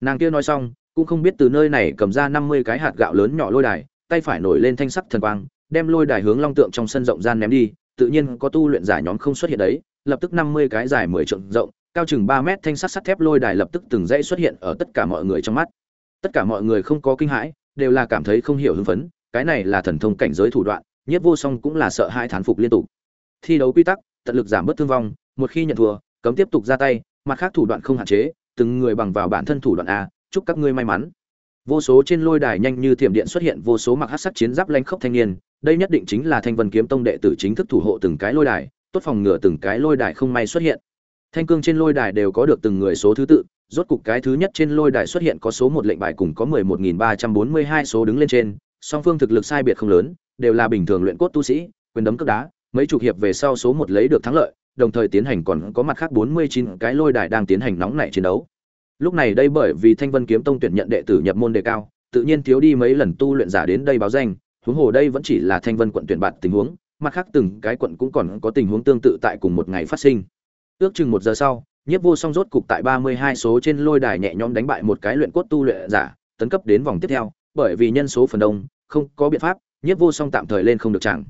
nàng kia nói xong, cũng không biết từ nơi này cầm ra năm mươi cái hạt gạo lớn nhỏ lôi đài, tay phải nổi lên thanh sắc thần quang, đem lôi đài hướng long tượng trong sân rộng gian ném đi, tự nhiên có tu luyện giả nhóm không xuất hiện đấy, lập tức năm mươi cái dài mười trượng rộng, cao chừng ba mét thanh sắt sắt thép lôi đài lập tức từng dãy xuất hiện ở tất cả mọi người trong mắt. Tất cả mọi người không có kinh hãi, đều là cảm thấy không hiểu hưng phấn, cái này là thần thông cảnh giới thủ đoạn nhất vô song cũng là sợ hai thán phục liên tục. Thi đấu quy tắc, tận lực giảm bớt thương vong, một khi nhận thua, cấm tiếp tục ra tay, mặt khác thủ đoạn không hạn chế từng người bằng vào bản thân thủ đoạn a, chúc các ngươi may mắn. Vô số trên lôi đài nhanh như thiểm điện xuất hiện vô số mặc hát sắc chiến giáp lanh khốc thanh niên, đây nhất định chính là thanh vân kiếm tông đệ tử chính thức thủ hộ từng cái lôi đài, tốt phòng ngừa từng cái lôi đài không may xuất hiện. Thanh cương trên lôi đài đều có được từng người số thứ tự, rốt cục cái thứ nhất trên lôi đài xuất hiện có số một lệnh bài cùng có mười một nghìn ba trăm bốn mươi hai số đứng lên trên, song phương thực lực sai biệt không lớn, đều là bình thường luyện cốt tu sĩ, quyền đấm cướp đá, mấy chục hiệp về sau số một lấy được thắng lợi đồng thời tiến hành còn có mặt khác bốn mươi chín cái lôi đài đang tiến hành nóng nảy chiến đấu. Lúc này đây bởi vì thanh vân kiếm tông tuyển nhận đệ tử nhập môn đề cao, tự nhiên thiếu đi mấy lần tu luyện giả đến đây báo danh, huống hồ đây vẫn chỉ là thanh vân quận tuyển bạt tình huống, mặt khác từng cái quận cũng còn có tình huống tương tự tại cùng một ngày phát sinh. Ước chừng một giờ sau, nhiếp vô song rốt cục tại ba mươi hai số trên lôi đài nhẹ nhõm đánh bại một cái luyện cốt tu luyện giả, tấn cấp đến vòng tiếp theo, bởi vì nhân số phần đông, không có biện pháp, nhiếp vô song tạm thời lên không được chẳng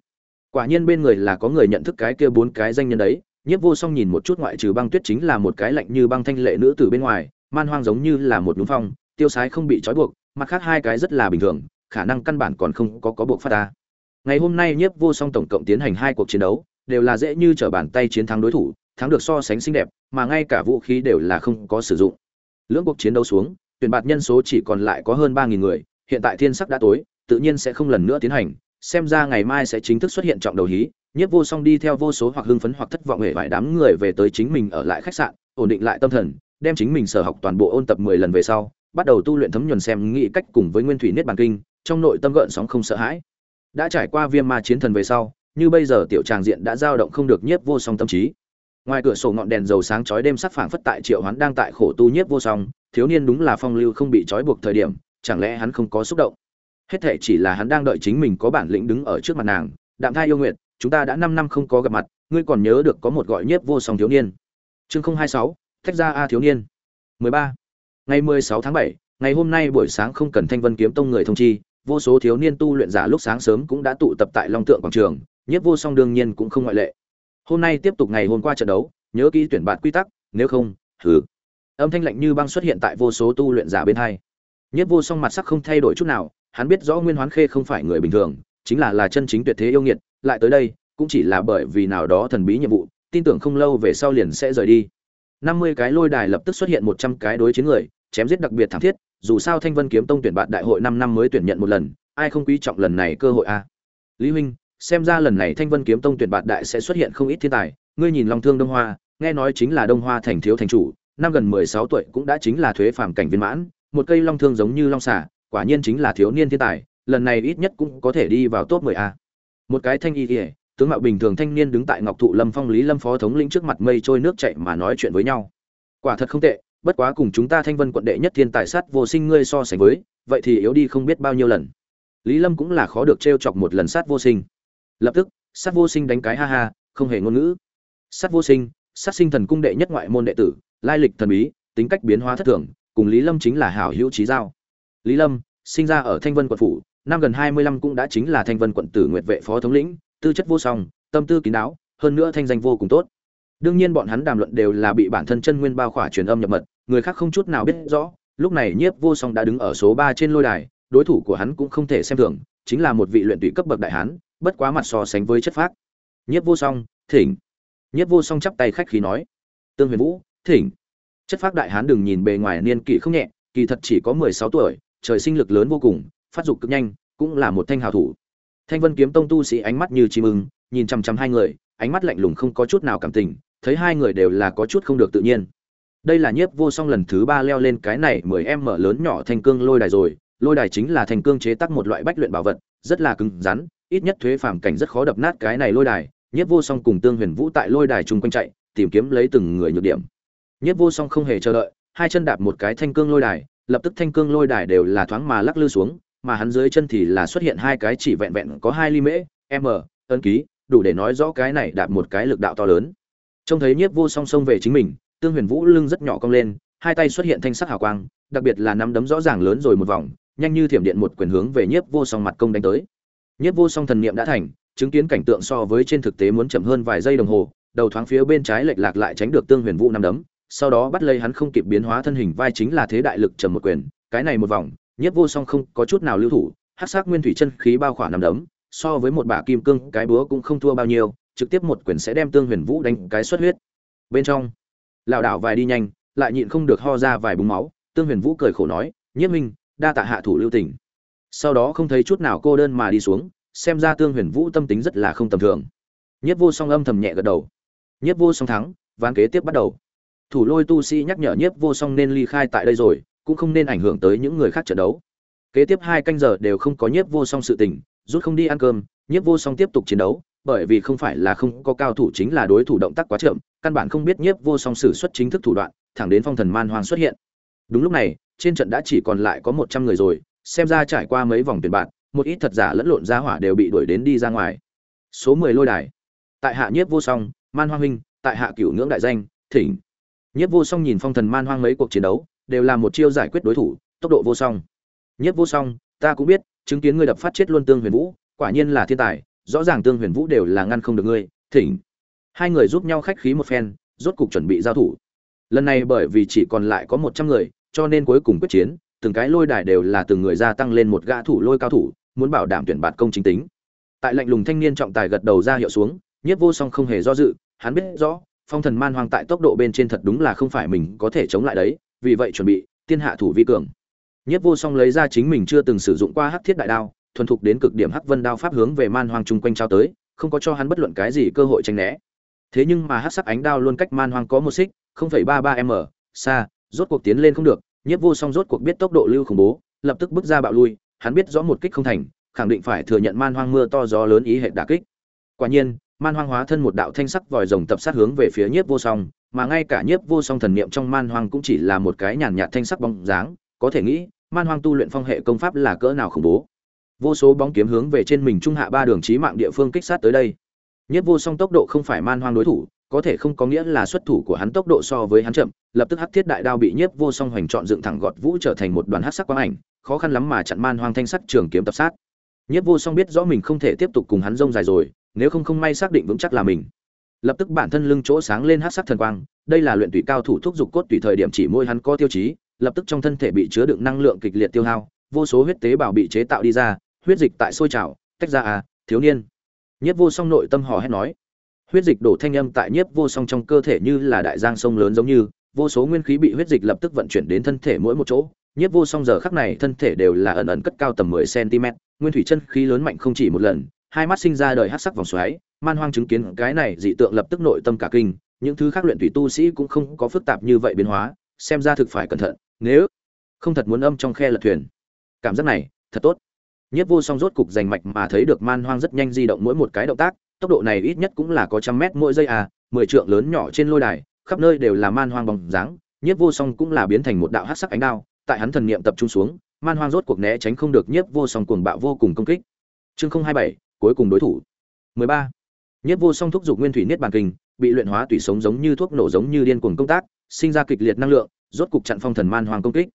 quả nhiên bên người là có người nhận thức cái kia bốn cái danh nhân đấy nhiếp vô song nhìn một chút ngoại trừ băng tuyết chính là một cái lạnh như băng thanh lệ nữ từ bên ngoài, man hoang giống như là một núm phong, tiêu sái không bị trói buộc, mặt khác hai cái rất là bình thường, khả năng căn bản còn không có có buộc phát ta. Ngày hôm nay nhiếp vô song tổng cộng tiến hành hai cuộc chiến đấu, đều là dễ như trở bàn tay chiến thắng đối thủ, thắng được so sánh xinh đẹp, mà ngay cả vũ khí đều là không có sử dụng. Lưỡng cuộc chiến đấu xuống, tuyển bạt nhân số chỉ còn lại có hơn ba nghìn người, hiện tại thiên sắc đã tối, tự nhiên sẽ không lần nữa tiến hành, xem ra ngày mai sẽ chính thức xuất hiện trọng đầu hí nhiếp vô song đi theo vô số hoặc hưng phấn hoặc thất vọng hệ vài đám người về tới chính mình ở lại khách sạn, ổn định lại tâm thần, đem chính mình sở học toàn bộ ôn tập mười lần về sau, bắt đầu tu luyện thấm nhuần xem nghĩ cách cùng với nguyên thủy niết bàn kinh, trong nội tâm gợn sóng không sợ hãi. Đã trải qua viêm ma chiến thần về sau, như bây giờ tiểu tràng diện đã dao động không được nhiếp vô song tâm trí. Ngoài cửa sổ ngọn đèn dầu sáng chói đêm sắc phảng phất tại triệu hoán đang tại khổ tu nhiếp vô song, thiếu niên đúng là phong lưu không bị trói buộc thời điểm, chẳng lẽ hắn không có xúc động? Hết thể chỉ là hắn đang đợi chính mình có bản lĩnh đứng ở trước mặt nàng, đạm thai yêu nguyện chúng ta đã năm năm không có gặp mặt, ngươi còn nhớ được có một gọi nhiếp vô song thiếu niên. Chương không hai sáu, thách ra a thiếu niên. mười ba. Ngày mười sáu tháng bảy, ngày hôm nay buổi sáng không cần thanh vân kiếm tông người thông chi, vô số thiếu niên tu luyện giả lúc sáng sớm cũng đã tụ tập tại long tượng quảng trường, nhiếp vô song đương nhiên cũng không ngoại lệ. Hôm nay tiếp tục ngày hôm qua trận đấu, nhớ kỹ tuyển bạn quy tắc, nếu không thử âm thanh lạnh như băng xuất hiện tại vô số tu luyện giả bên hai. Nhiếp vô song mặt sắc không thay đổi chút nào, hắn biết rõ nguyên hoán khê không phải người bình thường, chính là là chân chính tuyệt thế yêu nghiệt lại tới đây, cũng chỉ là bởi vì nào đó thần bí nhiệm vụ, tin tưởng không lâu về sau liền sẽ rời đi. Năm mươi cái lôi đài lập tức xuất hiện một trăm cái đối chiến người, chém giết đặc biệt thảm thiết, dù sao thanh vân kiếm tông tuyển bạn đại hội năm năm mới tuyển nhận một lần, ai không quý trọng lần này cơ hội a? Lý huynh, xem ra lần này thanh vân kiếm tông tuyển bạn đại sẽ xuất hiện không ít thiên tài, ngươi nhìn long thương đông hoa, nghe nói chính là đông hoa thành thiếu thành chủ, năm gần mười sáu tuổi cũng đã chính là thuế phàm cảnh viên mãn, một cây long thương giống như long xả quả nhiên chính là thiếu niên thiên tài, lần này ít nhất cũng có thể đi vào top mười a một cái thanh y ỉa tướng mạo bình thường thanh niên đứng tại ngọc thụ lâm phong lý lâm phó thống lĩnh trước mặt mây trôi nước chảy mà nói chuyện với nhau. Quả thật không tệ, bất quá cùng chúng ta thanh vân quận đệ nhất thiên tài sát vô sinh ngươi so sánh với, vậy thì yếu đi không biết bao nhiêu lần. Lý lâm cũng là khó được t chọc một lần sát vô sinh. Lập tức, sát vô sinh đánh cái ha ha, không hề ngôn ngữ. Sát vô sinh, sát sinh thần cung đệ nhất ngoại môn đệ tử, lai lịch thần bí, tính cách biến hóa thất thường, cùng lý lâm chính là hảo hữu trí giao. Lý lâm, sinh ra ở thanh vân quận phủ năm gần hai mươi lăm cũng đã chính là thanh vân quận tử nguyệt vệ phó thống lĩnh, tư chất vô song, tâm tư kín đáo, hơn nữa thanh danh vô cùng tốt. Đương nhiên bọn hắn đàm luận đều là bị bản thân chân nguyên bao khỏa truyền âm nhập mật, người khác không chút nào biết rõ, lúc này nhiếp vô song đã đứng ở số ba trên lôi đài, đối thủ của hắn cũng không thể xem thường, chính là một vị luyện tụy cấp bậc đại hán, bất quá mặt so sánh với chất phác. Nhiếp vô song, thỉnh. Nhiếp vô song chắp tay khách khí nói. Tương huyền vũ, thỉnh. Chất phác đại hán đừng nhìn bề ngoài niên kỷ không nhẹ, kỳ thật chỉ có mười sáu tuổi, trời sinh lực lớn vô cùng, phát dục cực nhanh cũng là một thanh hào thủ. Thanh vân kiếm tông tu sĩ ánh mắt như chim ưng, nhìn chằm chằm hai người, ánh mắt lạnh lùng không có chút nào cảm tình, thấy hai người đều là có chút không được tự nhiên. Đây là nhiếp vô song lần thứ ba leo lên cái này mười em mở lớn nhỏ thanh cương lôi đài rồi, lôi đài chính là thanh cương chế tác một loại bách luyện bảo vật, rất là cứng rắn, ít nhất thuế phàm cảnh rất khó đập nát cái này lôi đài. Nhất vô song cùng tương huyền vũ tại lôi đài chung quanh chạy, tìm kiếm lấy từng người nhược điểm. Nhất vô song không hề chờ đợi, hai chân đạp một cái thanh cương lôi đài, lập tức thanh cương lôi đài đều là thoáng mà lắc lư xuống mà hắn dưới chân thì là xuất hiện hai cái chỉ vẹn vẹn có hai ly mễ, m ân ký, đủ để nói rõ cái này đạt một cái lực đạo to lớn. Trông thấy nhiếp vô song song về chính mình, tương huyền vũ lưng rất nhỏ cong lên, hai tay xuất hiện thanh sắc hào quang, đặc biệt là nắm đấm rõ ràng lớn rồi một vòng, nhanh như thiểm điện một quyền hướng về nhiếp vô song mặt công đánh tới. Nhiếp vô song thần niệm đã thành, chứng kiến cảnh tượng so với trên thực tế muốn chậm hơn vài giây đồng hồ, đầu thoáng phía bên trái lệch lạc lại tránh được tương huyền vũ nắm đấm, sau đó bắt lấy hắn không kịp biến hóa thân hình, vai chính là thế đại lực trầm một quyền, cái này một vòng Nhất vô song không có chút nào lưu thủ hát sắc nguyên thủy chân khí bao khỏa nằm đấm, so với một bả kim cương, cái búa cũng không thua bao nhiêu, trực tiếp một quyển sẽ đem tương huyền vũ đánh cái xuất huyết. Bên trong, lảo đảo vài đi nhanh, lại nhịn không được ho ra vài búng máu, tương huyền vũ cười khổ nói Nhất minh đa tạ hạ thủ lưu tình. Sau đó không thấy chút nào cô đơn mà đi xuống, xem ra tương huyền vũ tâm tính rất là không tầm thường. Nhất vô song âm thầm nhẹ gật đầu. Nhất vô song thắng, ván kế tiếp bắt đầu. Thủ lôi tu sĩ nhắc nhở nhiếp vô song nên ly khai tại đây rồi cũng không nên ảnh hưởng tới những người khác trận đấu. Kế tiếp hai canh giờ đều không có nhiếp vô song sự tình, rút không đi ăn cơm, nhiếp vô song tiếp tục chiến đấu, bởi vì không phải là không có cao thủ chính là đối thủ động tác quá chậm, căn bản không biết nhiếp vô song sử xuất chính thức thủ đoạn, thẳng đến phong thần man hoang xuất hiện. Đúng lúc này, trên trận đã chỉ còn lại có một trăm người rồi, xem ra trải qua mấy vòng tuyển bạn, một ít thật giả lẫn lộn ra hỏa đều bị đuổi đến đi ra ngoài. Số mười lôi đài. Tại hạ nhiếp vô song, man hoang huynh, tại hạ cửu ngưỡng đại danh, thỉnh. Nhiếp vô song nhìn phong thần man hoang mấy cuộc chiến đấu đều là một chiêu giải quyết đối thủ, tốc độ vô song. Nhiếp vô song, ta cũng biết, chứng kiến ngươi đập phát chết luôn tương huyền vũ, quả nhiên là thiên tài, rõ ràng tương huyền vũ đều là ngăn không được ngươi, thỉnh. Hai người giúp nhau khách khí một phen, rốt cục chuẩn bị giao thủ. Lần này bởi vì chỉ còn lại có một trăm người, cho nên cuối cùng quyết chiến, từng cái lôi đài đều là từng người gia tăng lên một gã thủ lôi cao thủ, muốn bảo đảm tuyển bạt công chính tính. Tại lạnh lùng thanh niên trọng tài gật đầu ra hiệu xuống nhiếp vô song không hề do dự, hắn biết rõ, phong thần man hoang tại tốc độ bên trên thật đúng là không phải mình có thể chống lại đấy vì vậy chuẩn bị tiên hạ thủ vi cường. Nhiếp vô song lấy ra chính mình chưa từng sử dụng qua hắc thiết đại đao thuần thục đến cực điểm hắc vân đao pháp hướng về man hoang chung quanh trao tới không có cho hắn bất luận cái gì cơ hội tranh né. Thế nhưng mà hắc sắc ánh đao luôn cách man hoang có một xích 0,33 m xa rốt cuộc tiến lên không được nhiếp vô song rốt cuộc biết tốc độ lưu khủng bố lập tức bước ra bạo lui hắn biết rõ một kích không thành khẳng định phải thừa nhận man hoang mưa to gió lớn ý hệ đả kích. Quả nhiên man hoang hóa thân một đạo thanh sắc vòi rồng tập sát hướng về phía nhiếp vô song, mà ngay cả nhiếp vô song thần niệm trong man hoang cũng chỉ là một cái nhàn nhạt thanh sắc bóng dáng, có thể nghĩ, man hoang tu luyện phong hệ công pháp là cỡ nào khủng bố. Vô số bóng kiếm hướng về trên mình trung hạ ba đường trí mạng địa phương kích sát tới đây. Nhất vô song tốc độ không phải man hoang đối thủ, có thể không có nghĩa là xuất thủ của hắn tốc độ so với hắn chậm, lập tức hắc thiết đại đao bị nhiếp vô song hoành trọn dựng thẳng gọt vũ trở thành một đoàn hắc sắc quang ảnh, khó khăn lắm mà chặn man hoang thanh sắc trường kiếm tập sát. Nhiếp vô song biết rõ mình không thể tiếp tục cùng hắn rông dài rồi nếu không không may xác định vững chắc là mình. Lập tức bản thân lưng chỗ sáng lên hắc sắc thần quang, đây là luyện tùy cao thủ thúc dục cốt tùy thời điểm chỉ môi hắn có tiêu chí, lập tức trong thân thể bị chứa đựng năng lượng kịch liệt tiêu hao, vô số huyết tế bào bị chế tạo đi ra, huyết dịch tại sôi trào, tách ra à thiếu niên. Nhiếp vô song nội tâm hò hét nói. Huyết dịch đổ thanh âm tại nhiếp vô song trong cơ thể như là đại giang sông lớn giống như, vô số nguyên khí bị huyết dịch lập tức vận chuyển đến thân thể mỗi một chỗ. Nhiếp vô song giờ khắc này thân thể đều là ẩn ẩn cất cao tầm 10 cm nguyên thủy chân khí lớn mạnh không chỉ một lần hai mắt sinh ra đời hắc sắc vòng xoáy, man hoang chứng kiến cái này dị tượng lập tức nội tâm cả kinh, những thứ khác luyện thủy tu sĩ cũng không có phức tạp như vậy biến hóa, xem ra thực phải cẩn thận, nếu không thật muốn âm trong khe lật thuyền. Cảm giác này, thật tốt. Nhất vô song rốt cục giành mạch mà thấy được man hoang rất nhanh di động mỗi một cái động tác, tốc độ này ít nhất cũng là có trăm mét mỗi giây à mười trượng lớn nhỏ trên lôi đài, khắp nơi đều là man hoang bóng dáng nhất vô song cũng là biến thành một đạo hắc sắc ánh đao, tại hắn thần niệm tập trung xuống, man hoang rốt cuộc né tránh không được nhất vô song cuồng bạo vô cùng công kích. Chương không hai bảy cuối cùng đối thủ. 13. nhất vô song thúc dục nguyên thủy niết bàn kình, bị luyện hóa tùy sống giống như thuốc nổ giống như điên cuồng công tác sinh ra kịch liệt năng lượng rốt cục chặn phong thần man hoang công kích.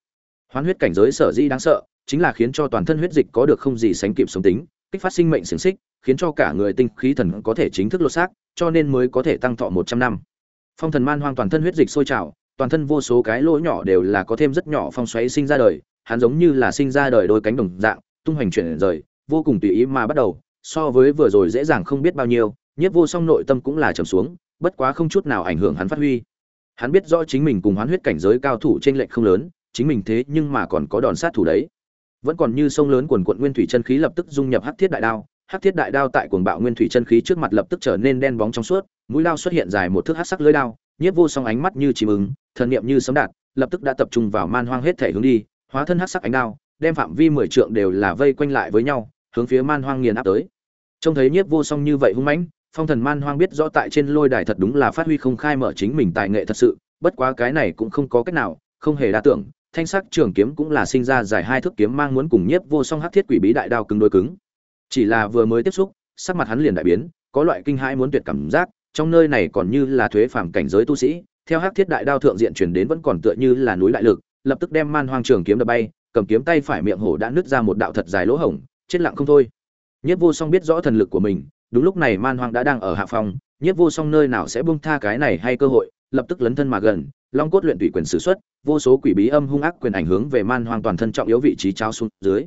Hoán huyết cảnh giới sở di đáng sợ chính là khiến cho toàn thân huyết dịch có được không gì sánh kịp sống tính kích phát sinh mệnh xiển xích khiến cho cả người tinh khí thần có thể chính thức lột xác cho nên mới có thể tăng thọ một trăm năm. Phong thần man hoang toàn thân huyết dịch sôi trào toàn thân vô số cái lỗ nhỏ đều là có thêm rất nhỏ phong xoáy sinh ra đời hắn giống như là sinh ra đời đôi cánh đồng dạng tung hoành chuyển rời vô cùng tùy ý mà bắt đầu so với vừa rồi dễ dàng không biết bao nhiêu, nhiếp vô song nội tâm cũng là trầm xuống, bất quá không chút nào ảnh hưởng hắn phát huy. Hắn biết rõ chính mình cùng hoán huyết cảnh giới cao thủ trên lệnh không lớn, chính mình thế nhưng mà còn có đòn sát thủ đấy. Vẫn còn như sông lớn quần quận nguyên thủy chân khí lập tức dung nhập hắc thiết đại đao, hắc thiết đại đao tại cuồng bạo nguyên thủy chân khí trước mặt lập tức trở nên đen bóng trong suốt, mũi đao xuất hiện dài một thước hắc sắc lưỡi đao, nhiếp vô song ánh mắt như chìm ứng thần niệm như sấm đạt lập tức đã tập trung vào man hoang hết thể hướng đi, hóa thân hắc sắc ánh đao, đem phạm vi mười trượng đều là vây quanh lại với nhau, hướng phía man hoang nghiền áp tới trông thấy nhiếp vô song như vậy hung mãnh, phong thần man hoang biết rõ tại trên lôi đài thật đúng là phát huy không khai mở chính mình tài nghệ thật sự, bất quá cái này cũng không có cách nào, không hề đa tưởng, thanh sắc trường kiếm cũng là sinh ra dài hai thước kiếm mang muốn cùng nhiếp vô song hắc thiết quỷ bí đại đao cứng đôi cứng. Chỉ là vừa mới tiếp xúc, sắc mặt hắn liền đại biến, có loại kinh hãi muốn tuyệt cảm giác, trong nơi này còn như là thuế phàm cảnh giới tu sĩ, theo hắc thiết đại đao thượng diện chuyển đến vẫn còn tựa như là núi đại lực, lập tức đem man hoang trường kiếm đập bay, cầm kiếm tay phải miệng hổ đã nứt ra một đạo thật dài lỗ hổng, chết lặng không thôi nhất vô song biết rõ thần lực của mình, đúng lúc này man hoang đã đang ở hạ phòng nhất vô song nơi nào sẽ buông tha cái này hay cơ hội, lập tức lấn thân mà gần, long cốt luyện tùy quyền sử xuất, vô số quỷ bí âm hung ác quyền ảnh hướng về man hoang toàn thân trọng yếu vị trí trao xuống dưới.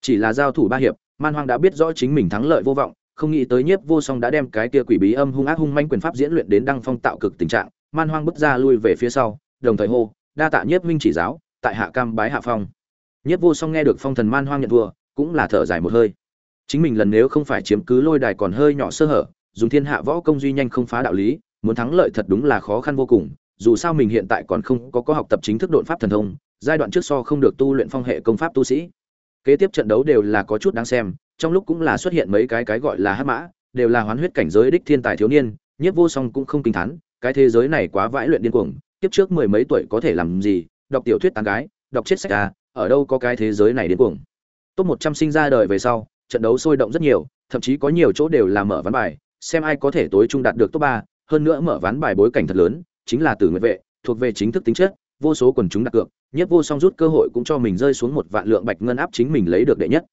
Chỉ là giao thủ ba hiệp, man hoang đã biết rõ chính mình thắng lợi vô vọng, không nghĩ tới nhiếp vô song đã đem cái kia quỷ bí âm hung ác hung manh quyền pháp diễn luyện đến đăng phong tạo cực tình trạng, man hoang bước ra lui về phía sau, đồng thời hô, đa tạ nhiếp minh chỉ giáo, tại hạ cam bái hạ phong. Nhiếp vô song nghe được phong thần man hoang nhận thua, cũng là thở dài một hơi chính mình lần nếu không phải chiếm cứ lôi đài còn hơi nhỏ sơ hở, dùng thiên hạ võ công duy nhanh không phá đạo lý, muốn thắng lợi thật đúng là khó khăn vô cùng, dù sao mình hiện tại còn không có có học tập chính thức đột pháp thần thông, giai đoạn trước so không được tu luyện phong hệ công pháp tu sĩ. Kế tiếp trận đấu đều là có chút đáng xem, trong lúc cũng là xuất hiện mấy cái cái gọi là hắc mã, đều là hoán huyết cảnh giới đích thiên tài thiếu niên, nhiếp vô song cũng không kinh thán, cái thế giới này quá vãi luyện điên cuồng, tiếp trước mười mấy tuổi có thể làm gì, đọc tiểu thuyết tán gái, đọc chết sách à ở đâu có cái thế giới này điên cuồng. Top một trăm sinh ra đời về sau trận đấu sôi động rất nhiều, thậm chí có nhiều chỗ đều là mở ván bài, xem ai có thể tối trung đạt được top ba, hơn nữa mở ván bài bối cảnh thật lớn, chính là tử nguyệt vệ, thuộc về chính thức tính chất, vô số quần chúng đặt cược, nhiếp vô song rút cơ hội cũng cho mình rơi xuống một vạn lượng bạch ngân áp chính mình lấy được đệ nhất.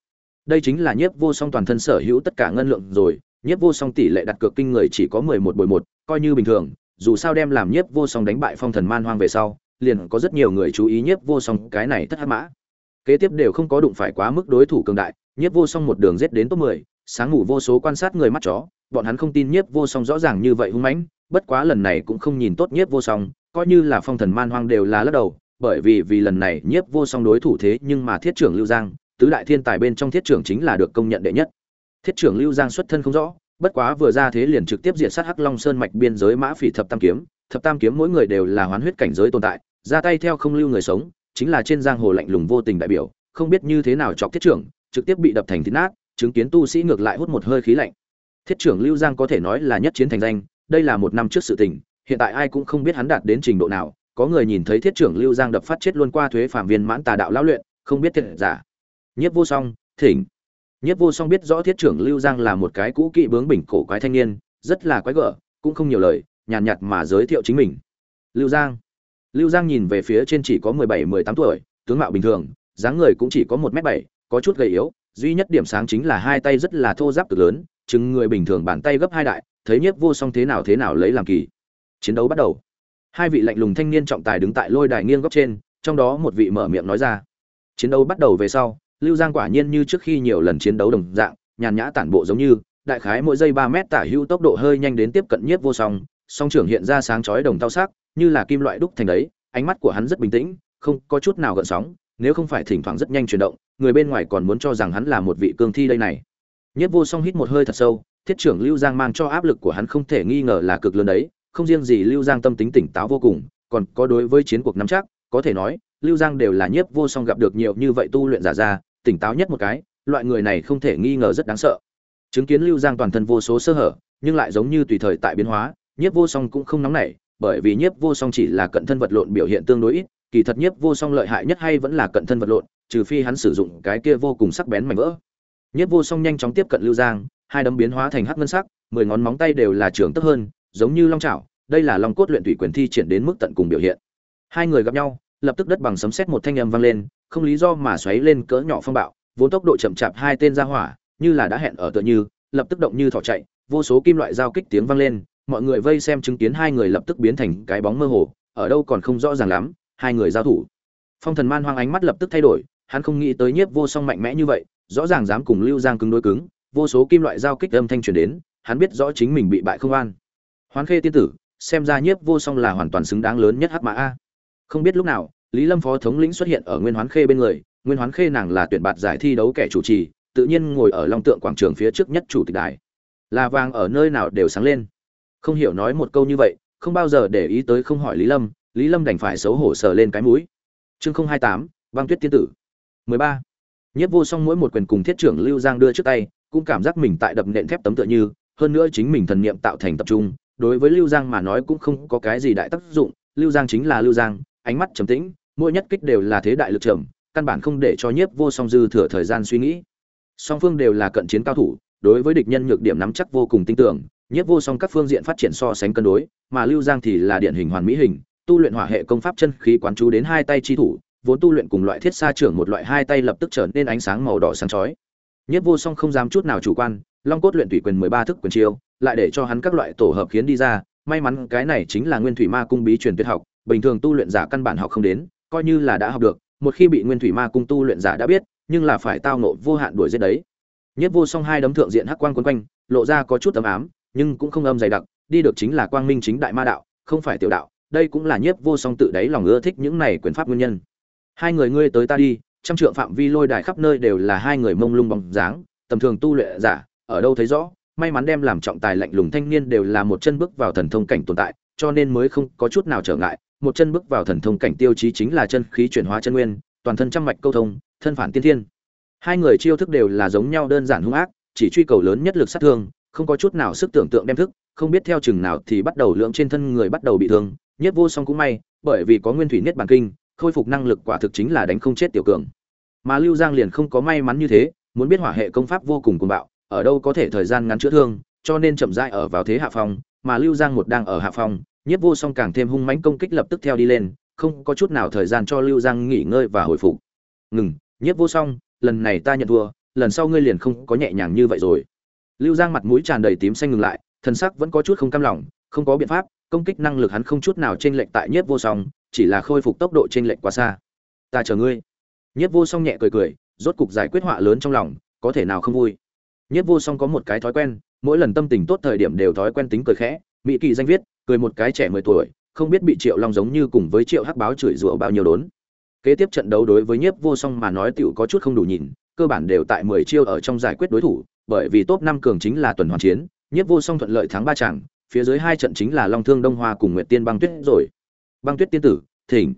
Đây chính là nhiếp vô song toàn thân sở hữu tất cả ngân lượng rồi, nhiếp vô song tỷ lệ đặt cược kinh người chỉ có mười một bồi một, coi như bình thường, dù sao đem làm nhiếp vô song đánh bại phong thần man hoang về sau, liền có rất nhiều người chú ý nhiếp vô song cái này thất hắc mã. Kế tiếp đều không có đụng phải quá mức đối thủ cường đại nhiếp vô song một đường giết đến top mười, sáng ngủ vô số quan sát người mắt chó, bọn hắn không tin nhiếp vô song rõ ràng như vậy hung mãnh, bất quá lần này cũng không nhìn tốt nhiếp vô song, coi như là phong thần man hoang đều là lắc đầu, bởi vì vì lần này nhiếp vô song đối thủ thế nhưng mà thiết trưởng lưu giang, tứ đại thiên tài bên trong thiết trưởng chính là được công nhận đệ nhất. Thiết trưởng lưu giang xuất thân không rõ, bất quá vừa ra thế liền trực tiếp diệt sát hắc long sơn mạch biên giới mã phỉ thập tam kiếm, thập tam kiếm mỗi người đều là hoán huyết cảnh giới tồn tại, ra tay theo không lưu người sống, chính là trên giang hồ lạnh lùng vô tình đại biểu, không biết như thế nào chọc thiết trưởng trực tiếp bị đập thành thịt nát chứng kiến tu sĩ ngược lại hút một hơi khí lạnh. Thiết trưởng lưu giang có thể nói là nhất chiến thành danh đây là một năm trước sự tình hiện tại ai cũng không biết hắn đạt đến trình độ nào có người nhìn thấy thiết trưởng lưu giang đập phát chết luôn qua thuế phạm viên mãn tà đạo lão luyện không biết thiệt giả. Nhiếp vô song thỉnh. Nhiếp vô song biết rõ thiết trưởng lưu giang là một cái cũ kỹ bướng bỉnh cổ quái thanh niên rất là quái gở cũng không nhiều lời nhàn nhạt, nhạt mà giới thiệu chính mình. Lưu giang. Lưu giang nhìn về phía trên chỉ có mười bảy mười tám tuổi tướng mạo bình thường dáng người cũng chỉ có một m bảy có chút gầy yếu, duy nhất điểm sáng chính là hai tay rất là thô giáp cực lớn, chừng người bình thường bàn tay gấp hai đại, thấy nhiếp vô song thế nào thế nào lấy làm kỳ. Chiến đấu bắt đầu. Hai vị lạnh lùng thanh niên trọng tài đứng tại lôi đài nghiêng góc trên, trong đó một vị mở miệng nói ra. Chiến đấu bắt đầu về sau, lưu giang quả nhiên như trước khi nhiều lần chiến đấu đồng dạng, nhàn nhã tản bộ giống như, đại khái mỗi giây ba mét tả hữu tốc độ hơi nhanh đến tiếp cận nhiếp vô song song trưởng hiện ra sáng chói đồng tao sắc, như là kim loại đúc thành đấy, ánh mắt của hắn rất bình tĩnh, không có chút nào gợn sóng, nếu không phải thỉnh thoảng rất nhanh chuyển động người bên ngoài còn muốn cho rằng hắn là một vị cương thi đây này. Nhiếp vô song hít một hơi thật sâu, thiết trưởng lưu giang mang cho áp lực của hắn không thể nghi ngờ là cực lớn đấy, không riêng gì lưu giang tâm tính tỉnh táo vô cùng, còn có đối với chiến cuộc nắm chắc, có thể nói, lưu giang đều là nhiếp vô song gặp được nhiều như vậy tu luyện giả ra, tỉnh táo nhất một cái, loại người này không thể nghi ngờ rất đáng sợ. Chứng kiến lưu giang toàn thân vô số sơ hở, nhưng lại giống như tùy thời tại biến hóa, nhiếp vô song cũng không nóng nảy, bởi vì nhiếp vô song chỉ là cận thân vật lộn biểu hiện tương đối ít kỳ thật nhiếp vô song lợi hại nhất hay vẫn là cận thân vật lộn, trừ phi hắn sử dụng cái kia vô cùng sắc bén mảnh vỡ. Nhiếp vô song nhanh chóng tiếp cận lưu giang, hai đấm biến hóa thành hắc ngân sắc, mười ngón móng tay đều là trường tức hơn, giống như long trảo đây là long cốt luyện thủy quyền thi triển đến mức tận cùng biểu hiện. Hai người gặp nhau, lập tức đất bằng sấm sét một thanh âm vang lên, không lý do mà xoáy lên cỡ nhỏ phong bạo, vốn tốc độ chậm chạp hai tên ra hỏa, như là đã hẹn ở tựa như, lập tức động như thỏ chạy, vô số kim loại giao kích tiếng vang lên, mọi người vây xem chứng kiến hai người lập tức biến thành cái bóng mơ hồ, ở đâu còn không rõ ràng lắm hai người giao thủ. Phong thần man hoang ánh mắt lập tức thay đổi, hắn không nghĩ tới nhiếp vô song mạnh mẽ như vậy, rõ ràng dám cùng lưu giang cứng đối cứng, vô số kim loại giao kích âm thanh truyền đến, hắn biết rõ chính mình bị bại không an. Hoán khê tiên tử, xem ra nhiếp vô song là hoàn toàn xứng đáng lớn nhất hắc mã a. Không biết lúc nào, lý lâm phó thống lĩnh xuất hiện ở nguyên hoán khê bên người, nguyên hoán khê nàng là tuyển bạt giải thi đấu kẻ chủ trì, tự nhiên ngồi ở long tượng quảng trường phía trước nhất chủ tịch đài. Là vàng ở nơi nào đều sáng lên. Không hiểu nói một câu như vậy, không bao giờ để ý tới không hỏi lý lâm lý lâm đành phải xấu hổ sờ lên cái mũi. Chương không hai tám, băng tuyết tiên tử. mười ba. Nhất vô song mỗi một quyền cùng thiết trưởng lưu giang đưa trước tay, cũng cảm giác mình tại đập nện thép tấm tựa như, hơn nữa chính mình thần niệm tạo thành tập trung, đối với lưu giang mà nói cũng không có cái gì đại tác dụng, lưu giang chính là lưu giang, ánh mắt trầm tĩnh, mỗi nhất kích đều là thế đại lực trầm, căn bản không để cho nhiếp vô song dư thừa thời gian suy nghĩ. Song phương đều là cận chiến cao thủ, đối với địch nhân nhược điểm nắm chắc vô cùng tin tưởng, nhiếp vô song các phương diện phát triển so sánh cân đối, mà lưu giang thì là điển hình hoàn mỹ hình tu luyện hỏa hệ công pháp chân khí quán chú đến hai tay chi thủ, vốn tu luyện cùng loại thiết xa trưởng một loại hai tay lập tức trở nên ánh sáng màu đỏ sáng chói. Nhiếp vô song không dám chút nào chủ quan, long cốt luyện thủy quyền mười ba thức quyền chiêu, lại để cho hắn các loại tổ hợp khiến đi ra, may mắn cái này chính là nguyên thủy ma cung bí truyền tuyệt học, bình thường tu luyện giả căn bản học không đến, coi như là đã học được, một khi bị nguyên thủy ma cung tu luyện giả đã biết, nhưng là phải tao nộ vô hạn đuổi giết đấy. Nhất vô song hai đấm thượng diện hắc quang quấn quanh, lộ ra có chút ấm ám, nhưng cũng không âm dày đặc, đi được chính là quang minh chính đại ma đạo, không phải tiểu đạo đây cũng là nhiếp vô song tự đáy lòng ưa thích những này quyền pháp nguyên nhân. Hai người ngươi tới ta đi, trăm trượng phạm vi lôi đài khắp nơi đều là hai người mông lung bóng dáng, tầm thường tu luyện giả, ở đâu thấy rõ, may mắn đem làm trọng tài lạnh lùng thanh niên đều là một chân bước vào thần thông cảnh tồn tại, cho nên mới không có chút nào trở ngại, một chân bước vào thần thông cảnh tiêu chí chính là chân khí chuyển hóa chân nguyên, toàn thân trăm mạch câu thông, thân phản tiên thiên. Hai người chiêu thức đều là giống nhau đơn giản hung ác, chỉ truy cầu lớn nhất lực sát thương, không có chút nào sức tưởng tượng đem thức, không biết theo chừng nào thì bắt đầu lượng trên thân người bắt đầu bị thương nhất vô song cũng may, bởi vì có nguyên thủy niết bàn kinh, khôi phục năng lực quả thực chính là đánh không chết tiểu cường. Mà lưu giang liền không có may mắn như thế, muốn biết hỏa hệ công pháp vô cùng cuồng bạo, ở đâu có thể thời gian ngắn chữa thương, cho nên chậm rãi ở vào thế hạ phong, mà lưu giang một đang ở hạ phong, nhất vô song càng thêm hung mãnh công kích lập tức theo đi lên, không có chút nào thời gian cho lưu giang nghỉ ngơi và hồi phục. Ngừng, nhất vô song, lần này ta nhận thua, lần sau ngươi liền không có nhẹ nhàng như vậy rồi. Lưu giang mặt mũi tràn đầy tím xanh ngừng lại thân sắc vẫn có chút không cam lòng, không có biện pháp công kích năng lực hắn không chút nào chênh lệch tại nhất vô song, chỉ là khôi phục tốc độ chênh lệch quá xa. Ta chờ ngươi. Nhất vô song nhẹ cười cười, rốt cục giải quyết họa lớn trong lòng, có thể nào không vui? Nhất vô song có một cái thói quen, mỗi lần tâm tình tốt thời điểm đều thói quen tính cười khẽ. Mỹ kỳ danh viết, cười một cái trẻ mười tuổi, không biết bị triệu long giống như cùng với triệu hắc báo chửi rủa bao nhiêu đốn. Kế tiếp trận đấu đối với nhiếp vô song mà nói tiểu có chút không đủ nhìn, cơ bản đều tại mười chiêu ở trong giải quyết đối thủ, bởi vì top năm cường chính là tuần hoàn chiến, nhiếp vô song thuận lợi thắng ba trận phía dưới hai trận chính là long thương đông hoa cùng nguyệt tiên băng tuyết rồi. Băng tuyết tiên tử, thỉnh.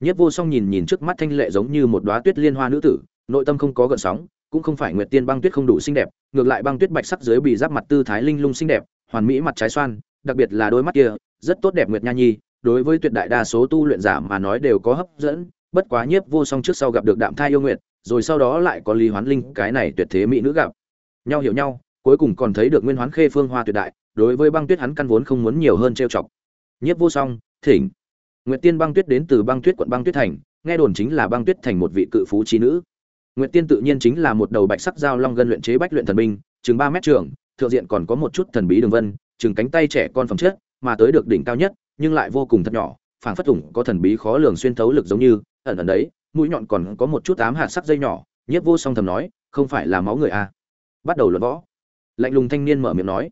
Nhất vô song nhìn nhìn trước mắt thanh lệ giống như một đóa tuyết liên hoa nữ tử, nội tâm không có gợn sóng, cũng không phải nguyệt tiên băng tuyết không đủ xinh đẹp, ngược lại băng tuyết bạch sắc dưới bị giáp mặt tư thái linh lung xinh đẹp, hoàn mỹ mặt trái xoan, đặc biệt là đôi mắt kia, rất tốt đẹp nguyệt nha nhi, đối với tuyệt đại đa số tu luyện giả mà nói đều có hấp dẫn, bất quá nhiếp vô song trước sau gặp được đạm thai yêu nguyệt, rồi sau đó lại có lý hoán linh, cái này tuyệt thế mỹ nữ gặp. Nhau hiểu nhau, cuối cùng còn thấy được nguyên hoán khê phương hoa tuyệt đại đối với băng tuyết hắn căn vốn không muốn nhiều hơn trêu chọc. Nhiếp vô song, thỉnh. Nguyệt tiên băng tuyết đến từ băng tuyết quận băng tuyết thành, nghe đồn chính là băng tuyết thành một vị cự phú trí nữ. Nguyệt tiên tự nhiên chính là một đầu bạch sắc dao long gân luyện chế bách luyện thần binh, chừng ba mét trường, thượng diện còn có một chút thần bí đường vân, chừng cánh tay trẻ con phẩm chất, mà tới được đỉnh cao nhất, nhưng lại vô cùng thật nhỏ, phảng phất thủng có thần bí khó lường xuyên thấu lực giống như, ẩn ẩn đấy, mũi nhọn còn có một chút ám hạt sắc dây nhỏ, nhiếp vô song thầm nói, không phải là máu người a à. bắt đầu luận võ. Lạnh lùng thanh niên mở miệng nói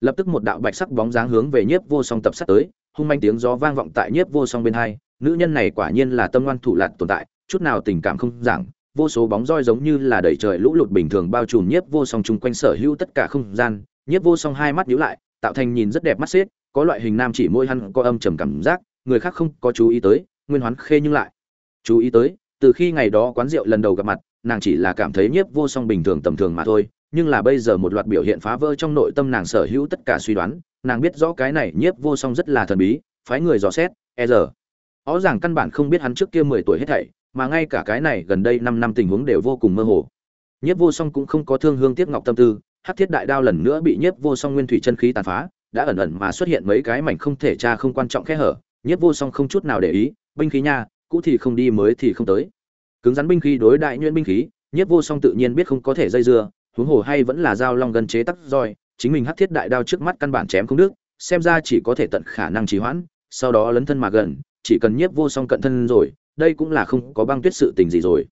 lập tức một đạo bạch sắc bóng dáng hướng về nhiếp vô song tập sát tới, hung manh tiếng gió vang vọng tại nhiếp vô song bên hai. Nữ nhân này quả nhiên là tâm ngoan thủ lạt tồn tại, chút nào tình cảm không giảng, vô số bóng roi giống như là đẩy trời lũ lụt bình thường bao trùm nhiếp vô song chung quanh sở hữu tất cả không gian. Nhiếp vô song hai mắt nhíu lại, tạo thành nhìn rất đẹp mắt xếp, có loại hình nam chỉ môi hắn có âm trầm cảm giác, người khác không có chú ý tới, nguyên hoán khê nhưng lại. Chú ý tới, từ khi ngày đó quán rượu lần đầu gặp mặt, nàng chỉ là cảm thấy nhiếp vô song bình thường tầm thường mà thôi nhưng là bây giờ một loạt biểu hiện phá vỡ trong nội tâm nàng sở hữu tất cả suy đoán, nàng biết rõ cái này nhiếp vô song rất là thần bí, phái người dò xét e giờ. Rõ ràng căn bản không biết hắn trước kia mười tuổi hết thảy, mà ngay cả cái này gần đây năm năm tình huống đều vô cùng mơ hồ. Nhiếp vô song cũng không có thương hương tiếc ngọc tâm tư hát thiết đại đao lần nữa bị nhiếp vô song nguyên thủy chân khí tàn phá, đã ẩn ẩn mà xuất hiện mấy cái mảnh không thể tra không quan trọng kẽ hở, nhiếp vô song không chút nào để ý, binh khí nha, cũ thì không đi mới thì không tới. Cứng rắn binh khí đối đại nhuyễn binh khí, nhiếp vô song tự nhiên biết không có thể dây dưa huống hồ hay vẫn là dao long gần chế tắc roi, chính mình hắc thiết đại đao trước mắt căn bản chém không được xem ra chỉ có thể tận khả năng trì hoãn, sau đó lấn thân mà gần, chỉ cần nhiếp vô song cận thân rồi, đây cũng là không có băng tuyết sự tình gì rồi.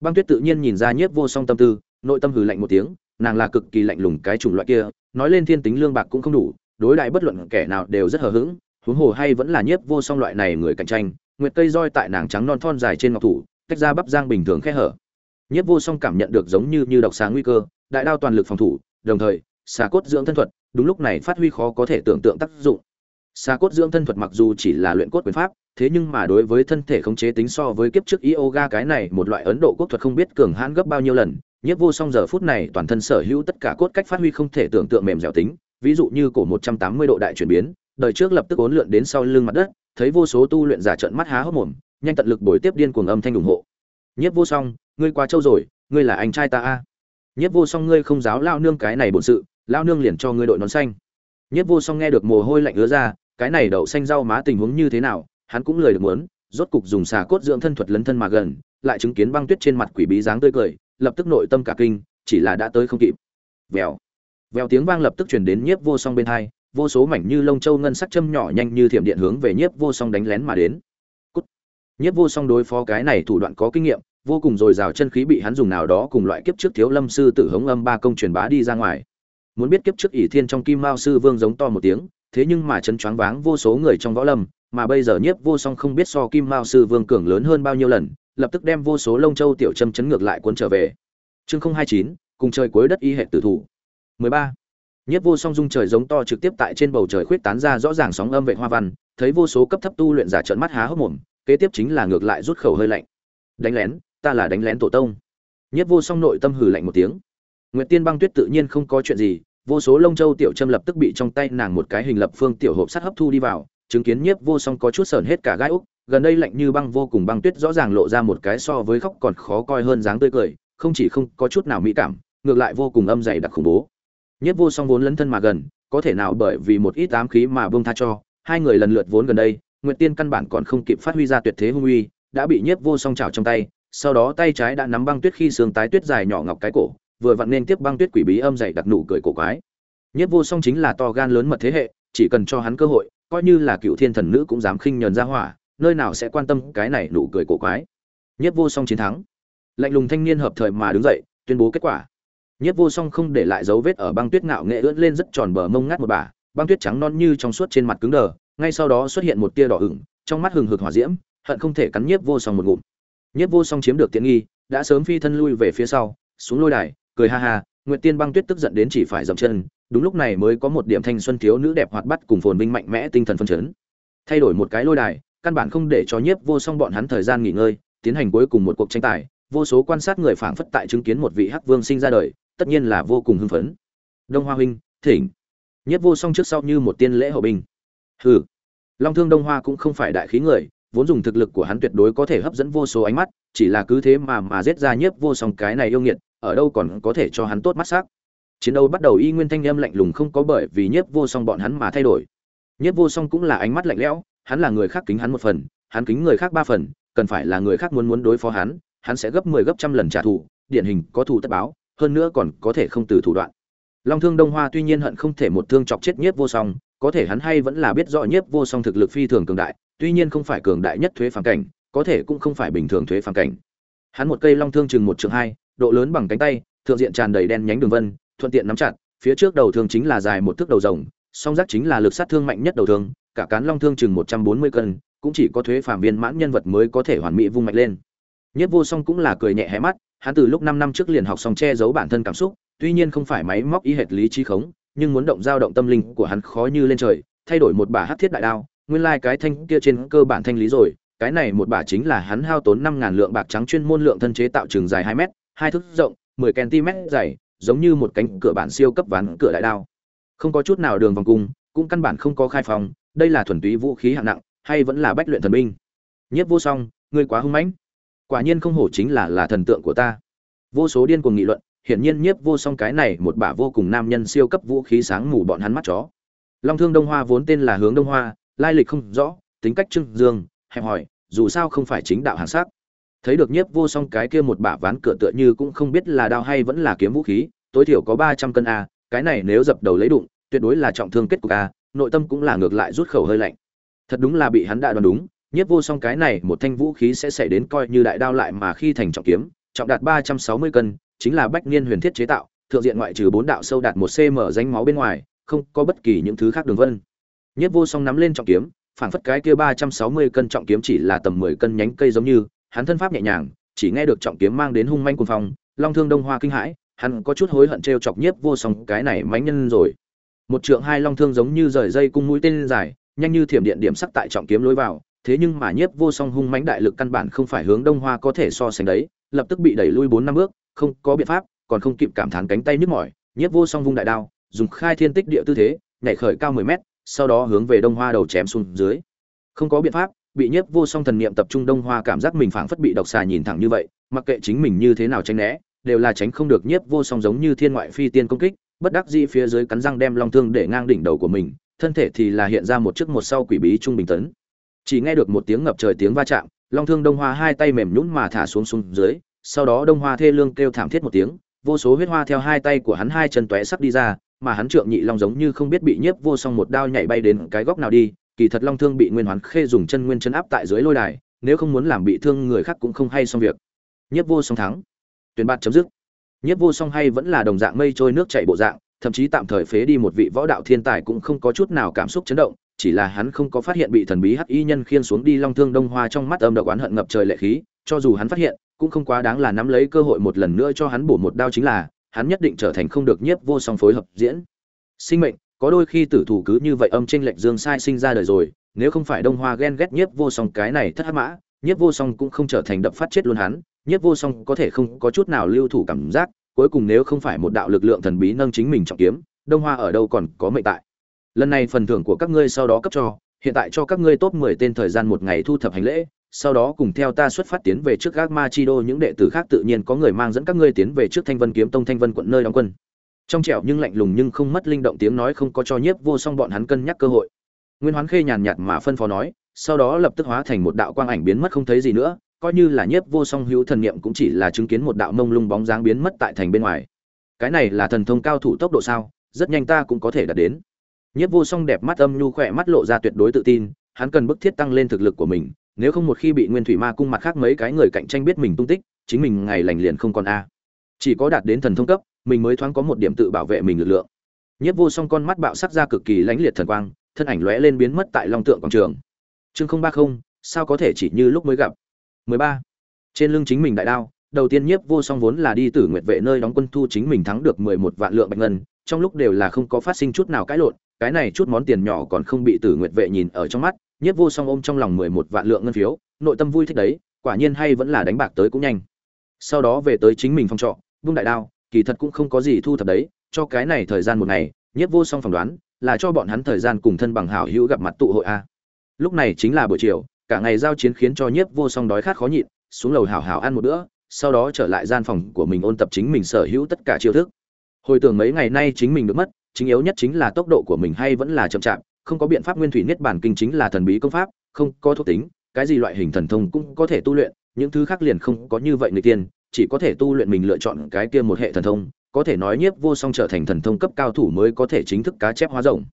Băng tuyết tự nhiên nhìn ra nhiếp vô song tâm tư, nội tâm hừ lạnh một tiếng, nàng là cực kỳ lạnh lùng cái chủng loại kia, nói lên thiên tính lương bạc cũng không đủ, đối đại bất luận kẻ nào đều rất hờ hững, huống hồ hay vẫn là nhiếp vô song loại này người cạnh tranh, nguyệt cây roi tại nàng trắng non thon dài trên ngọc thủ, tách ra bắp giang bình thường khe hở. Nhiếp vô song cảm nhận được giống như như độc sáng nguy cơ đại đao toàn lực phòng thủ, đồng thời, xà cốt dưỡng thân thuật, đúng lúc này phát huy khó có thể tưởng tượng tác dụng. Xà cốt dưỡng thân thuật mặc dù chỉ là luyện cốt quyền pháp, thế nhưng mà đối với thân thể khống chế tính so với kiếp trước yoga cái này một loại ấn độ quốc thuật không biết cường hãn gấp bao nhiêu lần, nhiếp vô song giờ phút này toàn thân sở hữu tất cả cốt cách phát huy không thể tưởng tượng mềm dẻo tính, ví dụ như cổ 180 độ đại chuyển biến, đời trước lập tức ốn lượn đến sau lưng mặt đất, thấy vô số tu luyện giả trợn mắt há hốc mồm, nhanh tận lực bồi tiếp điên cuồng âm thanh ủng hộ. Nhiếp vô song, ngươi quá trâu rồi, ngươi là anh trai ta a nhiếp vô song ngươi không giáo lao nương cái này bổn sự lao nương liền cho ngươi đội nón xanh Nhiếp Vô Song nghe được mồ hôi lạnh ứa ra, cái này đậu xanh rau má tình huống như thế nào, hắn cũng lời được muốn, rốt cục dùng xà cốt dưỡng thân thuật lấn thân mà gần, lại chứng kiến băng tuyết trên mặt quỷ bí dáng tươi cười, lập tức nội tâm cả kinh, chỉ là đã tới không kịp. Vèo. Vèo tiếng vang lập tức truyền đến Nhiếp Vô Song bên tai, vô số mảnh như lông châu ngân sắc châm nhỏ nhanh như thiểm điện hướng về Nhiếp Vô Song đánh lén mà đến. Cút. Nhiếp Vô Song đối phó cái này thủ đoạn có kinh nghiệm, vô cùng dồi dào chân khí bị hắn dùng nào đó cùng loại kiếp trước thiếu lâm sư tử hống âm ba công truyền bá đi ra ngoài. Muốn biết kiếp trước ỷ thiên trong kim mao sư vương giống to một tiếng, thế nhưng mà chân choáng váng vô số người trong võ lâm, mà bây giờ nhiếp vô song không biết so kim mao sư vương cường lớn hơn bao nhiêu lần, lập tức đem vô số lông châu tiểu châm chấn ngược lại cuốn trở về. Chương không hai chín, cùng trời cuối đất y hệ tử thủ. mười ba. Nhiếp vô song dung trời giống to trực tiếp tại trên bầu trời khuyết tán ra rõ ràng sóng âm vệ hoa văn, thấy vô số cấp thấp tu luyện giả trợn mắt há hốc mồm, kế tiếp chính là ngược lại rút khẩu hơi lạnh. Đánh lén ta là đánh lén tổ tông. Nhất vô song nội tâm hừ lạnh một tiếng. Nguyệt tiên băng tuyết tự nhiên không có chuyện gì, vô số lông châu tiểu châm lập tức bị trong tay nàng một cái hình lập phương tiểu hộp sắt hấp thu đi vào, chứng kiến nhiếp vô song có chút sờn hết cả gai úc, gần đây lạnh như băng vô cùng băng tuyết rõ ràng lộ ra một cái so với khóc còn khó coi hơn dáng tươi cười, không chỉ không có chút nào mỹ cảm, ngược lại vô cùng âm dày đặc khủng bố. Nhiếp vô song vốn lấn thân mà gần, có thể nào bởi vì một ít ám khí mà bông tha cho, hai người lần lượt vốn gần đây, nguyệt tiên căn bản còn không kịp phát huy ra tuyệt thế hung uy, đã bị nhiếp vô song trào trong tay sau đó tay trái đã nắm băng tuyết khi xương tái tuyết dài nhỏ ngọc cái cổ, vừa vặn nên tiếp băng tuyết quỷ bí âm dày đặc nụ cười cổ quái. Nhất vô song chính là to gan lớn mật thế hệ, chỉ cần cho hắn cơ hội, coi như là cựu thiên thần nữ cũng dám khinh nhờn ra hỏa, nơi nào sẽ quan tâm cái này nụ cười cổ quái. Nhất vô song chiến thắng. Lạnh lùng thanh niên hợp thời mà đứng dậy, tuyên bố kết quả. Nhất vô song không để lại dấu vết ở băng tuyết ngạo nghệ ưỡn lên rất tròn bờ mông ngắt một bà, băng tuyết trắng non như trong suốt trên mặt cứng đờ, ngay sau đó xuất hiện một tia đỏ ửng, trong mắt hừng hực hỏa diễm, hận không thể cắn nhiếp vô song một ngụm. Nhất Vô Song chiếm được tiện nghi, đã sớm phi thân lui về phía sau, xuống lôi đài, cười ha ha, Nguyệt Tiên Băng Tuyết tức giận đến chỉ phải dậm chân, đúng lúc này mới có một điểm thanh xuân thiếu nữ đẹp hoạt bát cùng phồn vinh mạnh mẽ tinh thần phân chấn. Thay đổi một cái lôi đài, căn bản không để cho Nhiếp Vô Song bọn hắn thời gian nghỉ ngơi, tiến hành cuối cùng một cuộc tranh tài, vô số quan sát người phảng phất tại chứng kiến một vị hắc vương sinh ra đời, tất nhiên là vô cùng hưng phấn. Đông Hoa huynh, thỉnh. Nhiếp Vô Song trước sau như một tiên lễ hậu bình. Hừ. Long Thương Đông Hoa cũng không phải đại khí người, vốn dùng thực lực của hắn tuyệt đối có thể hấp dẫn vô số ánh mắt, chỉ là cứ thế mà mà giết ra nhiếp vô song cái này yêu nghiệt, ở đâu còn có thể cho hắn tốt mắt sắc. Chiến đấu bắt đầu y nguyên thanh âm lạnh lùng không có bởi vì nhiếp vô song bọn hắn mà thay đổi. Nhiếp vô song cũng là ánh mắt lạnh lẽo, hắn là người khác kính hắn một phần, hắn kính người khác ba phần, cần phải là người khác muốn muốn đối phó hắn, hắn sẽ gấp 10 gấp trăm lần trả thù, điển hình có thù tất báo, hơn nữa còn có thể không từ thủ đoạn. Long Thương Đông Hoa tuy nhiên hận không thể một thương chọc chết nhiếp vô song, có thể hắn hay vẫn là biết rõ nhiếp vô song thực lực phi thường cường đại, tuy nhiên không phải cường đại nhất thuế phàm cảnh, có thể cũng không phải bình thường thuế phàm cảnh. Hắn một cây long thương chừng một trượng hai, độ lớn bằng cánh tay, thượng diện tràn đầy đen nhánh đường vân, thuận tiện nắm chặt, phía trước đầu thương chính là dài một thước đầu rồng, song giác chính là lực sát thương mạnh nhất đầu thương, cả cán long thương chừng 140 cân, cũng chỉ có thuế phàm viên mãn nhân vật mới có thể hoàn mỹ vung mạnh lên. Nhất Vô Song cũng là cười nhẹ hé mắt, hắn từ lúc 5 năm trước liền học xong che giấu bản thân cảm xúc, tuy nhiên không phải máy móc ý hệt lý trí khống, nhưng muốn động dao động tâm linh của hắn khó như lên trời, thay đổi một bả hắc thiết đại đao, nguyên lai like cái thanh kia trên cơ bản thanh lý rồi, cái này một bả chính là hắn hao tốn 5000 lượng bạc trắng chuyên môn lượng thân chế tạo trường dài 2 mét, hai thước rộng, 10 cm dày, giống như một cánh cửa bản siêu cấp ván cửa đại đao. Không có chút nào đường vòng cung, cũng căn bản không có khai phòng, đây là thuần túy vũ khí hạng nặng, hay vẫn là bách luyện thần binh. Nhiếp Vô Song, ngươi quá hung mãnh. Quả nhiên không hổ chính là là thần tượng của ta. Vô số điên cuồng nghị luận, hiển nhiên Nhiếp Vô Song cái này một bả vô cùng nam nhân siêu cấp vũ khí sáng mù bọn hắn mắt chó. Long Thương Đông Hoa vốn tên là Hướng Đông Hoa, lai lịch không rõ, tính cách trưng dương, hẹp hỏi, dù sao không phải chính đạo hàng sắc. Thấy được Nhiếp Vô Song cái kia một bả ván cửa tựa như cũng không biết là đao hay vẫn là kiếm vũ khí, tối thiểu có 300 cân a, cái này nếu dập đầu lấy đụng, tuyệt đối là trọng thương kết cục a, nội tâm cũng là ngược lại rút khẩu hơi lạnh. Thật đúng là bị hắn đã đoán đúng, Nhiếp Vô Song cái này một thanh vũ khí sẽ xảy đến coi như đại đao lại mà khi thành trọng kiếm, trọng đạt 360 cân, chính là bách niên huyền thiết chế tạo, thượng diện ngoại trừ bốn đạo sâu đạt 1 cm danh máu bên ngoài, không có bất kỳ những thứ khác đường vân. Nhất Vô Song nắm lên trọng kiếm, phản phất cái kia 360 cân trọng kiếm chỉ là tầm 10 cân nhánh cây giống như, hắn thân pháp nhẹ nhàng, chỉ nghe được trọng kiếm mang đến hung manh cuồng phong, Long Thương Đông Hoa kinh hãi, hắn có chút hối hận trêu chọc Nhiếp Vô Song cái này mãnh nhân rồi. Một trượng hai long thương giống như rời dây cung mũi tên dài, nhanh như thiểm điện điểm sắc tại trọng kiếm lối vào, thế nhưng mà Nhiếp Vô Song hung mãnh đại lực căn bản không phải hướng Đông Hoa có thể so sánh đấy, lập tức bị đẩy lui 4 năm bước, không có biện pháp, còn không kịp cảm thán cánh tay nhức mỏi, Nhiếp Vô Song vung đại đao, dùng khai thiên tích địa tư thế, nhảy khởi cao 10 mét, sau đó hướng về Đông Hoa đầu chém xuống dưới. Không có biện pháp, bị Nhiếp Vô Song thần niệm tập trung Đông Hoa cảm giác mình phảng phất bị độc xà nhìn thẳng như vậy, mặc kệ chính mình như thế nào tránh né, đều là tránh không được Nhiếp Vô Song giống như thiên ngoại phi tiên công kích, bất đắc dĩ phía dưới cắn răng đem long thương để ngang đỉnh đầu của mình thân thể thì là hiện ra một chiếc một sau quỷ bí trung bình tấn chỉ nghe được một tiếng ngập trời tiếng va chạm long thương đông hoa hai tay mềm nhũn mà thả xuống xuống dưới sau đó đông hoa thê lương kêu thảm thiết một tiếng vô số huyết hoa theo hai tay của hắn hai chân tóe sắp đi ra mà hắn trượng nhị long giống như không biết bị nhiếp vô song một đao nhảy bay đến cái góc nào đi, kỳ thật long thương bị nguyên hoán khê dùng chân nguyên chân áp tại dưới lôi đài, nếu không muốn làm bị thương người khác cũng không hay xong việc. Nhiếp vô song thắng. Tuyển bạt chấm dứt. Nhiếp vô song hay vẫn là đồng dạng mây trôi nước chảy bộ dạng, thậm chí tạm thời phế đi một vị võ đạo thiên tài cũng không có chút nào cảm xúc chấn động, chỉ là hắn không có phát hiện bị thần bí hắc y nhân khiên xuống đi long thương đông hoa trong mắt âm độc oán hận ngập trời lệ khí, cho dù hắn phát hiện, cũng không quá đáng là nắm lấy cơ hội một lần nữa cho hắn bổ một đao chính là hắn nhất định trở thành không được nhiếp vô song phối hợp diễn. Sinh mệnh, có đôi khi tử thủ cứ như vậy âm tranh lệch dương sai sinh ra đời rồi, nếu không phải đông hoa ghen ghét nhiếp vô song cái này thất hát mã, nhiếp vô song cũng không trở thành đập phát chết luôn hắn, nhiếp vô song có thể không có chút nào lưu thủ cảm giác, cuối cùng nếu không phải một đạo lực lượng thần bí nâng chính mình trọng kiếm, đông hoa ở đâu còn có mệnh tại. Lần này phần thưởng của các ngươi sau đó cấp cho, hiện tại cho các ngươi top mười tên thời gian một ngày thu thập hành lễ sau đó cùng theo ta xuất phát tiến về trước gác ma chi đô, những đệ tử khác tự nhiên có người mang dẫn các ngươi tiến về trước thanh vân kiếm tông, thanh vân quận nơi đóng quân. Trong trẻo nhưng lạnh lùng nhưng không mất linh động tiếng nói không có cho nhiếp vô song bọn hắn cân nhắc cơ hội. Nguyên hoán khê nhàn nhạt mà phân phó nói, sau đó lập tức hóa thành một đạo quang ảnh biến mất không thấy gì nữa, coi như là nhiếp vô song hữu thần niệm cũng chỉ là chứng kiến một đạo mông lung bóng dáng biến mất tại thành bên ngoài. Cái này là thần thông cao thủ tốc độ sao? Rất nhanh ta cũng có thể đạt đến. Nhiếp vô song đẹp mắt âm nhu khỏe mắt lộ ra tuyệt đối tự tin, hắn cần bức thiết tăng lên thực lực của mình nếu không một khi bị nguyên thủy ma cung mặt khác mấy cái người cạnh tranh biết mình tung tích, chính mình ngày lành liền không còn a. Chỉ có đạt đến thần thông cấp, mình mới thoáng có một điểm tự bảo vệ mình lực lượng. Nhất vô song con mắt bạo sắc ra cực kỳ lãnh liệt thần quang, thân ảnh lóe lên biến mất tại long tượng quảng trường. Chương không ba không, sao có thể chỉ như lúc mới gặp? 13. trên lưng chính mình đại đao, đầu tiên nhiếp vô song vốn là đi tử nguyệt vệ nơi đóng quân thu chính mình thắng được 11 vạn lượng bạch ngân, trong lúc đều là không có phát sinh chút nào cãi lộn, cái này chút món tiền nhỏ còn không bị tử nguyệt vệ nhìn ở trong mắt nhiếp vô song ôm trong lòng 11 vạn lượng ngân phiếu, nội tâm vui thích đấy, quả nhiên hay vẫn là đánh bạc tới cũng nhanh. Sau đó về tới chính mình phòng trọ, vung đại đao, kỳ thật cũng không có gì thu thập đấy, cho cái này thời gian một ngày, nhiếp vô song phỏng đoán, là cho bọn hắn thời gian cùng thân bằng hảo hữu gặp mặt tụ hội a. Lúc này chính là buổi chiều, cả ngày giao chiến khiến cho nhiếp vô song đói khát khó nhịn, xuống lầu hảo hảo ăn một bữa, sau đó trở lại gian phòng của mình ôn tập chính mình sở hữu tất cả chiêu thức. Hồi tưởng mấy ngày nay chính mình được mất, chính yếu nhất chính là tốc độ của mình hay vẫn là chậm chạp không có biện pháp nguyên thủy niết bản kinh chính là thần bí công pháp, không có thuộc tính, cái gì loại hình thần thông cũng có thể tu luyện, những thứ khác liền không có như vậy người tiên, chỉ có thể tu luyện mình lựa chọn cái kia một hệ thần thông, có thể nói nhiếp vô song trở thành thần thông cấp cao thủ mới có thể chính thức cá chép hóa rộng.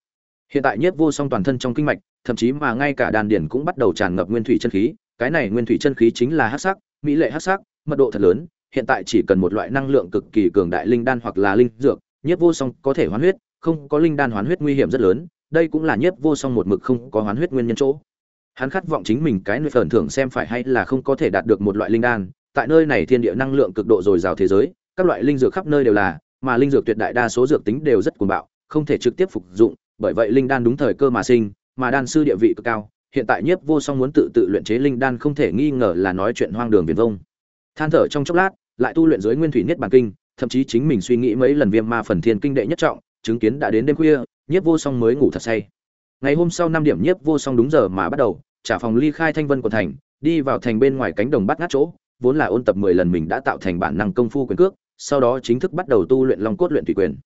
Hiện tại nhiếp vô song toàn thân trong kinh mạch, thậm chí mà ngay cả đàn điển cũng bắt đầu tràn ngập nguyên thủy chân khí, cái này nguyên thủy chân khí chính là hắc sắc, mỹ lệ hắc sắc, mật độ thật lớn, hiện tại chỉ cần một loại năng lượng cực kỳ cường đại linh đan hoặc là linh dược, nhiếp vô song có thể hoán huyết, không có linh đan hoán huyết nguy hiểm rất lớn đây cũng là nhiếp vô song một mực không có hoán huyết nguyên nhân chỗ. Hắn khát vọng chính mình cái nơi phần thưởng xem phải hay là không có thể đạt được một loại linh đan, tại nơi này thiên địa năng lượng cực độ dồi dào thế giới, các loại linh dược khắp nơi đều là, mà linh dược tuyệt đại đa số dược tính đều rất cuồng bạo, không thể trực tiếp phục dụng, bởi vậy linh đan đúng thời cơ mà sinh, mà đan sư địa vị cực cao, hiện tại nhiếp vô song muốn tự tự luyện chế linh đan không thể nghi ngờ là nói chuyện hoang đường viền vông. Than thở trong chốc lát, lại tu luyện dưới nguyên thủy niết bàn kinh, thậm chí chính mình suy nghĩ mấy lần viêm ma phần thiên kinh đệ nhất trọng, chứng kiến đã đến đêm khuya nhiếp vô song mới ngủ thật say. Ngày hôm sau năm điểm nhiếp vô song đúng giờ mà bắt đầu, trả phòng ly khai thanh vân của thành, đi vào thành bên ngoài cánh đồng bắt ngát chỗ, vốn là ôn tập mười lần mình đã tạo thành bản năng công phu quyền cước, sau đó chính thức bắt đầu tu luyện long cốt luyện thủy quyền.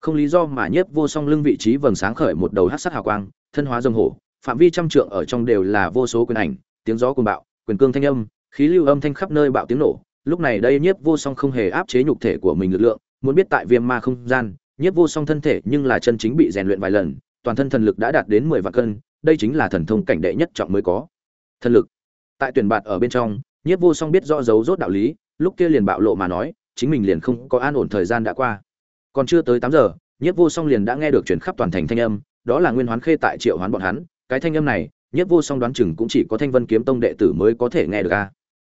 Không lý do mà nhiếp vô song lưng vị trí vầng sáng khởi một đầu hát sắc hào quang, thân hóa rồng hổ, phạm vi trăm trượng ở trong đều là vô số quyền ảnh, tiếng gió cuồng bạo, quyền cương thanh âm, khí lưu âm thanh khắp nơi bạo tiếng nổ. Lúc này đây nhiếp vô song không hề áp chế nhục thể của mình lực lượng, muốn biết tại viêm ma không gian nhiếp vô song thân thể nhưng là chân chính bị rèn luyện vài lần, toàn thân thần lực đã đạt đến mười vạn cân, đây chính là thần thông cảnh đệ nhất trọng mới có. Thần lực. Tại tuyển bạt ở bên trong, nhiếp vô song biết rõ dấu rốt đạo lý, lúc kia liền bạo lộ mà nói, chính mình liền không có an ổn thời gian đã qua. Còn chưa tới tám giờ, nhiếp vô song liền đã nghe được chuyển khắp toàn thành thanh âm, đó là nguyên hoán khê tại triệu hoán bọn hắn. Cái thanh âm này, nhiếp vô song đoán chừng cũng chỉ có thanh vân kiếm tông đệ tử mới có thể nghe được a.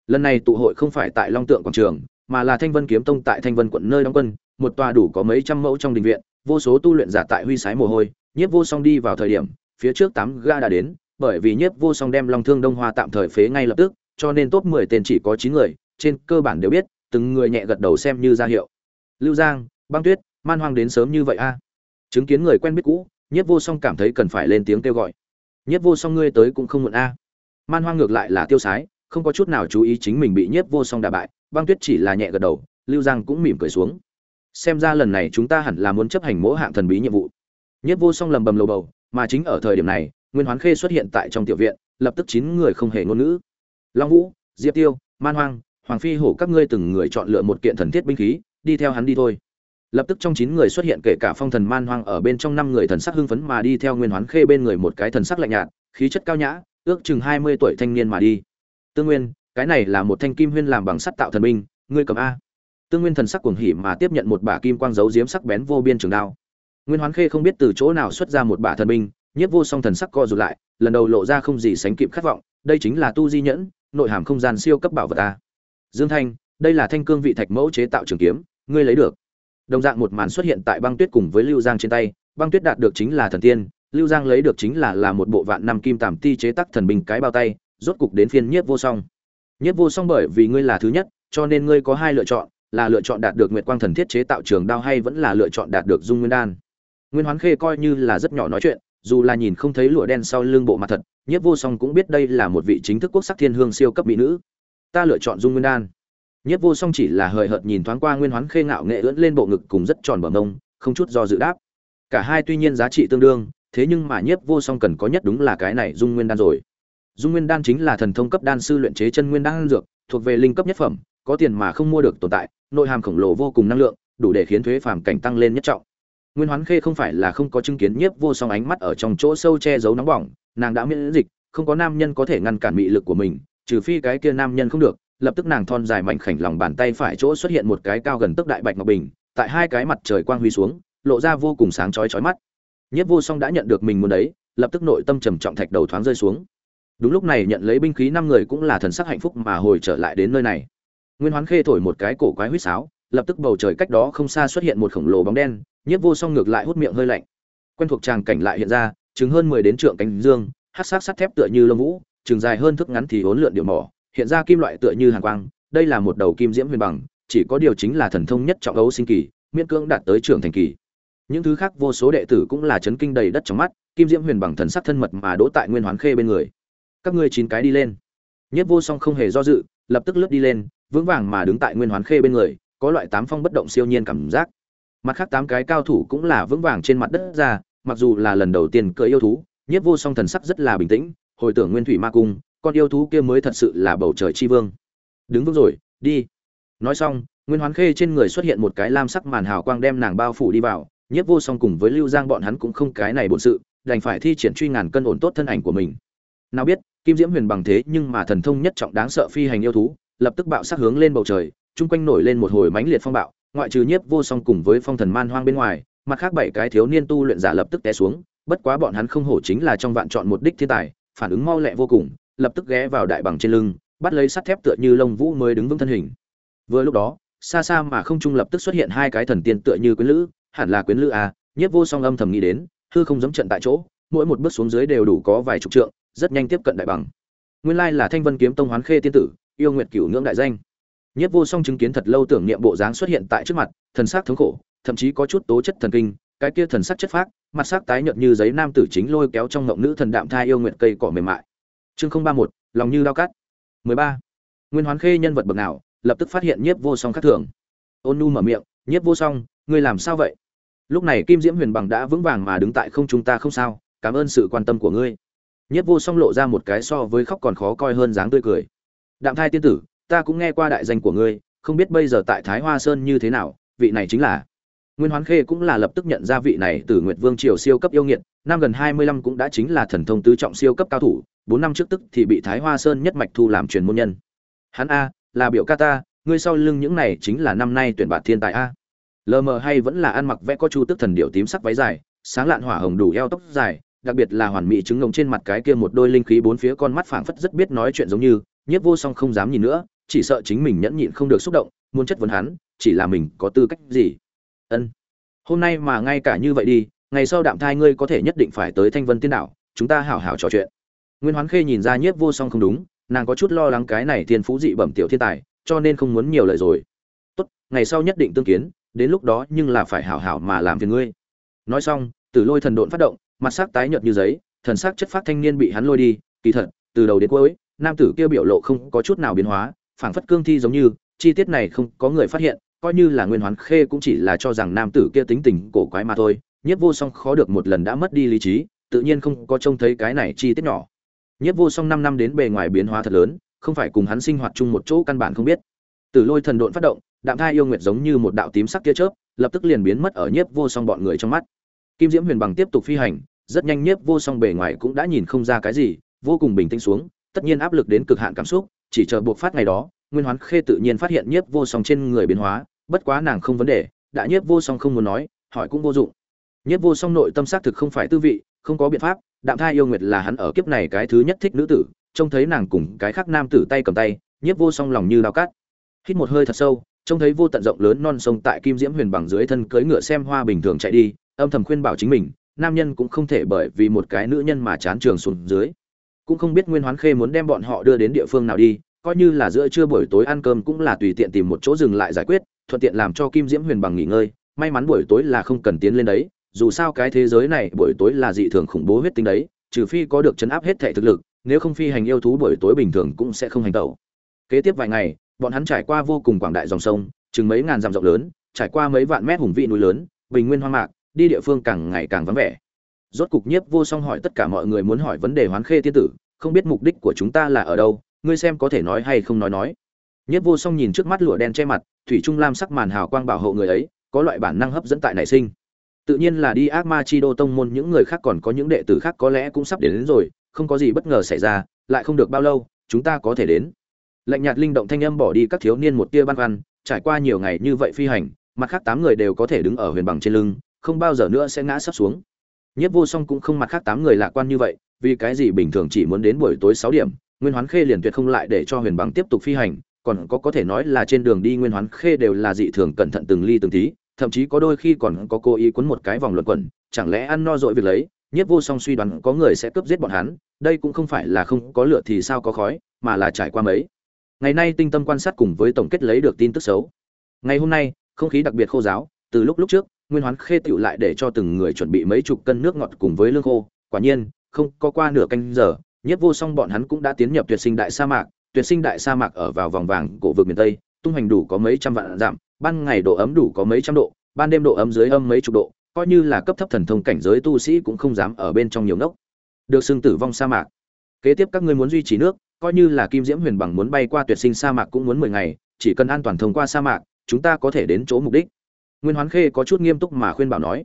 Lần này tụ hội không phải tại long tượng quảng trường, mà là thanh vân kiếm tông tại thanh vân quận nơi đóng quân một tòa đủ có mấy trăm mẫu trong đình viện, vô số tu luyện giả tại huy sái mồ hôi, nhiếp vô song đi vào thời điểm, phía trước tám ga đã đến, bởi vì nhiếp vô song đem long thương đông hoa tạm thời phế ngay lập tức, cho nên top mười tên chỉ có chín người, trên cơ bản đều biết, từng người nhẹ gật đầu xem như ra hiệu. Lưu giang, băng tuyết, man hoang đến sớm như vậy a? À? Chứng kiến người quen biết cũ, nhiếp vô song cảm thấy cần phải lên tiếng kêu gọi. Nhiếp vô song ngươi tới cũng không muộn a. À? Man hoang ngược lại là tiêu sái, không có chút nào chú ý chính mình bị nhiếp vô song đả bại, băng tuyết chỉ là nhẹ gật đầu, lưu giang cũng mỉm cười xuống xem ra lần này chúng ta hẳn là muốn chấp hành mỗi hạng thần bí nhiệm vụ. Nhất vô song lầm bầm lầu bầu, mà chính ở thời điểm này, nguyên hoán khê xuất hiện tại trong tiểu viện, lập tức chín người không hề ngôn ngữ. Long vũ, diệp tiêu, man hoang, hoàng phi hổ các ngươi từng người chọn lựa một kiện thần thiết binh khí, đi theo hắn đi thôi. Lập tức trong chín người xuất hiện kể cả phong thần man hoang ở bên trong năm người thần sắc hưng phấn mà đi theo nguyên hoán khê bên người một cái thần sắc lạnh nhạt, khí chất cao nhã, ước chừng hai mươi tuổi thanh niên mà đi. Tương nguyên, cái này là một thanh kim huyên làm bằng sắt tạo thần binh, ngươi cầm a tương nguyên thần sắc cuồng hỉ mà tiếp nhận một bả kim quang giấu diếm sắc bén vô biên trường đao. Nguyên hoán khê không biết từ chỗ nào xuất ra một bả thần binh, nhiếp vô song thần sắc co rụt lại, lần đầu lộ ra không gì sánh kịp khát vọng, đây chính là tu di nhẫn, nội hàm không gian siêu cấp bảo vật ta dương thanh, đây là thanh cương vị thạch mẫu chế tạo trường kiếm, ngươi lấy được. Đồng dạng một màn xuất hiện tại băng tuyết cùng với lưu giang trên tay, băng tuyết đạt được chính là thần tiên, lưu giang lấy được chính là là một bộ vạn năm kim tàm ti chế tác thần binh cái bao tay, rốt cục đến phiên nhiếp vô song. Nhiếp vô song bởi vì ngươi là thứ nhất, cho nên ngươi có hai lựa chọn là lựa chọn đạt được nguyệt quang thần thiết chế tạo trường đao hay vẫn là lựa chọn đạt được dung nguyên đan. Nguyên hoán khê coi như là rất nhỏ nói chuyện, dù là nhìn không thấy lụa đen sau lưng bộ mặt thật, nhiếp vô song cũng biết đây là một vị chính thức quốc sắc thiên hương siêu cấp mỹ nữ. Ta lựa chọn dung nguyên đan. Nhiếp vô song chỉ là hời hợt nhìn thoáng qua nguyên hoán khê ngạo nghệ ưỡn lên bộ ngực cùng rất tròn bờ mông, không chút do dự đáp. Cả hai tuy nhiên giá trị tương đương, thế nhưng mà nhiếp vô song cần có nhất đúng là cái này dung nguyên đan rồi. Dung nguyên đan chính là thần thông cấp đan sư luyện chế chân nguyên đan dược, thuộc về linh cấp nhất phẩm, có tiền mà không mua được tồn tại nội hàm khổng lồ vô cùng năng lượng, đủ để khiến thuế phàm cảnh tăng lên nhất trọng. Nguyên hoán khê không phải là không có chứng kiến nhiếp vô song ánh mắt ở trong chỗ sâu che giấu nóng bỏng, nàng đã miễn dịch, không có nam nhân có thể ngăn cản mị lực của mình, trừ phi cái kia nam nhân không được, lập tức nàng thon dài mảnh khảnh lòng bàn tay phải chỗ xuất hiện một cái cao gần tức đại bạch ngọc bình, tại hai cái mặt trời quang huy xuống, lộ ra vô cùng sáng chói chói mắt. Nhất vô song đã nhận được mình muốn đấy, lập tức nội tâm trầm trọng thạch đầu thoáng rơi xuống. Đúng lúc này nhận lấy binh khí năm người cũng là thần sắc hạnh phúc mà hồi trở lại đến nơi này nguyên hoán khê thổi một cái cổ quái huýt sáo, lập tức bầu trời cách đó không xa xuất hiện một khổng lồ bóng đen nhất vô song ngược lại hút miệng hơi lạnh. Quen thuộc tràng cảnh lại hiện ra chứng hơn mười đến trượng cánh dương hát sát sắt thép tựa như lông vũ, chừng dài hơn thước ngắn thì hốn lượn điệu mỏ, hiện ra kim loại tựa như hàng quang, đây là một đầu kim diễm huyền bằng, chỉ có điều chính là thần thông nhất trọng ấu sinh kỳ, miễn cưỡng đạt tới trưởng thành kỳ. Những thứ khác vô số đệ tử cũng là chấn kinh đầy đất trong mắt, kim diễm huyền bằng thần sắc thân mật mà đỗ tại nguyên hoán khê bên người. Các ngươi chín cái đi lên. Nhất vô song không hề do dự, lập tức lướt đi lên vững vàng mà đứng tại nguyên hoán khê bên người, có loại tám phong bất động siêu nhiên cảm giác. Mặt khác tám cái cao thủ cũng là vững vàng trên mặt đất ra, mặc dù là lần đầu tiên cưỡi yêu thú nhất vô song thần sắc rất là bình tĩnh, hồi tưởng nguyên thủy ma cung, con yêu thú kia mới thật sự là bầu trời chi vương. Đứng vững rồi, đi. Nói xong, nguyên hoán khê trên người xuất hiện một cái lam sắc màn hào quang đem nàng bao phủ đi vào nhất vô song cùng với lưu giang bọn hắn cũng không cái này bổn sự, đành phải thi triển truy ngàn cân ổn tốt thân ảnh của mình. Nào biết, kim diễm huyền bằng thế nhưng mà thần thông nhất trọng đáng sợ phi hành yêu thú lập tức bạo sắc hướng lên bầu trời, chung quanh nổi lên một hồi mãnh liệt phong bạo, ngoại trừ nhiếp vô song cùng với phong thần man hoang bên ngoài, mặt khác bảy cái thiếu niên tu luyện giả lập tức té xuống, bất quá bọn hắn không hổ chính là trong vạn chọn một đích thiên tài, phản ứng mau lẹ vô cùng, lập tức ghé vào đại bằng trên lưng, bắt lấy sắt thép tựa như lông vũ mới đứng vững thân hình. Vừa lúc đó, xa xa mà không trung lập tức xuất hiện hai cái thần tiên tựa như quyến lữ, hẳn là quyến lữ à nhiếp vô song âm thầm nghĩ đến, hư không giống trận tại chỗ, mỗi một bước xuống dưới đều đủ có vài chục trượng, rất nhanh tiếp cận đại bằng. Nguyên lai là thanh vân kiếm tông hoán khê tiên tử yêu nguyệt cửu ngưỡng đại danh Nhất Vô Song chứng kiến thật lâu tưởng niệm bộ dáng xuất hiện tại trước mặt, thần sắc thống khổ, thậm chí có chút tố chất thần kinh, cái kia thần sắc chất phác, mặt sắc tái nhợt như giấy nam tử chính lôi kéo trong ngộng nữ thần đạm thai yêu nguyệt cây cỏ mềm mại. Chương 031, lòng như đao cắt. 13. Nguyên Hoán Khê nhân vật bậc nào, lập tức phát hiện Nhiếp Vô Song khác thường. Ôn Nu mở miệng, "Nhiếp Vô Song, ngươi làm sao vậy?" Lúc này Kim Diễm Huyền Bằng đã vững vàng mà đứng tại không trung ta không sao, cảm ơn sự quan tâm của ngươi. Nhiếp Vô Song lộ ra một cái so với khóc còn khó coi hơn dáng tươi cười. "Đạm thai tiên tử, ta cũng nghe qua đại danh của ngươi không biết bây giờ tại thái hoa sơn như thế nào vị này chính là. Nguyên hoán khê cũng là lập tức nhận ra vị này từ nguyệt vương triều siêu cấp yêu nghiệt năm gần hai mươi lăm cũng đã chính là thần thông tứ trọng siêu cấp cao thủ bốn năm trước tức thì bị thái hoa sơn nhất mạch thu làm truyền môn nhân. Hắn a là biểu ca ta ngươi sau lưng những này chính là năm nay tuyển bạt thiên tài a. Lờ mờ hay vẫn là ăn mặc vẽ có chu tức thần điệu tím sắc váy dài sáng lạn hỏa hồng đủ eo tóc dài đặc biệt là hoàn mỹ trứng ngồng trên mặt cái kia một đôi linh khí bốn phía con mắt phảng phất rất biết nói chuyện giống như nhiếp vô song không dám nhìn nữa, chỉ sợ chính mình nhẫn nhịn không được xúc động, muốn chất vấn hắn, chỉ là mình có tư cách gì? Ân. Hôm nay mà ngay cả như vậy đi, ngày sau đạm thai ngươi có thể nhất định phải tới thanh vân tiên đảo, chúng ta hảo hảo trò chuyện. Nguyên hoán khê nhìn ra nhiếp vô song không đúng, nàng có chút lo lắng cái này thiên phú dị bẩm tiểu thiên tài, cho nên không muốn nhiều lời rồi. Tốt, ngày sau nhất định tương kiến, đến lúc đó nhưng là phải hảo hảo mà làm phiền ngươi. Nói xong từ lôi thần độn phát động, mặt sắc tái nhợt như giấy, thần sắc chất phát thanh niên bị hắn lôi đi, kỳ thật, từ đầu đến cuối nam tử kia biểu lộ không có chút nào biến hóa, phảng phất cương thi giống như, chi tiết này không có người phát hiện, coi như là nguyên hoán khê cũng chỉ là cho rằng nam tử kia tính tình cổ quái mà thôi, nhiếp vô song khó được một lần đã mất đi lý trí, tự nhiên không có trông thấy cái này chi tiết nhỏ. Nhiếp vô song năm năm đến bề ngoài biến hóa thật lớn, không phải cùng hắn sinh hoạt chung một chỗ căn bản không biết. Từ lôi thần độn phát động, đạm thai yêu nguyệt giống như một đạo tím sắc tia chớp, lập tức liền biến mất ở nhiếp vô song bọn người trong mắt. Kim diễm huyền bằng tiếp tục phi hành, rất nhanh nhiếp vô song bề ngoài cũng đã nhìn không ra cái gì, vô cùng bình tĩnh xuống tất nhiên áp lực đến cực hạn cảm xúc, chỉ chờ buộc phát ngày đó, nguyên hoán khê tự nhiên phát hiện nhiếp vô song trên người biến hóa, bất quá nàng không vấn đề, đã nhiếp vô song không muốn nói, hỏi cũng vô dụng. Nhiếp vô song nội tâm xác thực không phải tư vị, không có biện pháp, đạm thai yêu nguyệt là hắn ở kiếp này cái thứ nhất thích nữ tử, trông thấy nàng cùng cái khác nam tử tay cầm tay, nhiếp vô song lòng như lao cát. Hít một hơi thật sâu, trông thấy vô tận rộng lớn non sông tại kim diễm huyền bằng dưới thân cưỡi ngựa xem hoa bình thường chạy đi, âm thầm khuyên bảo chính mình, nam nhân cũng không thể bởi vì một cái nữ nhân mà chán trường xuống dưới cũng không biết nguyên hoán khê muốn đem bọn họ đưa đến địa phương nào đi, coi như là giữa trưa buổi tối ăn cơm cũng là tùy tiện tìm một chỗ dừng lại giải quyết, thuận tiện làm cho kim diễm huyền bằng nghỉ ngơi, may mắn buổi tối là không cần tiến lên đấy, dù sao cái thế giới này buổi tối là dị thường khủng bố huyết tinh đấy, trừ phi có được chấn áp hết thể thực lực, nếu không phi hành yêu thú buổi tối bình thường cũng sẽ không hành tẩu. Kế tiếp vài ngày, bọn hắn trải qua vô cùng quảng đại dòng sông, chừng mấy ngàn dặm rộng lớn, trải qua mấy vạn mét hùng vị núi lớn, bình nguyên hoang mạc, đi địa phương càng ngày càng vắng vẻ rốt cục nhiếp vô song hỏi tất cả mọi người muốn hỏi vấn đề hoán khê tiên tử không biết mục đích của chúng ta là ở đâu ngươi xem có thể nói hay không nói nói. Nhiếp vô song nhìn trước mắt lụa đen che mặt thủy trung lam sắc màn hào quang bảo hộ người ấy có loại bản năng hấp dẫn tại nảy sinh. Tự nhiên là đi ác ma chi đô tông môn những người khác còn có những đệ tử khác có lẽ cũng sắp đến, đến rồi không có gì bất ngờ xảy ra lại không được bao lâu chúng ta có thể đến. Lạnh nhạt linh động thanh âm bỏ đi các thiếu niên một tia băn khoăn trải qua nhiều ngày như vậy phi hành mặt khác tám người đều có thể đứng ở huyền bằng trên lưng không bao giờ nữa sẽ ngã sắp xuống nhất vô song cũng không mặt khác tám người lạc quan như vậy, vì cái gì bình thường chỉ muốn đến buổi tối sáu điểm, nguyên hoán khê liền tuyệt không lại để cho huyền bằng tiếp tục phi hành, còn có có thể nói là trên đường đi nguyên hoán khê đều là dị thường cẩn thận từng ly từng tí, thậm chí có đôi khi còn có cố ý cuốn một cái vòng luận quẩn, chẳng lẽ ăn no dội việc lấy nhất vô song suy đoán có người sẽ cướp giết bọn hắn, đây cũng không phải là không có lửa thì sao có khói, mà là trải qua mấy. Ngày nay tinh tâm quan sát cùng với tổng kết lấy được tin tức xấu. Ngày hôm nay, không khí đặc biệt khô giáo, từ lúc lúc trước nguyên hoán khê tựu lại để cho từng người chuẩn bị mấy chục cân nước ngọt cùng với lương khô. Quả nhiên, không có qua nửa canh giờ, nhất vô song bọn hắn cũng đã tiến nhập tuyệt sinh đại sa mạc. Tuyệt sinh đại sa mạc ở vào vòng vàng cổ vực miền tây, tung hành đủ có mấy trăm vạn dặm, ban ngày độ ấm đủ có mấy trăm độ, ban đêm độ ấm dưới âm mấy chục độ, coi như là cấp thấp thần thông cảnh giới tu sĩ cũng không dám ở bên trong nhiều ngốc. Được xưng tử vong sa mạc. Kế tiếp các ngươi muốn duy trì nước, coi như là kim diễm huyền bằng muốn bay qua tuyệt sinh sa mạc cũng muốn mười ngày, chỉ cần an toàn thông qua sa mạc, chúng ta có thể đến chỗ mục đích nguyên hoán khê có chút nghiêm túc mà khuyên bảo nói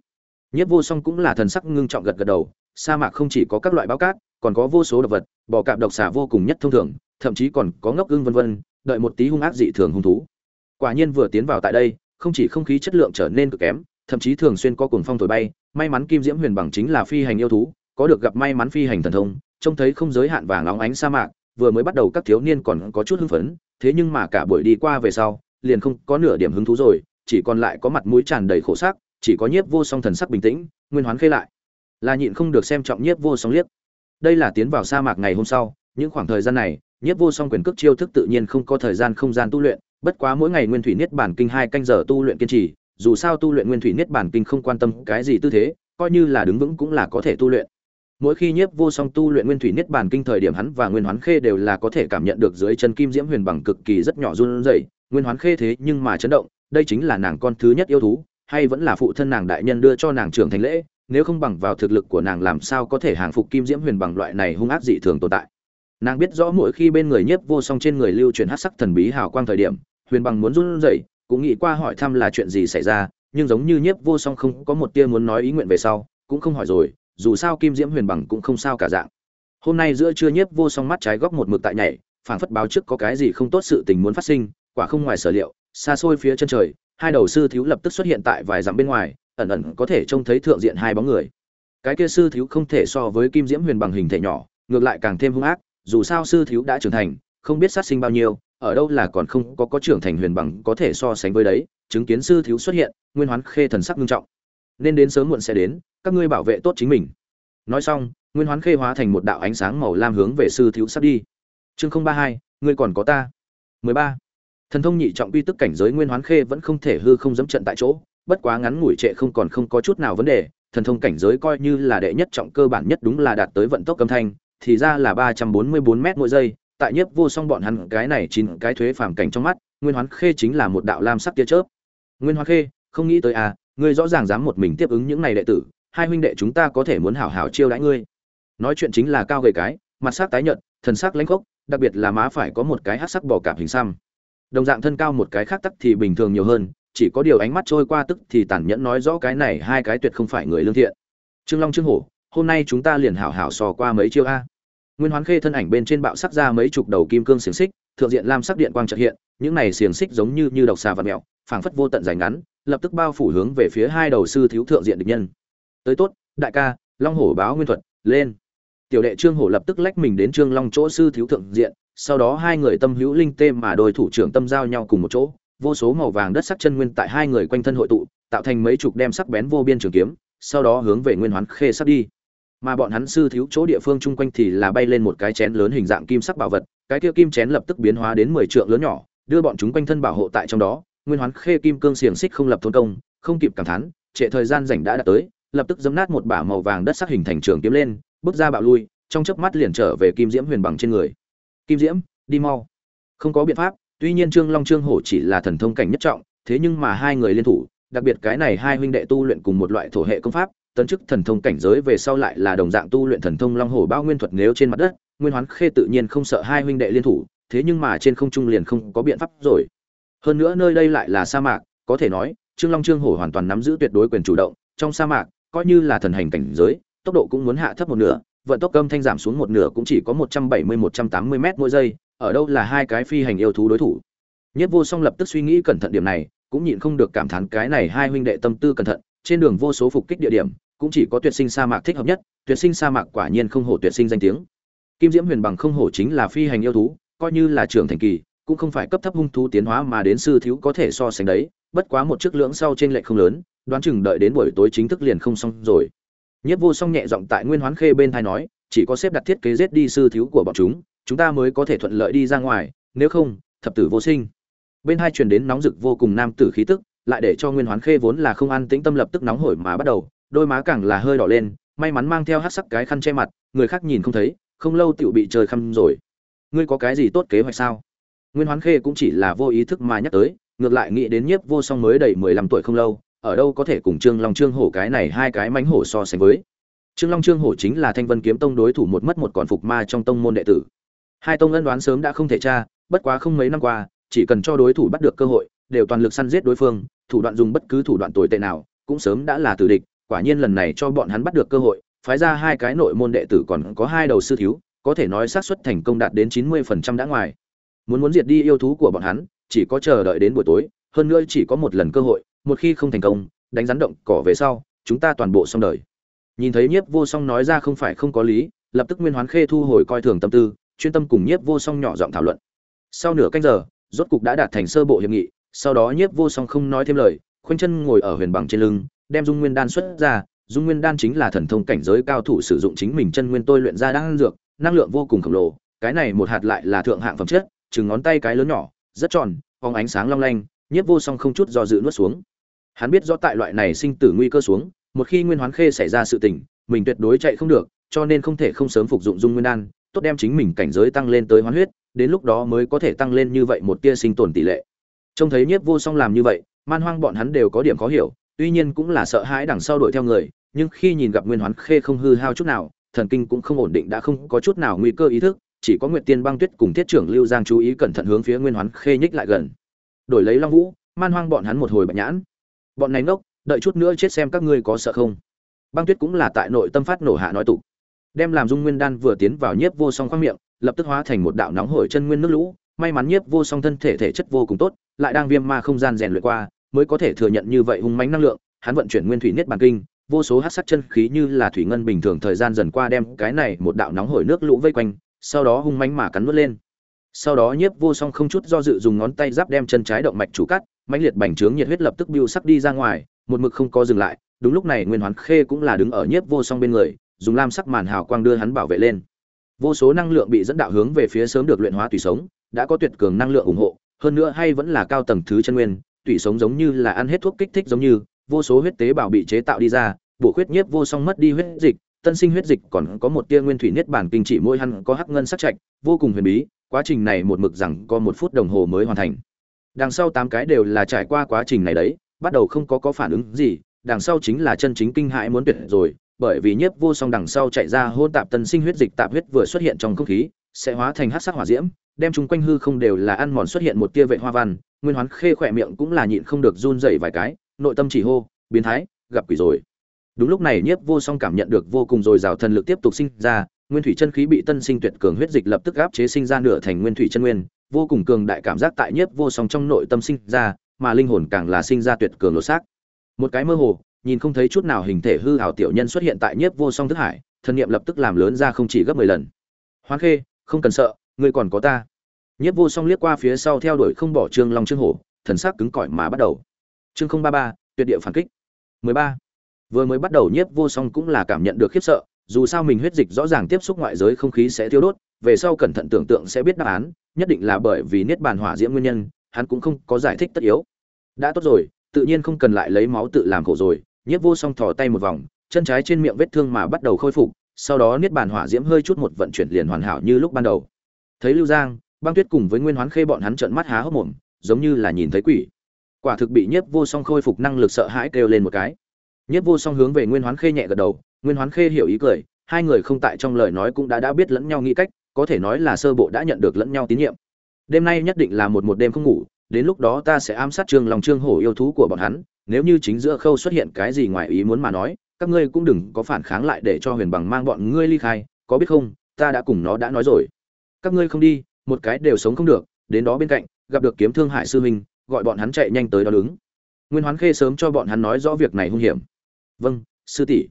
nhất vô song cũng là thần sắc ngưng trọng gật gật đầu, sa mạc không chỉ có các loại báo cát, còn có vô số độc vật, bò cạp độc xà vô cùng nhất thông thường, thậm chí còn có ngốc ưng vân vân, đợi một tí hung ác dị thường hung thú. Quả nhiên vừa tiến vào tại đây, không chỉ không khí chất lượng trở nên cực kém, thậm chí thường xuyên có cuồng phong thổi bay, may mắn kim diễm huyền bằng chính là phi hành yêu thú, có được gặp may mắn phi hành thần thông, trông thấy không giới hạn vàng óng ánh sa mạc, vừa mới bắt đầu các thiếu niên còn có chút hưng phấn, thế nhưng mà cả buổi đi qua về sau, liền không có nửa điểm hứng thú rồi chỉ còn lại có mặt mũi tràn đầy khổ sắc, chỉ có nhiếp vô song thần sắc bình tĩnh, nguyên hoán khê lại. Là nhịn không được xem trọng nhiếp vô song liếc. Đây là tiến vào sa mạc ngày hôm sau, những khoảng thời gian này, nhiếp vô song quyền cước chiêu thức tự nhiên không có thời gian không gian tu luyện, bất quá mỗi ngày nguyên thủy niết bản kinh hai canh giờ tu luyện kiên trì, dù sao tu luyện nguyên thủy niết bản kinh không quan tâm cái gì tư thế, coi như là đứng vững cũng là có thể tu luyện. Mỗi khi nhiếp vô song tu luyện nguyên thủy niết bản kinh thời điểm hắn và nguyên hoán khê đều là có thể cảm nhận được dưới chân kim diễm huyền bằng cực kỳ rất nhỏ run rẩy, nguyên hoán khê thế nhưng mà chấn động đây chính là nàng con thứ nhất yêu thú, hay vẫn là phụ thân nàng đại nhân đưa cho nàng trưởng thành lễ, nếu không bằng vào thực lực của nàng làm sao có thể hàng phục kim diễm huyền bằng loại này hung ác dị thường tồn tại. Nàng biết rõ mỗi khi bên người nhiếp vô song trên người lưu truyền hát sắc thần bí hào quang thời điểm, huyền bằng muốn run rẩy, cũng nghĩ qua hỏi thăm là chuyện gì xảy ra, nhưng giống như nhiếp vô song không có một tia muốn nói ý nguyện về sau, cũng không hỏi rồi, dù sao kim diễm huyền bằng cũng không sao cả dạng. Hôm nay giữa trưa nhiếp vô song mắt trái góc một mực tại nhảy, phảng phất báo trước có cái gì không tốt sự tình muốn phát sinh, quả không ngoài sở liệu xa xôi phía chân trời, hai đầu sư thiếu lập tức xuất hiện tại vài dặm bên ngoài, ẩn ẩn có thể trông thấy thượng diện hai bóng người. Cái kia sư thiếu không thể so với kim diễm huyền bằng hình thể nhỏ, ngược lại càng thêm hung ác, dù sao sư thiếu đã trưởng thành, không biết sát sinh bao nhiêu, ở đâu là còn không có có trưởng thành huyền bằng có thể so sánh với đấy, chứng kiến sư thiếu xuất hiện, nguyên hoán khê thần sắc nghiêm trọng. Nên đến sớm muộn sẽ đến, các ngươi bảo vệ tốt chính mình. Nói xong, nguyên hoán khê hóa thành một đạo ánh sáng màu lam hướng về sư thiếu sắp đi. Chương không ba hai, ngươi còn có ta. Mười ba thần thông nhị trọng uy tức cảnh giới nguyên hoán khê vẫn không thể hư không dẫm trận tại chỗ, bất quá ngắn ngủi trệ không còn không có chút nào vấn đề, thần thông cảnh giới coi như là đệ nhất trọng cơ bản nhất đúng là đạt tới vận tốc âm thanh, thì ra là ba trăm bốn mươi bốn m mỗi giây, tại nhất vô song bọn hắn cái này chín cái thuế phàm cảnh trong mắt, nguyên hoán khê chính là một đạo lam sắc tia chớp. Nguyên hoán khê, không nghĩ tới à ngươi rõ ràng dám một mình tiếp ứng những này đệ tử, hai huynh đệ chúng ta có thể muốn hảo hảo chiêu đãi ngươi. Nói chuyện chính là cao gầy cái, mặt sắc tái nhợt, thần sắc lãnh khốc, đặc biệt là má phải có một cái hát sắc bò cạp hình xăm đồng dạng thân cao một cái khác tắc thì bình thường nhiều hơn, chỉ có điều ánh mắt trôi qua tức thì tàn nhẫn nói rõ cái này hai cái tuyệt không phải người lương thiện. Trương long trương hổ, hôm nay chúng ta liền hảo hảo sò qua mấy chiêu a. Nguyên hoán khê thân ảnh bên trên bạo sắc ra mấy chục đầu kim cương xiềng xích, thượng diện lam sắc điện quang trợ hiện, những này xiềng xích giống như như độc xà và mèo, phảng phất vô tận dài ngắn, lập tức bao phủ hướng về phía hai đầu sư thiếu thượng diện địch nhân. Tới tốt, đại ca, long hổ báo nguyên thuật, lên. Tiểu đệ trương hổ lập tức lách mình đến trương long chỗ sư thiếu thượng diện sau đó hai người tâm hữu linh tê mà đôi thủ trưởng tâm giao nhau cùng một chỗ, vô số màu vàng đất sắc chân nguyên tại hai người quanh thân hội tụ, tạo thành mấy chục đem sắc bén vô biên trường kiếm, sau đó hướng về nguyên hoán khê sắp đi. Mà bọn hắn sư thiếu chỗ địa phương chung quanh thì là bay lên một cái chén lớn hình dạng kim sắc bảo vật, cái kia kim chén lập tức biến hóa đến mười trượng lớn nhỏ, đưa bọn chúng quanh thân bảo hộ tại trong đó, nguyên hoán khê kim cương xiềng xích không lập thôn công, không kịp cảm thán, trệ thời gian rảnh đã đạt tới, lập tức dấm nát một bả màu vàng đất sắc hình thành trường kiếm lên, bước ra bạo lui, trong chớp mắt liền trở về kim diễm huyền bằng trên người kim diễm, đi mau. Không có biện pháp, tuy nhiên trương long trương hổ chỉ là thần thông cảnh nhất trọng, thế nhưng mà hai người liên thủ, đặc biệt cái này hai huynh đệ tu luyện cùng một loại thổ hệ công pháp, tấn chức thần thông cảnh giới về sau lại là đồng dạng tu luyện thần thông long hổ bao nguyên thuật nếu trên mặt đất, nguyên hoán khê tự nhiên không sợ hai huynh đệ liên thủ, thế nhưng mà trên không trung liền không có biện pháp rồi. Hơn nữa nơi đây lại là sa mạc, có thể nói, trương long trương hổ hoàn toàn nắm giữ tuyệt đối quyền chủ động, trong sa mạc, coi như là thần hành cảnh giới, tốc độ cũng muốn hạ thấp một nửa vận tốc âm thanh giảm xuống một nửa cũng chỉ có một trăm bảy mươi, một trăm tám mươi m mỗi giây, ở đâu là hai cái phi hành yêu thú đối thủ. Nhất vô song lập tức suy nghĩ cẩn thận điểm này, cũng nhịn không được cảm thán cái này hai huynh đệ tâm tư cẩn thận, trên đường vô số phục kích địa điểm, cũng chỉ có tuyệt sinh sa mạc thích hợp nhất, tuyệt sinh sa mạc quả nhiên không hổ tuyệt sinh danh tiếng. Kim diễm huyền bằng không hổ chính là phi hành yêu thú, coi như là trưởng thành kỳ, cũng không phải cấp thấp hung thú tiến hóa mà đến sư thiếu có thể so sánh đấy, bất quá một chiếc lưỡng sau trên lệ không lớn, đoán chừng đợi đến buổi tối chính thức liền không xong rồi. Nhiếp vô song nhẹ giọng tại nguyên hoán khê bên tai nói, chỉ có xếp đặt thiết kế giết đi sư thiếu của bọn chúng chúng ta mới có thể thuận lợi đi ra ngoài, nếu không, thập tử vô sinh. Bên hai truyền đến nóng rực vô cùng nam tử khí tức, lại để cho nguyên hoán khê vốn là không an tĩnh tâm lập tức nóng hổi mà bắt đầu, đôi má càng là hơi đỏ lên, may mắn mang theo hắc sắc cái khăn che mặt, người khác nhìn không thấy, không lâu tiểu bị trời khăm rồi. Ngươi có cái gì tốt kế hoạch sao? Nguyên hoán khê cũng chỉ là vô ý thức mà nhắc tới, ngược lại nghĩ đến nhiếp vô song mới đầy mười lăm tuổi không lâu ở đâu có thể cùng trương long trương hổ cái này hai cái mánh hổ so sánh với. Trương long trương hổ chính là thanh vân kiếm tông đối thủ một mất một còn phục ma trong tông môn đệ tử. Hai tông ân đoán sớm đã không thể tra, bất quá không mấy năm qua, chỉ cần cho đối thủ bắt được cơ hội, đều toàn lực săn giết đối phương, thủ đoạn dùng bất cứ thủ đoạn tồi tệ nào, cũng sớm đã là tử địch, quả nhiên lần này cho bọn hắn bắt được cơ hội, phái ra hai cái nội môn đệ tử còn có hai đầu sư thiếu, có thể nói xác suất thành công đạt đến chín mươi phần trăm đã ngoài. Muốn muốn diệt đi yêu thú của bọn hắn, chỉ có chờ đợi đến buổi tối, hơn nữa chỉ có một lần cơ hội một khi không thành công, đánh rắn động cỏ về sau, chúng ta toàn bộ xong đời. Nhìn thấy nhiếp vô song nói ra không phải không có lý, lập tức nguyên hoán khê thu hồi coi thường tâm tư, chuyên tâm cùng nhiếp vô song nhỏ giọng thảo luận. Sau nửa canh giờ, rốt cục đã đạt thành sơ bộ hiệp nghị, sau đó nhiếp vô song không nói thêm lời, khoanh chân ngồi ở huyền bằng trên lưng, đem dung nguyên đan xuất ra. Dung nguyên đan chính là thần thông cảnh giới cao thủ sử dụng chính mình chân nguyên tôi luyện ra đan dược, năng lượng vô cùng khổng lồ, cái này một hạt lại là thượng hạng phẩm chất, chừng ngón tay cái lớn nhỏ, rất tròn, phóng ánh sáng long lanh, nhiếp vô song không chút do dự nuốt xuống hắn biết rõ tại loại này sinh tử nguy cơ xuống, một khi nguyên hoán khê xảy ra sự tình, mình tuyệt đối chạy không được, cho nên không thể không sớm phục dụng dung nguyên đan, tốt đem chính mình cảnh giới tăng lên tới hoán huyết, đến lúc đó mới có thể tăng lên như vậy một tia sinh tồn tỷ lệ. Trông thấy nhiếp vô song làm như vậy, man hoang bọn hắn đều có điểm khó hiểu, tuy nhiên cũng là sợ hãi đằng sau đuổi theo người, nhưng khi nhìn gặp nguyên hoán khê không hư hao chút nào, thần kinh cũng không ổn định đã không có chút nào nguy cơ ý thức, chỉ có nguyệt tiên băng tuyết cùng thiết trưởng lưu giang chú ý cẩn thận hướng phía nguyên hoán khê nhích lại gần. Đổi lấy long vũ, man hoang bọn hắn một hồi bạch nhãn bọn này ngốc, đợi chút nữa chết xem các ngươi có sợ không. Băng tuyết cũng là tại nội tâm phát nổ hạ nói tụ. Đem làm dung nguyên đan vừa tiến vào nhiếp vô song khoang miệng, lập tức hóa thành một đạo nóng hổi chân nguyên nước lũ. May mắn nhiếp vô song thân thể thể chất vô cùng tốt, lại đang viêm ma không gian rèn luyện qua, mới có thể thừa nhận như vậy hung mánh năng lượng. Hắn vận chuyển nguyên thủy niết bàn kinh, vô số hát sắc chân khí như là thủy ngân bình thường thời gian dần qua đem cái này một đạo nóng hổi nước lũ vây quanh, sau đó hung mãnh mà cắn nuốt lên. Sau đó nhiếp vô song không chút do dự dùng ngón tay giáp đem chân trái động mạch chủ cắt mãnh liệt bành trướng nhiệt huyết lập tức bưu sắc đi ra ngoài, một mực không có dừng lại, đúng lúc này nguyên hoán khê cũng là đứng ở nhiếp vô song bên người, dùng lam sắc màn hào quang đưa hắn bảo vệ lên. Vô số năng lượng bị dẫn đạo hướng về phía sớm được luyện hóa tùy sống, đã có tuyệt cường năng lượng ủng hộ, hơn nữa hay vẫn là cao tầng thứ chân nguyên tùy sống giống như là ăn hết thuốc kích thích giống như, vô số huyết tế bào bị chế tạo đi ra, bổ khuyết nhiếp vô song mất đi huyết dịch, tân sinh huyết dịch còn có một tia nguyên thủy niết bản kinh chỉ môi hắn có hắc ngân sắc trạch, vô cùng huyền bí, quá trình này một mực rằng có một phút đồng hồ mới hoàn thành đằng sau tám cái đều là trải qua quá trình này đấy, bắt đầu không có có phản ứng gì, đằng sau chính là chân chính kinh hãi muốn tuyệt rồi, bởi vì nhiếp vô song đằng sau chạy ra hôn tạp tân sinh huyết dịch tạp huyết vừa xuất hiện trong không khí, sẽ hóa thành hát sắc hỏa diễm, đem chung quanh hư không đều là ăn mòn xuất hiện một tia vệ hoa văn, nguyên hoán khê khỏe miệng cũng là nhịn không được run dậy vài cái, nội tâm chỉ hô, biến thái, gặp quỷ rồi. Đúng lúc này nhiếp vô song cảm nhận được vô cùng dồi dào thần lực tiếp tục sinh ra, nguyên thủy chân khí bị tân sinh tuyệt cường huyết dịch lập tức áp chế sinh ra nửa thành nguyên thủy chân nguyên vô cùng cường đại cảm giác tại nhiếp vô song trong nội tâm sinh ra, mà linh hồn càng là sinh ra tuyệt cường lột xác. Một cái mơ hồ, nhìn không thấy chút nào hình thể hư hảo tiểu nhân xuất hiện tại nhiếp vô song thức hải thần niệm lập tức làm lớn ra không chỉ gấp mười lần. Hoán khê, không cần sợ, ngươi còn có ta. Nhiếp vô song liếc qua phía sau theo đuổi không bỏ trương long trương hổ, thần sắc cứng cỏi mà bắt đầu. Chương không ba ba, tuyệt địa phản kích. mười ba. Vừa mới bắt đầu nhiếp vô song cũng là cảm nhận được khiếp sợ, dù sao mình huyết dịch rõ ràng tiếp xúc ngoại giới không khí sẽ tiêu đốt về sau cẩn thận tưởng tượng sẽ biết đáp án, nhất định là bởi vì niết bàn hỏa diễm nguyên nhân, hắn cũng không có giải thích tất yếu. Đã tốt rồi, tự nhiên không cần lại lấy máu tự làm khổ rồi, nhiếp vô song thò tay một vòng, chân trái trên miệng vết thương mà bắt đầu khôi phục, sau đó niết bàn hỏa diễm hơi chút một vận chuyển liền hoàn hảo như lúc ban đầu. Thấy lưu giang, băng tuyết cùng với nguyên hoán khê bọn hắn trợn mắt há hốc mồm, giống như là nhìn thấy quỷ. Quả thực bị nhiếp vô song khôi phục năng lực sợ hãi kêu lên một cái. Nhiếp vô song hướng về nguyên hoán khê nhẹ gật đầu, nguyên hoán khê hiểu ý cười, hai người không tại trong lời nói cũng đã đã biết lẫn nhau nghĩ cách có thể nói là sơ bộ đã nhận được lẫn nhau tín nhiệm. Đêm nay nhất định là một một đêm không ngủ, đến lúc đó ta sẽ ám sát trương lòng trương hổ yêu thú của bọn hắn, nếu như chính giữa khâu xuất hiện cái gì ngoài ý muốn mà nói, các ngươi cũng đừng có phản kháng lại để cho huyền bằng mang bọn ngươi ly khai, có biết không, ta đã cùng nó đã nói rồi. Các ngươi không đi, một cái đều sống không được, đến đó bên cạnh, gặp được kiếm thương hải sư huynh, gọi bọn hắn chạy nhanh tới đó đứng. Nguyên hoán khê sớm cho bọn hắn nói rõ việc này hung hiểm. Vâng sư tỷ.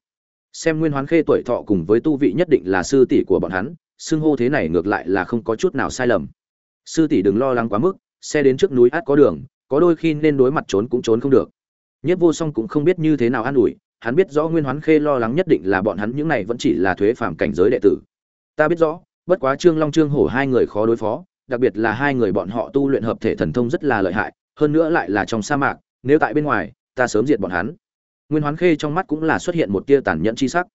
Xem nguyên hoán khê tuổi thọ cùng với tu vị nhất định là sư tỷ của bọn hắn xưng hô thế này ngược lại là không có chút nào sai lầm. Sư tỷ đừng lo lắng quá mức, xe đến trước núi át có đường, có đôi khi nên đối mặt trốn cũng trốn không được. Nhất vô song cũng không biết như thế nào an ủi, hắn biết rõ nguyên hoán khê lo lắng nhất định là bọn hắn những này vẫn chỉ là thuế phạm cảnh giới đệ tử. Ta biết rõ, bất quá trương long trương hổ hai người khó đối phó, đặc biệt là hai người bọn họ tu luyện hợp thể thần thông rất là lợi hại, hơn nữa lại là trong sa mạc, nếu tại bên ngoài, ta sớm diệt bọn hắn. Nguyên hoán khê trong mắt cũng là xuất hiện một tia tàn nhẫn chi sắc.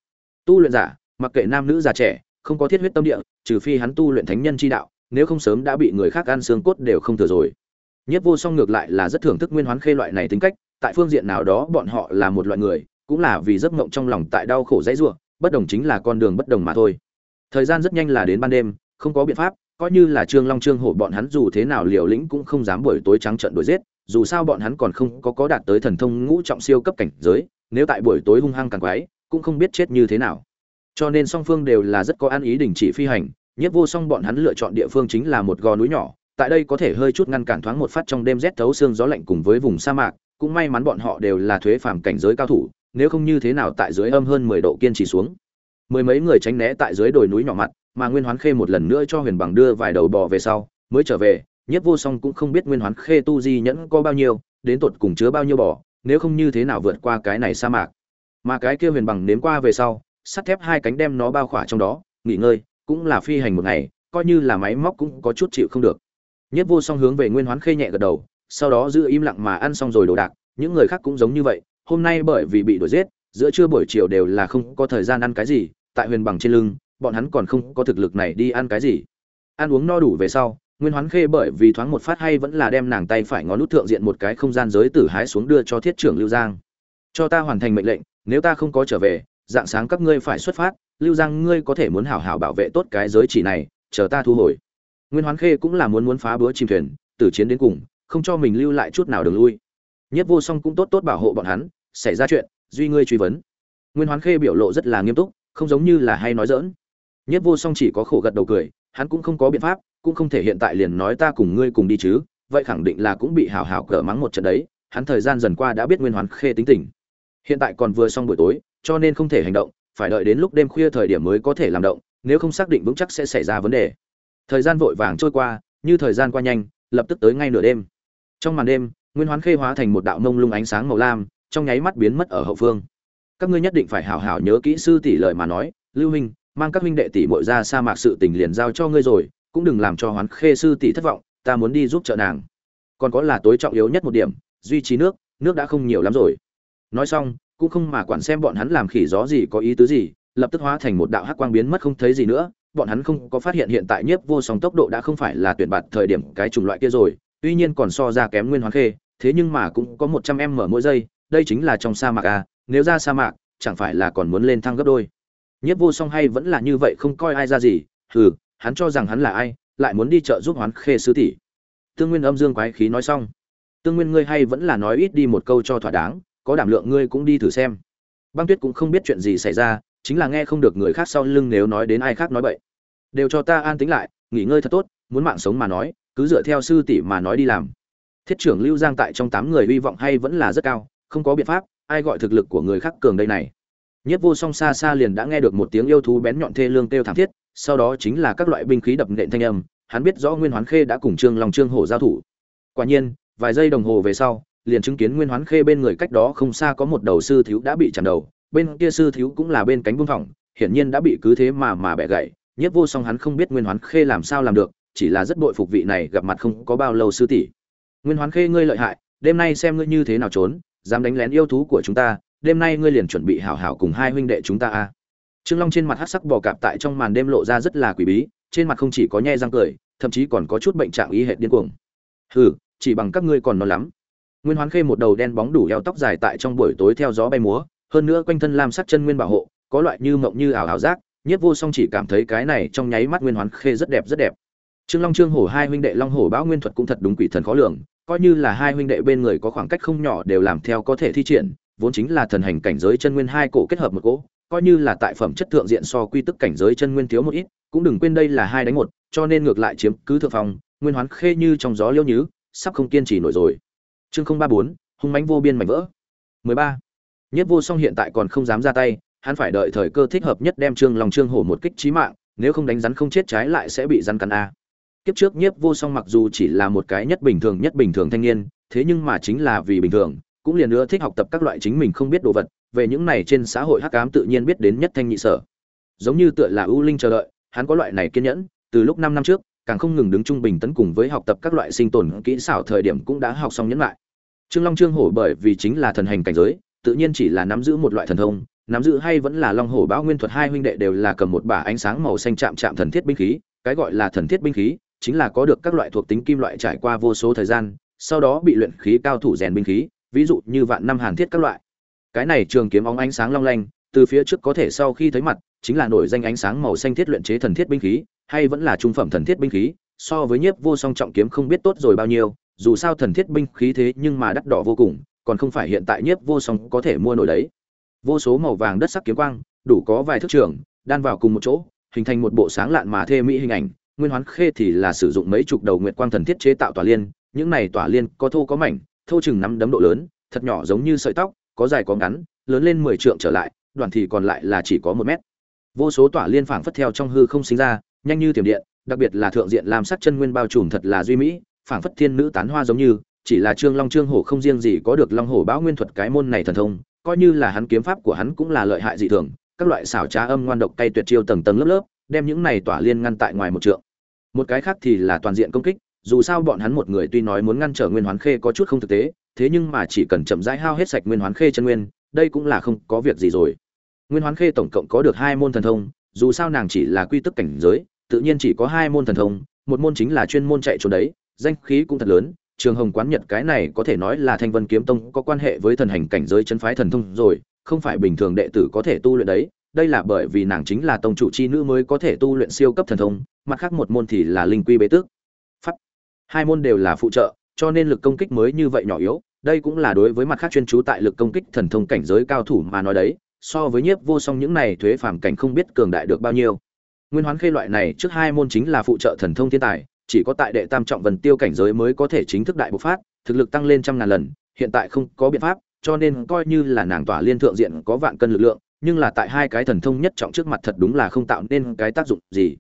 Tu luyện giả, mặc kệ nam nữ già trẻ không có thiết huyết tâm địa, trừ phi hắn tu luyện thánh nhân chi đạo, nếu không sớm đã bị người khác ăn xương cốt đều không thừa rồi. Nhất vô song ngược lại là rất thưởng thức nguyên hoán khê loại này tính cách, tại phương diện nào đó bọn họ là một loại người, cũng là vì giấc mộng trong lòng tại đau khổ dãy rủa, bất đồng chính là con đường bất đồng mà thôi. Thời gian rất nhanh là đến ban đêm, không có biện pháp, coi như là trương long trương hổ bọn hắn dù thế nào liều lĩnh cũng không dám buổi tối trắng trợn đuổi giết, dù sao bọn hắn còn không có có đạt tới thần thông ngũ trọng siêu cấp cảnh giới, nếu tại buổi tối hung hăng càng quái, cũng không biết chết như thế nào cho nên song phương đều là rất có ăn ý đình chỉ phi hành, nhất vô song bọn hắn lựa chọn địa phương chính là một gò núi nhỏ, tại đây có thể hơi chút ngăn cản thoáng một phát trong đêm rét thấu xương gió lạnh cùng với vùng sa mạc, cũng may mắn bọn họ đều là thuế phàm cảnh giới cao thủ, nếu không như thế nào tại dưới âm hơn mười độ kiên trì xuống. Mười mấy người tránh né tại dưới đồi núi nhỏ mặt, mà nguyên hoán khê một lần nữa cho huyền bằng đưa vài đầu bò về sau, mới trở về, nhất vô song cũng không biết nguyên hoán khê tu di nhẫn có bao nhiêu, đến tột cùng chứa bao nhiêu bò, nếu không như thế nào vượt qua cái này sa mạc. Mà cái kia huyền bằng nếm qua về sau sắt thép hai cánh đem nó bao khỏa trong đó, nghỉ ngơi, cũng là phi hành một ngày, coi như là máy móc cũng có chút chịu không được. Nhất vô song hướng về nguyên hoán khê nhẹ gật đầu, sau đó giữ im lặng mà ăn xong rồi đồ đạc, những người khác cũng giống như vậy, hôm nay bởi vì bị đuổi giết, giữa trưa buổi chiều đều là không có thời gian ăn cái gì, tại huyền bằng trên lưng, bọn hắn còn không có thực lực này đi ăn cái gì. Ăn uống no đủ về sau, nguyên hoán khê bởi vì thoáng một phát hay vẫn là đem nàng tay phải ngón nút thượng diện một cái không gian giới tử hái xuống đưa cho thiết trưởng lưu giang. Cho ta hoàn thành mệnh lệnh, nếu ta không có trở về dạng sáng các ngươi phải xuất phát, lưu giang, ngươi có thể muốn hảo hảo bảo vệ tốt cái giới chỉ này, chờ ta thu hồi. Nguyên hoán khê cũng là muốn muốn phá bữa chìm thuyền, tử chiến đến cùng, không cho mình lưu lại chút nào đường lui. Nhất vô song cũng tốt tốt bảo hộ bọn hắn, xảy ra chuyện, duy ngươi truy vấn. Nguyên hoán khê biểu lộ rất là nghiêm túc, không giống như là hay nói dỡn nhất vô song chỉ có khổ gật đầu cười, hắn cũng không có biện pháp, cũng không thể hiện tại liền nói ta cùng ngươi cùng đi chứ, vậy khẳng định là cũng bị hảo hảo cỡ mắng một trận đấy, hắn thời gian dần qua đã biết nguyên hoán khê tính tình. Hiện tại còn vừa xong buổi tối cho nên không thể hành động, phải đợi đến lúc đêm khuya thời điểm mới có thể làm động, nếu không xác định vững chắc sẽ xảy ra vấn đề. Thời gian vội vàng trôi qua, như thời gian qua nhanh, lập tức tới ngay nửa đêm. Trong màn đêm, nguyên hoán khê hóa thành một đạo mông lung ánh sáng màu lam, trong nháy mắt biến mất ở hậu phương. Các ngươi nhất định phải hảo hảo nhớ kỹ sư tỷ lời mà nói, lưu huynh mang các huynh đệ tỷ muội ra sa mạc sự tình liền giao cho ngươi rồi, cũng đừng làm cho hoán khê sư tỷ thất vọng, ta muốn đi giúp trợ nàng. Còn có là tối trọng yếu nhất một điểm, duy trì nước nước đã không nhiều lắm rồi. Nói xong cũng không mà quản xem bọn hắn làm khỉ gió gì có ý tứ gì, lập tức hóa thành một đạo hắc quang biến mất không thấy gì nữa. Bọn hắn không có phát hiện hiện tại nhiếp vô song tốc độ đã không phải là tuyển bạt thời điểm cái chủng loại kia rồi, tuy nhiên còn so ra kém nguyên hoán khê, thế nhưng mà cũng có một trăm em mở mỗi giây, đây chính là trong sa mạc a nếu ra sa mạc, chẳng phải là còn muốn lên thăng gấp đôi. Nhất vô song hay vẫn là như vậy không coi ai ra gì, hừ, hắn cho rằng hắn là ai, lại muốn đi chợ giúp hoán khê sư tỷ. Tương nguyên âm dương quái khí nói xong. Tương nguyên ngươi hay vẫn là nói ít đi một câu cho thỏa đáng có đảm lượng ngươi cũng đi thử xem. Băng tuyết cũng không biết chuyện gì xảy ra, chính là nghe không được người khác sau lưng nếu nói đến ai khác nói bậy. Đều cho ta an tính lại, nghỉ ngơi thật tốt, muốn mạng sống mà nói, cứ dựa theo sư tỷ mà nói đi làm. Thiết trưởng lưu giang tại trong tám người hy vọng hay vẫn là rất cao, không có biện pháp, ai gọi thực lực của người khác cường đây này. Nhất vô song xa xa liền đã nghe được một tiếng yêu thú bén nhọn thê lương kêu thảm thiết, sau đó chính là các loại binh khí đập nện thanh âm, hắn biết rõ nguyên hoán khê đã cùng trương long trương hổ giao thủ. Quả nhiên, vài giây đồng hồ về sau liền chứng kiến nguyên hoán khê bên người cách đó không xa có một đầu sư thiếu đã bị chạm đầu, bên kia sư thiếu cũng là bên cánh buông phỏng hiển nhiên đã bị cứ thế mà mà bẻ gãy nhất vô song hắn không biết nguyên hoán khê làm sao làm được, chỉ là rất bội phục vị này gặp mặt không có bao lâu sư tỷ. Nguyên hoán khê ngươi lợi hại, đêm nay xem ngươi như thế nào trốn, dám đánh lén yêu thú của chúng ta, đêm nay ngươi liền chuẩn bị hảo hảo cùng hai huynh đệ chúng ta a. Trương long trên mặt hắc sắc bò cạp tại trong màn đêm lộ ra rất là quỷ bí, trên mặt không chỉ có nhe răng cười, thậm chí còn có chút bệnh trạng ý hệ điên cuồng. Hừ, chỉ bằng các ngươi còn non lắm nguyên hoán khê một đầu đen bóng đủ eo tóc dài tại trong buổi tối theo gió bay múa, hơn nữa quanh thân lam sắc chân nguyên bảo hộ, có loại như mộng như ảo ảo giác nhất vô song chỉ cảm thấy cái này trong nháy mắt nguyên hoán khê rất đẹp rất đẹp. Trương long trương hổ hai huynh đệ long hổ bão nguyên thuật cũng thật đúng quỷ thần khó lường, coi như là hai huynh đệ bên người có khoảng cách không nhỏ đều làm theo có thể thi triển, vốn chính là thần hành cảnh giới chân nguyên hai cổ kết hợp một cỗ, coi như là tại phẩm chất thượng diện so quy tức cảnh giới chân nguyên thiếu một ít, cũng đừng quên đây là hai đánh một, cho nên ngược lại chiếm cứ thượng phòng nguyên hoán khê như trong gió liêu nhứ, sắp không kiên trì nổi rồi chương không ba bốn, hung mãnh vô biên mảnh vỡ. mười ba. Nhất vô song hiện tại còn không dám ra tay, hắn phải đợi thời cơ thích hợp nhất đem trương lòng trương hổ một kích trí mạng, nếu không đánh rắn không chết trái lại sẽ bị rắn cắn a. Kiếp trước nhiếp vô song mặc dù chỉ là một cái nhất bình thường, nhất bình thường thanh niên, thế nhưng mà chính là vì bình thường, cũng liền nữa thích học tập các loại chính mình không biết đồ vật, về những này trên xã hội hắc ám tự nhiên biết đến nhất thanh nhị sở. Giống như tựa là ưu linh chờ đợi, hắn có loại này kiên nhẫn, từ lúc năm năm trước càng không ngừng đứng trung bình tấn cùng với học tập các loại sinh tồn kỹ xảo thời điểm cũng đã học xong nhẫn lại. Trương long trương hổ bởi vì chính là thần hành cảnh giới, tự nhiên chỉ là nắm giữ một loại thần thông, nắm giữ hay vẫn là long hổ bão nguyên thuật hai huynh đệ đều là cầm một bả ánh sáng màu xanh chạm chạm thần thiết binh khí, cái gọi là thần thiết binh khí, chính là có được các loại thuộc tính kim loại trải qua vô số thời gian, sau đó bị luyện khí cao thủ rèn binh khí, ví dụ như vạn năm hàn thiết các loại. Cái này trường kiếm óng ánh sáng long lanh, từ phía trước có thể sau khi thấy mặt, chính là nổi danh ánh sáng màu xanh thiết luyện chế thần thiết binh khí hay vẫn là trung phẩm thần thiết binh khí, so với nhiếp vô song trọng kiếm không biết tốt rồi bao nhiêu, dù sao thần thiết binh khí thế nhưng mà đắt đỏ vô cùng, còn không phải hiện tại nhiếp vô song có thể mua nổi đấy. Vô số màu vàng đất sắc kiếm quang, đủ có vài thước trường, đan vào cùng một chỗ, hình thành một bộ sáng lạn mà thê mỹ hình ảnh, nguyên hoán khê thì là sử dụng mấy chục đầu nguyệt quang thần thiết chế tạo tỏa liên, những này tỏa liên có thô có mảnh, thô chừng nắm đấm độ lớn, thật nhỏ giống như sợi tóc, có dài có ngắn, lớn lên mười trượng trở lại, đoạn thì còn lại là chỉ có một mét. Vô số tỏa liên phảng phất theo trong hư không sinh ra nhanh như tiềm điện, đặc biệt là thượng diện làm sắc chân nguyên bao trùm thật là duy mỹ, phảng phất thiên nữ tán hoa giống như, chỉ là trương long trương hổ không riêng gì có được long hổ bão nguyên thuật cái môn này thần thông, coi như là hắn kiếm pháp của hắn cũng là lợi hại dị thường, các loại xảo trá âm ngoan độc cay tuyệt chiêu tầng tầng lớp lớp, đem những này tỏa liên ngăn tại ngoài một trượng. Một cái khác thì là toàn diện công kích, dù sao bọn hắn một người tuy nói muốn ngăn trở nguyên hoán khê có chút không thực tế, thế nhưng mà chỉ cần chậm rãi hao hết sạch nguyên hoán khê chân nguyên, đây cũng là không có việc gì rồi. Nguyên hoán khê tổng cộng có được hai môn thần thông, dù sao nàng chỉ là quy tức cảnh giới tự nhiên chỉ có hai môn thần thông, một môn chính là chuyên môn chạy trốn đấy, danh khí cũng thật lớn, trường hồng quán nhật cái này có thể nói là thanh vân kiếm tông có quan hệ với thần hành cảnh giới chân phái thần thông rồi, không phải bình thường đệ tử có thể tu luyện đấy, đây là bởi vì nàng chính là tông chủ chi nữ mới có thể tu luyện siêu cấp thần thông, mặt khác một môn thì là linh quy bế tước. Pháp. Hai môn đều là phụ trợ, cho nên lực công kích mới như vậy nhỏ yếu, đây cũng là đối với mặt khác chuyên chú tại lực công kích thần thông cảnh giới cao thủ mà nói đấy, so với nhiếp vô song những này thuế phàm cảnh không biết cường đại được bao nhiêu nguyên hoán khê loại này trước hai môn chính là phụ trợ thần thông thiên tài, chỉ có tại đệ tam trọng vần tiêu cảnh giới mới có thể chính thức đại bộc phát, thực lực tăng lên trăm ngàn lần, hiện tại không có biện pháp, cho nên coi như là nàng tỏa liên thượng diện có vạn cân lực lượng, nhưng là tại hai cái thần thông nhất trọng trước mặt thật đúng là không tạo nên cái tác dụng gì.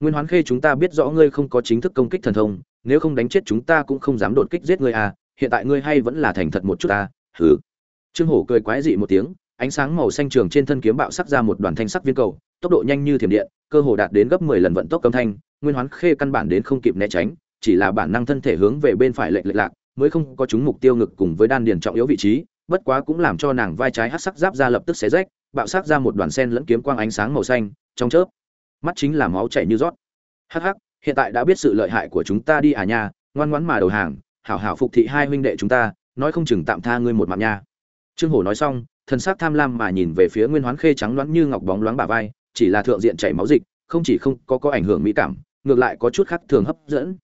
Nguyên hoán khê chúng ta biết rõ ngươi không có chính thức công kích thần thông, nếu không đánh chết chúng ta cũng không dám đột kích giết ngươi à hiện tại ngươi hay vẫn là thành thật một chút à hừ. Trương hổ cười quái dị một tiếng, ánh sáng màu xanh trường trên thân kiếm bạo sắc ra một đoàn thanh sắc viên cầu, tốc độ nhanh như thiểm điện cơ hồ đạt đến gấp mười lần vận tốc âm thanh, nguyên hoán khê căn bản đến không kịp né tránh, chỉ là bản năng thân thể hướng về bên phải lệch lệch lạc, mới không có chúng mục tiêu ngực cùng với đan điền trọng yếu vị trí, bất quá cũng làm cho nàng vai trái hắc sắc giáp ra lập tức xé rách, bạo sắc ra một đoàn sen lẫn kiếm quang ánh sáng màu xanh, trong chớp, mắt chính là máu chảy như rót. Hắc hắc, hiện tại đã biết sự lợi hại của chúng ta đi à nha, ngoan ngoãn mà đầu hàng, hảo hảo phục thị hai huynh đệ chúng ta, nói không chừng tạm tha ngươi một mạng nha. Trương hổ nói xong, thần sắc tham lam mà nhìn về phía nguyên hoán khê trắng loáng như ngọc bóng loáng bả vai chỉ là thượng diện chảy máu dịch, không chỉ không có có ảnh hưởng mỹ cảm, ngược lại có chút khác thường hấp dẫn.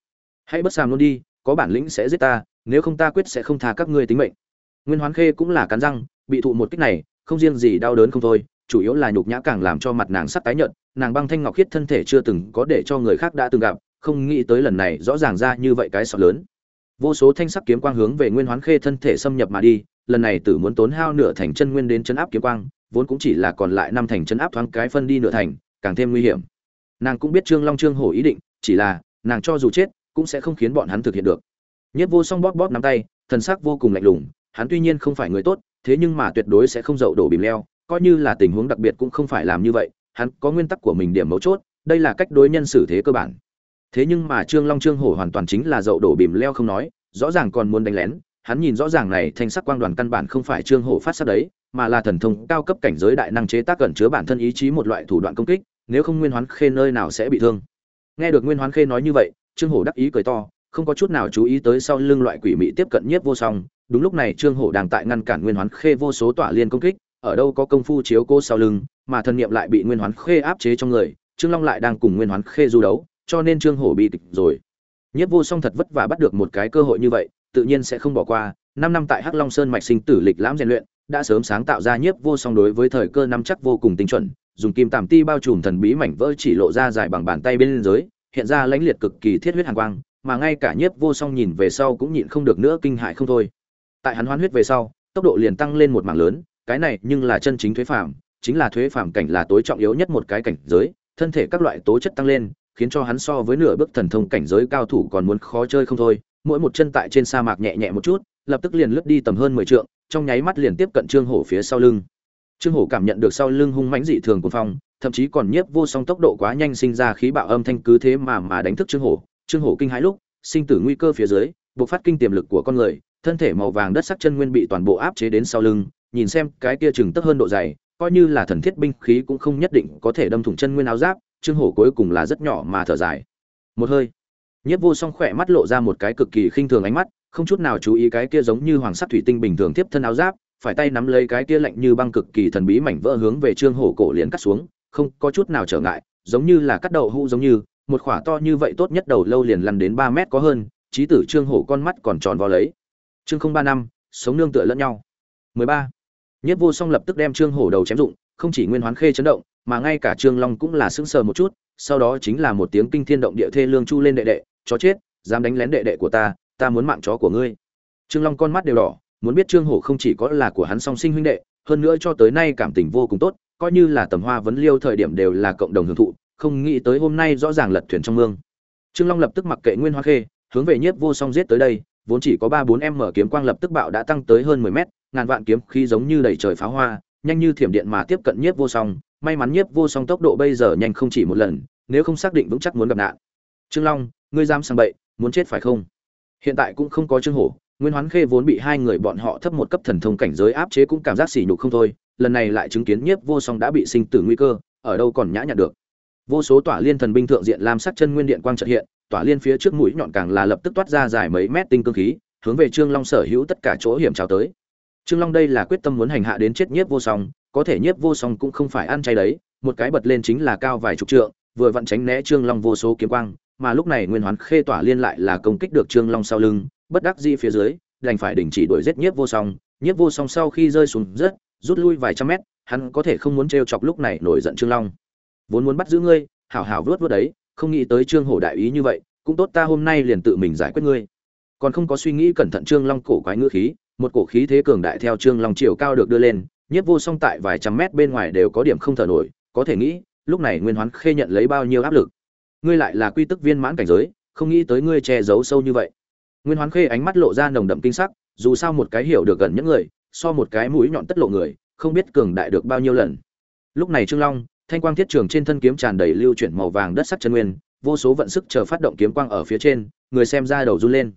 Hãy bất sàm luôn đi, có bản lĩnh sẽ giết ta, nếu không ta quyết sẽ không tha các ngươi tính mệnh. Nguyên hoán khê cũng là cắn răng, bị thụ một kích này, không riêng gì đau đớn không thôi, chủ yếu là nhục nhã càng làm cho mặt nàng sắp tái nhợt, nàng băng thanh ngọc khiết thân thể chưa từng có để cho người khác đã từng gặp, không nghĩ tới lần này rõ ràng ra như vậy cái sọt lớn. Vô số thanh sắc kiếm quang hướng về nguyên hoán khê thân thể xâm nhập mà đi, lần này tử muốn tốn hao nửa thành chân nguyên đến chấn áp kiếm quang vốn cũng chỉ là còn lại năm thành chấn áp thoáng cái phân đi nửa thành, càng thêm nguy hiểm. Nàng cũng biết trương long trương hổ ý định, chỉ là, nàng cho dù chết, cũng sẽ không khiến bọn hắn thực hiện được. Nhất vô song bóp bóp nắm tay, thần sắc vô cùng lạnh lùng, hắn tuy nhiên không phải người tốt, thế nhưng mà tuyệt đối sẽ không dậu đổ bìm leo, coi như là tình huống đặc biệt cũng không phải làm như vậy, hắn có nguyên tắc của mình điểm mấu chốt, đây là cách đối nhân xử thế cơ bản. Thế nhưng mà trương long trương hổ hoàn toàn chính là dậu đổ bìm leo không nói, rõ ràng còn muốn đánh lén, hắn nhìn rõ ràng này thanh sắc quang đoàn căn bản không phải trương hổ phát sắc đấy mà là thần thông cao cấp cảnh giới đại năng chế tác cẩn chứa bản thân ý chí một loại thủ đoạn công kích, nếu không nguyên hoán khê nơi nào sẽ bị thương. Nghe được nguyên hoán khê nói như vậy, trương hổ đắc ý cười to, không có chút nào chú ý tới sau lưng loại quỷ mị tiếp cận nhiếp vô song. Đúng lúc này trương hổ đang tại ngăn cản nguyên hoán khê vô số tỏa liên công kích, ở đâu có công phu chiếu cô sau lưng, mà thần niệm lại bị nguyên hoán khê áp chế trong người, trương long lại đang cùng nguyên hoán khê du đấu, cho nên trương hổ bị tịch rồi. Nhiếp vô song thật vất vả bắt được một cái cơ hội như vậy, tự nhiên sẽ không bỏ qua. Năm năm tại hắc long sơn mạch sinh tử lịch lãm rèn luyện đã sớm sáng tạo ra nhiếp vô song đối với thời cơ nắm chắc vô cùng tinh chuẩn, dùng kim tẩm ti bao trùm thần bí mảnh vỡ chỉ lộ ra dài bằng bàn tay bên dưới, hiện ra lãnh liệt cực kỳ thiết huyết hàn quang, mà ngay cả nhiếp vô song nhìn về sau cũng nhịn không được nữa kinh hãi không thôi. Tại hắn hoán huyết về sau, tốc độ liền tăng lên một mảng lớn, cái này nhưng là chân chính thuế phạm chính là thuế phạm cảnh là tối trọng yếu nhất một cái cảnh giới, thân thể các loại tố chất tăng lên, khiến cho hắn so với nửa bước thần thông cảnh giới cao thủ còn muốn khó chơi không thôi, mỗi một chân tại trên sa mạc nhẹ nhẹ một chút lập tức liền lướt đi tầm hơn mười trượng, trong nháy mắt liền tiếp cận trương hổ phía sau lưng. Trương hổ cảm nhận được sau lưng hung mãnh dị thường của phong, thậm chí còn nhiếp vô song tốc độ quá nhanh sinh ra khí bạo âm thanh cứ thế mà mà đánh thức trương hổ. Trương hổ kinh hãi lúc, sinh tử nguy cơ phía dưới bộc phát kinh tiềm lực của con người, thân thể màu vàng đất sắc chân nguyên bị toàn bộ áp chế đến sau lưng, nhìn xem cái kia chừng tấc hơn độ dày, coi như là thần thiết binh khí cũng không nhất định có thể đâm thủng chân nguyên áo giáp, trương hổ cuối cùng là rất nhỏ mà thở dài. Một hơi, nhiếp vô song khỏe mắt lộ ra một cái cực kỳ khinh thường ánh mắt không chút nào chú ý cái kia giống như hoàng sắc thủy tinh bình thường tiếp thân áo giáp, phải tay nắm lấy cái kia lạnh như băng cực kỳ thần bí mảnh vỡ hướng về trương hổ cổ liền cắt xuống, không có chút nào trở ngại, giống như là cắt đậu hũ giống như, một khỏa to như vậy tốt nhất đầu lâu liền lăn đến ba mét có hơn trí tử trương hổ con mắt còn tròn vo lấy chương không ba năm, sống nương tựa lẫn nhau 13. nhất vô song lập tức đem trương hổ đầu chém dụng, không chỉ nguyên hoán khê chấn động, mà ngay cả trương long cũng là sững sờ một chút, sau đó chính là một tiếng kinh thiên động địa thê lương chu lên đệ đệ, chó chết, dám đánh lén đệ đệ của ta ta muốn mạng chó của ngươi. Trương long con mắt đều đỏ, muốn biết trương hổ không chỉ có là của hắn song sinh huynh đệ, hơn nữa cho tới nay cảm tình vô cùng tốt, coi như là tầm hoa vấn liêu thời điểm đều là cộng đồng hưởng thụ, không nghĩ tới hôm nay rõ ràng lật thuyền trong mương. Trương long lập tức mặc kệ nguyên hoa khê, hướng về nhiếp vô song giết tới đây, vốn chỉ có ba bốn em mở kiếm quang lập tức bạo đã tăng tới hơn mười mét, ngàn vạn kiếm khí giống như đầy trời pháo hoa, nhanh như thiểm điện mà tiếp cận nhiếp vô song, may mắn nhiếp vô song tốc độ bây giờ nhanh không chỉ một lần, nếu không xác định vững chắc muốn gặp nạn. Trương long, ngươi dám sang bậy, muốn chết phải không? Hiện tại cũng không có trương hổ, nguyên hoán khê vốn bị hai người bọn họ thấp một cấp thần thông cảnh giới áp chế cũng cảm giác sỉ nhục không thôi, lần này lại chứng kiến nhiếp vô song đã bị sinh tử nguy cơ, ở đâu còn nhã nhặn được. Vô số tỏa liên thần binh thượng diện lam sắc chân nguyên điện quang trợ hiện, tỏa liên phía trước mũi nhọn càng là lập tức toát ra dài mấy mét tinh cương khí, hướng về trương long sở hữu tất cả chỗ hiểm trào tới. Trương long đây là quyết tâm muốn hành hạ đến chết nhiếp vô song, có thể nhiếp vô song cũng không phải ăn chay đấy, một cái bật lên chính là cao vài chục trượng, vừa vặn tránh né trương long vô số kiếm quang mà lúc này nguyên hoán khê tỏa liên lại là công kích được trương long sau lưng, bất đắc dĩ phía dưới, đành phải đình chỉ đuổi giết nhiếp vô song. Nhiếp vô song sau khi rơi xuống rất, rút lui vài trăm mét, hắn có thể không muốn trêu chọc lúc này nổi giận trương long. Vốn muốn bắt giữ ngươi, hảo hảo vớt vớt đấy, không nghĩ tới trương hổ đại ý như vậy, cũng tốt ta hôm nay liền tự mình giải quyết ngươi. Còn không có suy nghĩ cẩn thận trương long cổ quái ngữ khí, một cổ khí thế cường đại theo trương long chiều cao được đưa lên, nhiếp vô song tại vài trăm mét bên ngoài đều có điểm không thở nổi, có thể nghĩ, lúc này nguyên hoán khê nhận lấy bao nhiêu áp lực ngươi lại là quy tức viên mãn cảnh giới, không nghĩ tới ngươi che giấu sâu như vậy. Nguyên hoán khê ánh mắt lộ ra nồng đậm kinh sắc, dù sao một cái hiểu được gần những người, so một cái mũi nhọn tất lộ người, không biết cường đại được bao nhiêu lần. Lúc này trương long, thanh quang thiết trường trên thân kiếm tràn đầy lưu chuyển màu vàng đất sắc chân nguyên, vô số vận sức chờ phát động kiếm quang ở phía trên, người xem ra đầu run lên.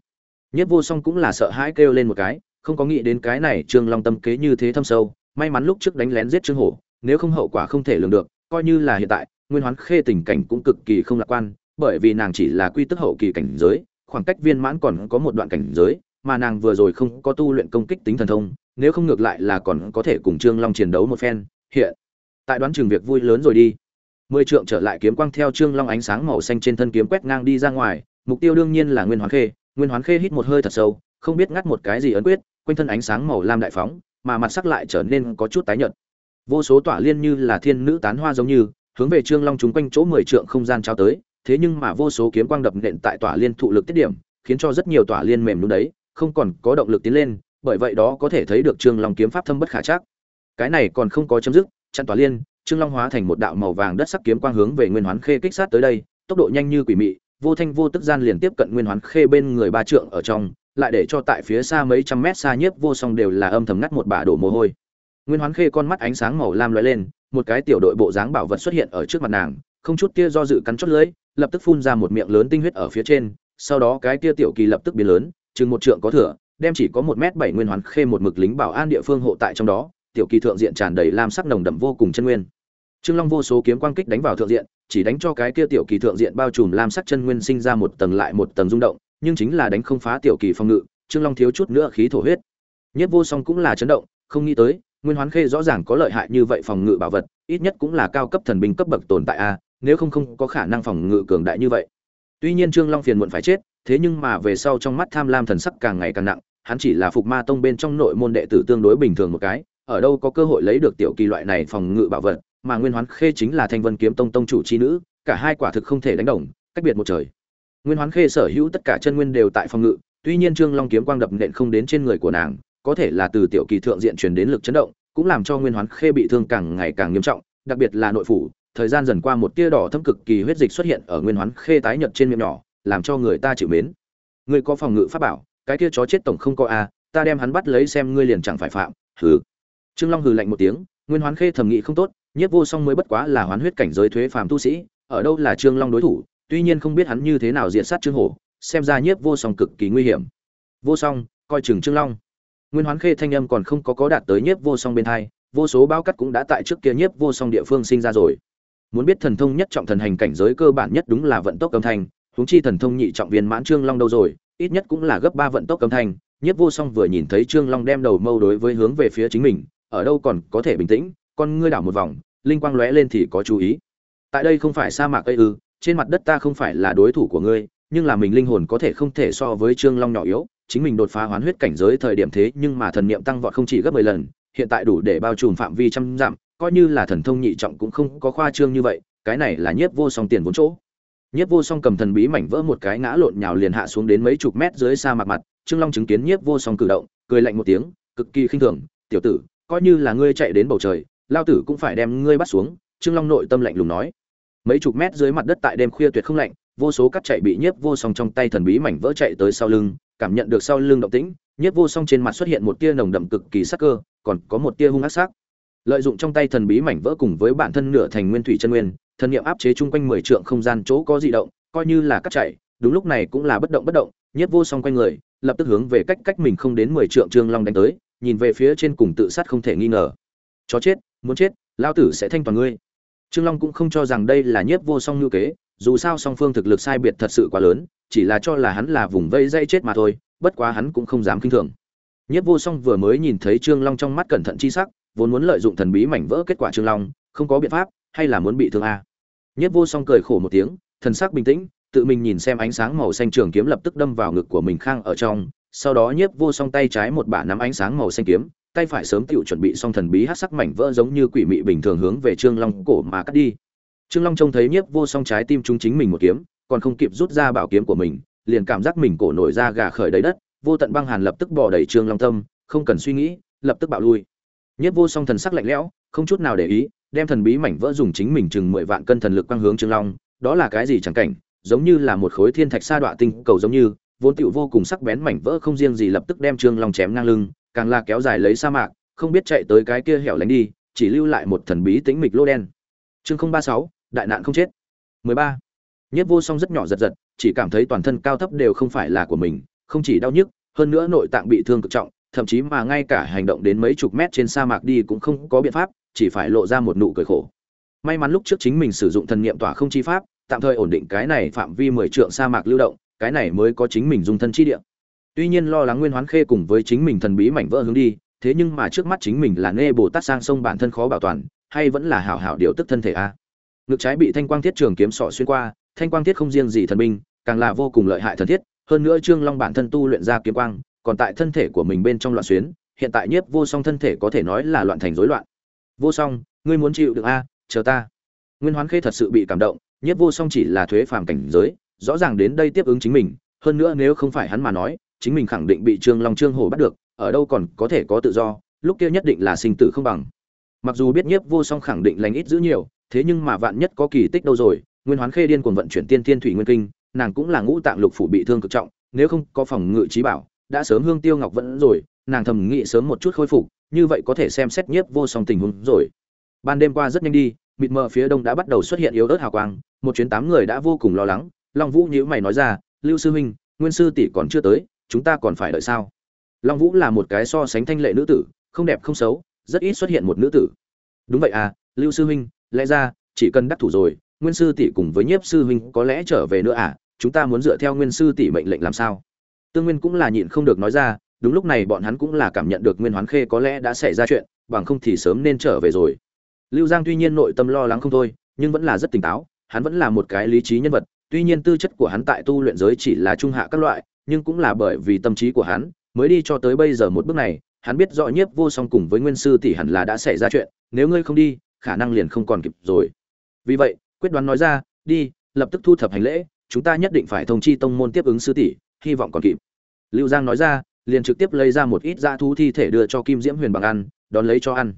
Nhất vô song cũng là sợ hãi kêu lên một cái, không có nghĩ đến cái này trương long tâm kế như thế thâm sâu, may mắn lúc trước đánh lén giết trương hổ, nếu không hậu quả không thể lường được, coi như là hiện tại nguyên hoán khê tình cảnh cũng cực kỳ không lạc quan, bởi vì nàng chỉ là quy tức hậu kỳ cảnh giới, khoảng cách viên mãn còn có một đoạn cảnh giới, mà nàng vừa rồi không có tu luyện công kích tính thần thông, nếu không ngược lại là còn có thể cùng trương long chiến đấu một phen. Hiện tại đoán chừng việc vui lớn rồi đi. Mười trượng trở lại kiếm quang theo trương long ánh sáng màu xanh trên thân kiếm quét ngang đi ra ngoài, mục tiêu đương nhiên là nguyên hoán khê. Nguyên hoán khê hít một hơi thật sâu, không biết ngắt một cái gì ấn quyết, quanh thân ánh sáng màu lam đại phóng, mà mặt sắc lại trở nên có chút tái nhợt. Vô số tỏa liên như là thiên nữ tán hoa giống như hướng về trương long chúng quanh chỗ mười trượng không gian trao tới, thế nhưng mà vô số kiếm quang đập nện tại tỏa liên thụ lực tiết điểm, khiến cho rất nhiều tỏa liên mềm đúng đấy, không còn có động lực tiến lên, bởi vậy đó có thể thấy được trương long kiếm pháp thâm bất khả chắc. Cái này còn không có chấm dứt, chặn tỏa liên, trương long hóa thành một đạo màu vàng đất sắc kiếm quang hướng về nguyên hoán khê kích sát tới đây, tốc độ nhanh như quỷ mị, vô thanh vô tức gian liền tiếp cận nguyên hoán khê bên người ba trượng ở trong, lại để cho tại phía xa mấy trăm mét xa nhiếp vô song đều là âm thầm ngắt một bả đổ mồ hôi nguyên hoán khê con mắt ánh sáng màu lam lóe lên, một cái tiểu đội bộ dáng bảo vật xuất hiện ở trước mặt nàng, không chút kia do dự cắn chốt lưỡi, lập tức phun ra một miệng lớn tinh huyết ở phía trên, sau đó cái kia tiểu kỳ lập tức biến lớn, chừng một trượng có thừa, đem chỉ có một m bảy nguyên hoán khê một mực lính bảo an địa phương hộ tại trong đó, tiểu kỳ thượng diện tràn đầy lam sắc nồng đậm vô cùng chân nguyên. Trương long vô số kiếm quang kích đánh vào thượng diện, chỉ đánh cho cái kia tiểu kỳ thượng diện bao trùm lam sắc chân nguyên sinh ra một tầng lại một tầng rung động, nhưng chính là đánh không phá tiểu kỳ phòng ngự, trương long thiếu chút nữa khí thổ huyết. Nhất vô song cũng là chấn động, không nghĩ tới nguyên hoán khê rõ ràng có lợi hại như vậy phòng ngự bảo vật, ít nhất cũng là cao cấp thần binh cấp bậc tồn tại a, nếu không không có khả năng phòng ngự cường đại như vậy. Tuy nhiên trương long phiền muộn phải chết, thế nhưng mà về sau trong mắt tham lam thần sắc càng ngày càng nặng, hắn chỉ là phục ma tông bên trong nội môn đệ tử tương đối bình thường một cái, ở đâu có cơ hội lấy được tiểu kỳ loại này phòng ngự bảo vật, mà nguyên hoán khê chính là thanh vân kiếm tông tông chủ chi nữ, cả hai quả thực không thể đánh đồng, cách biệt một trời. Nguyên hoán khê sở hữu tất cả chân nguyên đều tại phòng ngự, tuy nhiên trương long kiếm quang đập nện không đến trên người của nàng có thể là từ tiểu kỳ thượng diện truyền đến lực chấn động, cũng làm cho nguyên hoán khê bị thương càng ngày càng nghiêm trọng, đặc biệt là nội phủ, thời gian dần qua một tia đỏ thâm cực kỳ huyết dịch xuất hiện ở nguyên hoán khê tái nhợt trên miệng nhỏ, làm cho người ta chịu mến. Ngươi có phòng ngự pháp bảo, cái kia chó chết tổng không có a, ta đem hắn bắt lấy xem ngươi liền chẳng phải phạm, hừ. Trương long hừ lạnh một tiếng, nguyên hoán khê thầm nghĩ không tốt, nhiếp vô song mới bất quá là hoán huyết cảnh giới thuế phàm tu sĩ, ở đâu là trương long đối thủ, tuy nhiên không biết hắn như thế nào diện sát trương hổ, xem ra nhiếp vô song cực kỳ nguy hiểm. Vô song, coi chừng trương long nguyên hoán khê thanh âm còn không có có đạt tới nhiếp vô song bên hai, vô số bao cắt cũng đã tại trước kia nhiếp vô song địa phương sinh ra rồi. Muốn biết thần thông nhất trọng thần hành cảnh giới cơ bản nhất đúng là vận tốc âm thanh, huống chi thần thông nhị trọng viên mãn trương long đâu rồi, ít nhất cũng là gấp ba vận tốc âm thanh. Nhiếp vô song vừa nhìn thấy trương long đem đầu mâu đối với hướng về phía chính mình, ở đâu còn có thể bình tĩnh, con ngươi đảo một vòng, linh quang lóe lên thì có chú ý. Tại đây không phải sa mạc cây ư, trên mặt đất ta không phải là đối thủ của ngươi, nhưng là mình linh hồn có thể không thể so với trương long nhỏ yếu chính mình đột phá hoán huyết cảnh giới thời điểm thế nhưng mà thần niệm tăng vọt không chỉ gấp mười lần, hiện tại đủ để bao trùm phạm vi trăm dặm, coi như là thần thông nhị trọng cũng không có khoa trương như vậy, cái này là nhiếp vô song tiền vốn chỗ. Nhiếp vô song cầm thần bí mảnh vỡ một cái ngã lộn nhào liền hạ xuống đến mấy chục mét dưới sa mạc mặt, trương long chứng kiến nhiếp vô song cử động, cười lạnh một tiếng, cực kỳ khinh thường, tiểu tử, coi như là ngươi chạy đến bầu trời, lao tử cũng phải đem ngươi bắt xuống, trương long nội tâm lạnh lùng nói. Mấy chục mét dưới mặt đất tại đêm khuya tuyệt không lạnh, vô số cắt chạy bị nhiếp vô song trong tay thần bí mảnh vỡ chạy tới sau lưng cảm nhận được sau lưng động tĩnh, nhiếp vô song trên mặt xuất hiện một tia nồng đậm cực kỳ sắc cơ, còn có một tia hung ác sắc. Lợi dụng trong tay thần bí mảnh vỡ cùng với bản thân nửa thành nguyên thủy chân nguyên, thần niệm áp chế chung quanh mười trượng không gian chỗ có dị động, coi như là cắt chạy, đúng lúc này cũng là bất động bất động, nhiếp vô song quanh người, lập tức hướng về cách cách mình không đến mười trượng trương long đánh tới, nhìn về phía trên cùng tự sát không thể nghi ngờ. Chó chết, muốn chết lao tử sẽ thanh toàn ngươi. Trương long cũng không cho rằng đây là nhiếp vô song ngữ kế dù sao song phương thực lực sai biệt thật sự quá lớn, chỉ là cho là hắn là vùng vây dây chết mà thôi, bất quá hắn cũng không dám kinh thường. Nhiếp vô song vừa mới nhìn thấy trương long trong mắt cẩn thận chi sắc, vốn muốn lợi dụng thần bí mảnh vỡ kết quả trương long, không có biện pháp, hay là muốn bị thương a. Nhiếp vô song cười khổ một tiếng, thần sắc bình tĩnh, tự mình nhìn xem ánh sáng màu xanh trường kiếm lập tức đâm vào ngực của mình khang ở trong, sau đó nhiếp vô song tay trái một bả nắm ánh sáng màu xanh kiếm, tay phải sớm tiểu chuẩn bị xong thần bí hắc sắc mảnh vỡ giống như quỷ mị bình thường hướng về trương long cổ mà cắt đi trương long trông thấy nhiếp vô song trái tim trúng chính mình một kiếm, còn không kịp rút ra bảo kiếm của mình, liền cảm giác mình cổ nổi ra gà khởi đầy đất, vô tận băng hàn lập tức bò đầy trương long tâm, không cần suy nghĩ, lập tức bạo lui. Nhiếp vô song thần sắc lạnh lẽo, không chút nào để ý, đem thần bí mảnh vỡ dùng chính mình chừng mười vạn cân thần lực quang hướng trương long, đó là cái gì chẳng cảnh, giống như là một khối thiên thạch sa đọa tinh cầu giống như, vốn tiểu vô cùng sắc bén mảnh vỡ không riêng gì lập tức đem trương long chém ngang lưng, càng là kéo dài lấy sa mạc, không biết chạy tới cái kia hẻo lánh đi, chỉ lưu lại một thần bí tĩnh mịch lô đen. Chương không ba sáu đại nạn không chết 13. Nhất vô song rất nhỏ giật giật, chỉ cảm thấy toàn thân cao thấp đều không phải là của mình, không chỉ đau nhức, hơn nữa nội tạng bị thương cực trọng, thậm chí mà ngay cả hành động đến mấy chục mét trên sa mạc đi cũng không có biện pháp, chỉ phải lộ ra một nụ cười khổ. May mắn lúc trước chính mình sử dụng thần niệm tỏa không chi pháp, tạm thời ổn định cái này phạm vi 10 trượng sa mạc lưu động, cái này mới có chính mình dung thân chi địa tuy nhiên lo lắng nguyên hoán khê cùng với chính mình thần bí mảnh vỡ hướng đi thế nhưng mà trước mắt chính mình là nghe bồ tát sang sông bản thân khó bảo toàn hay vẫn là hảo hảo điều tức thân thể a ngực trái bị thanh quang thiết trường kiếm sọ xuyên qua, thanh quang thiết không riêng gì thần binh, càng là vô cùng lợi hại thần thiết. Hơn nữa trương long bản thân tu luyện ra kiếm quang, còn tại thân thể của mình bên trong loạn xuyến, hiện tại nhiếp vô song thân thể có thể nói là loạn thành rối loạn. Vô song, ngươi muốn chịu được a? Chờ ta. Nguyên hoán khê thật sự bị cảm động, nhiếp vô song chỉ là thuế phàm cảnh giới, rõ ràng đến đây tiếp ứng chính mình. Hơn nữa nếu không phải hắn mà nói, chính mình khẳng định bị trương long trương hổ bắt được, ở đâu còn có thể có tự do, lúc kia nhất định là sinh tử không bằng. Mặc dù biết nhiếp vô song khẳng định lành ít giữ nhiều thế nhưng mà vạn nhất có kỳ tích đâu rồi, nguyên hoán khê điên cuồng vận chuyển tiên thiên thủy nguyên kinh, nàng cũng là ngũ tạng lục phủ bị thương cực trọng, nếu không có phòng ngự trí bảo, đã sớm hương tiêu ngọc vẫn rồi, nàng thầm nghĩ sớm một chút khôi phục, như vậy có thể xem xét nhiếp vô song tình huống rồi. Ban đêm qua rất nhanh đi, mịt mờ phía đông đã bắt đầu xuất hiện yếu ớt hào quang, một chuyến tám người đã vô cùng lo lắng, long vũ nhữ mày nói ra, lưu sư huynh, nguyên sư tỷ còn chưa tới, chúng ta còn phải đợi sao? Long vũ là một cái so sánh thanh lệ nữ tử, không đẹp không xấu, rất ít xuất hiện một nữ tử. Đúng vậy à lưu sư huynh lẽ ra, chỉ cần đắc thủ rồi, nguyên sư tỷ cùng với nhiếp sư huynh có lẽ trở về nữa à? Chúng ta muốn dựa theo nguyên sư tỷ mệnh lệnh làm sao? Tương nguyên cũng là nhịn không được nói ra, đúng lúc này bọn hắn cũng là cảm nhận được nguyên hoán khê có lẽ đã xảy ra chuyện, bằng không thì sớm nên trở về rồi. Lưu giang tuy nhiên nội tâm lo lắng không thôi, nhưng vẫn là rất tỉnh táo, hắn vẫn là một cái lý trí nhân vật, tuy nhiên tư chất của hắn tại tu luyện giới chỉ là trung hạ các loại, nhưng cũng là bởi vì tâm trí của hắn, mới đi cho tới bây giờ một bước này, hắn biết rõ nhiếp vô song cùng với nguyên sư tỷ hẳn là đã xảy ra chuyện, nếu ngươi không đi khả năng liền không còn kịp rồi. Vì vậy, quyết đoán nói ra, đi, lập tức thu thập hành lễ, chúng ta nhất định phải thông chi tông môn tiếp ứng sư tỷ, hy vọng còn kịp. Lưu giang nói ra, liền trực tiếp lấy ra một ít dã thú thi thể đưa cho kim diễm huyền bằng ăn, đón lấy cho ăn.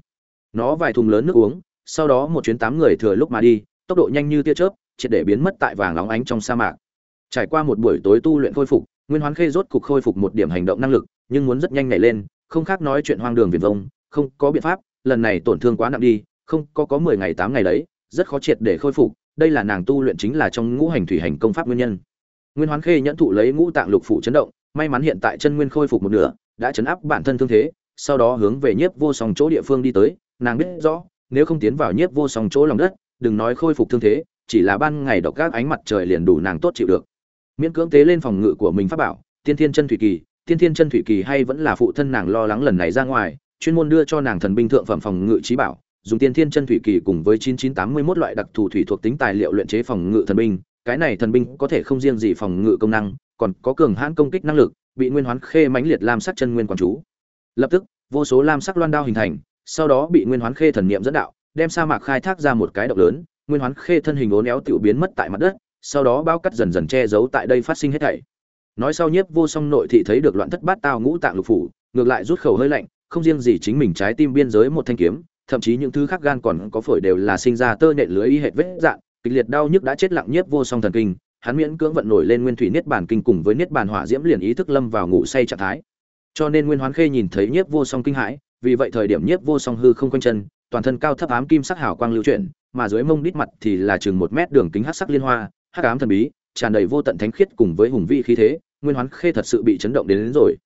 Nó vài thùng lớn nước uống, sau đó một chuyến tám người thừa lúc mà đi, tốc độ nhanh như tia chớp, triệt để biến mất tại vàng óng ánh trong sa mạc. Trải qua một buổi tối tu luyện khôi phục, nguyên hoán khê rốt cục khôi phục một điểm hành động năng lực, nhưng muốn rất nhanh nhảy lên, không khác nói chuyện hoang đường viền vông, không có biện pháp, lần này tổn thương quá nặng đi không có có mười ngày tám ngày đấy, rất khó triệt để khôi phục, đây là nàng tu luyện chính là trong ngũ hành thủy hành công pháp nguyên nhân. Nguyên hoán khê nhẫn thụ lấy ngũ tạng lục phủ chấn động, may mắn hiện tại chân nguyên khôi phục một nửa, đã chấn áp bản thân thương thế, sau đó hướng về nhiếp vô song chỗ địa phương đi tới, nàng biết rõ, nếu không tiến vào nhiếp vô song chỗ lòng đất, đừng nói khôi phục thương thế, chỉ là ban ngày độc các ánh mặt trời liền đủ nàng tốt chịu được. Miễn cưỡng tế lên phòng ngự của mình pháp bảo, tiên thiên chân thủy kỳ, tiên thiên chân thủy kỳ hay vẫn là phụ thân nàng lo lắng lần này ra ngoài, chuyên môn đưa cho nàng thần binh thượng phẩm phòng ngự trí bảo dùng tiên thiên chân thủy kỳ cùng với 9981 loại đặc thù thủy thuộc tính tài liệu luyện chế phòng ngự thần binh, cái này thần binh có thể không riêng gì phòng ngự công năng, còn có cường hãn công kích năng lực, bị nguyên hoán khê mãnh liệt lam sắc chân nguyên quán chú. Lập tức, vô số lam sắc loan đao hình thành, sau đó bị nguyên hoán khê thần niệm dẫn đạo, đem sa mạc khai thác ra một cái động lớn, nguyên hoán khê thân hình uốn néo tiểu biến mất tại mặt đất, sau đó bao cắt dần dần che giấu tại đây phát sinh hết thảy. Nói sau nhiếp vô song nội thị thấy được loạn thất bát tao ngũ tạng lục phủ, ngược lại rút khẩu hơi lạnh, không riêng gì chính mình trái tim biên giới một thanh kiếm thậm chí những thứ khác gan còn có phổi đều là sinh ra tơ nhện lưới y hệt vết dạn kịch liệt đau nhức đã chết lặng nhiếp vô song thần kinh hắn miễn cưỡng vận nổi lên nguyên thủy niết bàn kinh cùng với niết bàn hỏa diễm liền ý thức lâm vào ngủ say trạng thái. Cho nên nguyên hoán khê nhìn thấy nhiếp vô song kinh hãi vì vậy thời điểm nhiếp vô song hư không quanh chân toàn thân cao thấp ám kim sắc hào quang lưu chuyển mà dưới mông đít mặt thì là chừng một mét đường kính hắc sắc liên hoa hắc ám thần bí tràn đầy vô tận thánh khiết cùng với hùng vĩ khí thế nguyên hoán khê thật sự bị chấn động đến, đến rồi.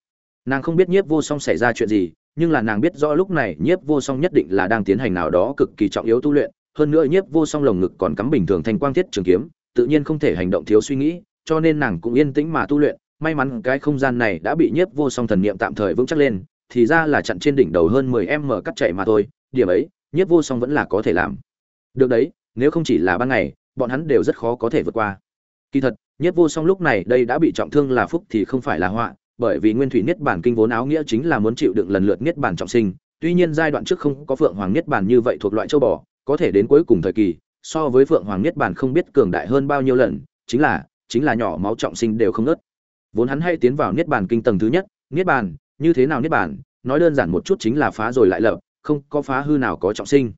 Nàng không biết nhiếp vô song xảy ra chuyện gì nhưng là nàng biết rõ lúc này nhiếp vô song nhất định là đang tiến hành nào đó cực kỳ trọng yếu tu luyện, hơn nữa nhiếp vô song lồng ngực còn cắm bình thường thành quang thiết trường kiếm, tự nhiên không thể hành động thiếu suy nghĩ, cho nên nàng cũng yên tĩnh mà tu luyện. May mắn cái không gian này đã bị nhiếp vô song thần niệm tạm thời vững chắc lên, thì ra là chặn trên đỉnh đầu hơn mười em mở cắt chạy mà thôi, điểm ấy, nhiếp vô song vẫn là có thể làm. Được đấy, nếu không chỉ là ban ngày, bọn hắn đều rất khó có thể vượt qua. Kỳ thật, nhiếp vô song lúc này đây đã bị trọng thương là phúc thì không phải là họa bởi vì nguyên thủy niết bản kinh vốn áo nghĩa chính là muốn chịu đựng lần lượt niết bản trọng sinh, tuy nhiên giai đoạn trước không có phượng hoàng niết bản như vậy thuộc loại châu bò, có thể đến cuối cùng thời kỳ, so với phượng hoàng niết bản không biết cường đại hơn bao nhiêu lần, chính là chính là nhỏ máu trọng sinh đều không ngớt. vốn hắn hay tiến vào niết bàn kinh tầng thứ nhất, niết bàn, như thế nào niết bàn, nói đơn giản một chút chính là phá rồi lại lập, không có phá hư nào có trọng sinh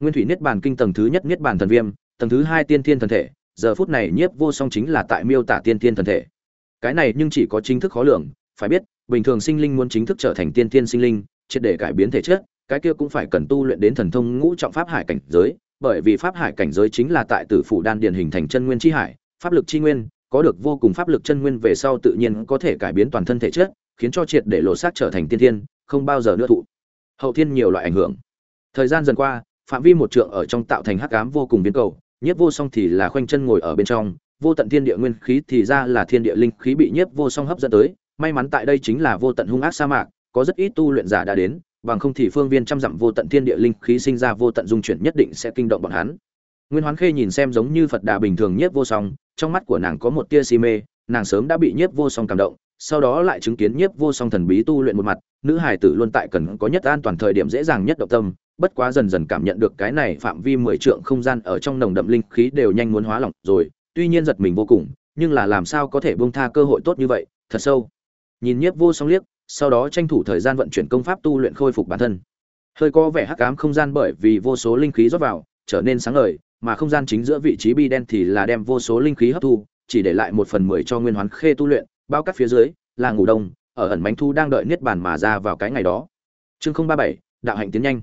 nguyên thủy niết bàn kinh tầng thứ nhất niết bàn thần viêm, tầng thứ hai tiên thiên thần thể, giờ phút này nhiếp vô song chính là tại miêu tả tiên thiên thần thể cái này nhưng chỉ có chính thức khó lường, phải biết, bình thường sinh linh muốn chính thức trở thành tiên thiên sinh linh, triệt để cải biến thể chất, cái kia cũng phải cần tu luyện đến thần thông ngũ trọng pháp hải cảnh giới, bởi vì pháp hải cảnh giới chính là tại tử phủ đan điền hình thành chân nguyên chi hải, pháp lực chi nguyên, có được vô cùng pháp lực chân nguyên về sau tự nhiên có thể cải biến toàn thân thể chất, khiến cho triệt để lộ xác trở thành tiên thiên không bao giờ nữa thụ. Hậu thiên nhiều loại ảnh hưởng. Thời gian dần qua, phạm vi một trượng ở trong tạo thành hắc ám vô cùng biến cầu nhất vô song thì là khoanh chân ngồi ở bên trong vô tận thiên địa nguyên khí thì ra là thiên địa linh khí bị nhiếp vô song hấp dẫn tới. May mắn tại đây chính là vô tận hung ác sa mạc, có rất ít tu luyện giả đã đến, bằng không thì phương viên trăm dặm vô tận thiên địa linh khí sinh ra vô tận dung chuyển nhất định sẽ kinh động bọn hắn. Nguyên hoán khê nhìn xem giống như phật đà bình thường nhiếp vô song, trong mắt của nàng có một tia si mê, nàng sớm đã bị nhiếp vô song cảm động, sau đó lại chứng kiến nhiếp vô song thần bí tu luyện một mặt, nữ hải tử luôn tại cần có nhất an toàn thời điểm dễ dàng nhất động tâm, bất quá dần dần cảm nhận được cái này phạm vi mười trượng không gian ở trong nồng đậm linh khí đều nhanh muốn hóa lỏng rồi tuy nhiên giật mình vô cùng, nhưng là làm sao có thể buông tha cơ hội tốt như vậy, thật sâu. Nhìn nhiếp vô song liếc, sau đó tranh thủ thời gian vận chuyển công pháp tu luyện khôi phục bản thân. Hơi có vẻ hắc ám không gian bởi vì vô số linh khí rót vào, trở nên sáng ngời, mà không gian chính giữa vị trí bi đen thì là đem vô số linh khí hấp thu, chỉ để lại một phần mười cho nguyên hoán khê tu luyện, bao cắt phía dưới, là ngủ đông, ở ẩn bánh thu đang đợi niết bàn mà ra vào cái ngày đó. Chương không ba bảy, đạo hạnh tiến nhanh.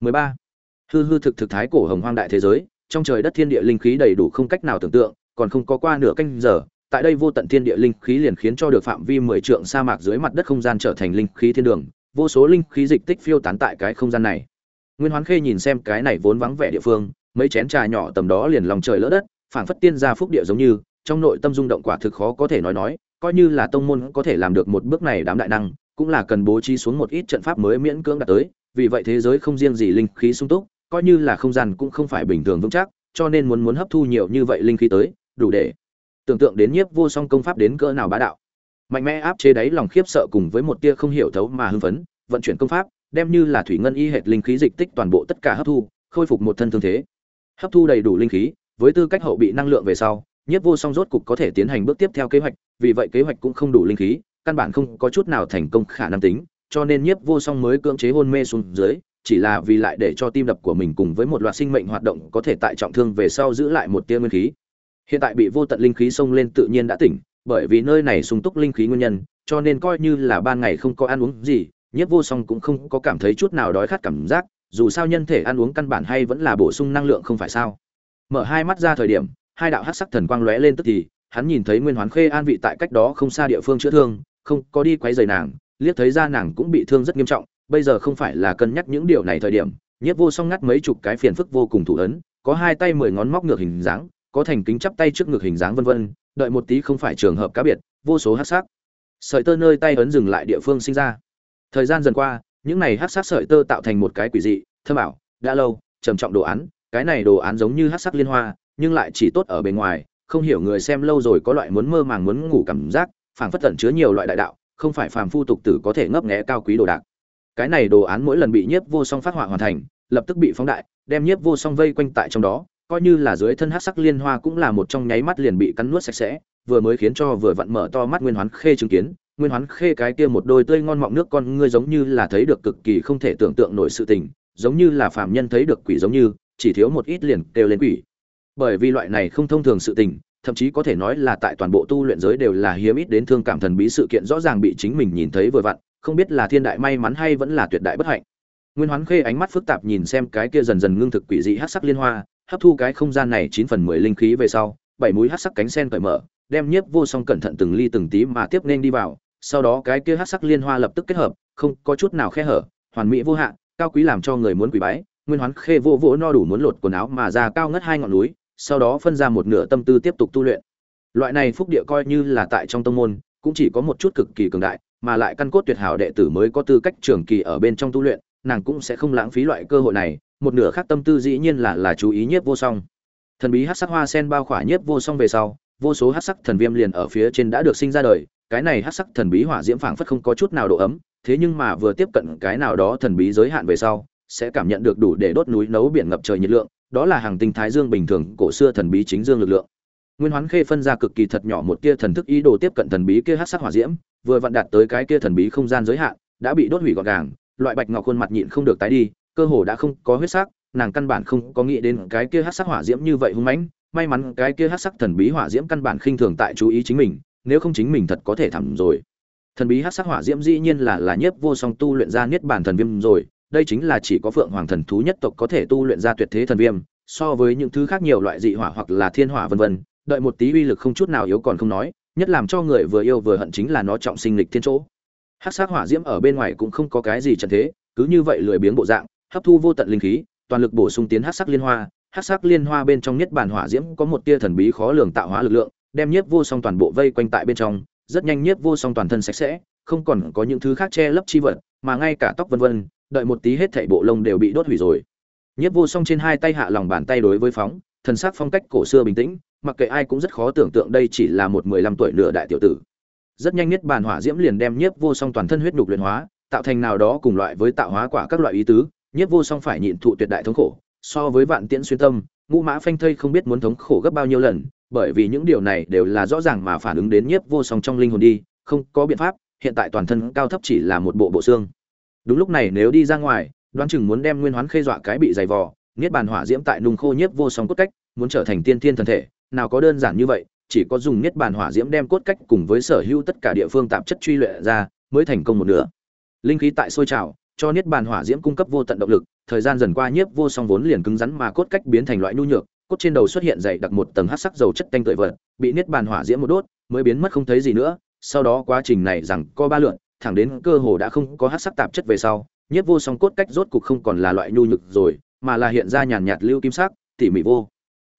Mười ba. Hư hư thực thực thái cổ hồng hoang đại thế giới, trong trời đất thiên địa linh khí đầy đủ không cách nào tưởng tượng còn không có qua nửa canh giờ, tại đây vô tận thiên địa linh khí liền khiến cho được phạm vi mười trượng sa mạc dưới mặt đất không gian trở thành linh khí thiên đường, vô số linh khí dịch tích phiêu tán tại cái không gian này. Nguyên hoán khê nhìn xem cái này vốn vắng vẻ địa phương, mấy chén trà nhỏ tầm đó liền lòng trời lỡ đất, phảng phất tiên gia phúc địa giống như, trong nội tâm rung động quả thực khó có thể nói nói, coi như là tông môn có thể làm được một bước này đám đại năng, cũng là cần bố trí xuống một ít trận pháp mới miễn cưỡng đạt tới, vì vậy thế giới không riêng gì linh khí sung túc, coi như là không gian cũng không phải bình thường vững chắc, cho nên muốn muốn hấp thu nhiều như vậy linh khí tới đủ để tưởng tượng đến nhiếp vô song công pháp đến cỡ nào bá đạo. Mạnh mẽ áp chế đáy lòng khiếp sợ cùng với một tia không hiểu thấu mà hưng phấn, vận chuyển công pháp, đem như là thủy ngân y hệt linh khí dịch tích toàn bộ tất cả hấp thu, khôi phục một thân thương thế. Hấp thu đầy đủ linh khí, với tư cách hậu bị năng lượng về sau, nhiếp vô song rốt cục có thể tiến hành bước tiếp theo kế hoạch, vì vậy kế hoạch cũng không đủ linh khí, căn bản không có chút nào thành công khả năng tính, cho nên nhiếp vô song mới cưỡng chế hôn mê xuống dưới, chỉ là vì lại để cho tim đập của mình cùng với một loạt sinh mệnh hoạt động có thể tại trọng thương về sau giữ lại một tia nguyên khí hiện tại bị vô tận linh khí xông lên tự nhiên đã tỉnh, bởi vì nơi này sung túc linh khí nguyên nhân, cho nên coi như là ban ngày không có ăn uống gì, nhiếp vô song cũng không có cảm thấy chút nào đói khát cảm giác, dù sao nhân thể ăn uống căn bản hay vẫn là bổ sung năng lượng không phải sao. Mở hai mắt ra thời điểm, hai đạo hắc sắc thần quang lóe lên tức thì, hắn nhìn thấy nguyên hoán khê an vị tại cách đó không xa địa phương chữa thương, không có đi quấy rầy nàng, liếc thấy ra nàng cũng bị thương rất nghiêm trọng, bây giờ không phải là cân nhắc những điều này thời điểm, nhiếp vô song ngắt mấy chục cái phiền phức vô cùng thủ ấn, có hai tay mười ngón móc ngược hình dáng có thành kính chắp tay trước ngực hình dáng vân vân, đợi một tí không phải trường hợp cá biệt, vô số hắc sắc. Sợi tơ nơi tay ấn dừng lại địa phương sinh ra. Thời gian dần qua, những này hắc sắc sợi tơ tạo thành một cái quỷ dị, thâm ảo, đã lâu, trầm trọng đồ án. Cái này đồ án giống như hắc sắc liên hoa, nhưng lại chỉ tốt ở bên ngoài. Không hiểu người xem lâu rồi có loại muốn mơ màng muốn ngủ cảm giác, phảng phất tẩn chứa nhiều loại đại đạo, không phải phàm phu tục tử có thể ngấp nghé cao quý đồ đạc. Cái này đồ án mỗi lần bị nhiếp vô song phát họa hoàn thành, lập tức bị phóng đại, đem nhiếp vô song vây quanh tại trong đó coi như là dưới thân hắc sắc liên hoa cũng là một trong nháy mắt liền bị cắn nuốt sạch sẽ, vừa mới khiến cho vừa vặn mở to mắt nguyên hoán khê chứng kiến. Nguyên hoán khê cái kia một đôi tươi ngon mọng nước con ngươi giống như là thấy được cực kỳ không thể tưởng tượng nổi sự tình, giống như là phàm nhân thấy được quỷ giống như, chỉ thiếu một ít liền kêu lên quỷ. Bởi vì loại này không thông thường sự tình, thậm chí có thể nói là tại toàn bộ tu luyện giới đều là hiếm ít đến thương cảm thần bí sự kiện rõ ràng bị chính mình nhìn thấy vừa vặn, không biết là thiên đại may mắn hay vẫn là tuyệt đại bất hạnh. Nguyên hoán khê ánh mắt phức tạp nhìn xem cái kia dần dần ngưng thực quỷ dị hắc sắc liên hoa hấp thu cái không gian này chín phần mười linh khí về sau, bảy mũi hắc sắc cánh sen cởi mở, đem nhiếp vô song cẩn thận từng ly từng tí mà tiếp nên đi vào, sau đó cái kia hắc sắc liên hoa lập tức kết hợp, không có chút nào khe hở, hoàn mỹ vô hạn, cao quý làm cho người muốn quỳ bái, nguyên hoán khê vô vỗ no đủ muốn lột quần áo mà ra cao ngất hai ngọn núi, sau đó phân ra một nửa tâm tư tiếp tục tu luyện. Loại này phúc địa coi như là tại trong tông môn, cũng chỉ có một chút cực kỳ cường đại, mà lại căn cốt tuyệt hảo đệ tử mới có tư cách trưởng kỳ ở bên trong tu luyện nàng cũng sẽ không lãng phí loại cơ hội này, một nửa khác tâm tư dĩ nhiên là là chú ý nhiếp vô song. Thần bí hát sắc hoa sen bao khỏa nhiếp vô song về sau, vô số hát sắc thần viêm liền ở phía trên đã được sinh ra đời, cái này hát sắc thần bí hỏa diễm phảng phất không có chút nào độ ấm, thế nhưng mà vừa tiếp cận cái nào đó thần bí giới hạn về sau, sẽ cảm nhận được đủ để đốt núi nấu biển ngập trời nhiệt lượng, đó là hàng tinh thái dương bình thường cổ xưa thần bí chính dương lực lượng. Nguyên hoán khê phân ra cực kỳ thật nhỏ một tia thần thức ý đồ tiếp cận thần bí kia hát sắc hỏa diễm, vừa vặn đạt tới cái kia thần bí không gian giới hạn, đã bị đốt hủy gọn gàng loại bạch ngọc khuôn mặt nhịn không được tái đi, cơ hồ đã không có huyết sắc, nàng căn bản không có nghĩ đến cái kia hắc sắc hỏa diễm như vậy hung mãnh, may mắn cái kia hắc sắc thần bí hỏa diễm căn bản khinh thường tại chú ý chính mình, nếu không chính mình thật có thể thảm rồi. Thần bí hắc sắc hỏa diễm dĩ nhiên là là nhiếp vô song tu luyện ra niết bản thần viêm rồi, đây chính là chỉ có phượng hoàng thần thú nhất tộc có thể tu luyện ra tuyệt thế thần viêm, so với những thứ khác nhiều loại dị hỏa hoặc là thiên hỏa vân vân, đợi một tí uy lực không chút nào yếu còn không nói, nhất làm cho người vừa yêu vừa hận chính là nó trọng sinh lịch thiên chỗ hát sắc hỏa diễm ở bên ngoài cũng không có cái gì trận thế, cứ như vậy lười biếng bộ dạng, hấp thu vô tận linh khí, toàn lực bổ sung tiến hát sắc liên hoa. Hát sắc liên hoa bên trong nhất bản hỏa diễm có một tia thần bí khó lường tạo hóa lực lượng, đem nhiếp vô song toàn bộ vây quanh tại bên trong, rất nhanh nhiếp vô song toàn thân sạch sẽ, không còn có những thứ khác che lấp chi vật, mà ngay cả tóc vân vân, đợi một tí hết thảy bộ lông đều bị đốt hủy rồi. Nhiếp vô song trên hai tay hạ lòng bàn tay đối với phóng, thần sắc phong cách cổ xưa bình tĩnh, mặc kệ ai cũng rất khó tưởng tượng đây chỉ là một mười lăm tuổi nửa đại tiểu tử rất nhanh nhất bàn hỏa diễm liền đem nhiếp vô song toàn thân huyết nhục luyện hóa, tạo thành nào đó cùng loại với tạo hóa quả các loại ý tứ. Nhiếp vô song phải nhịn thụ tuyệt đại thống khổ, so với vạn tiễn xuyên tâm, ngũ mã phanh thây không biết muốn thống khổ gấp bao nhiêu lần, bởi vì những điều này đều là rõ ràng mà phản ứng đến nhiếp vô song trong linh hồn đi, không có biện pháp, hiện tại toàn thân cao thấp chỉ là một bộ bộ xương. Đúng lúc này nếu đi ra ngoài, đoán chừng muốn đem nguyên hoán khê dọa cái bị dày vò, niết bàn hỏa diễm tại nung khô nhiếp vô song cốt cách, muốn trở thành tiên thiên thần thể, nào có đơn giản như vậy chỉ có dùng niết bàn hỏa diễm đem cốt cách cùng với sở hữu tất cả địa phương tạp chất truy luyện ra, mới thành công một nửa. Linh khí tại sôi trào, cho niết bàn hỏa diễm cung cấp vô tận động lực, thời gian dần qua nhiếp vô song vốn liền cứng rắn mà cốt cách biến thành loại nhu nhược, cốt trên đầu xuất hiện dày đặc một tầng hắc sắc dầu chất tanh tưởi vật, bị niết bàn hỏa diễm một đốt, mới biến mất không thấy gì nữa, sau đó quá trình này rằng co ba lượn, thẳng đến cơ hồ đã không có hắc sắc tạp chất về sau, nhiếp vô song cốt cách rốt cục không còn là loại nhu nhược rồi, mà là hiện ra nhàn nhạt lưu kim sắc, tỉ mỉ vô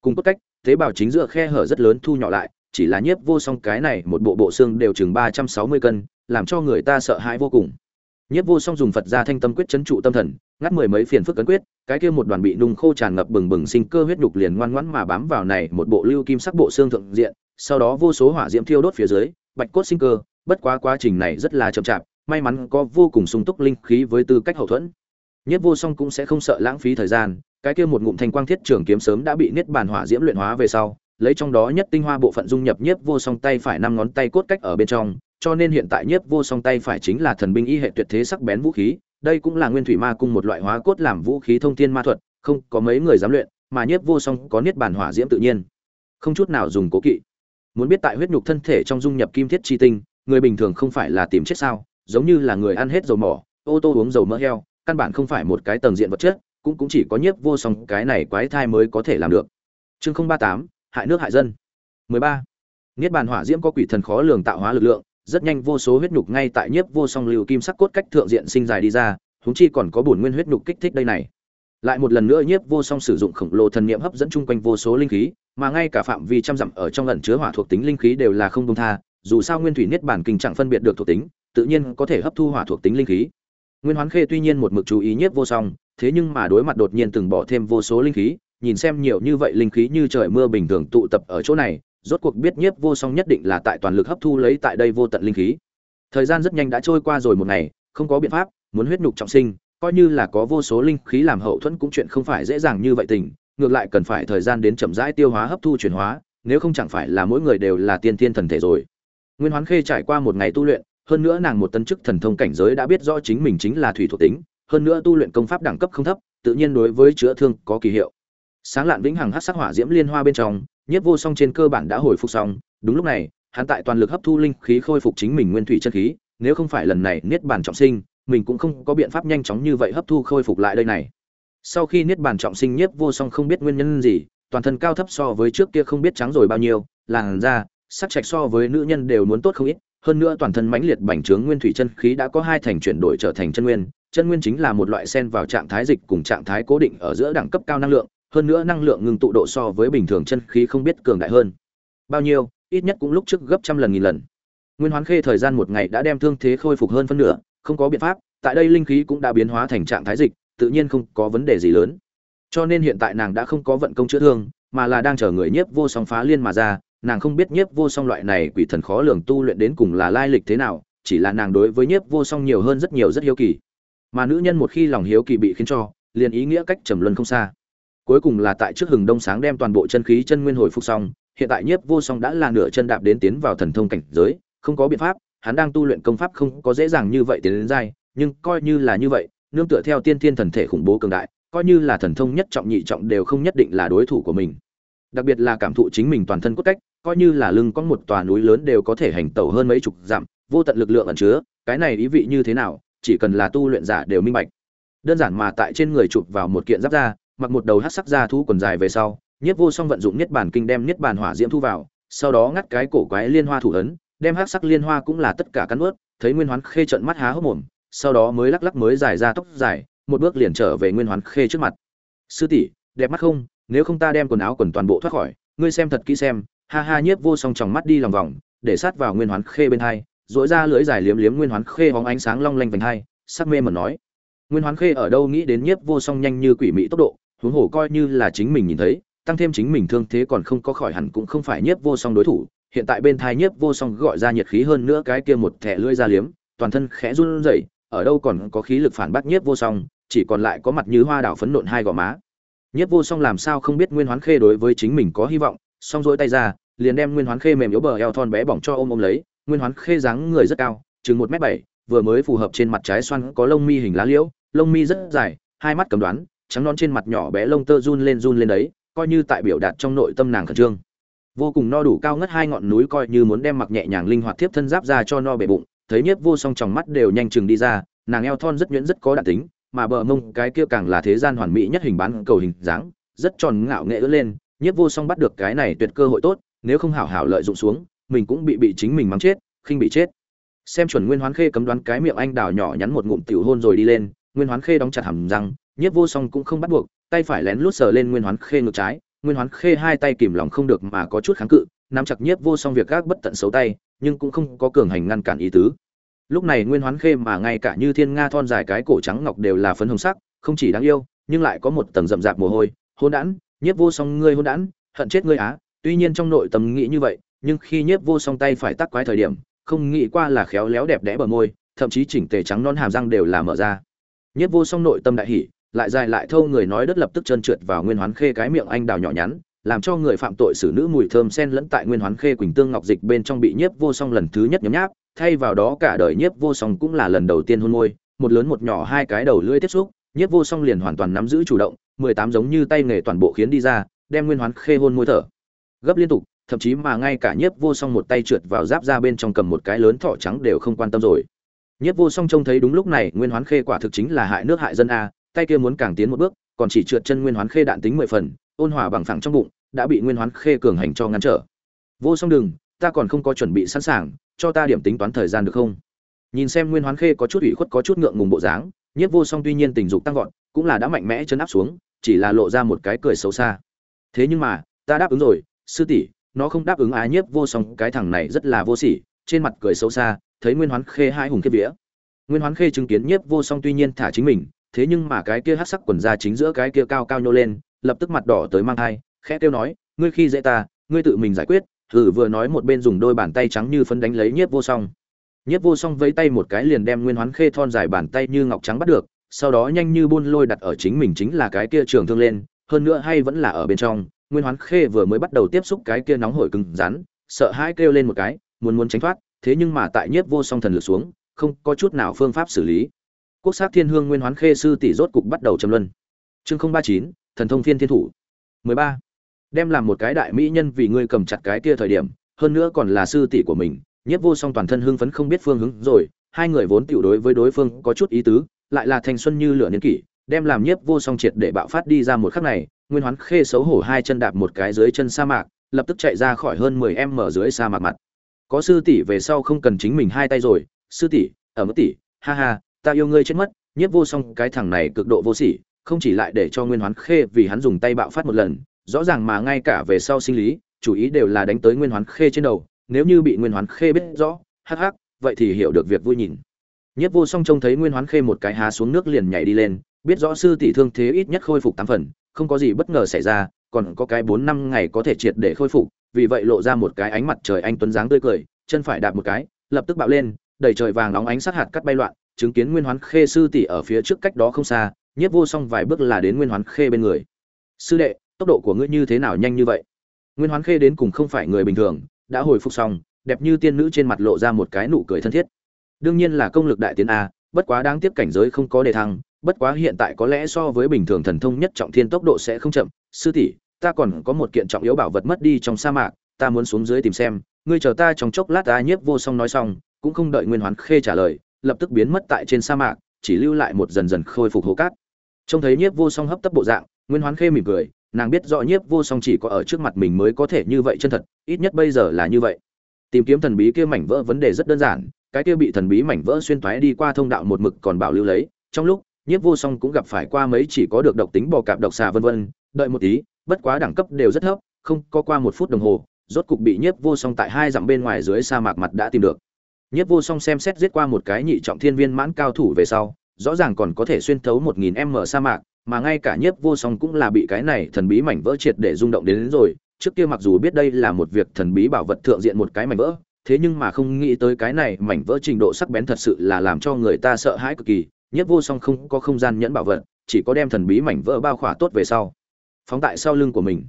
cùng cốt cách tế bào chính giữa khe hở rất lớn thu nhỏ lại, chỉ là nhiếp vô song cái này một bộ bộ xương đều chừng ba trăm sáu mươi cân, làm cho người ta sợ hãi vô cùng. Nhiếp vô song dùng phật ra thanh tâm quyết chấn trụ tâm thần, ngắt mười mấy phiền phức cấn quyết, cái kia một đoàn bị nung khô tràn ngập bừng bừng sinh cơ huyết nhục liền ngoan ngoãn mà bám vào này một bộ lưu kim sắc bộ xương thượng diện, sau đó vô số hỏa diễm thiêu đốt phía dưới, bạch cốt sinh cơ, bất quá quá trình này rất là chậm chạp, may mắn có vô cùng sung túc linh khí với tư cách hậu thuẫn. Nhất vô song cũng sẽ không sợ lãng phí thời gian cái kia một ngụm thanh quang thiết trường kiếm sớm đã bị niết bàn hỏa diễm luyện hóa về sau, lấy trong đó nhất tinh hoa bộ phận dung nhập nhiếp vô song tay phải năm ngón tay cốt cách ở bên trong, cho nên hiện tại nhiếp vô song tay phải chính là thần binh y hệ tuyệt thế sắc bén vũ khí, đây cũng là nguyên thủy ma cung một loại hóa cốt làm vũ khí thông thiên ma thuật, không có mấy người dám luyện, mà nhiếp vô song có niết bàn hỏa diễm tự nhiên. Không chút nào dùng cố kỵ. Muốn biết tại huyết nhục thân thể trong dung nhập kim thiết chi tinh, người bình thường không phải là tìm chết sao, giống như là người ăn hết dầu mỏ, ô tô uống dầu mỡ heo, căn bản không phải một cái tầng diện vật chất cũng cũng chỉ có nhiếp vô song cái này quái thai mới có thể làm được chương không ba tám hại nước hại dân 13. Niết bàn hỏa diễm có quỷ thần khó lường tạo hóa lực lượng, rất nhanh vô số huyết nhục ngay tại nhiếp vô song lưu kim sắc cốt cách thượng diện sinh dài đi ra, huống chi còn có bổn nguyên huyết nhục kích thích đây này. Lại một lần nữa nhiếp vô song sử dụng khổng lồ thần niệm hấp dẫn chung quanh vô số linh khí, mà ngay cả phạm vi trăm dặm ở trong ẩn chứa hỏa thuộc tính linh khí đều là không dung tha, dù sao nguyên thủy niết bản kinh chẳng phân biệt được thuộc tính, tự nhiên có thể hấp thu hỏa thuộc tính linh khí. Nguyên Hoán Khê tuy nhiên một mực chú ý nhiếp vô song, thế nhưng mà đối mặt đột nhiên từng bỏ thêm vô số linh khí, nhìn xem nhiều như vậy linh khí như trời mưa bình thường tụ tập ở chỗ này, rốt cuộc biết nhiếp vô song nhất định là tại toàn lực hấp thu lấy tại đây vô tận linh khí. Thời gian rất nhanh đã trôi qua rồi một ngày, không có biện pháp, muốn huyết nhục trọng sinh, coi như là có vô số linh khí làm hậu thuẫn cũng chuyện không phải dễ dàng như vậy tình, ngược lại cần phải thời gian đến chậm rãi tiêu hóa hấp thu chuyển hóa, nếu không chẳng phải là mỗi người đều là tiên tiên thần thể rồi. Nguyên Hoán Khê trải qua một ngày tu luyện, hơn nữa nàng một tân chức thần thông cảnh giới đã biết rõ chính mình chính là thủy thuộc tính, hơn nữa tu luyện công pháp đẳng cấp không thấp, tự nhiên đối với chữa thương có kỳ hiệu. Sáng lạn vĩnh hằng hắc sắc hỏa diễm liên hoa bên trong, Nhiếp Vô Song trên cơ bản đã hồi phục xong, đúng lúc này, hắn tại toàn lực hấp thu linh khí khôi phục chính mình nguyên thủy chân khí, nếu không phải lần này niết bàn trọng sinh, mình cũng không có biện pháp nhanh chóng như vậy hấp thu khôi phục lại đây này. Sau khi niết bàn trọng sinh Nhiếp Vô Song không biết nguyên nhân gì, toàn thân cao thấp so với trước kia không biết trắng rồi bao nhiêu, làn da, sắc trạch so với nữ nhân đều muốn tốt không ít, hơn nữa toàn thân mãnh liệt bành trướng nguyên thủy chân khí đã có hai thành chuyển đổi trở thành chân nguyên, chân nguyên chính là một loại sen vào trạng thái dịch cùng trạng thái cố định ở giữa đẳng cấp cao năng lượng, hơn nữa năng lượng ngừng tụ độ so với bình thường chân khí không biết cường đại hơn. Bao nhiêu, ít nhất cũng lúc trước gấp trăm lần nghìn lần. Nguyên Hoán Khê thời gian một ngày đã đem thương thế khôi phục hơn phân nửa, không có biện pháp, tại đây linh khí cũng đã biến hóa thành trạng thái dịch, tự nhiên không có vấn đề gì lớn. Cho nên hiện tại nàng đã không có vận công chữa thương, mà là đang chờ người nhiếp vô song phá liên mà ra, nàng không biết nhiếp vô song loại này quỷ thần khó lường tu luyện đến cùng là lai lịch thế nào, chỉ là nàng đối với nhiếp vô song nhiều hơn rất nhiều rất hiếu kỳ. Mà nữ nhân một khi lòng hiếu kỳ bị khiến cho, liền ý nghĩa cách trầm luân không xa. Cuối cùng là tại trước hừng đông sáng đem toàn bộ chân khí chân nguyên hồi phục xong hiện tại nhiếp vô song đã là nửa chân đạp đến tiến vào thần thông cảnh giới không có biện pháp hắn đang tu luyện công pháp không có dễ dàng như vậy tiến đến giai nhưng coi như là như vậy nương tựa theo tiên thiên thần thể khủng bố cường đại coi như là thần thông nhất trọng nhị trọng đều không nhất định là đối thủ của mình. Đặc biệt là cảm thụ chính mình toàn thân cốt cách coi như là lưng có một tòa núi lớn đều có thể hành tẩu hơn mấy chục dặm vô tận lực lượng ẩn chứa cái này ý vị như thế nào chỉ cần là tu luyện giả đều minh bạch đơn giản mà tại trên người chụp vào một kiện giáp da mặc một đầu hắc sắc da thú quần dài về sau, Nhiếp Vô Song vận dụng Niết Bàn Kinh đem Niết Bàn Hỏa Diễm thu vào, sau đó ngắt cái cổ quái liên hoa thủ ấn, đem hắc sắc liên hoa cũng là tất cả cắn nuốt, thấy Nguyên Hoán Khê trợn mắt há hốc mồm, sau đó mới lắc lắc mới dài ra tóc dài, một bước liền trở về Nguyên Hoán Khê trước mặt. "Sư tỷ, đẹp mắt không? Nếu không ta đem quần áo quần toàn bộ thoát khỏi, ngươi xem thật kỹ xem, ha ha nhiếp vô song tròng mắt đi lòng vòng để sát vào nguyên hoán khê bên hai dỗi ra lưỡi dài liếm liếm nguyên hoán khê hóng ánh sáng long lanh vành hai, sắc mê mà nói. Nguyên hoán khê ở đâu nghĩ đến nhiếp vô song nhanh như quỷ mị tốc độ, huống hồ coi như là chính mình nhìn thấy, tăng thêm chính mình thương thế còn không có khỏi hẳn cũng không phải nhiếp vô song đối thủ. Hiện tại bên thai nhiếp vô song gọi ra nhiệt khí hơn nữa cái kia một thẻ lưỡi ra liếm, toàn thân khẽ run rẩy, ở đâu còn có khí lực phản bác nhiếp vô song, chỉ còn lại có mặt như hoa đảo phấn nộn hai gò má. Nhiếp vô song làm sao không biết nguyên hoán khê đối với chính mình có hy vọng, song dỗi tay ra, liền đem nguyên hoán khê mềm yếu bờ eo thon bé bỏng cho ôm ôm lấy nguyên hoán khê dáng người rất cao, chừng một m bảy, vừa mới phù hợp trên mặt trái xoan có lông mi hình lá liễu, lông mi rất dài, hai mắt cầm đoán, trắng non trên mặt nhỏ bé lông tơ run lên run lên đấy, coi như tại biểu đạt trong nội tâm nàng khẩn trương. Vô cùng no đủ cao ngất hai ngọn núi coi như muốn đem mặc nhẹ nhàng linh hoạt tiếp thân giáp ra cho no bể bụng, thấy nhiếp vô song tròng mắt đều nhanh chừng đi ra, nàng eo thon rất nhuyễn rất có đạn tính, mà bờ mông cái kia càng là thế gian hoàn mỹ nhất hình bán cầu hình dáng, rất tròn ngạo nghệ ưỡn lên, nhiếp vô song bắt được cái này tuyệt cơ hội tốt, nếu không hảo hảo lợi dụng xuống mình cũng bị bị chính mình mắng chết, khinh bị chết. Xem chuẩn nguyên hoán khê cấm đoán cái miệng anh đào nhỏ nhắn một ngụm tiểu hôn rồi đi lên, nguyên hoán khê đóng chặt hầm răng, nhiếp vô song cũng không bắt buộc, tay phải lén lút sờ lên nguyên hoán khê ngược trái, nguyên hoán khê hai tay kìm lòng không được mà có chút kháng cự, nắm chặt nhiếp vô song việc gác bất tận xấu tay, nhưng cũng không có cường hành ngăn cản ý tứ. Lúc này nguyên hoán khê mà ngay cả như thiên nga thon dài cái cổ trắng ngọc đều là phấn hồng sắc, không chỉ đáng yêu, nhưng lại có một tầng rậm rạp mồ hôi. Hôn đản, nhiếp vô song ngươi hôn đản, hận chết ngươi á. Tuy nhiên trong nội tâm nghĩ như vậy nhưng khi nhiếp vô song tay phải tắc quái thời điểm, không nghĩ qua là khéo léo đẹp đẽ bờ môi, thậm chí chỉnh tề trắng non hàm răng đều là mở ra. Nhiếp vô song nội tâm đại hỉ, lại dài lại thâu người nói đất lập tức trơn trượt vào nguyên hoán khê cái miệng anh đào nhỏ nhắn, làm cho người phạm tội xử nữ mùi thơm sen lẫn tại nguyên hoán khê quỳnh tương ngọc dịch bên trong bị nhiếp vô song lần thứ nhất nhấm nháp, thay vào đó cả đời nhiếp vô song cũng là lần đầu tiên hôn môi, một lớn một nhỏ hai cái đầu lưỡi tiếp xúc, nhiếp vô song liền hoàn toàn nắm giữ chủ động, mười tám giống như tay nghề toàn bộ khiến đi ra, đem nguyên hoán khê hôn môi thở. Gấp liên tục thậm chí mà ngay cả nhiếp vô song một tay trượt vào giáp ra bên trong cầm một cái lớn thỏ trắng đều không quan tâm rồi. Nhiếp vô song trông thấy đúng lúc này, nguyên hoán khê quả thực chính là hại nước hại dân a, tay kia muốn càng tiến một bước, còn chỉ trượt chân nguyên hoán khê đạn tính mười phần, ôn hòa bằng phẳng trong bụng, đã bị nguyên hoán khê cường hành cho ngăn trở. Vô song đừng, ta còn không có chuẩn bị sẵn sàng, cho ta điểm tính toán thời gian được không? Nhìn xem nguyên hoán khê có chút ủy khuất có chút ngượng ngùng bộ dáng, nhiếp vô song tuy nhiên tình dục tăng vọt, cũng là đã mạnh mẽ chấn áp xuống, chỉ là lộ ra một cái cười xấu xa. Thế nhưng mà, ta đáp ứng rồi, sư tỷ nó không đáp ứng á nhiếp vô song, cái thằng này rất là vô sỉ, trên mặt cười xấu xa, thấy nguyên hoán khê hai hùng kiếp vía. Nguyên hoán khê chứng kiến nhiếp vô song tuy nhiên thả chính mình, thế nhưng mà cái kia hát sắc quần da chính giữa cái kia cao cao nhô lên, lập tức mặt đỏ tới mang thai, khẽ kêu nói, ngươi khi dễ ta, ngươi tự mình giải quyết. Thử vừa nói một bên dùng đôi bàn tay trắng như phấn đánh lấy nhiếp vô song. Nhiếp vô song vẫy tay một cái liền đem nguyên hoán khê thon dài bàn tay như ngọc trắng bắt được, sau đó nhanh như buôn lôi đặt ở chính mình chính là cái kia trường thương lên, hơn nữa hay vẫn là ở bên trong nguyên hoán khê vừa mới bắt đầu tiếp xúc cái kia nóng hổi cứng rắn, sợ hãi kêu lên một cái, muốn muốn tránh thoát, thế nhưng mà tại nhiếp vô song thần lửa xuống, không có chút nào phương pháp xử lý. Quốc sắc thiên hương nguyên hoán khê sư tỷ rốt cục bắt đầu châm luân. Chương không ba chín, thần thông thiên thiên thủ. mười ba. Đem làm một cái đại mỹ nhân vì ngươi cầm chặt cái kia thời điểm, hơn nữa còn là sư tỷ của mình, nhiếp vô song toàn thân hưng phấn không biết phương hướng rồi, hai người vốn tiểu đối với đối phương có chút ý tứ, lại là thanh xuân như lửa niên kỷ, đem làm nhiếp vô song triệt để bạo phát đi ra một khắc này nguyên hoán khê xấu hổ hai chân đạp một cái dưới chân sa mạc, lập tức chạy ra khỏi hơn mười em mở dưới sa mạc mặt. Có sư tỷ về sau không cần chính mình hai tay rồi, sư tỷ, ở mức tỷ, ha ha, ta yêu ngươi chết mất, nhiếp vô song cái thằng này cực độ vô sỉ, không chỉ lại để cho nguyên hoán khê vì hắn dùng tay bạo phát một lần, rõ ràng mà ngay cả về sau sinh lý, chủ ý đều là đánh tới nguyên hoán khê trên đầu, nếu như bị nguyên hoán khê biết rõ, hắc hắc, vậy thì hiểu được việc vui nhìn. Nhất vô song trông thấy nguyên hoán khê một cái há xuống nước liền nhảy đi lên, biết rõ sư tỷ thương thế ít nhất khôi phục tám phần không có gì bất ngờ xảy ra, còn có cái bốn năm ngày có thể triệt để khôi phục, vì vậy lộ ra một cái ánh mặt trời anh tuấn dáng tươi cười, chân phải đạp một cái, lập tức bạo lên, đầy trời vàng nóng ánh sát hạt cắt bay loạn, chứng kiến nguyên hoán khê sư tỷ ở phía trước cách đó không xa, nhiếp vô song vài bước là đến nguyên hoán khê bên người. Sư đệ, tốc độ của ngươi như thế nào nhanh như vậy? Nguyên hoán khê đến cùng không phải người bình thường, đã hồi phục xong, đẹp như tiên nữ trên mặt lộ ra một cái nụ cười thân thiết. Đương nhiên là công lực đại tiến a, bất quá đáng tiếc cảnh giới không có đề thăng bất quá hiện tại có lẽ so với bình thường thần thông nhất trọng thiên tốc độ sẽ không chậm. Sư tỷ, ta còn có một kiện trọng yếu bảo vật mất đi trong sa mạc, ta muốn xuống dưới tìm xem. Ngươi chờ ta trong chốc lát ta nhiếp vô song nói xong, cũng không đợi nguyên hoán khê trả lời, lập tức biến mất tại trên sa mạc, chỉ lưu lại một dần dần khôi phục hố cát. Trông thấy nhiếp vô song hấp tấp bộ dạng, nguyên hoán khê mỉm cười, nàng biết rõ nhiếp vô song chỉ có ở trước mặt mình mới có thể như vậy chân thật, ít nhất bây giờ là như vậy. Tìm kiếm thần bí kia mảnh vỡ vấn đề rất đơn giản, cái kia bị thần bí mảnh vỡ xuyên toái đi qua thông đạo một mực còn bảo lưu lấy, trong lúc nhiếp vô song cũng gặp phải qua mấy chỉ có được độc tính bò cạp độc xà vân vân đợi một tí bất quá đẳng cấp đều rất thấp không có qua một phút đồng hồ rốt cục bị nhiếp vô song tại hai dặm bên ngoài dưới sa mạc mặt đã tìm được. Nhiếp vô song xem xét giết qua một cái nhị trọng thiên viên mãn cao thủ về sau rõ ràng còn có thể xuyên thấu một nghìn m sa mạc mà ngay cả nhiếp vô song cũng là bị cái này thần bí mảnh vỡ triệt để rung động đến, đến rồi. Trước kia mặc dù biết đây là một việc thần bí bảo vật thượng diện một cái mảnh vỡ thế nhưng mà không nghĩ tới cái này mảnh vỡ trình độ sắc bén thật sự là làm cho người ta sợ hãi cực kỳ nhiếp vô song không có không gian nhẫn bảo vật, chỉ có đem thần bí mảnh vỡ bao khỏa tốt về sau. Phóng tại sau lưng của mình.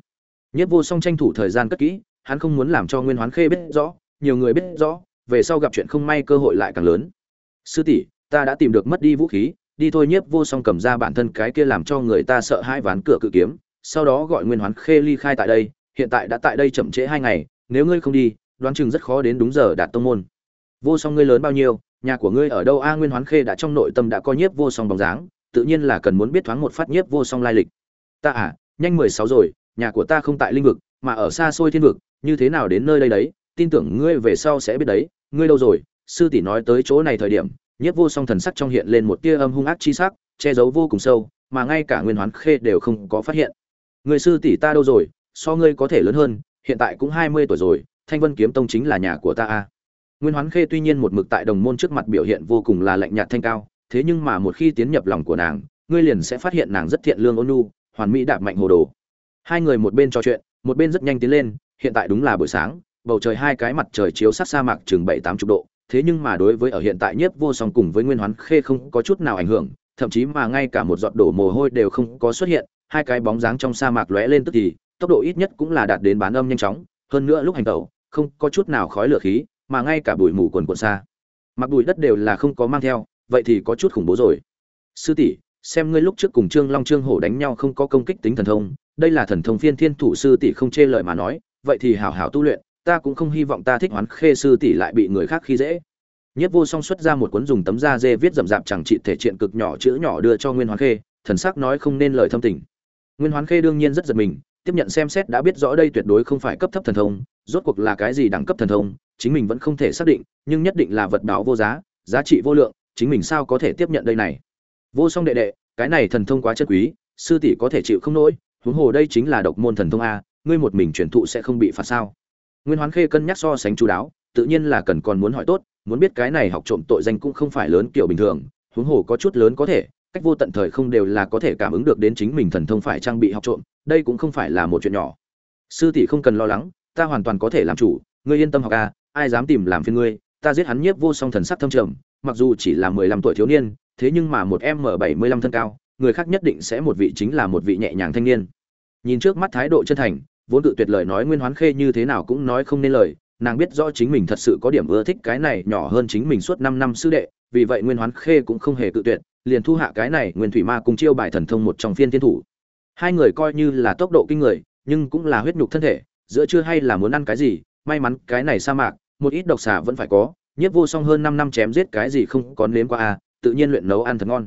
Nhiếp vô song tranh thủ thời gian cất kỹ, hắn không muốn làm cho nguyên hoán khê biết rõ, nhiều người biết rõ, về sau gặp chuyện không may cơ hội lại càng lớn. Sư tỷ, ta đã tìm được mất đi vũ khí, đi thôi. Nhiếp vô song cầm ra bản thân cái kia làm cho người ta sợ hai ván cửa cự kiếm, sau đó gọi nguyên hoán khê ly khai tại đây, hiện tại đã tại đây chậm trễ hai ngày, nếu ngươi không đi, đoán chừng rất khó đến đúng giờ đạt tông môn vô song ngươi lớn bao nhiêu, nhà của ngươi ở đâu? A nguyên hoán khê đã trong nội tâm đã coi nhiếp vô song bóng dáng, tự nhiên là cần muốn biết thoáng một phát nhiếp vô song lai lịch. Ta à nhanh mười sáu rồi, nhà của ta không tại linh vực, mà ở xa xôi thiên vực, như thế nào đến nơi đây đấy? Tin tưởng ngươi về sau sẽ biết đấy. Ngươi đâu rồi? Sư tỷ nói tới chỗ này thời điểm, nhiếp vô song thần sắc trong hiện lên một tia âm hung ác chi sắc, che giấu vô cùng sâu, mà ngay cả nguyên hoán khê đều không có phát hiện. Người sư tỷ ta đâu rồi? So ngươi có thể lớn hơn, hiện tại cũng hai mươi tuổi rồi, thanh vân kiếm tông chính là nhà của ta a nguyên hoán khê tuy nhiên một mực tại đồng môn trước mặt biểu hiện vô cùng là lạnh nhạt thanh cao, thế nhưng mà một khi tiến nhập lòng của nàng, ngươi liền sẽ phát hiện nàng rất thiện lương ôn nhu, hoàn mỹ đạp mạnh hồ đồ. Hai người một bên trò chuyện, một bên rất nhanh tiến lên, hiện tại đúng là buổi sáng, bầu trời hai cái mặt trời chiếu sát sa mạc chừng bảy tám chục độ, thế nhưng mà đối với ở hiện tại nhiếp vô song cùng với nguyên hoán khê không có chút nào ảnh hưởng, thậm chí mà ngay cả một giọt đổ mồ hôi đều không có xuất hiện, hai cái bóng dáng trong sa mạc lóe lên tức thì, tốc độ ít nhất cũng là đạt đến bán âm nhanh chóng, hơn nữa lúc hành tẩu, không có chút nào khói lửa khí mà ngay cả bụi mù quần quần xa. Mặc bụi đất đều là không có mang theo, vậy thì có chút khủng bố rồi. Sư tỷ, xem ngươi lúc trước cùng trương long trương hổ đánh nhau không có công kích tính thần thông, đây là thần thông phiên thiên thủ sư tỷ không chê lời mà nói, vậy thì hảo hảo tu luyện, ta cũng không hy vọng ta thích hoán khê sư tỷ lại bị người khác khi dễ. Nhất vô song xuất ra một cuốn dùng tấm da dê viết rậm rạp chẳng trị thể triện cực nhỏ chữ nhỏ đưa cho nguyên hoán khê, thần sắc nói không nên lời thâm tình. Nguyên hoán khê đương nhiên rất giật mình tiếp nhận xem xét đã biết rõ đây tuyệt đối không phải cấp thấp thần thông, rốt cuộc là cái gì đẳng cấp thần thông, chính mình vẫn không thể xác định, nhưng nhất định là vật báo vô giá giá trị vô lượng, chính mình sao có thể tiếp nhận đây này? Vô song đệ đệ, cái này thần thông quá chân quý, sư tỷ có thể chịu không nổi, huống hồ đây chính là độc môn thần thông a, ngươi một mình truyền thụ sẽ không bị phạt sao? Nguyên hoán khê cân nhắc so sánh chú đáo, tự nhiên là cần còn muốn hỏi tốt, muốn biết cái này học trộm tội danh cũng không phải lớn kiểu bình thường, huống hồ có chút lớn có thể cách vô tận thời không đều là có thể cảm ứng được đến chính mình thần thông phải trang bị học trộm, đây cũng không phải là một chuyện nhỏ. Sư tỷ không cần lo lắng, ta hoàn toàn có thể làm chủ, ngươi yên tâm học a ai dám tìm làm phiền ngươi, ta giết hắn nhiếp vô song thần sắc thâm trầm, mặc dù chỉ là mười lăm tuổi thiếu niên, thế nhưng mà một em m bảy mươi lăm thân cao, người khác nhất định sẽ một vị chính là một vị nhẹ nhàng thanh niên. Nhìn trước mắt thái độ chân thành, vốn tự tuyệt lời nói nguyên hoán khê như thế nào cũng nói không nên lời, nàng biết rõ chính mình thật sự có điểm ưa thích cái này nhỏ hơn chính mình suốt năm năm sư đệ, vì vậy nguyên hoán khê cũng không hề tự tuyệt liền thu hạ cái này nguyên thủy ma cùng chiêu bài thần thông một trong phiên thiên thủ. Hai người coi như là tốc độ kinh người, nhưng cũng là huyết nhục thân thể, giữa chưa hay là muốn ăn cái gì, may mắn cái này sa mạc, một ít độc xà vẫn phải có, nhiếp vô song hơn năm năm chém giết cái gì không có nếm qua a tự nhiên luyện nấu ăn thật ngon.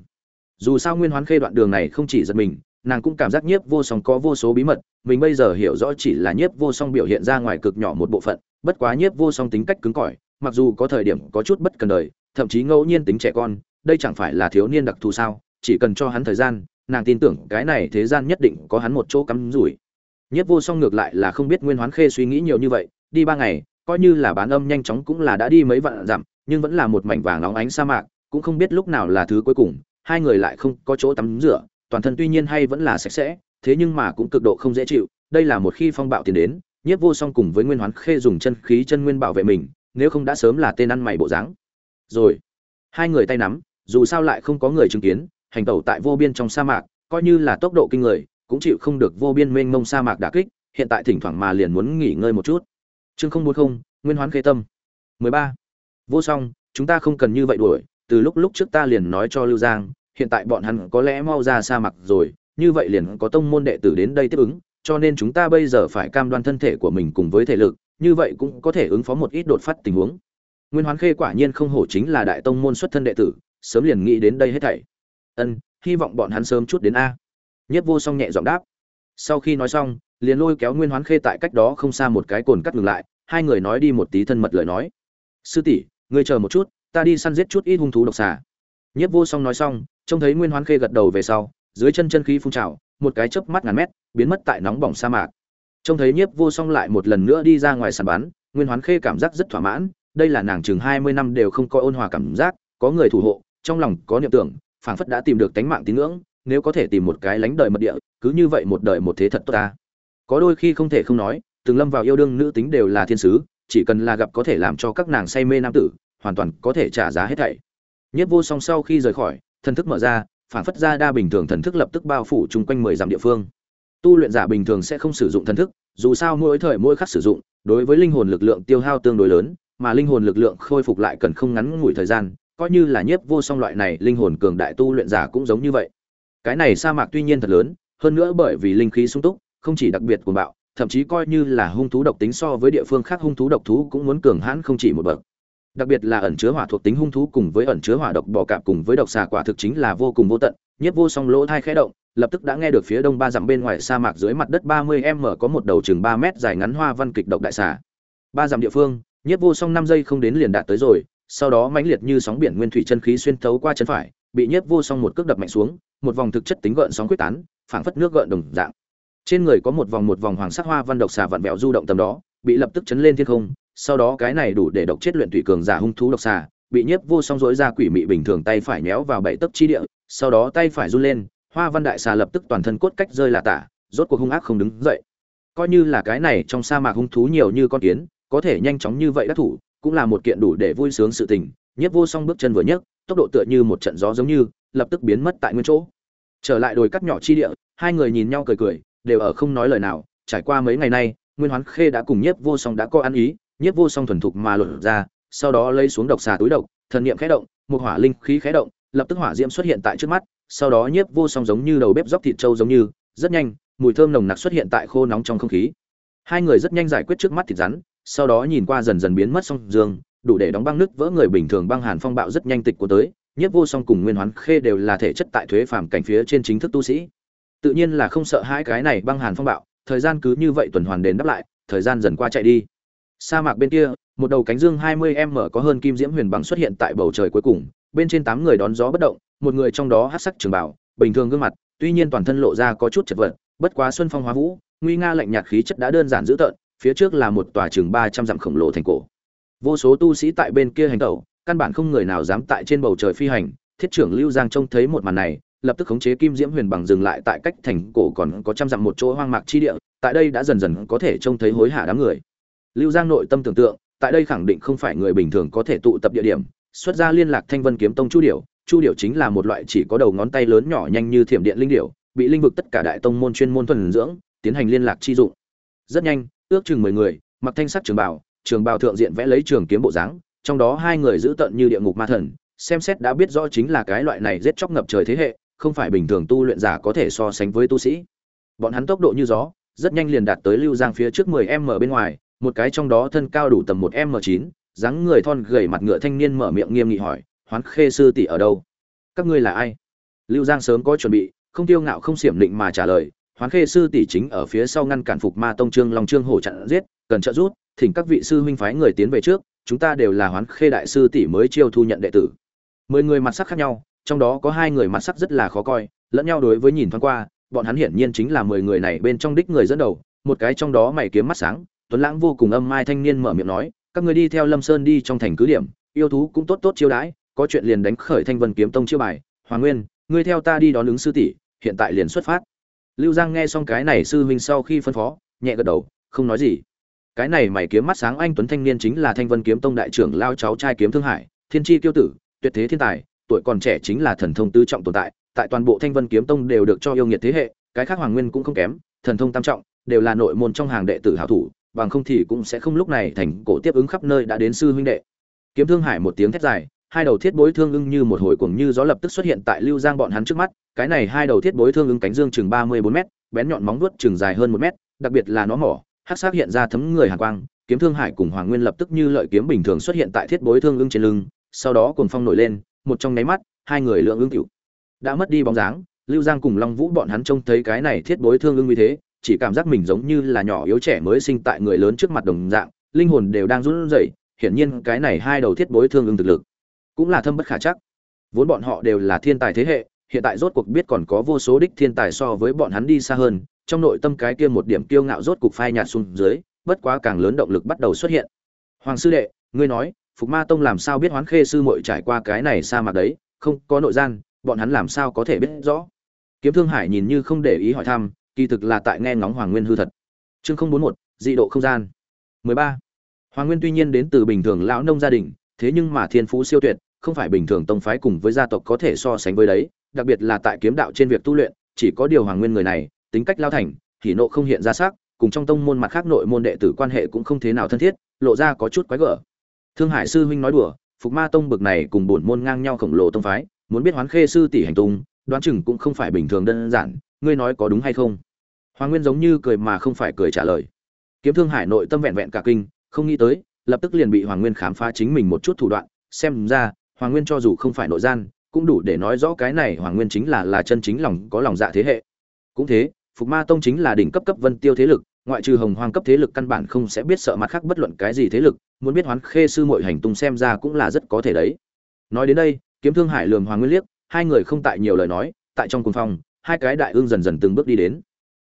Dù sao nguyên hoán khê đoạn đường này không chỉ giật mình, nàng cũng cảm giác nhiếp vô song có vô số bí mật, mình bây giờ hiểu rõ chỉ là nhiếp vô song biểu hiện ra ngoài cực nhỏ một bộ phận, bất quá nhiếp vô song tính cách cứng cỏi, mặc dù có thời điểm có chút bất cần đời, thậm chí ngẫu nhiên tính trẻ con đây chẳng phải là thiếu niên đặc thù sao, chỉ cần cho hắn thời gian, nàng tin tưởng cái này thế gian nhất định có hắn một chỗ cắm rủi. Nhất vô song ngược lại là không biết nguyên hoán khê suy nghĩ nhiều như vậy, đi ba ngày, coi như là bán âm nhanh chóng cũng là đã đi mấy vạn dặm, nhưng vẫn là một mảnh vàng óng ánh sa mạc, cũng không biết lúc nào là thứ cuối cùng, hai người lại không có chỗ tắm rửa, toàn thân tuy nhiên hay vẫn là sạch sẽ, thế nhưng mà cũng cực độ không dễ chịu, đây là một khi phong bạo tiền đến, nhiếp vô song cùng với nguyên hoán khê dùng chân khí chân nguyên bảo vệ mình, nếu không đã sớm là tên ăn mày bộ dáng. Rồi, hai người tay nắm dù sao lại không có người chứng kiến, hành tẩu tại vô biên trong sa mạc, coi như là tốc độ kinh người, cũng chịu không được vô biên mênh mông sa mạc đả kích, hiện tại thỉnh thoảng mà liền muốn nghỉ ngơi một chút. Chương không bốn không, nguyên hoán khê tâm. Mười ba. Vô song, chúng ta không cần như vậy đuổi, từ lúc lúc trước ta liền nói cho lưu giang, hiện tại bọn hắn có lẽ mau ra sa mạc rồi, như vậy liền có tông môn đệ tử đến đây tiếp ứng, cho nên chúng ta bây giờ phải cam đoan thân thể của mình cùng với thể lực, như vậy cũng có thể ứng phó một ít đột phát tình huống. Nguyên hoán khê quả nhiên không hổ chính là đại tông môn xuất thân đệ tử sớm liền nghĩ đến đây hết thảy. Ân, hy vọng bọn hắn sớm chút đến a. Nhất vô song nhẹ giọng đáp. Sau khi nói xong, liền lôi kéo nguyên hoán khê tại cách đó không xa một cái cồn cắt ngừng lại, hai người nói đi một tí thân mật lời nói. Sư tỷ, ngươi chờ một chút, ta đi săn giết chút ít hung thú độc xà. Nhất vô song nói xong, trông thấy nguyên hoán khê gật đầu về sau, dưới chân chân khí phun trào, một cái chớp mắt ngàn mét, biến mất tại nóng bỏng sa mạc. Trông thấy nhiếp vô song lại một lần nữa đi ra ngoài sàn bán nguyên hoán khê cảm giác rất thỏa mãn, đây là nàng chừng hai mươi năm đều không có ôn hòa cảm giác, có người thủ hộ trong lòng có niệm tưởng, phảng phất đã tìm được tánh mạng tín ngưỡng, nếu có thể tìm một cái lánh đời mật địa, cứ như vậy một đời một thế thật tốt ta. Có đôi khi không thể không nói, từng lâm vào yêu đương nữ tính đều là thiên sứ, chỉ cần là gặp có thể làm cho các nàng say mê nam tử, hoàn toàn có thể trả giá hết thảy. Nhất vô song sau khi rời khỏi, thần thức mở ra phản phất ra đa bình thường thần thức lập tức bao phủ chung quanh mười dặm địa phương. Tu luyện giả bình thường sẽ không sử dụng thần thức, dù sao mỗi thời mỗi khắc sử dụng, đối với linh hồn lực lượng tiêu hao tương đối lớn, mà linh hồn lực lượng khôi phục lại cần không ngắn ngủi thời gian coi như là nhiếp vô song loại này linh hồn cường đại tu luyện giả cũng giống như vậy. Cái này sa mạc tuy nhiên thật lớn, hơn nữa bởi vì linh khí sung túc, không chỉ đặc biệt của bạo, thậm chí coi như là hung thú độc tính so với địa phương khác hung thú độc thú cũng muốn cường hãn không chỉ một bậc. Đặc biệt là ẩn chứa hỏa thuộc tính hung thú cùng với ẩn chứa hỏa độc bò cạp cùng với độc xà quả thực chính là vô cùng vô tận nhất vô song lỗ thai khẽ động, lập tức đã nghe được phía đông ba dặm bên ngoài sa mạc dưới mặt đất ba mươi m có một đầu chừng ba mét dài ngắn hoa văn kịch độc đại xà. Ba dặm địa phương nhất vô song năm giây không đến liền đạt tới rồi sau đó mãnh liệt như sóng biển nguyên thủy chân khí xuyên thấu qua chân phải, bị nhiếp vô song một cước đập mạnh xuống, một vòng thực chất tính gợn sóng quyết tán, phảng phất nước gợn đồng dạng. Trên người có một vòng một vòng hoàng sắc hoa văn độc xà vặn vẹo du động tầm đó, bị lập tức chấn lên thiên không, sau đó cái này đủ để độc chết luyện thủy cường giả hung thú độc xà, bị nhiếp vô song dối ra quỷ mị bình thường tay phải nhéo vào bảy tấc chi địa, sau đó tay phải run lên, hoa văn đại xà lập tức toàn thân cốt cách rơi là tả, rốt cuộc hung ác không đứng dậy. Coi như là cái này trong sa mạc hung thú nhiều như con kiến, có thể nhanh chóng như vậy đắc thủ cũng là một kiện đủ để vui sướng sự tình nhiếp vô song bước chân vừa nhấc, tốc độ tựa như một trận gió giống như, lập tức biến mất tại nguyên chỗ. Trở lại đồi cắt nhỏ chi địa, hai người nhìn nhau cười cười, đều ở không nói lời nào, trải qua mấy ngày nay, nguyên hoán khê đã cùng nhiếp vô song đã có ăn ý, nhiếp vô song thuần thục mà lột ra, sau đó lấy xuống độc xà túi độc, thần niệm khẽ động, một hỏa linh khí khẽ động, lập tức hỏa diễm xuất hiện tại trước mắt, sau đó nhiếp vô song giống như đầu bếp dóc thịt trâu giống như, rất nhanh, mùi thơm nồng nặc xuất hiện tại khô nóng trong không khí. Hai người rất nhanh giải quyết trước mắt thịt rắn sau đó nhìn qua dần dần biến mất song dương, đủ để đóng băng nước vỡ người bình thường băng hàn phong bạo rất nhanh tịch của tới, nhiếp vô song cùng nguyên hoán khê đều là thể chất tại thuế phàm cảnh phía trên chính thức tu sĩ. Tự nhiên là không sợ hai cái này băng hàn phong bạo, thời gian cứ như vậy tuần hoàn đền đáp lại, thời gian dần qua chạy đi. Sa mạc bên kia, một đầu cánh dương 20 m có hơn kim diễm huyền bằng xuất hiện tại bầu trời cuối cùng, bên trên tám người đón gió bất động, một người trong đó hát sắc trường bảo, bình thường gương mặt, tuy nhiên toàn thân lộ ra có chút chật vật, bất quá xuân phong hóa vũ, nguy nga lạnh nhạt khí chất đã đơn giản dữ tợn phía trước là một tòa chừng 300 dặm khổng lồ thành cổ. Vô số tu sĩ tại bên kia hành tẩu, căn bản không người nào dám tại trên bầu trời phi hành. Thiết trưởng lưu giang trông thấy một màn này, lập tức khống chế kim diễm huyền bằng dừng lại tại cách thành cổ còn có trăm dặm một chỗ hoang mạc chi địa, tại đây đã dần dần có thể trông thấy hối hả đám người. Lưu giang nội tâm tưởng tượng, tại đây khẳng định không phải người bình thường có thể tụ tập địa điểm, xuất ra liên lạc thanh vân kiếm tông chu điểu. Chu điểu chính là một loại chỉ có đầu ngón tay lớn nhỏ nhanh như thiểm điện linh điểu, bị linh vực tất cả đại tông môn chuyên môn thuần dưỡng, tiến hành liên lạc chi dụng. Rất nhanh ước chừng mười người, mặc thanh sắc trường bào trường bào thượng diện vẽ lấy trường kiếm bộ dáng, trong đó hai người giữ tận như địa ngục ma thần, xem xét đã biết rõ chính là cái loại này giết chóc ngập trời thế hệ, không phải bình thường tu luyện giả có thể so sánh với tu sĩ. Bọn hắn tốc độ như gió, rất nhanh liền đạt tới lưu giang phía trước 10 m bên ngoài, một cái trong đó thân cao đủ tầm một m 9 dáng người thon gầy mặt ngựa thanh niên mở miệng nghiêm nghị hỏi, hoán khê sư tỷ ở đâu? Các ngươi là ai? Lưu giang sớm có chuẩn bị, không tiêu ngạo không xiểm định mà trả lời hoán khê sư tỷ chính ở phía sau ngăn cản phục ma tông trương long trương hổ chặn giết, cần trợ giúp, thỉnh các vị sư huynh phái người tiến về trước, chúng ta đều là hoán khê đại sư tỷ mới chiêu thu nhận đệ tử. Mười người mặt sắc khác nhau, trong đó có hai người mặt sắc rất là khó coi, lẫn nhau đối với nhìn thoáng qua, bọn hắn hiển nhiên chính là mười người này bên trong đích người dẫn đầu, một cái trong đó mày kiếm mắt sáng, tuấn lãng vô cùng âm mai thanh niên mở miệng nói, các người đi theo lâm sơn đi trong thành cứ điểm, yêu thú cũng tốt tốt chiêu đãi, có chuyện liền đánh khởi thanh vân kiếm tông chiêu bài, hoàng nguyên, ngươi theo ta đi đón ứng sư tỷ, hiện tại liền xuất phát lưu giang nghe xong cái này sư huynh sau khi phân phó, nhẹ gật đầu, không nói gì. Cái này mày kiếm mắt sáng anh tuấn thanh niên chính là thanh vân kiếm tông đại trưởng lao cháu trai kiếm thương hải, thiên tri tiêu tử, tuyệt thế thiên tài, tuổi còn trẻ chính là thần thông tứ trọng tồn tại tại toàn bộ thanh vân kiếm tông đều được cho yêu nghiệt thế hệ, cái khác hoàng nguyên cũng không kém, thần thông tam trọng, đều là nội môn trong hàng đệ tử hảo thủ, bằng không thì cũng sẽ không lúc này thành cổ tiếp ứng khắp nơi đã đến sư huynh đệ. Kiếm thương hải một tiếng thét dài hai đầu thiết bối thương ưng như một hồi cuồng như gió lập tức xuất hiện tại lưu giang bọn hắn trước mắt, cái này hai đầu thiết bối thương ưng cánh dương chừng ba mươi bốn m bén nhọn móng vuốt chừng dài hơn một mét, đặc biệt là nó mỏ, hắc sắc hiện ra thấm người hàn quang, kiếm thương hải cùng hoàng nguyên lập tức như lợi kiếm bình thường xuất hiện tại thiết bối thương ưng trên lưng, sau đó cuồng phong nổi lên, một trong nháy mắt, hai người lượng ưng cựu đã mất đi bóng dáng, lưu giang cùng long vũ bọn hắn trông thấy cái này thiết bối thương ưng như thế, chỉ cảm giác mình giống như là nhỏ yếu trẻ mới sinh tại người lớn trước mặt đồng dạng, linh hồn đều đang run rẩy, hiển nhiên cái này hai đầu thiết bối thương ưng thực lực cũng là thâm bất khả chắc. Vốn bọn họ đều là thiên tài thế hệ, hiện tại rốt cuộc biết còn có vô số đích thiên tài so với bọn hắn đi xa hơn, trong nội tâm cái kia một điểm kiêu ngạo rốt cục phai nhạt xuống dưới, bất quá càng lớn động lực bắt đầu xuất hiện. Hoàng sư đệ, ngươi nói, phục ma tông làm sao biết hoán khê sư muội trải qua cái này sa mạc đấy, không, có nội gian, bọn hắn làm sao có thể biết rõ? Kiếm thương hải nhìn như không để ý hỏi thăm, kỳ thực là tại nghe ngóng hoàng nguyên hư thật. Chương không bốn một, dị độ không gian. 13. hoàng nguyên tuy nhiên đến từ bình thường lão nông gia đình thế nhưng mà thiên phú siêu tuyệt, không phải bình thường tông phái cùng với gia tộc có thể so sánh với đấy, đặc biệt là tại kiếm đạo trên việc tu luyện, chỉ có điều hoàng nguyên người này, tính cách lao thành, hỉ nộ không hiện ra sắc, cùng trong tông môn mặt khác nội môn đệ tử quan hệ cũng không thế nào thân thiết, lộ ra có chút quái gở. Thương hải sư huynh nói đùa, phục ma tông bực này cùng bổn môn ngang nhau khổng lồ tông phái, muốn biết hoán khê sư tỷ hành tung, đoán chừng cũng không phải bình thường đơn giản, ngươi nói có đúng hay không? Hoàng nguyên giống như cười mà không phải cười trả lời. Kiếm thương hải nội tâm vẹn vẹn cả kinh, không nghĩ tới lập tức liền bị hoàng nguyên khám phá chính mình một chút thủ đoạn. Xem ra, hoàng nguyên cho dù không phải nội gian, cũng đủ để nói rõ cái này hoàng nguyên chính là là chân chính lòng, có lòng dạ thế hệ. Cũng thế, phục ma tông chính là đỉnh cấp cấp vân tiêu thế lực, ngoại trừ hồng hoang cấp thế lực căn bản không sẽ biết sợ mặt khác bất luận cái gì thế lực, muốn biết hoán khê sư muội hành tung xem ra cũng là rất có thể đấy. Nói đến đây, kiếm thương hải lườm hoàng nguyên liếc, hai người không tại nhiều lời nói, tại trong cùng phòng, hai cái đại ương dần dần từng bước đi đến.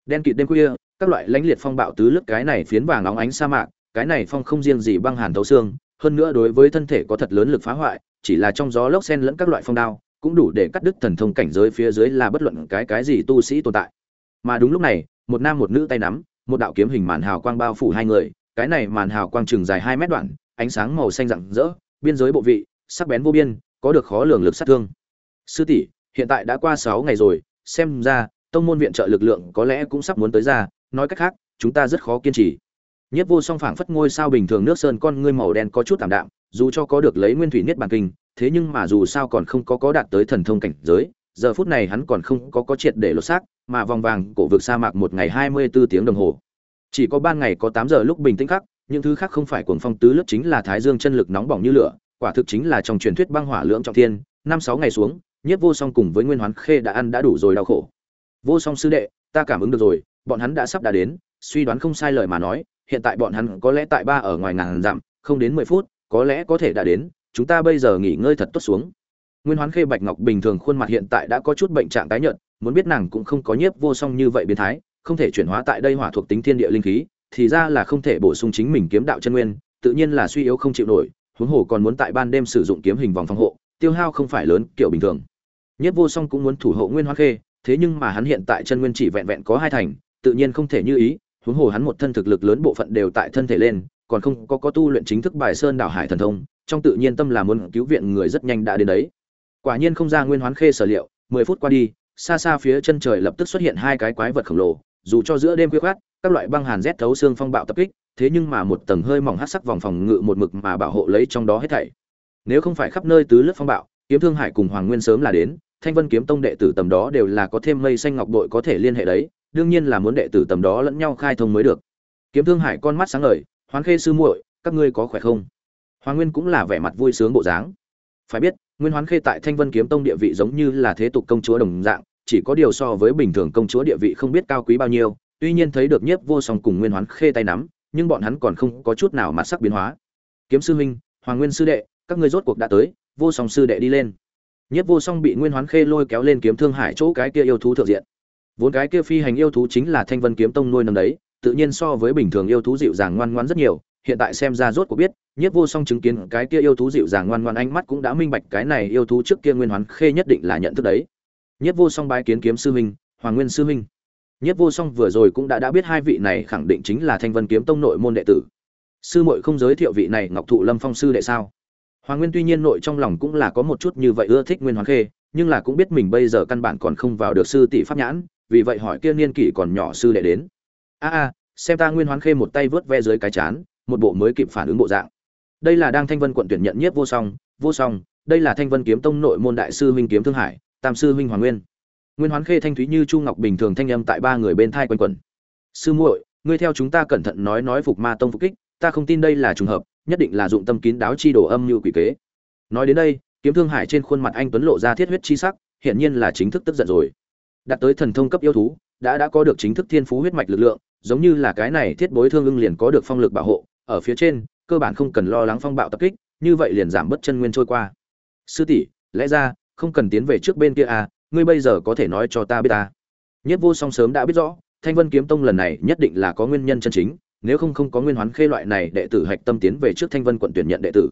Đen kịt đêm khuya, các loại lãnh liệt phong bạo tứ lướt cái này phiến vàng óng ánh sa mạc cái này phong không riêng gì băng hàn thấu xương, hơn nữa đối với thân thể có thật lớn lực phá hoại, chỉ là trong gió lốc xen lẫn các loại phong đao, cũng đủ để cắt đứt thần thông cảnh giới phía dưới là bất luận cái cái gì tu sĩ tồn tại. Mà đúng lúc này, một nam một nữ tay nắm, một đạo kiếm hình màn hào quang bao phủ hai người, cái này màn hào quang chừng dài hai mét đoạn, ánh sáng màu xanh rạng rỡ, biên giới bộ vị, sắc bén vô biên, có được khó lường lực sát thương. Sư tỷ, hiện tại đã qua sáu ngày rồi, xem ra, tông môn viện trợ lực lượng có lẽ cũng sắp muốn tới ra, nói cách khác, chúng ta rất khó kiên trì nhất vô song phảng phất ngôi sao bình thường nước sơn con ngươi màu đen có chút tạm đạm, dù cho có được lấy nguyên thủy niết bàn kinh, thế nhưng mà dù sao còn không có có đạt tới thần thông cảnh giới, giờ phút này hắn còn không có có triệt để lột xác, mà vòng vàng cổ vực sa mạc một ngày hai mươi 24 tiếng đồng hồ. Chỉ có ban ngày có tám giờ lúc bình tĩnh khác những thứ khác không phải cuồng phong tứ lớp chính là thái dương chân lực nóng bỏng như lửa, quả thực chính là trong truyền thuyết băng hỏa lưỡng trọng thiên, năm sáu ngày xuống nhất vô song cùng với nguyên hoán khê đã ăn đã đủ rồi đau khổ. Vô song sư đệ, ta cảm ứng được rồi, bọn hắn đã sắp đã đến, suy đoán không sai lời mà nói hiện tại bọn hắn có lẽ tại ba ở ngoài ngàn dặm, không đến mười phút, có lẽ có thể đã đến, chúng ta bây giờ nghỉ ngơi thật tốt xuống. Nguyên hoán khê bạch ngọc bình thường khuôn mặt hiện tại đã có chút bệnh trạng tái nhợt, muốn biết nàng cũng không có nhiếp vô song như vậy biến thái, không thể chuyển hóa tại đây hỏa thuộc tính thiên địa linh khí, thì ra là không thể bổ sung chính mình kiếm đạo chân nguyên, tự nhiên là suy yếu không chịu nổi, huống hồ còn muốn tại ban đêm sử dụng kiếm hình vòng phòng hộ, tiêu hao không phải lớn kiểu bình thường. Nhiếp vô song cũng muốn thủ hộ nguyên hoán khê, thế nhưng mà hắn hiện tại chân nguyên chỉ vẹn vẹn có hai thành, tự nhiên không thể như ý huống hồ hắn một thân thực lực lớn bộ phận đều tại thân thể lên còn không có có tu luyện chính thức bài sơn đảo hải thần thông trong tự nhiên tâm là muốn cứu viện người rất nhanh đã đến đấy. Quả nhiên không ra nguyên hoán khê sở liệu mười phút qua đi xa xa phía chân trời lập tức xuất hiện hai cái quái vật khổng lồ dù cho giữa đêm khuya khoắt, các loại băng hàn rét thấu xương phong bạo tập kích thế nhưng mà một tầng hơi mỏng hắc sắc vòng phòng ngự một mực mà bảo hộ lấy trong đó hết thảy. Nếu không phải khắp nơi tứ lớp phong bạo kiếm thương hải cùng hoàng nguyên sớm là đến thanh vân kiếm tông đệ tử tầm đó đều là có thêm mây xanh ngọc bội có thể liên hệ đấy đương nhiên là muốn đệ tử tầm đó lẫn nhau khai thông mới được. Kiếm thương hải con mắt sáng ngời, hoán khê sư muội, các ngươi có khỏe không? Hoàng nguyên cũng là vẻ mặt vui sướng bộ dáng. Phải biết, nguyên hoán khê tại thanh vân kiếm tông địa vị giống như là thế tục công chúa đồng dạng, chỉ có điều so với bình thường công chúa địa vị không biết cao quý bao nhiêu, tuy nhiên thấy được nhiếp vô song cùng nguyên hoán khê tay nắm, nhưng bọn hắn còn không có chút nào mặt sắc biến hóa. Kiếm sư huynh, hoàng nguyên sư đệ, các ngươi rốt cuộc đã tới, vô song sư đệ đi lên. Nhiếp vô song bị nguyên hoán khê lôi kéo lên kiếm thương hải chỗ cái kia yêu thú thượng diện vốn cái kia phi hành yêu thú chính là thanh vân kiếm tông nuôi nấng đấy, tự nhiên so với bình thường yêu thú dịu dàng ngoan ngoãn rất nhiều, hiện tại xem ra rốt cuộc biết, nhiếp vô song chứng kiến cái kia yêu thú dịu dàng ngoan ngoan ánh mắt cũng đã minh bạch cái này yêu thú trước kia nguyên hoán khê nhất định là nhận thức đấy. Nhiếp vô song bái kiến kiếm sư huynh, hoàng nguyên sư huynh. Nhiếp vô song vừa rồi cũng đã đã biết hai vị này khẳng định chính là thanh vân kiếm tông nội môn đệ tử. Sư muội không giới thiệu vị này ngọc thụ lâm phong sư đệ sao? Hoàng nguyên tuy nhiên nội trong lòng cũng là có một chút như vậy ưa thích nguyên hoán khê, nhưng là cũng biết mình bây giờ căn bản còn không vào được sư tỷ pháp nhãn vì vậy hỏi kia niên kỷ còn nhỏ sư đệ đến. A a, xem ta nguyên hoán khê một tay vớt ve dưới cái chán, một bộ mới kịp phản ứng bộ dạng. Đây là đang thanh vân quận tuyển nhận nhiếp vô song vô song, đây là thanh vân kiếm tông nội môn đại sư huynh kiếm thương hải, tam sư huynh hoàng nguyên. Nguyên hoán khê thanh thúy như chu ngọc bình thường thanh âm tại ba người bên thai quanh quẩn. Sư muội, ngươi theo chúng ta cẩn thận nói nói phục ma tông phục kích, ta không tin đây là trùng hợp, nhất định là dụng tâm kín đáo chi đồ âm như quỷ kế. Nói đến đây, kiếm thương hải trên khuôn mặt anh tuấn lộ ra thiết huyết chi sắc hiện nhiên là chính thức tức giận rồi đạt tới thần thông cấp yêu thú, đã đã có được chính thức thiên phú huyết mạch lực lượng, giống như là cái này thiết bối thương ưng liền có được phong lực bảo hộ, ở phía trên, cơ bản không cần lo lắng phong bạo tập kích, như vậy liền giảm bớt chân nguyên trôi qua. Sư tỷ, lẽ ra, không cần tiến về trước bên kia à ngươi bây giờ có thể nói cho ta biết ta. Nhất vô song sớm đã biết rõ, thanh vân kiếm tông lần này nhất định là có nguyên nhân chân chính, nếu không không có nguyên hoán khê loại này đệ tử hạch tâm tiến về trước thanh vân quận tuyển nhận đệ tử.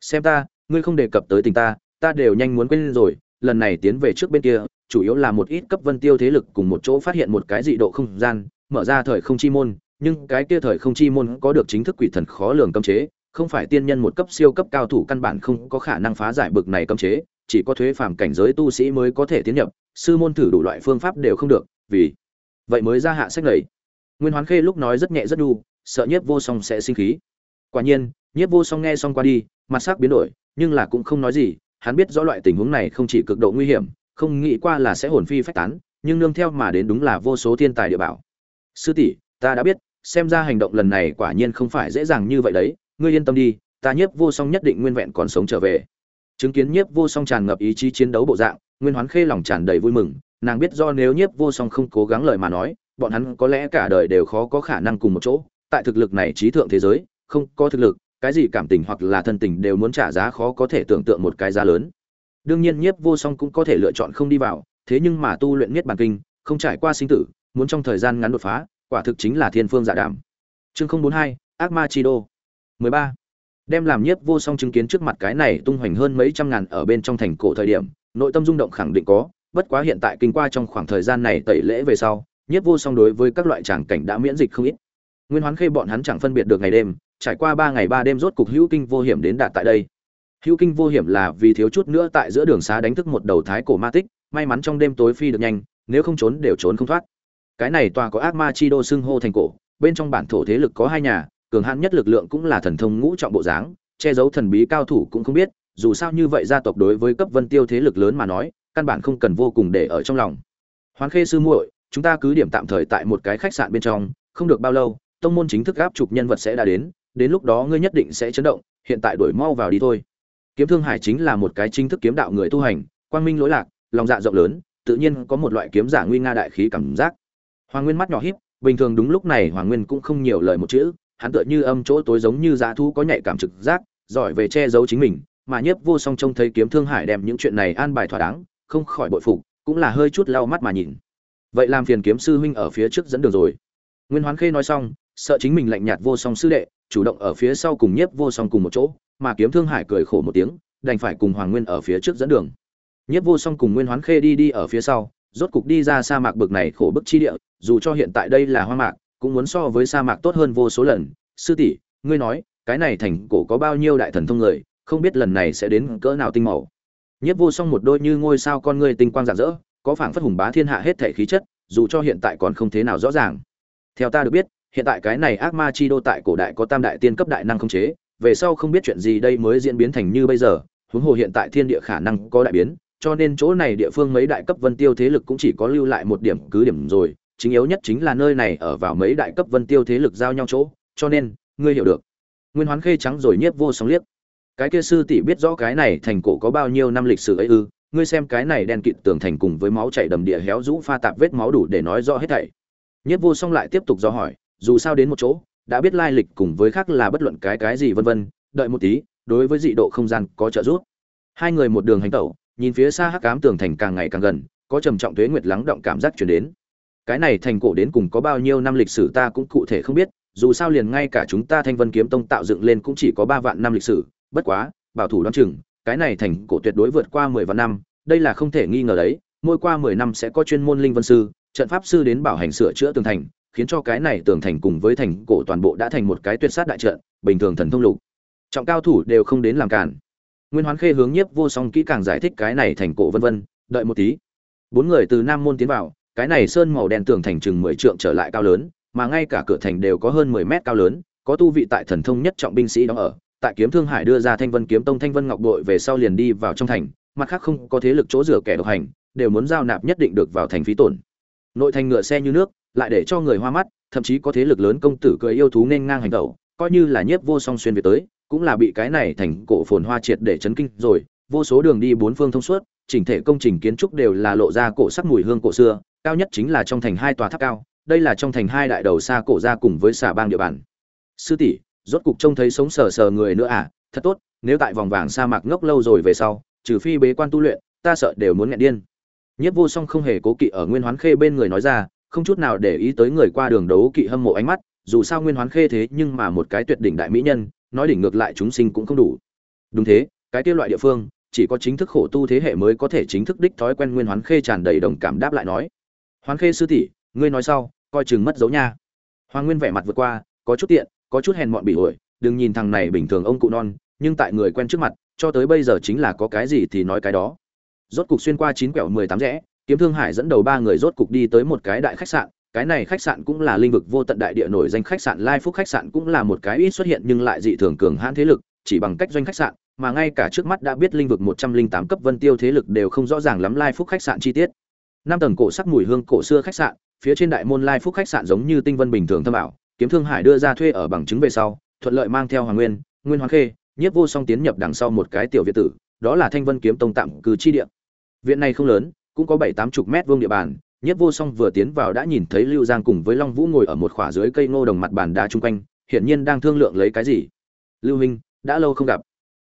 Xem ta, ngươi không đề cập tới tình ta ta đều nhanh muốn quên rồi, lần này tiến về trước bên kia chủ yếu là một ít cấp vân tiêu thế lực cùng một chỗ phát hiện một cái dị độ không gian, mở ra thời không chi môn, nhưng cái kia thời không chi môn có được chính thức quỷ thần khó lường cấm chế, không phải tiên nhân một cấp siêu cấp cao thủ căn bản không có khả năng phá giải bực này cấm chế, chỉ có thuế phàm cảnh giới tu sĩ mới có thể tiến nhập, sư môn thử đủ loại phương pháp đều không được, vì vậy mới ra hạ sách lầy. Nguyên hoán khê lúc nói rất nhẹ rất đu, sợ nhiếp vô song sẽ sinh khí. Quả nhiên, nhiếp vô song nghe xong qua đi, mặt sắc biến đổi, nhưng là cũng không nói gì, hắn biết rõ loại tình huống này không chỉ cực độ nguy hiểm không nghĩ qua là sẽ hồn phi phách tán, nhưng nương theo mà đến đúng là vô số thiên tài địa bảo. Sư tỷ, ta đã biết, xem ra hành động lần này quả nhiên không phải dễ dàng như vậy đấy. Ngươi yên tâm đi, ta nhiếp vô song nhất định nguyên vẹn còn sống trở về. Chứng kiến nhiếp vô song tràn ngập ý chí chiến đấu bộ dạng, nguyên hoán khê lòng tràn đầy vui mừng. Nàng biết do nếu nhiếp vô song không cố gắng lời mà nói, bọn hắn có lẽ cả đời đều khó có khả năng cùng một chỗ. Tại thực lực này trí thượng thế giới, không có thực lực, cái gì cảm tình hoặc là thân tình đều muốn trả giá khó có thể tưởng tượng một cái giá lớn đương nhiên nhiếp vô song cũng có thể lựa chọn không đi vào, thế nhưng mà tu luyện niết bàn kinh, không trải qua sinh tử, muốn trong thời gian ngắn đột phá, quả thực chính là thiên phương dạ giả đảm chương không bốn hai, ác ma chi đô. mười ba. Đem làm nhiếp vô song chứng kiến trước mặt cái này tung hoành hơn mấy trăm ngàn ở bên trong thành cổ thời điểm, nội tâm rung động khẳng định có, bất quá hiện tại kinh qua trong khoảng thời gian này tẩy lễ về sau, nhiếp vô song đối với các loại tràng cảnh đã miễn dịch không ít. Nguyên hoán khê bọn hắn chẳng phân biệt được ngày đêm, trải qua ba ngày ba đêm rốt cục hữu kinh vô hiểm đến đạt tại đây hữu kinh vô hiểm là vì thiếu chút nữa tại giữa đường xá đánh thức một đầu thái cổ ma tích, may mắn trong đêm tối phi được nhanh, nếu không trốn đều trốn không thoát. Cái này tòa có ác ma chi đô xưng hô thành cổ, bên trong bản thổ thế lực có hai nhà, cường hãn nhất lực lượng cũng là thần thông ngũ trọng bộ dáng, che giấu thần bí cao thủ cũng không biết, dù sao như vậy gia tộc đối với cấp vân tiêu thế lực lớn mà nói, căn bản không cần vô cùng để ở trong lòng. Hoán khê sư muội, chúng ta cứ điểm tạm thời tại một cái khách sạn bên trong, không được bao lâu, tông môn chính thức áp trục nhân vật sẽ đã đến đến lúc đó ngươi nhất định sẽ chấn động, hiện tại đổi mau vào đi thôi kiếm thương hải chính là một cái chính thức kiếm đạo người tu hành, quang minh lỗi lạc, lòng dạ rộng lớn, tự nhiên có một loại kiếm giả nguy nga đại khí cảm giác. Hoàng nguyên mắt nhỏ híp, bình thường đúng lúc này hoàng nguyên cũng không nhiều lời một chữ, hắn tựa như âm chỗ tối giống như dã thu có nhạy cảm trực giác, giỏi về che giấu chính mình, mà nhiếp vô song trông thấy kiếm thương hải đem những chuyện này an bài thỏa đáng, không khỏi bội phục, cũng là hơi chút lau mắt mà nhìn. Vậy làm phiền kiếm sư huynh ở phía trước dẫn đường rồi. Nguyên hoán khê nói xong, sợ chính mình lạnh nhạt vô song sư đệ chủ động ở phía sau cùng nhiếp vô song cùng một chỗ, mà kiếm thương hải cười khổ một tiếng, đành phải cùng hoàng nguyên ở phía trước dẫn đường. Nhiếp vô song cùng nguyên hoán khê đi đi ở phía sau, rốt cục đi ra sa mạc bực này khổ bức chi địa, dù cho hiện tại đây là hoa mạc, cũng muốn so với sa mạc tốt hơn vô số lần. Sư tỷ, ngươi nói, cái này thành cổ có bao nhiêu đại thần thông người, không biết lần này sẽ đến cỡ nào tinh màu. Nhiếp vô song một đôi như ngôi sao con ngươi tinh quang rạng rỡ, có phảng phất hùng bá thiên hạ hết thể khí chất, dù cho hiện tại còn không thế nào rõ ràng. Theo ta được biết hiện tại cái này ác ma chi đô tại cổ đại có tam đại tiên cấp đại năng không chế, về sau không biết chuyện gì đây mới diễn biến thành như bây giờ, huống hồ hiện tại thiên địa khả năng có đại biến, cho nên chỗ này địa phương mấy đại cấp vân tiêu thế lực cũng chỉ có lưu lại một điểm cứ điểm rồi, chính yếu nhất chính là nơi này ở vào mấy đại cấp vân tiêu thế lực giao nhau chỗ, cho nên, ngươi hiểu được. Nguyên hoán khê trắng rồi nhiếp vô sóng liếc. Cái kia sư tỷ biết rõ cái này thành cổ có bao nhiêu năm lịch sử ấy ư, ngươi xem cái này đen kịt tường thành cùng với máu chảy đầm địa héo rũ pha tạp vết máu đủ để nói rõ hết thảy. Nhiếp vô song lại tiếp tục do hỏi dù sao đến một chỗ, đã biết lai lịch cùng với khác là bất luận cái cái gì vân vân, đợi một tí, đối với dị độ không gian có trợ giúp. Hai người một đường hành tẩu, nhìn phía xa hắc ám tường thành càng ngày càng gần, có trầm trọng thuế nguyệt lắng động cảm giác chuyển đến. Cái này thành cổ đến cùng có bao nhiêu năm lịch sử ta cũng cụ thể không biết, dù sao liền ngay cả chúng ta thanh vân kiếm tông tạo dựng lên cũng chỉ có ba vạn năm lịch sử, bất quá, bảo thủ đoán chừng, cái này thành cổ tuyệt đối vượt qua mười vạn năm, đây là không thể nghi ngờ đấy, mỗi qua mười năm sẽ có chuyên môn linh vân sư, trận pháp sư đến bảo hành sửa chữa tường thành khiến cho cái này tường thành cùng với thành cổ toàn bộ đã thành một cái tuyệt sát đại trận, bình thường thần thông lục. Trọng cao thủ đều không đến làm cản. Nguyên hoán khê hướng nhiếp vô song kỹ càng giải thích cái này thành cổ vân vân, đợi một tí. Bốn người từ nam môn tiến vào, cái này sơn màu đen tường thành chừng mười trượng trở lại cao lớn, mà ngay cả cửa thành đều có hơn mười mét cao lớn, có tu vị tại thần thông nhất trọng binh sĩ đóng ở. Tại kiếm thương hải đưa ra thanh vân kiếm tông thanh vân ngọc đội về sau liền đi vào trong thành, mặt khác không có thế lực chỗ rửa kẻ độc hành, đều muốn giao nạp nhất định được vào thành phí tổn. Nội thành ngựa xe như nước lại để cho người hoa mắt, thậm chí có thế lực lớn công tử cười yêu thú nên ngang hành tẩu, coi như là nhiếp vô song xuyên về tới, cũng là bị cái này thành cổ phồn hoa triệt để chấn kinh rồi. Vô số đường đi bốn phương thông suốt, chỉnh thể công trình kiến trúc đều là lộ ra cổ sắc mùi hương cổ xưa, cao nhất chính là trong thành hai tòa tháp cao, đây là trong thành hai đại đầu xa cổ ra cùng với xà bang địa bàn. Sư tỷ, rốt cục trông thấy sống sờ sờ người nữa à? Thật tốt, nếu tại vòng vàng sa mạc ngốc lâu rồi về sau, trừ phi bế quan tu luyện, ta sợ đều muốn nghẹn điên. Nhất vô song không hề cố kỵ ở nguyên hoán khê bên người nói ra không chút nào để ý tới người qua đường đấu kỵ hâm mộ ánh mắt, dù sao nguyên hoán khê thế nhưng mà một cái tuyệt đỉnh đại mỹ nhân, nói đỉnh ngược lại chúng sinh cũng không đủ. Đúng thế, cái kia loại địa phương, chỉ có chính thức khổ tu thế hệ mới có thể chính thức đích thói quen nguyên hoán khê tràn đầy đồng cảm đáp lại nói. Hoán khê sư tỷ, ngươi nói sau, coi chừng mất dấu nha. Hoàng nguyên vẻ mặt vượt qua, có chút tiện, có chút hèn mọn bị ổi đừng nhìn thằng này bình thường ông cụ non, nhưng tại người quen trước mặt, cho tới bây giờ chính là có cái gì thì nói cái đó. Rốt cục xuyên qua chín quẹo mười tám rẽ kiếm thương hải dẫn đầu ba người rốt cục đi tới một cái đại khách sạn, cái này khách sạn cũng là linh vực vô tận đại địa nổi danh khách sạn lai phúc khách sạn cũng là một cái ít xuất hiện nhưng lại dị thường cường hãn thế lực, chỉ bằng cách doanh khách sạn, mà ngay cả trước mắt đã biết linh vực một trăm linh tám cấp vân tiêu thế lực đều không rõ ràng lắm lai phúc khách sạn chi tiết. Năm tầng cổ sắc mùi hương cổ xưa khách sạn, phía trên đại môn lai phúc khách sạn giống như tinh vân bình thường thâm ảo, kiếm thương hải đưa ra thuê ở bằng chứng về sau, thuận lợi mang theo hoàng nguyên nguyên hoàng khê, nhiếp vô song tiến nhập đằng sau một cái tiểu viện tử, đó là thanh vân kiếm tông tạm cư chi địa. Viện này không lớn cũng có bảy tám chục mét vuông địa bàn nhiếp vô song vừa tiến vào đã nhìn thấy lưu giang cùng với long vũ ngồi ở một khỏa dưới cây ngô đồng mặt bàn đá chung quanh, hiển nhiên đang thương lượng lấy cái gì. Lưu huynh đã lâu không gặp.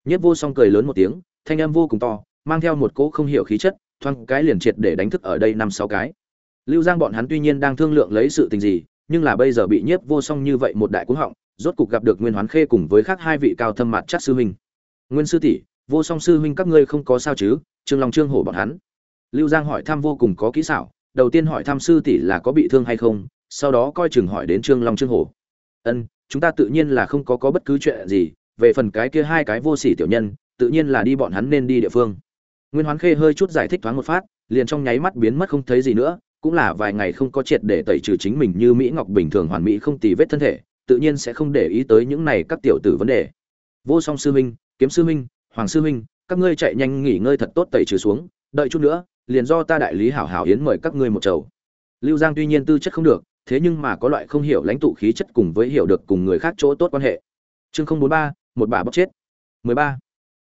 Nhiếp vô song cười lớn một tiếng, thanh âm vô cùng to, mang theo một cỗ không hiểu khí chất thoang cái liền triệt để đánh thức ở đây năm sáu cái. Lưu giang bọn hắn tuy nhiên đang thương lượng lấy sự tình gì, nhưng là bây giờ bị nhiếp vô song như vậy một đại cúng họng, rốt cục gặp được nguyên hoán khê cùng với khác hai vị cao thâm mặt chắc sư huynh. Nguyên sư tỷ, vô song sư huynh các ngươi không có sao chứ? Trương long trương hổ bọn hắn lưu giang hỏi thăm vô cùng có kỹ xảo, đầu tiên hỏi thăm sư tỷ là có bị thương hay không, sau đó coi chừng hỏi đến trương long trương hổ. Ân, chúng ta tự nhiên là không có có bất cứ chuyện gì, về phần cái kia hai cái vô sỉ tiểu nhân, tự nhiên là đi bọn hắn nên đi địa phương. Nguyên hoán khê hơi chút giải thích thoáng một phát, liền trong nháy mắt biến mất không thấy gì nữa, cũng là vài ngày không có triệt để tẩy trừ chính mình như mỹ ngọc bình thường hoàn mỹ không tì vết thân thể, tự nhiên sẽ không để ý tới những này các tiểu tử vấn đề. Vô song sư huynh, kiếm sư huynh, hoàng sư huynh, các ngươi chạy nhanh nghỉ ngơi thật tốt tẩy trừ xuống đợi chút nữa, liền do ta đại lý hảo hảo yến mời các ngươi một chầu. Lưu giang tuy nhiên tư chất không được, thế nhưng mà có loại không hiểu lãnh tụ khí chất cùng với hiểu được cùng người khác chỗ tốt quan hệ. Chương không bốn ba, một bà bóc chết. mười ba.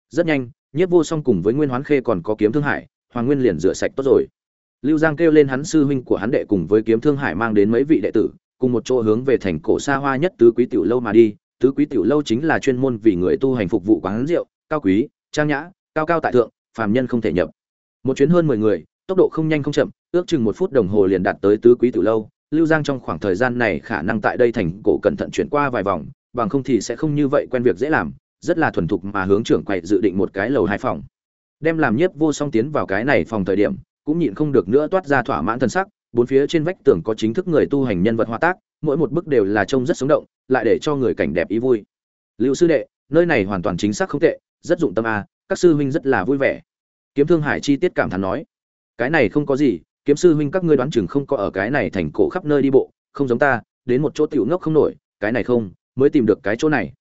Rất nhanh, nhiếp vô song cùng với nguyên hoán khê còn có kiếm thương hải, hoàng nguyên liền rửa sạch tốt rồi. Lưu giang kêu lên hắn sư huynh của hắn đệ cùng với kiếm thương hải mang đến mấy vị đệ tử, cùng một chỗ hướng về thành cổ xa hoa nhất tứ quý tiểu lâu mà đi. Tứ quý tiểu lâu chính là chuyên môn vì người tu hành phục vụ quán rượu, cao quý, trang nhã, cao cao tại thượng, phàm nhân không thể nhập một chuyến hơn mười người, tốc độ không nhanh không chậm, ước chừng một phút đồng hồ liền đạt tới tứ quý tiểu lâu. Lưu giang trong khoảng thời gian này khả năng tại đây thành cổ cẩn thận chuyển qua vài vòng, bằng không thì sẽ không như vậy quen việc dễ làm, rất là thuần thục mà hướng trưởng quậy dự định một cái lầu hai phòng. Đem làm nhiếp vô song tiến vào cái này phòng thời điểm, cũng nhịn không được nữa toát ra thỏa mãn thân sắc, bốn phía trên vách tường có chính thức người tu hành nhân vật hóa tác, mỗi một bức đều là trông rất sống động, lại để cho người cảnh đẹp ý vui. Lưu sư đệ, nơi này hoàn toàn chính xác không tệ, rất dụng tâm a, các sư huynh rất là vui vẻ kiếm thương hải chi tiết cảm thán nói, cái này không có gì, kiếm sư huynh các ngươi đoán chừng không có ở cái này thành cổ khắp nơi đi bộ, không giống ta, đến một chỗ tiểu ngốc không nổi, cái này không, mới tìm được cái chỗ này.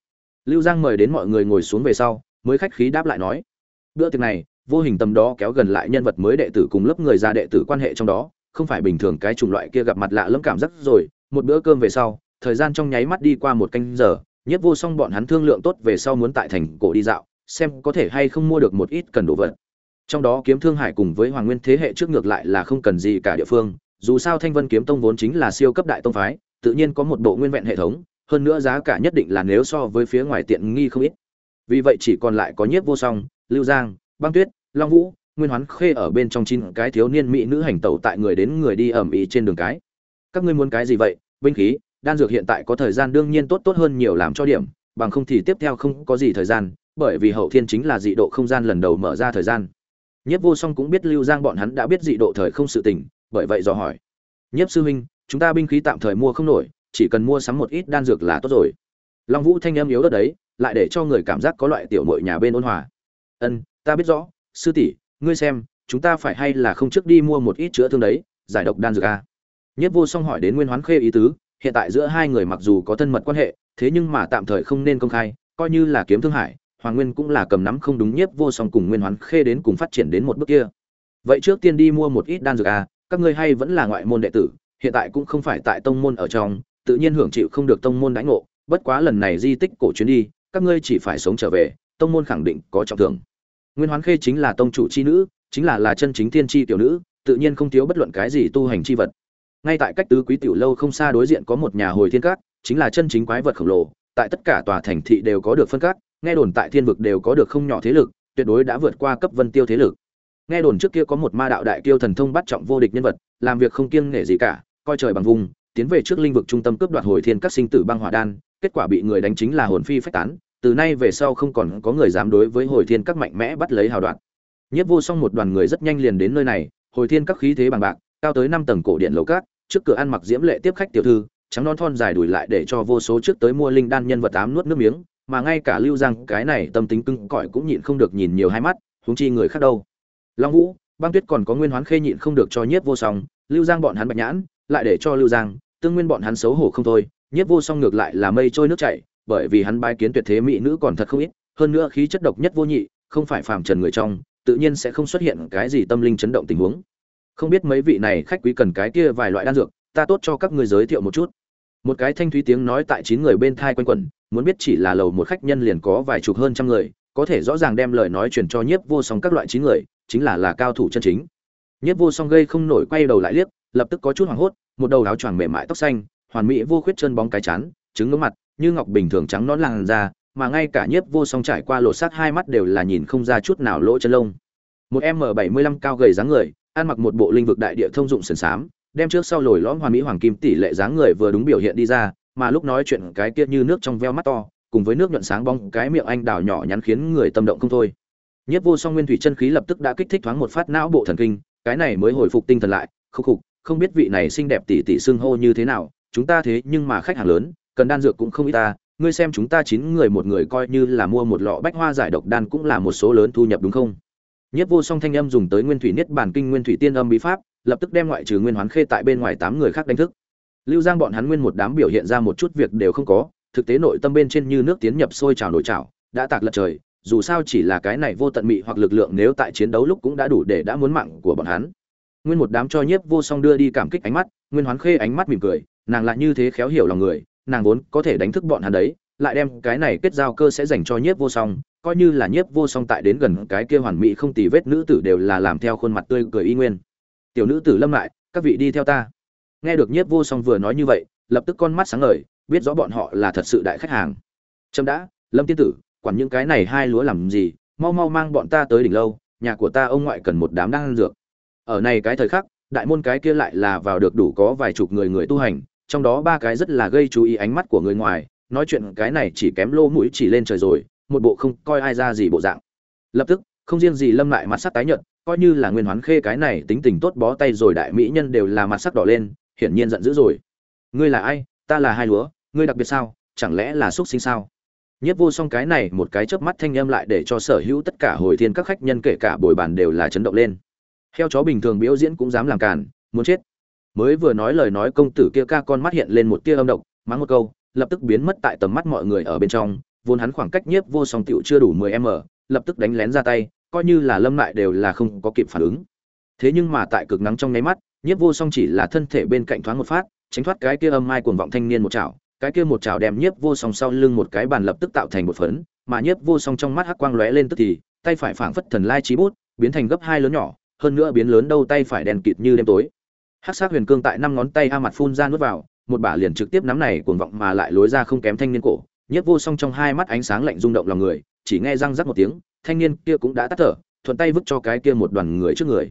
Lưu giang mời đến mọi người ngồi xuống về sau, mới khách khí đáp lại nói, bữa tiệc này, vô hình tầm đó kéo gần lại nhân vật mới đệ tử cùng lớp người ra đệ tử quan hệ trong đó, không phải bình thường cái chủng loại kia gặp mặt lạ lẫm cảm giác rồi, một bữa cơm về sau, thời gian trong nháy mắt đi qua một canh giờ, nhất vô song bọn hắn thương lượng tốt về sau muốn tại thành cổ đi dạo, xem có thể hay không mua được một ít cần đồ vật trong đó kiếm thương hải cùng với hoàng nguyên thế hệ trước ngược lại là không cần gì cả địa phương, dù sao thanh vân kiếm tông vốn chính là siêu cấp đại tông phái, tự nhiên có một bộ nguyên vẹn hệ thống, hơn nữa giá cả nhất định là nếu so với phía ngoài tiện nghi không ít. Vì vậy chỉ còn lại có nhiếp vô song, lưu giang, băng tuyết, long vũ, nguyên hoán khê ở bên trong chín cái thiếu niên mỹ nữ hành tẩu tại người đến người đi ẩm ý trên đường cái. Các ngươi muốn cái gì vậy? Binh khí, đan dược hiện tại có thời gian đương nhiên tốt tốt hơn nhiều làm cho điểm, bằng không thì tiếp theo không có gì thời gian, bởi vì hậu thiên chính là dị độ không gian lần đầu mở ra thời gian. Nhiếp Vô Song cũng biết Lưu Giang bọn hắn đã biết dị độ thời không sự tình, bởi vậy dò hỏi. Nhiếp sư huynh, chúng ta binh khí tạm thời mua không nổi, chỉ cần mua sắm một ít đan dược là tốt rồi. Long Vũ thanh âm yếu ớt đấy, lại để cho người cảm giác có loại tiểu muội nhà bên ôn hòa. Ân, ta biết rõ, sư tỷ, ngươi xem, chúng ta phải hay là không trước đi mua một ít chữa thương đấy, giải độc đan dược a. À? Nhiếp Vô Song hỏi đến Nguyên Hoán Khê ý tứ, hiện tại giữa hai người mặc dù có thân mật quan hệ, thế nhưng mà tạm thời không nên công khai, coi như là kiếm thương hải, Hoàng Nguyên cũng là cầm nắm không đúng nhiếp vô song cùng Nguyên Hoán Khê đến cùng phát triển đến một bước kia. Vậy trước tiên đi mua một ít đan dược à, các ngươi hay vẫn là ngoại môn đệ tử, hiện tại cũng không phải tại tông môn ở trong, tự nhiên hưởng chịu không được tông môn đánh ngộ, bất quá lần này di tích cổ chuyến đi, các ngươi chỉ phải sống trở về, tông môn khẳng định có trọng thưởng. Nguyên Hoán Khê chính là tông chủ chi nữ, chính là là chân chính tiên chi tiểu nữ, tự nhiên không thiếu bất luận cái gì tu hành chi vật. Ngay tại cách tứ quý tiểu lâu không xa đối diện có một nhà hồi thiên các, chính là chân chính quái vật khổng lồ, tại tất cả tòa thành thị đều có được phân các, nghe đồn tại thiên vực đều có được không nhỏ thế lực, tuyệt đối đã vượt qua cấp vân tiêu thế lực. Nghe đồn trước kia có một ma đạo đại kiêu thần thông bắt trọng vô địch nhân vật, làm việc không kiêng nể gì cả, coi trời bằng vùng, tiến về trước linh vực trung tâm cướp đoạt hồi thiên các sinh tử băng hỏa đan, kết quả bị người đánh chính là hồn phi phách tán, từ nay về sau không còn có người dám đối với hồi thiên các mạnh mẽ bắt lấy hào đoạn. Nhất vô song một đoàn người rất nhanh liền đến nơi này, hồi thiên các khí thế bằng bạc, cao tới năm tầng cổ điện lầu cát trước cửa ăn mặc diễm lệ tiếp khách tiểu thư, trắng non thon dài đuổi lại để cho vô số trước tới mua linh đan nhân vật ám nuốt nước miếng mà ngay cả lưu giang cái này tâm tính cưng cỏi cũng nhịn không được nhìn nhiều hai mắt, huống chi người khác đâu. Long vũ, băng tuyết còn có nguyên hoán khê nhịn không được cho nhiếp vô song, lưu giang bọn hắn bạch nhãn, lại để cho lưu giang, tương nguyên bọn hắn xấu hổ không thôi. Nhiếp vô song ngược lại là mây trôi nước chảy, bởi vì hắn bái kiến tuyệt thế mỹ nữ còn thật không ít, hơn nữa khí chất độc nhất vô nhị, không phải phàm trần người trong, tự nhiên sẽ không xuất hiện cái gì tâm linh chấn động tình huống. Không biết mấy vị này khách quý cần cái kia vài loại đan dược, ta tốt cho các người giới thiệu một chút. Một cái thanh thúy tiếng nói tại chín người bên thai quanh quẩn muốn biết chỉ là lầu một khách nhân liền có vài chục hơn trăm người, có thể rõ ràng đem lời nói truyền cho nhiếp vô song các loại chín người, chính là là cao thủ chân chính. Nhiếp vô song gây không nổi quay đầu lại liếc, lập tức có chút hoảng hốt, một đầu áo choàng mềm mại tóc xanh, hoàn mỹ vô khuyết chân bóng cái chán, trứng ngưỡng mặt, như ngọc bình thường trắng nón làn da, mà ngay cả nhiếp vô song trải qua lột xác hai mắt đều là nhìn không ra chút nào lỗ chân lông. Một m bảy mươi lăm cao gầy dáng người, ăn mặc một bộ linh vực đại địa thông dụng sườn xám, đem trước sau lồi lõm hoàn mỹ hoàng kim tỷ lệ dáng người vừa đúng biểu hiện đi ra mà lúc nói chuyện cái kia như nước trong veo mắt to, cùng với nước nhuận sáng bóng, cái miệng anh đào nhỏ nhắn khiến người tâm động không thôi. Nhất vô song nguyên thủy chân khí lập tức đã kích thích thoáng một phát não bộ thần kinh, cái này mới hồi phục tinh thần lại, khúc khục, không biết vị này xinh đẹp tỷ tỷ xưng hô như thế nào, chúng ta thế nhưng mà khách hàng lớn, cần đan dược cũng không ít ta, ngươi xem chúng ta chín người một người coi như là mua một lọ bách hoa giải độc đan cũng là một số lớn thu nhập đúng không? Nhất vô song thanh âm dùng tới nguyên thủy niết bản kinh nguyên thủy tiên âm bí pháp, lập tức đem ngoại trừ nguyên hoán khê tại bên ngoài tám người khác đánh thức lưu giang bọn hắn nguyên một đám biểu hiện ra một chút việc đều không có, thực tế nội tâm bên trên như nước tiến nhập sôi trào nổi trào, đã tạc lật trời, dù sao chỉ là cái này vô tận mị hoặc lực lượng nếu tại chiến đấu lúc cũng đã đủ để đã muốn mạng của bọn hắn. Nguyên một đám cho nhiếp vô song đưa đi cảm kích ánh mắt, nguyên hoán khê ánh mắt mỉm cười, nàng lại như thế khéo hiểu lòng người, nàng vốn có thể đánh thức bọn hắn đấy, lại đem cái này kết giao cơ sẽ dành cho nhiếp vô song, coi như là nhiếp vô song tại đến gần cái kia hoàn mỹ không tì vết nữ tử đều là làm theo khuôn mặt tươi cười y nguyên. Tiểu nữ tử lâm lại, các vị đi theo ta nghe được nhiếp vô song vừa nói như vậy, lập tức con mắt sáng ngời, biết rõ bọn họ là thật sự đại khách hàng. Trâm đã, lâm tiên tử, quản những cái này hai lúa làm gì, mau mau mang bọn ta tới đỉnh lâu, nhà của ta ông ngoại cần một đám đang ăn dược. Ở này cái thời khắc, đại môn cái kia lại là vào được đủ có vài chục người người tu hành, trong đó ba cái rất là gây chú ý ánh mắt của người ngoài, nói chuyện cái này chỉ kém lô mũi chỉ lên trời rồi, một bộ không coi ai ra gì bộ dạng. Lập tức, không riêng gì lâm lại mặt sắc tái nhợt, coi như là nguyên hoán khê cái này tính tình tốt bó tay rồi đại mỹ nhân đều là mặt sắc đỏ lên hiển nhiên giận dữ rồi. Ngươi là ai? Ta là hai lúa ngươi đặc biệt sao? Chẳng lẽ là xuất sinh sao? Nhất vô song cái này một cái chớp mắt thanh âm lại để cho sở hữu tất cả hồi thiên các khách nhân kể cả bồi bàn đều là chấn động lên. Heo chó bình thường biểu diễn cũng dám làm càn, muốn chết. Mới vừa nói lời nói công tử kia ca con mắt hiện lên một tia âm độc, mắng một câu, lập tức biến mất tại tầm mắt mọi người ở bên trong. Vốn hắn khoảng cách nhiếp vô song tiểu chưa đủ 10 m lập tức đánh lén ra tay, coi như là lâm lại đều là không có kịp phản ứng. Thế nhưng mà tại cực nắng trong nháy mắt nhiếp vô song chỉ là thân thể bên cạnh thoáng một phát, tránh thoát cái kia âm mai cuồng vọng thanh niên một chảo, cái kia một chảo đem nhiếp vô song sau lưng một cái bàn lập tức tạo thành một phấn, mà nhiếp vô song trong mắt hắc quang lóe lên tức thì, tay phải phảng phất thần lai trí bút, biến thành gấp hai lớn nhỏ, hơn nữa biến lớn đâu tay phải đèn kịt như đêm tối. Hắc sát huyền cương tại năm ngón tay a mặt phun ra nuốt vào, một bả liền trực tiếp nắm này cuồng vọng mà lại lối ra không kém thanh niên cổ. Nhiếp vô song trong hai mắt ánh sáng lạnh rung động lòng người, chỉ nghe răng rắc một tiếng, thanh niên kia cũng đã tắt thở, thuận tay vứt cho cái kia một đoàn người trước người.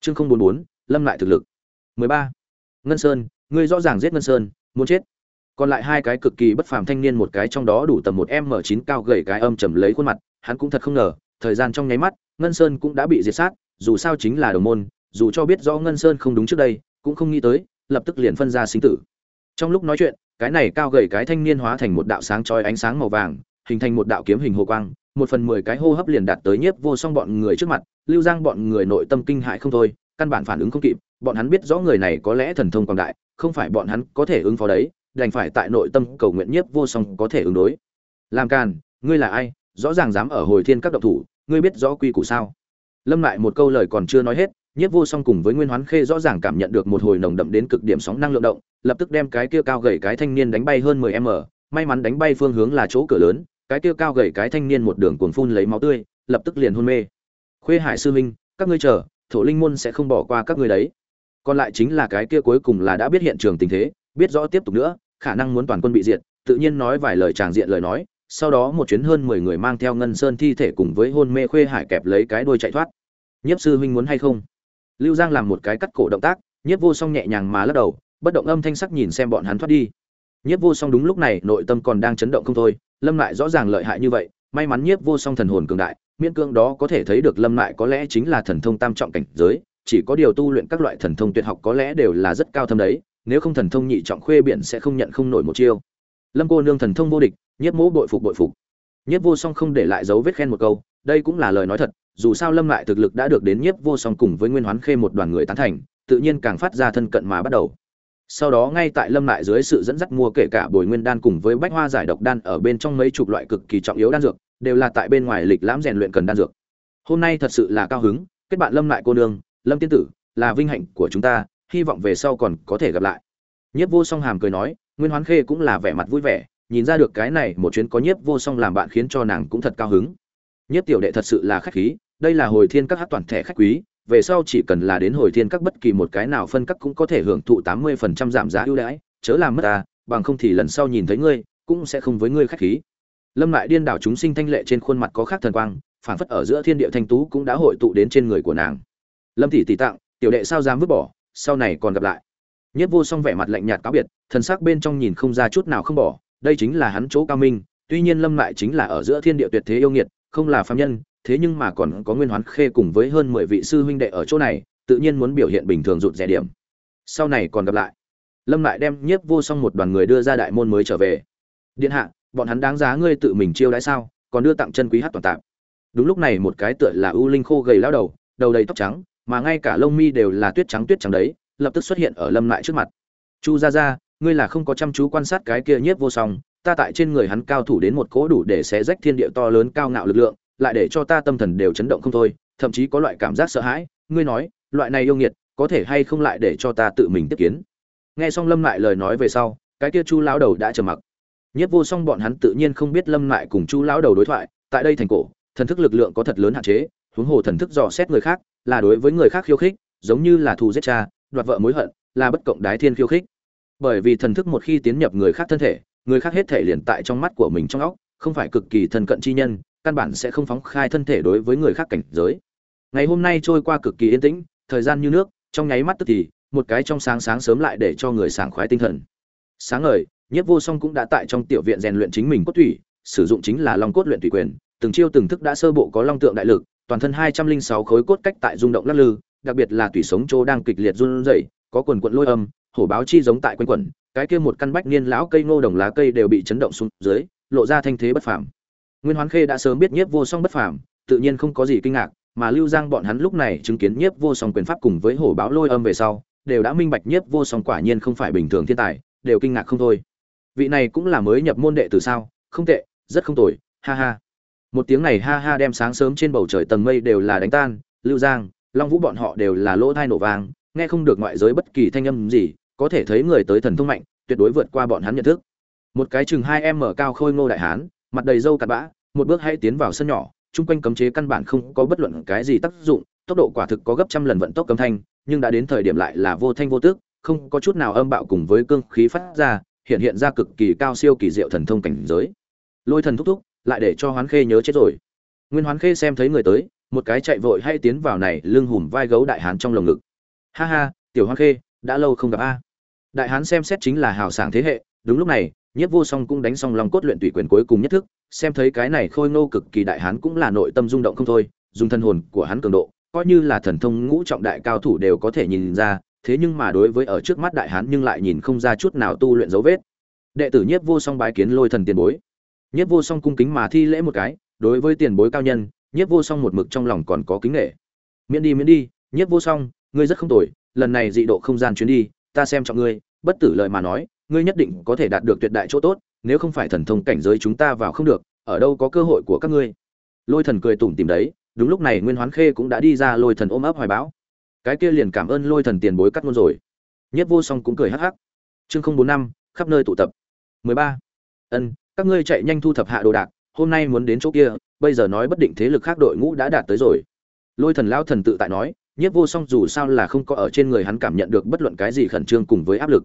Chương không bốn bốn lâm lại thực lực. 13. ngân sơn, ngươi rõ ràng giết ngân sơn, muốn chết. Còn lại hai cái cực kỳ bất phàm thanh niên một cái trong đó đủ tầm một m chín cao gầy cái âm trầm lấy khuôn mặt, hắn cũng thật không ngờ, thời gian trong nháy mắt, ngân sơn cũng đã bị diệt sát, dù sao chính là đồng môn, dù cho biết rõ ngân sơn không đúng trước đây, cũng không nghĩ tới, lập tức liền phân ra sinh tử. Trong lúc nói chuyện, cái này cao gầy cái thanh niên hóa thành một đạo sáng chói ánh sáng màu vàng, hình thành một đạo kiếm hình hồ quang, một phần mười cái hô hấp liền đạt tới nhiếp vô song bọn người trước mặt, lưu giang bọn người nội tâm kinh hại không thôi căn bản phản ứng không kịp, bọn hắn biết rõ người này có lẽ thần thông quảng đại, không phải bọn hắn có thể ứng phó đấy, đành phải tại nội tâm cầu nguyện nhiếp vô song có thể ứng đối. Làm càn, ngươi là ai? Rõ ràng dám ở hồi thiên các độc thủ, ngươi biết rõ quy củ sao? Lâm lại một câu lời còn chưa nói hết, nhiếp vô song cùng với nguyên hoán khê rõ ràng cảm nhận được một hồi nồng đậm đến cực điểm sóng năng lượng động, lập tức đem cái kia cao gầy cái thanh niên đánh bay hơn 10 m, may mắn đánh bay phương hướng là chỗ cửa lớn, cái kia cao gầy cái thanh niên một đường cuồng phun lấy máu tươi, lập tức liền hôn mê. Khuê hải sư minh các ngươi chờ thổ linh môn sẽ không bỏ qua các ngươi đấy. Còn lại chính là cái kia cuối cùng là đã biết hiện trường tình thế, biết rõ tiếp tục nữa, khả năng muốn toàn quân bị diệt, tự nhiên nói vài lời tràng diện lời nói, sau đó một chuyến hơn mười người mang theo ngân sơn thi thể cùng với hôn mê khuê hải kẹp lấy cái đuôi chạy thoát. Nhiếp sư huynh muốn hay không? Lưu giang làm một cái cắt cổ động tác, nhiếp vô song nhẹ nhàng mà lắc đầu, bất động âm thanh sắc nhìn xem bọn hắn thoát đi. Nhiếp vô song đúng lúc này, nội tâm còn đang chấn động không thôi, lâm lại rõ ràng lợi hại như vậy, may mắn nhiếp vô song thần hồn cường đại miễn cương đó có thể thấy được lâm lại có lẽ chính là thần thông tam trọng cảnh giới, chỉ có điều tu luyện các loại thần thông tuyệt học có lẽ đều là rất cao thâm đấy, nếu không thần thông nhị trọng khuê biển sẽ không nhận không nổi một chiêu. Lâm cô nương thần thông vô địch nhất mỗ bội phục bội phục. Nhất vô song không để lại dấu vết khen một câu, đây cũng là lời nói thật, dù sao lâm lại thực lực đã được đến nhiếp vô song cùng với nguyên hoán khê một đoàn người tán thành, tự nhiên càng phát ra thân cận mà bắt đầu. Sau đó ngay tại lâm lại dưới sự dẫn dắt mua kể cả bồi nguyên đan cùng với bách hoa giải độc đan ở bên trong mấy chục loại cực kỳ trọng yếu đan dược đều là tại bên ngoài lịch lãm rèn luyện cần đan dược. Hôm nay thật sự là cao hứng, kết bạn lâm lại cô nương, lâm tiên tử, là vinh hạnh của chúng ta, hy vọng về sau còn có thể gặp lại. Nhiếp vô song hàm cười nói, nguyên hoán khê cũng là vẻ mặt vui vẻ, nhìn ra được cái này một chuyến có nhiếp vô song làm bạn khiến cho nàng cũng thật cao hứng. Nhiếp tiểu đệ thật sự là khách khí, đây là hồi thiên các hát toàn thẻ khách quý, về sau chỉ cần là đến hồi thiên các bất kỳ một cái nào phân các cũng có thể hưởng thụ tám mươi phần trăm giảm giá ưu đãi, chớ làm mất ta, bằng không thì lần sau nhìn thấy ngươi, cũng sẽ không với ngươi khách khí lâm lại điên đảo chúng sinh thanh lệ trên khuôn mặt có khác thần quang phản phất ở giữa thiên địa thanh tú cũng đã hội tụ đến trên người của nàng. Lâm tỷ tỷ tặng, tiểu đệ sao dám vứt bỏ, sau này còn gặp lại. Nhất vô song vẻ mặt lạnh nhạt cáo biệt, thần sắc bên trong nhìn không ra chút nào không bỏ, đây chính là hắn chỗ cao minh, tuy nhiên lâm lại chính là ở giữa thiên địa tuyệt thế yêu nghiệt, không là phàm nhân, thế nhưng mà còn có nguyên hoán khê cùng với hơn mười vị sư huynh đệ ở chỗ này, tự nhiên muốn biểu hiện bình thường rụt rẻ điểm. Sau này còn gặp lại. Lâm lại đem nhiếp vô song một đoàn người đưa ra đại môn mới trở về. Điện hạ bọn hắn đáng giá ngươi tự mình chiêu đãi sao, còn đưa tặng chân quý hát toàn tạp. Đúng lúc này một cái tựa là ưu linh khô gầy lao đầu đầu đầy tóc trắng, mà ngay cả lông mi đều là tuyết trắng tuyết trắng đấy, lập tức xuất hiện ở lâm lại trước mặt. Chu ra ra ngươi là không có chăm chú quan sát cái kia nhiếp vô song, ta tại trên người hắn cao thủ đến một cỗ đủ để xé rách thiên địa to lớn cao ngạo lực lượng, lại để cho ta tâm thần đều chấn động không thôi, thậm chí có loại cảm giác sợ hãi, ngươi nói, loại này yêu nghiệt, có thể hay không lại để cho ta tự mình tiếp kiến? Nghe xong lâm lại lời nói về sau, cái kia chu lão đầu đã trầm mặc nhất vô song bọn hắn tự nhiên không biết lâm lại cùng chu lão đầu đối thoại, tại đây thành cổ, thần thức lực lượng có thật lớn hạn chế, huống hồ thần thức dò xét người khác, là đối với người khác khiêu khích, giống như là thù giết cha, đoạt vợ mối hận, là bất cộng đái thiên khiêu khích. Bởi vì thần thức một khi tiến nhập người khác thân thể, người khác hết thể liền tại trong mắt của mình trong óc, không phải cực kỳ thân cận chi nhân, căn bản sẽ không phóng khai thân thể đối với người khác cảnh giới. Ngày hôm nay trôi qua cực kỳ yên tĩnh, thời gian như nước, trong nháy mắt tức thì, một cái trong sáng sáng sớm lại để cho người sảng khoái tinh thần. Sáng ngời Nhiếp vô song cũng đã tại trong tiểu viện rèn luyện chính mình cốt thủy, sử dụng chính là long cốt luyện thủy quyền, từng chiêu từng thức đã sơ bộ có long tượng đại lực, toàn thân hai trăm linh sáu khối cốt cách tại rung động lắc lư, đặc biệt là tủy sống chỗ đang kịch liệt run rẩy, có quần quận lôi âm, hổ báo chi giống tại quanh quẩn, cái kia một căn bách niên lão cây ngô đồng lá cây đều bị chấn động xuống dưới, lộ ra thanh thế bất phàm. Nguyên hoán khê đã sớm biết nhiếp vô song bất phàm, tự nhiên không có gì kinh ngạc, mà lưu giang bọn hắn lúc này chứng kiến nhiếp vô song quyền pháp cùng với hổ báo lôi âm về sau, đều đã minh bạch nhiếp vô song quả nhiên không phải bình thường thiên tài, đều kinh ngạc không thôi vị này cũng là mới nhập môn đệ từ sao? Không tệ rất không tồi ha ha. Một tiếng này ha ha đem sáng sớm trên bầu trời tầng mây đều là đánh tan lưu giang long vũ bọn họ đều là lỗ thai nổ vàng, nghe không được ngoại giới bất kỳ thanh âm gì có thể thấy người tới thần thông mạnh tuyệt đối vượt qua bọn hắn nhận thức. Một cái chừng hai em mở cao khôi ngô đại hán mặt đầy râu cặn bã một bước hay tiến vào sân nhỏ chung quanh cấm chế căn bản không có bất luận cái gì tác dụng tốc độ quả thực có gấp trăm lần vận tốc cấm thanh nhưng đã đến thời điểm lại là vô thanh vô tước không có chút nào âm bạo cùng với cương khí phát ra hiện hiện ra cực kỳ cao siêu kỳ diệu thần thông cảnh giới. Lôi thần thúc thúc, lại để cho hoán khê nhớ chết rồi. Nguyên hoán khê xem thấy người tới, một cái chạy vội hay tiến vào này lưng hùm vai gấu đại hán trong lồng ngực. Ha ha, tiểu hoán khê, đã lâu không gặp a. Đại hán xem xét chính là hào sảng thế hệ, đúng lúc này nhất vô song cũng đánh xong lòng cốt luyện tùy quyền cuối cùng nhất thức, xem thấy cái này khôi ngô cực kỳ đại hán cũng là nội tâm rung động không thôi, dùng thân hồn của hắn cường độ, coi như là thần thông ngũ trọng đại cao thủ đều có thể nhìn ra thế nhưng mà đối với ở trước mắt đại hán nhưng lại nhìn không ra chút nào tu luyện dấu vết. Đệ tử nhất vô song bái kiến lôi thần tiền bối. Nhất vô song cung kính mà thi lễ một cái, đối với tiền bối cao nhân nhất vô song một mực trong lòng còn có kính nghệ miễn đi miễn đi nhất vô song, ngươi rất không tồi, lần này dị độ không gian chuyến đi, ta xem trọng ngươi, bất tử lời mà nói, ngươi nhất định có thể đạt được tuyệt đại chỗ tốt, nếu không phải thần thông cảnh giới chúng ta vào không được, ở đâu có cơ hội của các ngươi. Lôi thần cười tủm tìm đấy, đúng lúc này nguyên hoán khê cũng đã đi ra lôi thần ôm ấp hoài bão cái kia liền cảm ơn lôi thần tiền bối cắt ngôn rồi. Nhất vô song cũng cười hắc hắc. Chương không bốn năm, khắp nơi tụ tập. mười ba. Ân, các ngươi chạy nhanh thu thập hạ đồ đạc, hôm nay muốn đến chỗ kia, bây giờ nói bất định thế lực khác đội ngũ đã đạt tới rồi. Lôi thần lao thần tự tại nói, nhất vô song dù sao là không có ở trên người hắn cảm nhận được bất luận cái gì khẩn trương cùng với áp lực.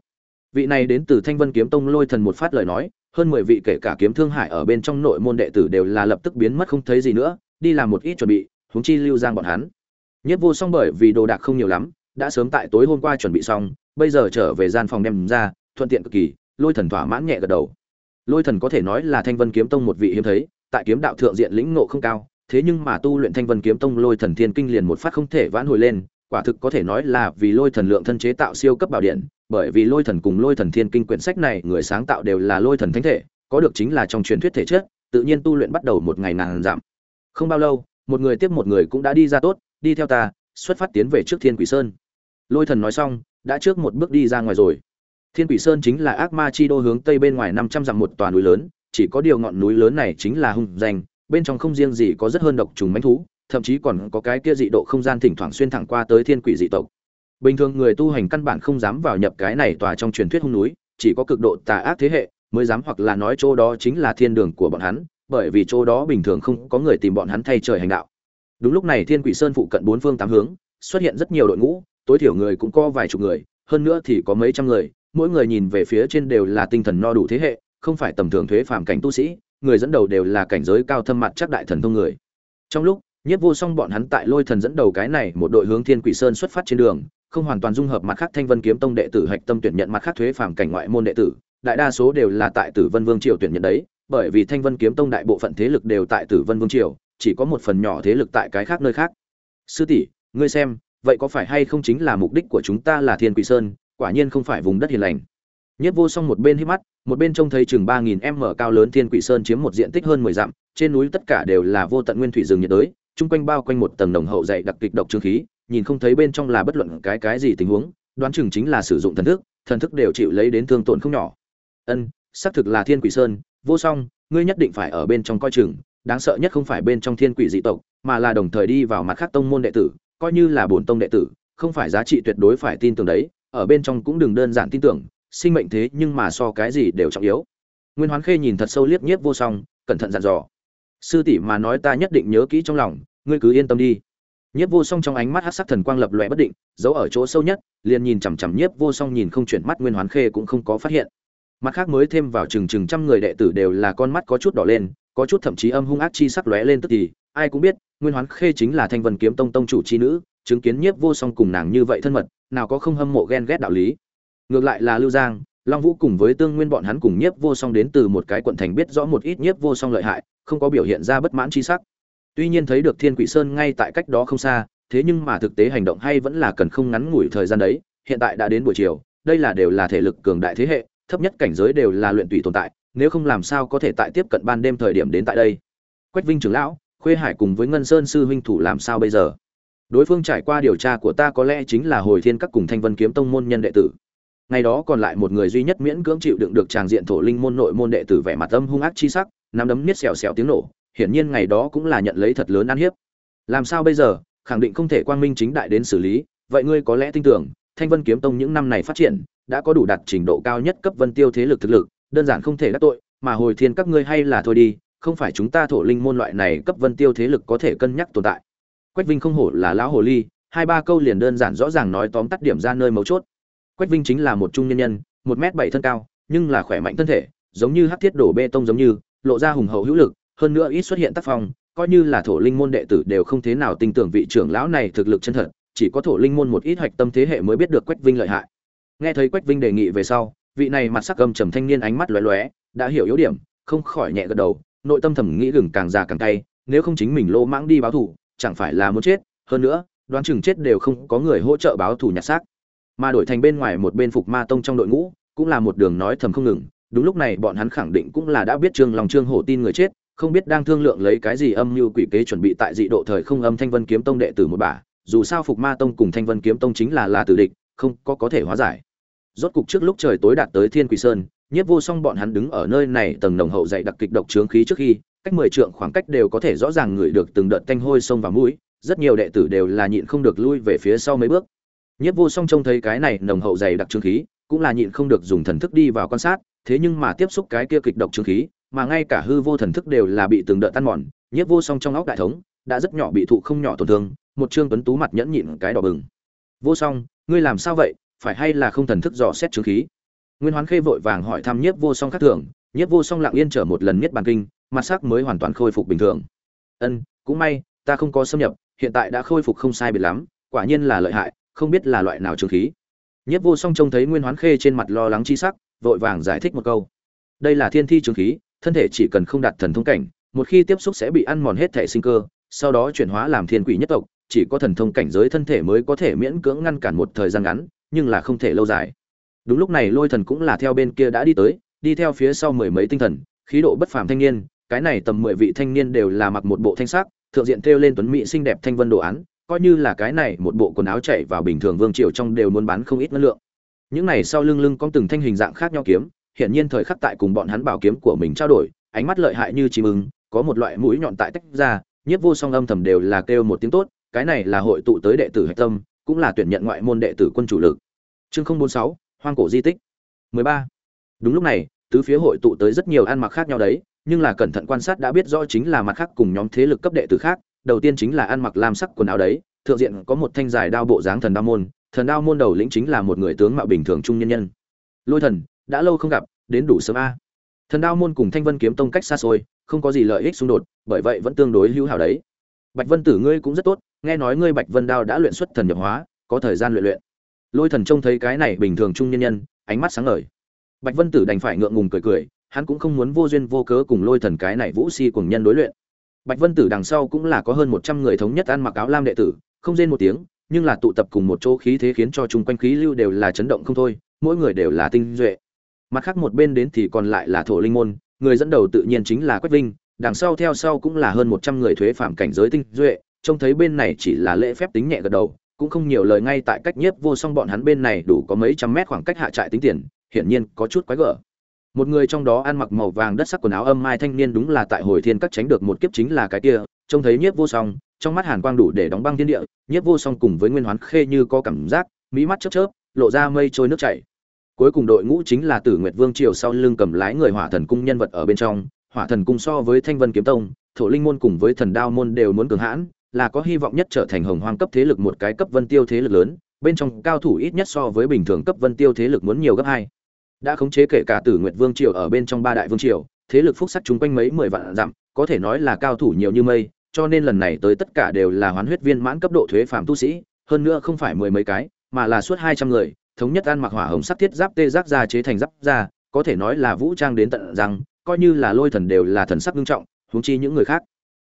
Vị này đến từ thanh vân kiếm tông lôi thần một phát lời nói, hơn mười vị kể cả kiếm thương hải ở bên trong nội môn đệ tử đều là lập tức biến mất không thấy gì nữa, đi làm một ít chuẩn bị, huống chi lưu giang bọn hắn nhất vô song bởi vì đồ đạc không nhiều lắm, đã sớm tại tối hôm qua chuẩn bị xong, bây giờ trở về gian phòng đem ra, thuận tiện cực kỳ, lôi thần thỏa mãn nhẹ gật đầu. Lôi thần có thể nói là thanh vân kiếm tông một vị hiếm thấy, tại kiếm đạo thượng diện lĩnh ngộ không cao, thế nhưng mà tu luyện thanh vân kiếm tông lôi thần thiên kinh liền một phát không thể vãn hồi lên, quả thực có thể nói là vì lôi thần lượng thân chế tạo siêu cấp bảo điện, bởi vì lôi thần cùng lôi thần thiên kinh quyển sách này người sáng tạo đều là lôi thần thánh thể, có được chính là trong truyền thuyết thể chất, tự nhiên tu luyện bắt đầu một ngày nàng giảm. Không bao lâu, một người tiếp một người cũng đã đi ra tốt đi theo ta, xuất phát tiến về trước thiên quỷ sơn. Lôi thần nói xong, đã trước một bước đi ra ngoài rồi. Thiên quỷ sơn chính là ác ma chi đô hướng tây bên ngoài năm trăm dặm một tòa núi lớn, chỉ có điều ngọn núi lớn này chính là hung danh, bên trong không riêng gì có rất hơn độc trùng mánh thú, thậm chí còn có cái kia dị độ không gian thỉnh thoảng xuyên thẳng qua tới thiên quỷ dị tộc. Bình thường người tu hành căn bản không dám vào nhập cái này tòa trong truyền thuyết hung núi, chỉ có cực độ tà ác thế hệ mới dám hoặc là nói chỗ đó chính là thiên đường của bọn hắn, bởi vì chỗ đó bình thường không có người tìm bọn hắn thay trời hành đạo đúng lúc này thiên quỷ sơn phụ cận bốn phương tám hướng, xuất hiện rất nhiều đội ngũ, tối thiểu người cũng có vài chục người, hơn nữa thì có mấy trăm người. Mỗi người nhìn về phía trên đều là tinh thần no đủ thế hệ, không phải tầm thường thuế phàm cảnh tu sĩ, người dẫn đầu đều là cảnh giới cao thâm mặt chắc đại thần thông người. Trong lúc nhất vô song bọn hắn tại lôi thần dẫn đầu cái này một đội hướng thiên quỷ sơn xuất phát trên đường, không hoàn toàn dung hợp mặt khác thanh vân kiếm tông đệ tử hạch tâm tuyển nhận mặt khác thuế phàm cảnh ngoại môn đệ tử, đại đa số đều là tại tử vân vương triều tuyển nhận đấy, bởi vì thanh vân kiếm tông đại bộ phận thế lực đều tại tử vân vương triều chỉ có một phần nhỏ thế lực tại cái khác nơi khác. Sư tỷ, ngươi xem, vậy có phải hay không chính là mục đích của chúng ta là thiên quỷ sơn, quả nhiên không phải vùng đất hiền lành. Nhất vô song một bên hít mắt, một bên trông thấy chừng ba nghìn m cao lớn thiên quỷ sơn chiếm một diện tích hơn mười dặm, trên núi tất cả đều là vô tận nguyên thủy rừng nhiệt đới, chung quanh bao quanh một tầng nồng hậu dày đặc kịch độc trương khí, nhìn không thấy bên trong là bất luận cái cái gì tình huống, đoán chừng chính là sử dụng thần thức thần thức đều chịu lấy đến thương tổn không nhỏ. Ân, xác thực là thiên quỷ sơn. Vô song, ngươi nhất định phải ở bên trong coi chừng đáng sợ nhất không phải bên trong thiên quỷ dị tộc, mà là đồng thời đi vào mặt khác tông môn đệ tử, coi như là bổn tông đệ tử, không phải giá trị tuyệt đối phải tin tưởng đấy, ở bên trong cũng đừng đơn giản tin tưởng, sinh mệnh thế nhưng mà so cái gì đều trọng yếu. Nguyên hoán khê nhìn thật sâu liếc nhiếp vô song, cẩn thận dặn dò. Sư tỷ mà nói ta nhất định nhớ kỹ trong lòng, ngươi cứ yên tâm đi. Nhiếp vô song trong ánh mắt hát sắc thần quang lập lòe bất định, giấu ở chỗ sâu nhất, liền nhìn chằm chằm nhiếp vô song nhìn không chuyển mắt nguyên hoán khê cũng không có phát hiện. Mặt khác mới thêm vào chừng chừng trăm người đệ tử đều là con mắt có chút đỏ lên có chút thậm chí âm hung ác chi sắc lóe lên tức thì, ai cũng biết, nguyên hoán khê chính là thanh vân kiếm tông tông chủ chi nữ, chứng kiến nhiếp vô song cùng nàng như vậy thân mật, nào có không hâm mộ ghen ghét đạo lý. Ngược lại là lưu giang, long vũ cùng với tương nguyên bọn hắn cùng nhiếp vô song đến từ một cái quận thành biết rõ một ít nhiếp vô song lợi hại, không có biểu hiện ra bất mãn chi sắc. Tuy nhiên thấy được thiên quỷ sơn ngay tại cách đó không xa, thế nhưng mà thực tế hành động hay vẫn là cần không ngắn ngủi thời gian đấy, hiện tại đã đến buổi chiều, đây là đều là thể lực cường đại thế hệ, thấp nhất cảnh giới đều là luyện tùy tồn tại nếu không làm sao có thể tại tiếp cận ban đêm thời điểm đến tại đây. Quách vinh trưởng lão, khuê hải cùng với ngân sơn sư huynh thủ làm sao bây giờ? Đối phương trải qua điều tra của ta có lẽ chính là hồi thiên các cùng thanh vân kiếm tông môn nhân đệ tử. Ngày đó còn lại một người duy nhất miễn cưỡng chịu đựng được tràng diện thổ linh môn nội môn đệ tử vẻ mặt âm hung ác chi sắc, nắm đấm niết xèo xèo tiếng nổ, hiển nhiên ngày đó cũng là nhận lấy thật lớn ăn hiếp. Làm sao bây giờ? Khẳng định không thể quang minh chính đại đến xử lý. Vậy ngươi có lẽ tin tưởng, thanh vân kiếm tông những năm này phát triển, đã có đủ đạt trình độ cao nhất cấp vân tiêu thế lực thực lực đơn giản không thể đắc tội, mà hồi thiên các ngươi hay là thôi đi, không phải chúng ta thổ linh môn loại này cấp vân tiêu thế lực có thể cân nhắc tồn tại. Quách vinh không hổ là lão hồ ly, hai ba câu liền đơn giản rõ ràng nói tóm tắt điểm ra nơi mấu chốt. Quách vinh chính là một trung nhân nhân, một m bảy thân cao, nhưng là khỏe mạnh thân thể, giống như hát thiết đổ bê tông giống như, lộ ra hùng hậu hữu lực, hơn nữa ít xuất hiện tác phong, coi như là thổ linh môn đệ tử đều không thế nào tin tưởng vị trưởng lão này thực lực chân thật, chỉ có thổ linh môn một ít hoạch tâm thế hệ mới biết được quách vinh lợi hại. Nghe thấy quách vinh đề nghị về sau vị này mặt sắc gầm trầm thanh niên ánh mắt lóe lóe, đã hiểu yếu điểm, không khỏi nhẹ gật đầu, nội tâm thầm nghĩ gừng càng già càng cay, nếu không chính mình lô mãng đi báo thù, chẳng phải là muốn chết, hơn nữa, đoán chừng chết đều không có người hỗ trợ báo thù nhặt xác. Mà đổi thành bên ngoài một bên phục ma tông trong đội ngũ, cũng là một đường nói thầm không ngừng, đúng lúc này bọn hắn khẳng định cũng là đã biết trương long trương hổ tin người chết, không biết đang thương lượng lấy cái gì âm mưu quỷ kế chuẩn bị tại dị độ thời không âm thanh vân kiếm tông đệ tử một bà, dù sao phục ma tông cùng thanh vân kiếm tông chính là là tử địch, không có có thể hóa giải rốt cục trước lúc trời tối đạt tới thiên quỷ sơn, nhiếp vô song bọn hắn đứng ở nơi này tầng nồng hậu dày đặc kịch độc trướng khí trước khi, cách mười trượng khoảng cách đều có thể rõ ràng ngửi được từng đợt tanh hôi sông vào mũi, rất nhiều đệ tử đều là nhịn không được lui về phía sau mấy bước. Nhiếp vô song trông thấy cái này nồng hậu dày đặc trướng khí, cũng là nhịn không được dùng thần thức đi vào quan sát, thế nhưng mà tiếp xúc cái kia kịch độc trướng khí, mà ngay cả hư vô thần thức đều là bị từng đợt tan mòn, nhiếp vô song trong óc đại thống, đã rất nhỏ bị thụ không nhỏ tổn thương, một trương tuấn tú mặt nhẫn nhịn cái đỏ bừng. Vô song, ngươi làm sao vậy? Phải hay là không thần thức dò xét chứng khí? Nguyên hoán khê vội vàng hỏi thăm nhiếp vô song khác thường. Nhiếp vô song lặng yên trở một lần nhất bàn kinh, mặt sắc mới hoàn toàn khôi phục bình thường. Ân, cũng may, ta không có xâm nhập, hiện tại đã khôi phục không sai biệt lắm, quả nhiên là lợi hại, không biết là loại nào trường khí. Nhiếp vô song trông thấy nguyên hoán khê trên mặt lo lắng chi sắc, vội vàng giải thích một câu. Đây là thiên thi trường khí, thân thể chỉ cần không đạt thần thông cảnh, một khi tiếp xúc sẽ bị ăn mòn hết thể sinh cơ, sau đó chuyển hóa làm thiên quỷ nhất tộc, chỉ có thần thông cảnh giới thân thể mới có thể miễn cưỡng ngăn cản một thời gian ngắn nhưng là không thể lâu dài. Đúng lúc này lôi thần cũng là theo bên kia đã đi tới, đi theo phía sau mười mấy tinh thần, khí độ bất phàm thanh niên, cái này tầm mười vị thanh niên đều là mặc một bộ thanh sắc, thượng diện thêu lên tuấn mỹ xinh đẹp thanh vân đồ án, coi như là cái này một bộ quần áo chạy vào bình thường vương triều trong đều muốn bán không ít năng lượng. Những này sau lưng lưng có từng thanh hình dạng khác nhau kiếm, hiển nhiên thời khắc tại cùng bọn hắn bảo kiếm của mình trao đổi, ánh mắt lợi hại như chim ưng, có một loại mũi nhọn tại tách ra, nhiếp vô song âm thầm đều là kêu một tiếng tốt, cái này là hội tụ tới đệ tử hạch tâm cũng là tuyển nhận ngoại môn đệ tử quân chủ lực. Chương không bốn sáu, hoang cổ di tích. mười ba. Đúng lúc này, tứ phía hội tụ tới rất nhiều ăn mặc khác nhau đấy, nhưng là cẩn thận quan sát đã biết rõ chính là mặt khác cùng nhóm thế lực cấp đệ tử khác, đầu tiên chính là ăn mặc lam sắc quần áo đấy, thượng diện có một thanh dài đao bộ dáng thần đao môn, thần đao môn đầu lĩnh chính là một người tướng mạo bình thường trung nhân nhân. Lôi thần, đã lâu không gặp, đến đủ sớm a. Thần đao môn cùng thanh vân kiếm tông cách xa xôi, không có gì lợi ích xung đột, bởi vậy vẫn tương đối hữu hảo đấy. Bạch vân tử ngươi cũng rất tốt nghe nói ngươi bạch vân đao đã luyện xuất thần nhập hóa, có thời gian luyện luyện. Lôi thần trông thấy cái này bình thường trung nhân nhân, ánh mắt sáng ngời. Bạch vân tử đành phải ngượng ngùng cười cười, hắn cũng không muốn vô duyên vô cớ cùng lôi thần cái này vũ si cùng nhân đối luyện. Bạch vân tử đằng sau cũng là có hơn một trăm người thống nhất ăn mặc áo lam đệ tử, không rên một tiếng, nhưng là tụ tập cùng một chỗ khí thế khiến cho chung quanh khí lưu đều là chấn động không thôi, mỗi người đều là tinh duệ. Mặt khác một bên đến thì còn lại là thổ linh môn, người dẫn đầu tự nhiên chính là quách vinh, đằng sau theo sau cũng là hơn một trăm người thuế phạm cảnh giới tinh duệ trông thấy bên này chỉ là lễ phép tính nhẹ gật đầu, cũng không nhiều lời ngay tại cách nhiếp vô song bọn hắn bên này đủ có mấy trăm mét khoảng cách hạ trại tính tiền, hiển nhiên có chút quái gở. Một người trong đó ăn mặc màu vàng đất sắc quần áo âm mai thanh niên đúng là tại hồi thiên các tránh được một kiếp chính là cái kia, trông thấy nhiếp vô song, trong mắt hàn quang đủ để đóng băng thiên địa, nhiếp vô song cùng với nguyên hoán khê như có cảm giác, mỹ mắt chớp chớp, lộ ra mây trôi nước chảy. Cuối cùng đội ngũ chính là tử nguyệt vương triều sau lưng cầm lái người hỏa thần cung nhân vật ở bên trong, hỏa thần cung so với thanh vân kiếm tông, thổ linh môn cùng với thần đao môn đều muốn cường hãn là có hy vọng nhất trở thành hồng hoang cấp thế lực một cái cấp vân tiêu thế lực lớn, bên trong cao thủ ít nhất so với bình thường cấp vân tiêu thế lực muốn nhiều gấp hai. Đã khống chế kể cả tử nguyệt vương triều ở bên trong ba đại vương triều, thế lực phúc sắc chung quanh mấy mười vạn dặm, có thể nói là cao thủ nhiều như mây, cho nên lần này tới tất cả đều là hoán huyết viên mãn cấp độ thuế phạm tu sĩ, hơn nữa không phải mười mấy cái, mà là suốt hai trăm người, thống nhất ăn mặc hỏa hồng sắc thiết giáp tê giác ra chế thành giáp ra có thể nói là vũ trang đến tận rằng coi như là lôi thần đều là thần sắc nghiêm trọng, huống chi những người khác.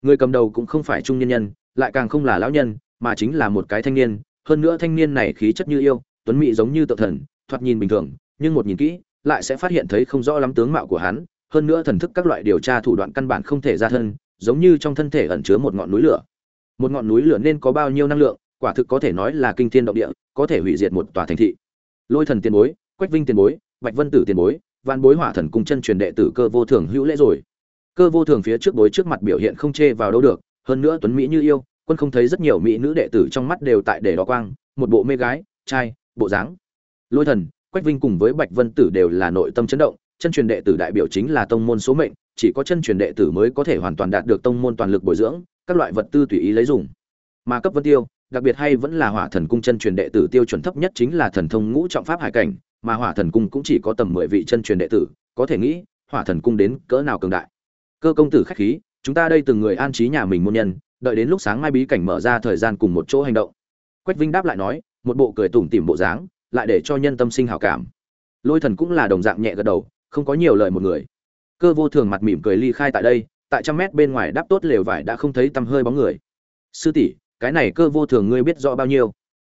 Người cầm đầu cũng không phải trung nhân nhân lại càng không là lão nhân, mà chính là một cái thanh niên. Hơn nữa thanh niên này khí chất như yêu, tuấn mỹ giống như tự thần, thoạt nhìn bình thường, nhưng một nhìn kỹ, lại sẽ phát hiện thấy không rõ lắm tướng mạo của hắn. Hơn nữa thần thức các loại điều tra thủ đoạn căn bản không thể ra thân, giống như trong thân thể ẩn chứa một ngọn núi lửa. Một ngọn núi lửa nên có bao nhiêu năng lượng, quả thực có thể nói là kinh thiên động địa, có thể hủy diệt một tòa thành thị. Lôi thần tiền bối, quách vinh tiền bối, bạch vân tử tiền bối, vạn bối hỏa thần cung chân truyền đệ tử cơ vô thường hữu lễ rồi. Cơ vô thường phía trước bối trước mặt biểu hiện không chê vào đâu được hơn nữa tuấn mỹ như yêu, quân không thấy rất nhiều mỹ nữ đệ tử trong mắt đều tại để đó quang, một bộ mê gái, trai, bộ dáng. Lôi thần, quách vinh cùng với bạch vân tử đều là nội tâm chấn động, chân truyền đệ tử đại biểu chính là tông môn số mệnh, chỉ có chân truyền đệ tử mới có thể hoàn toàn đạt được tông môn toàn lực bồi dưỡng, các loại vật tư tùy ý lấy dùng. Mà cấp vân tiêu, đặc biệt hay vẫn là hỏa thần cung chân truyền đệ tử tiêu chuẩn thấp nhất chính là thần thông ngũ trọng pháp hải cảnh, mà hỏa thần cung cũng chỉ có tầm mười vị chân truyền đệ tử, có thể nghĩ, hỏa thần cung đến cỡ nào cường đại. Cơ công tử khách khí chúng ta đây từng người an trí nhà mình môn nhân, đợi đến lúc sáng mai bí cảnh mở ra thời gian cùng một chỗ hành động. Quách vinh đáp lại nói, một bộ cười tủm tỉm bộ dáng, lại để cho nhân tâm sinh hảo cảm. Lôi thần cũng là đồng dạng nhẹ gật đầu, không có nhiều lời một người. Cơ vô thường mặt mỉm cười ly khai tại đây, tại trăm mét bên ngoài đáp tốt lều vải đã không thấy tăm hơi bóng người. Sư tỷ, cái này cơ vô thường ngươi biết rõ bao nhiêu?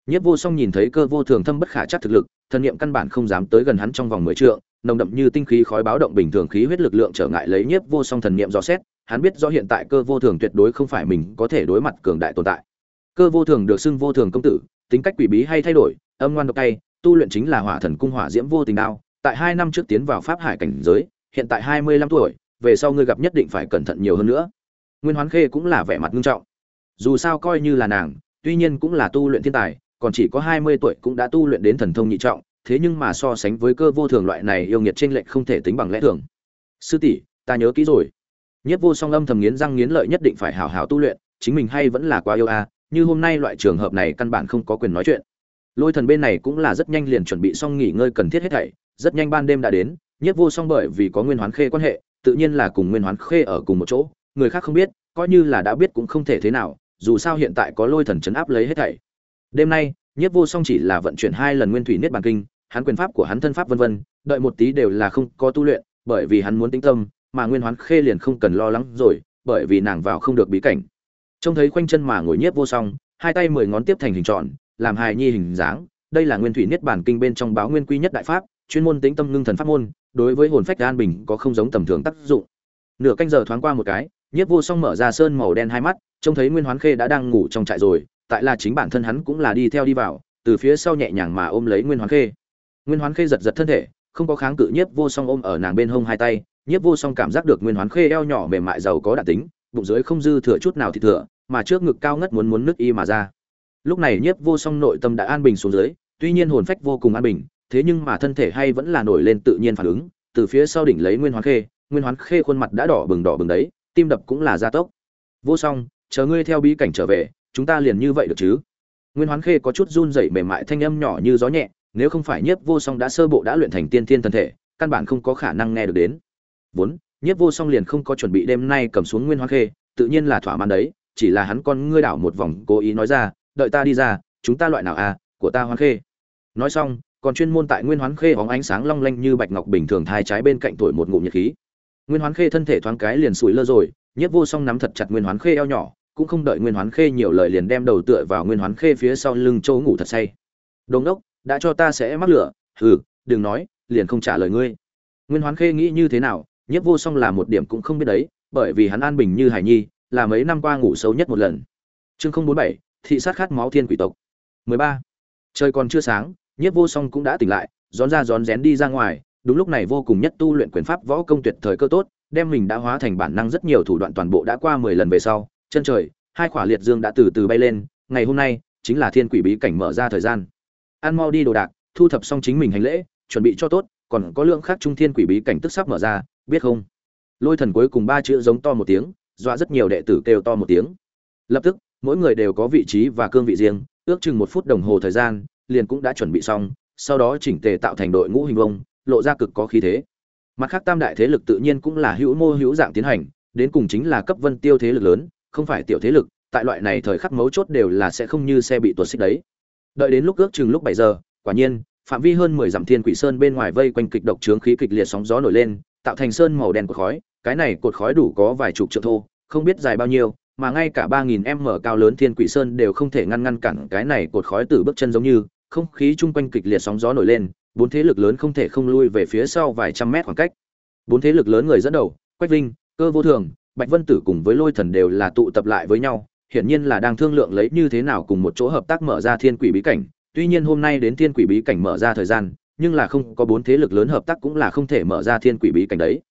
Nhất vô song nhìn thấy cơ vô thường thâm bất khả chắc thực lực, thần niệm căn bản không dám tới gần hắn trong vòng mười trượng, nồng đậm như tinh khí khói báo động bình thường khí huyết lực lượng trở ngại lấy nhiếp vô song thần niệm dò xét hắn biết rõ hiện tại cơ vô thường tuyệt đối không phải mình có thể đối mặt cường đại tồn tại. Cơ vô thường được xưng vô thường công tử, tính cách quỷ bí hay thay đổi, âm ngoan độc tay tu luyện chính là hỏa thần cung hỏa diễm vô tình đao. Tại hai năm trước tiến vào pháp hải cảnh giới, hiện tại hai mươi lăm tuổi, về sau ngươi gặp nhất định phải cẩn thận nhiều hơn nữa. Nguyên hoán khê cũng là vẻ mặt nghiêm trọng. Dù sao coi như là nàng, tuy nhiên cũng là tu luyện thiên tài, còn chỉ có hai mươi tuổi cũng đã tu luyện đến thần thông nhị trọng, thế nhưng mà so sánh với cơ vô thường loại này yêu nghiệt trên lệch không thể tính bằng lẽ thường. Sư tỷ, ta nhớ kỹ rồi nhất vô song âm thầm nghiến răng nghiến lợi nhất định phải hào hào tu luyện chính mình hay vẫn là quá yêu a à, như hôm nay loại trường hợp này căn bản không có quyền nói chuyện. Lôi thần bên này cũng là rất nhanh liền chuẩn bị xong nghỉ ngơi cần thiết hết thảy rất nhanh ban đêm đã đến nhất vô song bởi vì có nguyên hoán khê quan hệ tự nhiên là cùng nguyên hoán khê ở cùng một chỗ người khác không biết coi như là đã biết cũng không thể thế nào dù sao hiện tại có lôi thần chấn áp lấy hết thảy. Đêm nay nhất Vô Song chỉ là vận chuyển hai lần Nguyên Thủy Niết Bàn Kinh, hắn quyền pháp của hắn thân pháp vân vân, đợi một tí đều là không có tu luyện, bởi vì hắn muốn tĩnh tâm, mà Nguyên Hoán Khê liền không cần lo lắng rồi, bởi vì nàng vào không được bí cảnh. Trông thấy khoanh chân mà ngồi Nhiếp Vô Song, hai tay mười ngón tiếp thành hình tròn, làm hài nhi hình dáng, đây là Nguyên Thủy Niết bản Kinh bên trong báo nguyên quy nhất đại pháp, chuyên môn tĩnh tâm ngưng thần pháp môn, đối với hồn phách an bình có không giống tầm thường tác dụng. Nửa canh giờ thoáng qua một cái, Nhiếp Vô Song mở ra sơn màu đen hai mắt, trông thấy Nguyên Hoán Khê đã đang ngủ trong trại rồi, tại là chính bản thân hắn cũng là đi theo đi vào, từ phía sau nhẹ nhàng mà ôm lấy Nguyên Hoán Khê. Nguyên Hoán Khê giật giật thân thể, không có kháng cự Nhiếp Vô Song ôm ở nàng bên hông hai tay, Nhiếp Vô Song cảm giác được Nguyên Hoán Khê eo nhỏ mềm mại giàu có đạn tính, bụng dưới không dư thừa chút nào thì thừa, mà trước ngực cao ngất muốn muốn nứt y mà ra. Lúc này Nhiếp Vô Song nội tâm đã an bình xuống dưới, tuy nhiên hồn phách vô cùng an bình, thế nhưng mà thân thể hay vẫn là nổi lên tự nhiên phản ứng, từ phía sau đỉnh lấy Nguyên Hoán Khê, Nguyên Hoán Khê khuôn mặt đã đỏ bừng đỏ bừng đấy, tim đập cũng là gia tốc. Vô Song, chờ ngươi theo bí cảnh trở về, chúng ta liền như vậy được chứ? Nguyên Hoán Khê có chút run rẩy mềm mại thanh âm nhỏ như gió nhẹ, nếu không phải Nhiếp Vô Song đã sơ bộ đã luyện thành tiên thiên thân thể, căn bản không có khả năng nghe được đến. Vốn, Nhiếp Vô Song liền không có chuẩn bị đêm nay cầm xuống Nguyên Hoán Khê, tự nhiên là thỏa mãn đấy, chỉ là hắn con ngươi đảo một vòng cố ý nói ra, đợi ta đi ra, chúng ta loại nào à, của ta Hoán Khê. Nói xong, còn chuyên môn tại Nguyên Hoán Khê hóng ánh sáng long lanh như bạch ngọc bình thường thai trái bên cạnh tuổi một ngụm nhiệt khí. Nguyên Hoán Khê thân thể thoáng cái liền sủi lơ rồi, Nhiếp Vô Song nắm thật chặt Nguyên Hoán Khê eo nhỏ, cũng không đợi Nguyên Hoán Khê nhiều lời liền đem đầu tựa vào Nguyên Hoán Khê phía sau lưng châu ngủ thật say. đồn đốc, đã cho ta sẽ mắc lửa, hừ, đừng nói, liền không trả lời ngươi. Nguyên Hoán Khê nghĩ như thế nào, Nhiếp Vô Song là một điểm cũng không biết đấy, bởi vì hắn an bình như hải nhi, là mấy năm qua ngủ sâu nhất một lần. Chương 047, thị sát khát máu thiên quỷ tộc. 13. Trời còn chưa sáng, Nhiếp Vô Song cũng đã tỉnh lại, rón ra rón rén đi ra ngoài, đúng lúc này vô cùng nhất tu luyện quyền pháp võ công tuyệt thời cơ tốt, đem mình đã hóa thành bản năng rất nhiều thủ đoạn toàn bộ đã qua 10 lần về sau, chân trời, hai khỏa liệt dương đã từ từ bay lên, ngày hôm nay chính là thiên quỷ bí cảnh mở ra thời gian. An mau đi đồ đạc, thu thập xong chính mình hành lễ, chuẩn bị cho tốt, còn có lượng khác trung thiên quỷ bí cảnh tức sắp mở ra, biết không? Lôi thần cuối cùng ba chữ giống to một tiếng, dọa rất nhiều đệ tử kêu to một tiếng. Lập tức, mỗi người đều có vị trí và cương vị riêng, ước chừng một phút đồng hồ thời gian, liền cũng đã chuẩn bị xong, sau đó chỉnh tề tạo thành đội ngũ hình vông, lộ ra cực có khí thế. Mặt khác tam đại thế lực tự nhiên cũng là hữu mô hữu dạng tiến hành, đến cùng chính là cấp vân tiêu thế lực lớn, không phải tiểu thế lực, tại loại này thời khắc mấu chốt đều là sẽ không như xe bị tuột xích đấy. Đợi đến lúc ước chừng lúc bảy giờ, quả nhiên, phạm vi hơn mười dặm thiên quỷ sơn bên ngoài vây quanh kịch độc trướng khí kịch liệt sóng gió nổi lên, tạo thành sơn màu đen của khói, cái này cột khói đủ có vài chục trượng thô, không biết dài bao nhiêu, mà ngay cả ba nghìn m cao lớn thiên quỷ sơn đều không thể ngăn ngăn cản cái này cột khói từ bước chân giống như, không khí chung quanh kịch liệt sóng gió nổi lên, bốn thế lực lớn không thể không lui về phía sau vài trăm mét khoảng cách. Bốn thế lực lớn người dẫn đầu, Quách Vinh, Cơ Vô Thường, Bạch Vân Tử cùng với Lôi Thần đều là tụ tập lại với nhau, hiển nhiên là đang thương lượng lấy như thế nào cùng một chỗ hợp tác mở ra Thiên Quỷ bí cảnh. Tuy nhiên hôm nay đến Thiên Quỷ bí cảnh mở ra thời gian, nhưng là không có bốn thế lực lớn hợp tác cũng là không thể mở ra Thiên Quỷ bí cảnh đấy.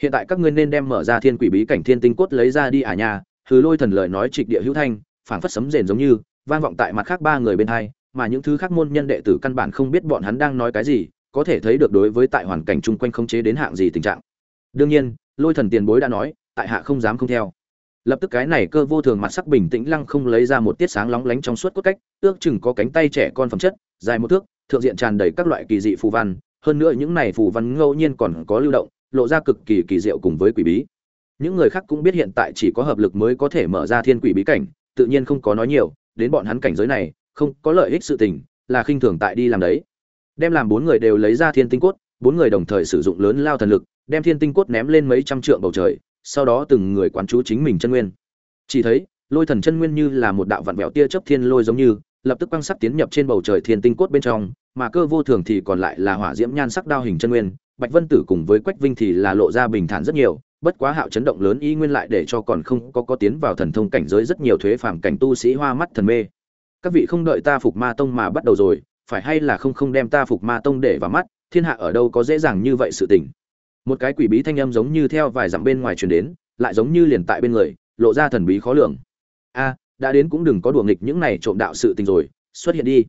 Hiện tại các ngươi nên đem mở ra Thiên Quỷ bí cảnh Thiên Tinh cốt lấy ra đi à nha, thứ Lôi Thần lời nói trịch địa hữu thanh, phảng phất sấm rền giống như, vang vọng tại mặt khác ba người bên hai, mà những thứ khác môn nhân đệ tử căn bản không biết bọn hắn đang nói cái gì, có thể thấy được đối với tại hoàn cảnh chung quanh không chế đến hạng gì tình trạng. Đương nhiên, Lôi Thần tiền bối đã nói, tại hạ không dám không theo. Lập tức cái này cơ vô thường mặt sắc bình tĩnh lăng không lấy ra một tiết sáng lóng lánh trong suốt cốt cách, ước chừng có cánh tay trẻ con phẩm chất, dài một thước, thượng diện tràn đầy các loại kỳ dị phù văn, hơn nữa những này phù văn ngẫu nhiên còn có lưu động, lộ ra cực kỳ kỳ diệu cùng với quỷ bí. Những người khác cũng biết hiện tại chỉ có hợp lực mới có thể mở ra thiên quỷ bí cảnh, tự nhiên không có nói nhiều, đến bọn hắn cảnh giới này, không có lợi ích sự tình là khinh thường tại đi làm đấy đem làm bốn người đều lấy ra thiên tinh cốt bốn người đồng thời sử dụng lớn lao thần lực đem thiên tinh cốt ném lên mấy trăm trượng bầu trời sau đó từng người quán chú chính mình chân nguyên chỉ thấy lôi thần chân nguyên như là một đạo vạn vẹo tia chớp thiên lôi giống như lập tức quang sắc tiến nhập trên bầu trời thiên tinh cốt bên trong mà cơ vô thường thì còn lại là hỏa diễm nhan sắc đao hình chân nguyên, bạch vân tử cùng với quách vinh thì là lộ ra bình thản rất nhiều, bất quá hạo chấn động lớn y nguyên lại để cho còn không có có tiến vào thần thông cảnh giới rất nhiều thuế phàm cảnh tu sĩ hoa mắt thần mê. Các vị không đợi ta phục ma tông mà bắt đầu rồi, phải hay là không không đem ta phục ma tông để vào mắt, thiên hạ ở đâu có dễ dàng như vậy sự tình. Một cái quỷ bí thanh âm giống như theo vài dặm bên ngoài truyền đến, lại giống như liền tại bên người, lộ ra thần bí khó lường. A, đã đến cũng đừng có đùa nghịch những này trộm đạo sự tình rồi, xuất hiện đi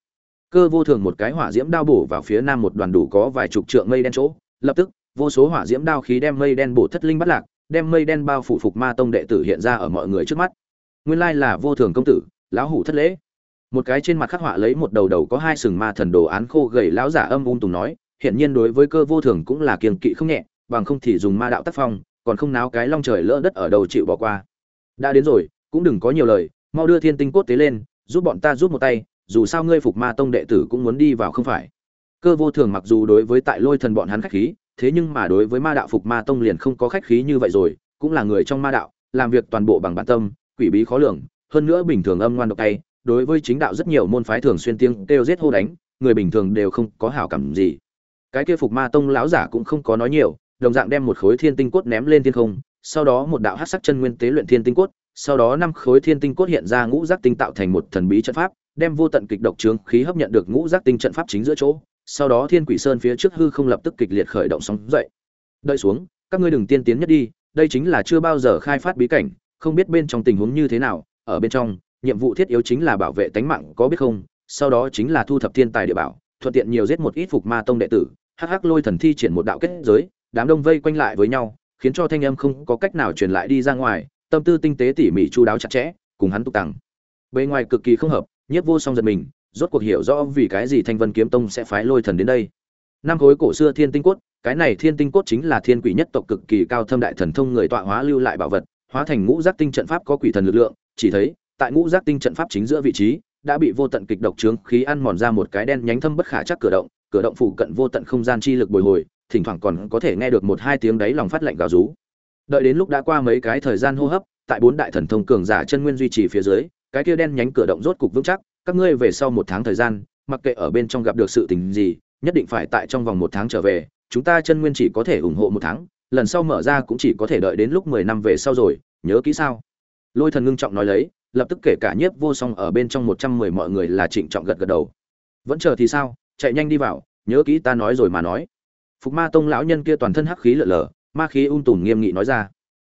cơ vô thường một cái hỏa diễm đao bổ vào phía nam một đoàn đủ có vài chục trượng mây đen chỗ, lập tức, vô số hỏa diễm đao khí đem mây đen bổ thất linh bắt lạc, đem mây đen bao phủ phục ma tông đệ tử hiện ra ở mọi người trước mắt. Nguyên lai là vô thường công tử, lão hủ thất lễ. Một cái trên mặt khắc họa lấy một đầu đầu có hai sừng ma thần đồ án khô gầy lão giả âm ung tùng nói hiện nhiên đối với cơ vô thường cũng là kiêng kỵ không nhẹ, bằng không thì dùng ma đạo tác phong, còn không náo cái long trời lỡ đất ở đầu chịu bỏ qua. Đã đến rồi, cũng đừng có nhiều lời, mau đưa thiên tinh cốt tế lên, giúp bọn ta giúp một tay dù sao ngươi phục ma tông đệ tử cũng muốn đi vào không phải. Cơ vô thường mặc dù đối với tại lôi thần bọn hắn khách khí, thế nhưng mà đối với ma đạo phục ma tông liền không có khách khí như vậy rồi, cũng là người trong ma đạo, làm việc toàn bộ bằng bản tâm, quỷ bí khó lường, hơn nữa bình thường âm ngoan độc tay, đối với chính đạo rất nhiều môn phái thường xuyên tiếng kêu giết hô đánh, người bình thường đều không có hảo cảm gì. Cái kia phục ma tông lão giả cũng không có nói nhiều, đồng dạng đem một khối thiên tinh cốt ném lên thiên không, sau đó một đạo hắc sắc chân nguyên tế luyện thiên tinh cốt, sau đó năm khối thiên tinh cốt hiện ra ngũ giác tinh tạo thành một thần bí trận pháp đem vô tận kịch độc trướng khí hấp nhận được ngũ giác tinh trận pháp chính giữa chỗ, sau đó thiên quỷ sơn phía trước hư không lập tức kịch liệt khởi động sóng dậy. Đợi xuống, các ngươi đừng tiên tiến nhất đi, đây chính là chưa bao giờ khai phát bí cảnh, không biết bên trong tình huống như thế nào, ở bên trong, nhiệm vụ thiết yếu chính là bảo vệ tánh mạng, có biết không? Sau đó chính là thu thập thiên tài địa bảo, thuận tiện nhiều giết một ít phục ma tông đệ tử, hắc hắc lôi thần thi triển một đạo kết giới, đám đông vây quanh lại với nhau, khiến cho thanh âm không có cách nào truyền lại đi ra ngoài, tâm tư tinh tế tỉ mỉ chu đáo chặt chẽ, cùng hắn tục tằng. Bề ngoài cực kỳ không hợp nhất vô song giật mình, rốt cuộc hiểu rõ vì cái gì thanh vân kiếm tông sẽ phái lôi thần đến đây. Năm khối cổ xưa thiên tinh cốt, cái này thiên tinh cốt chính là thiên quỷ nhất tộc cực kỳ cao thâm đại thần thông người tọa hóa lưu lại bảo vật, hóa thành ngũ giác tinh trận pháp có quỷ thần lực lượng, chỉ thấy, tại ngũ giác tinh trận pháp chính giữa vị trí, đã bị vô tận kịch độc trướng khí ăn mòn ra một cái đen nhánh thâm bất khả chắc cửa động cửa động phụ cận vô tận không gian chi lực bồi hồi, thỉnh thoảng còn có thể nghe được một hai tiếng đáy lòng phát lạnh gào rú. Đợi đến lúc đã qua mấy cái thời gian hô hấp, tại bốn đại thần thông cường giả chân nguyên duy trì phía dưới cái kia đen nhánh cửa động rốt cục vững chắc các ngươi về sau một tháng thời gian mặc kệ ở bên trong gặp được sự tình gì nhất định phải tại trong vòng một tháng trở về chúng ta chân nguyên chỉ có thể ủng hộ một tháng lần sau mở ra cũng chỉ có thể đợi đến lúc mười năm về sau rồi nhớ kỹ sao? Lôi thần ngưng trọng nói lấy lập tức kể cả nhiếp vô song ở bên trong một trăm mười mọi người là trịnh trọng gật gật đầu. Vẫn chờ thì sao chạy nhanh đi vào nhớ kỹ ta nói rồi mà nói. Phục ma tông lão nhân kia toàn thân hắc khí lở lờ, ma khí ung tùm nghiêm nghị nói ra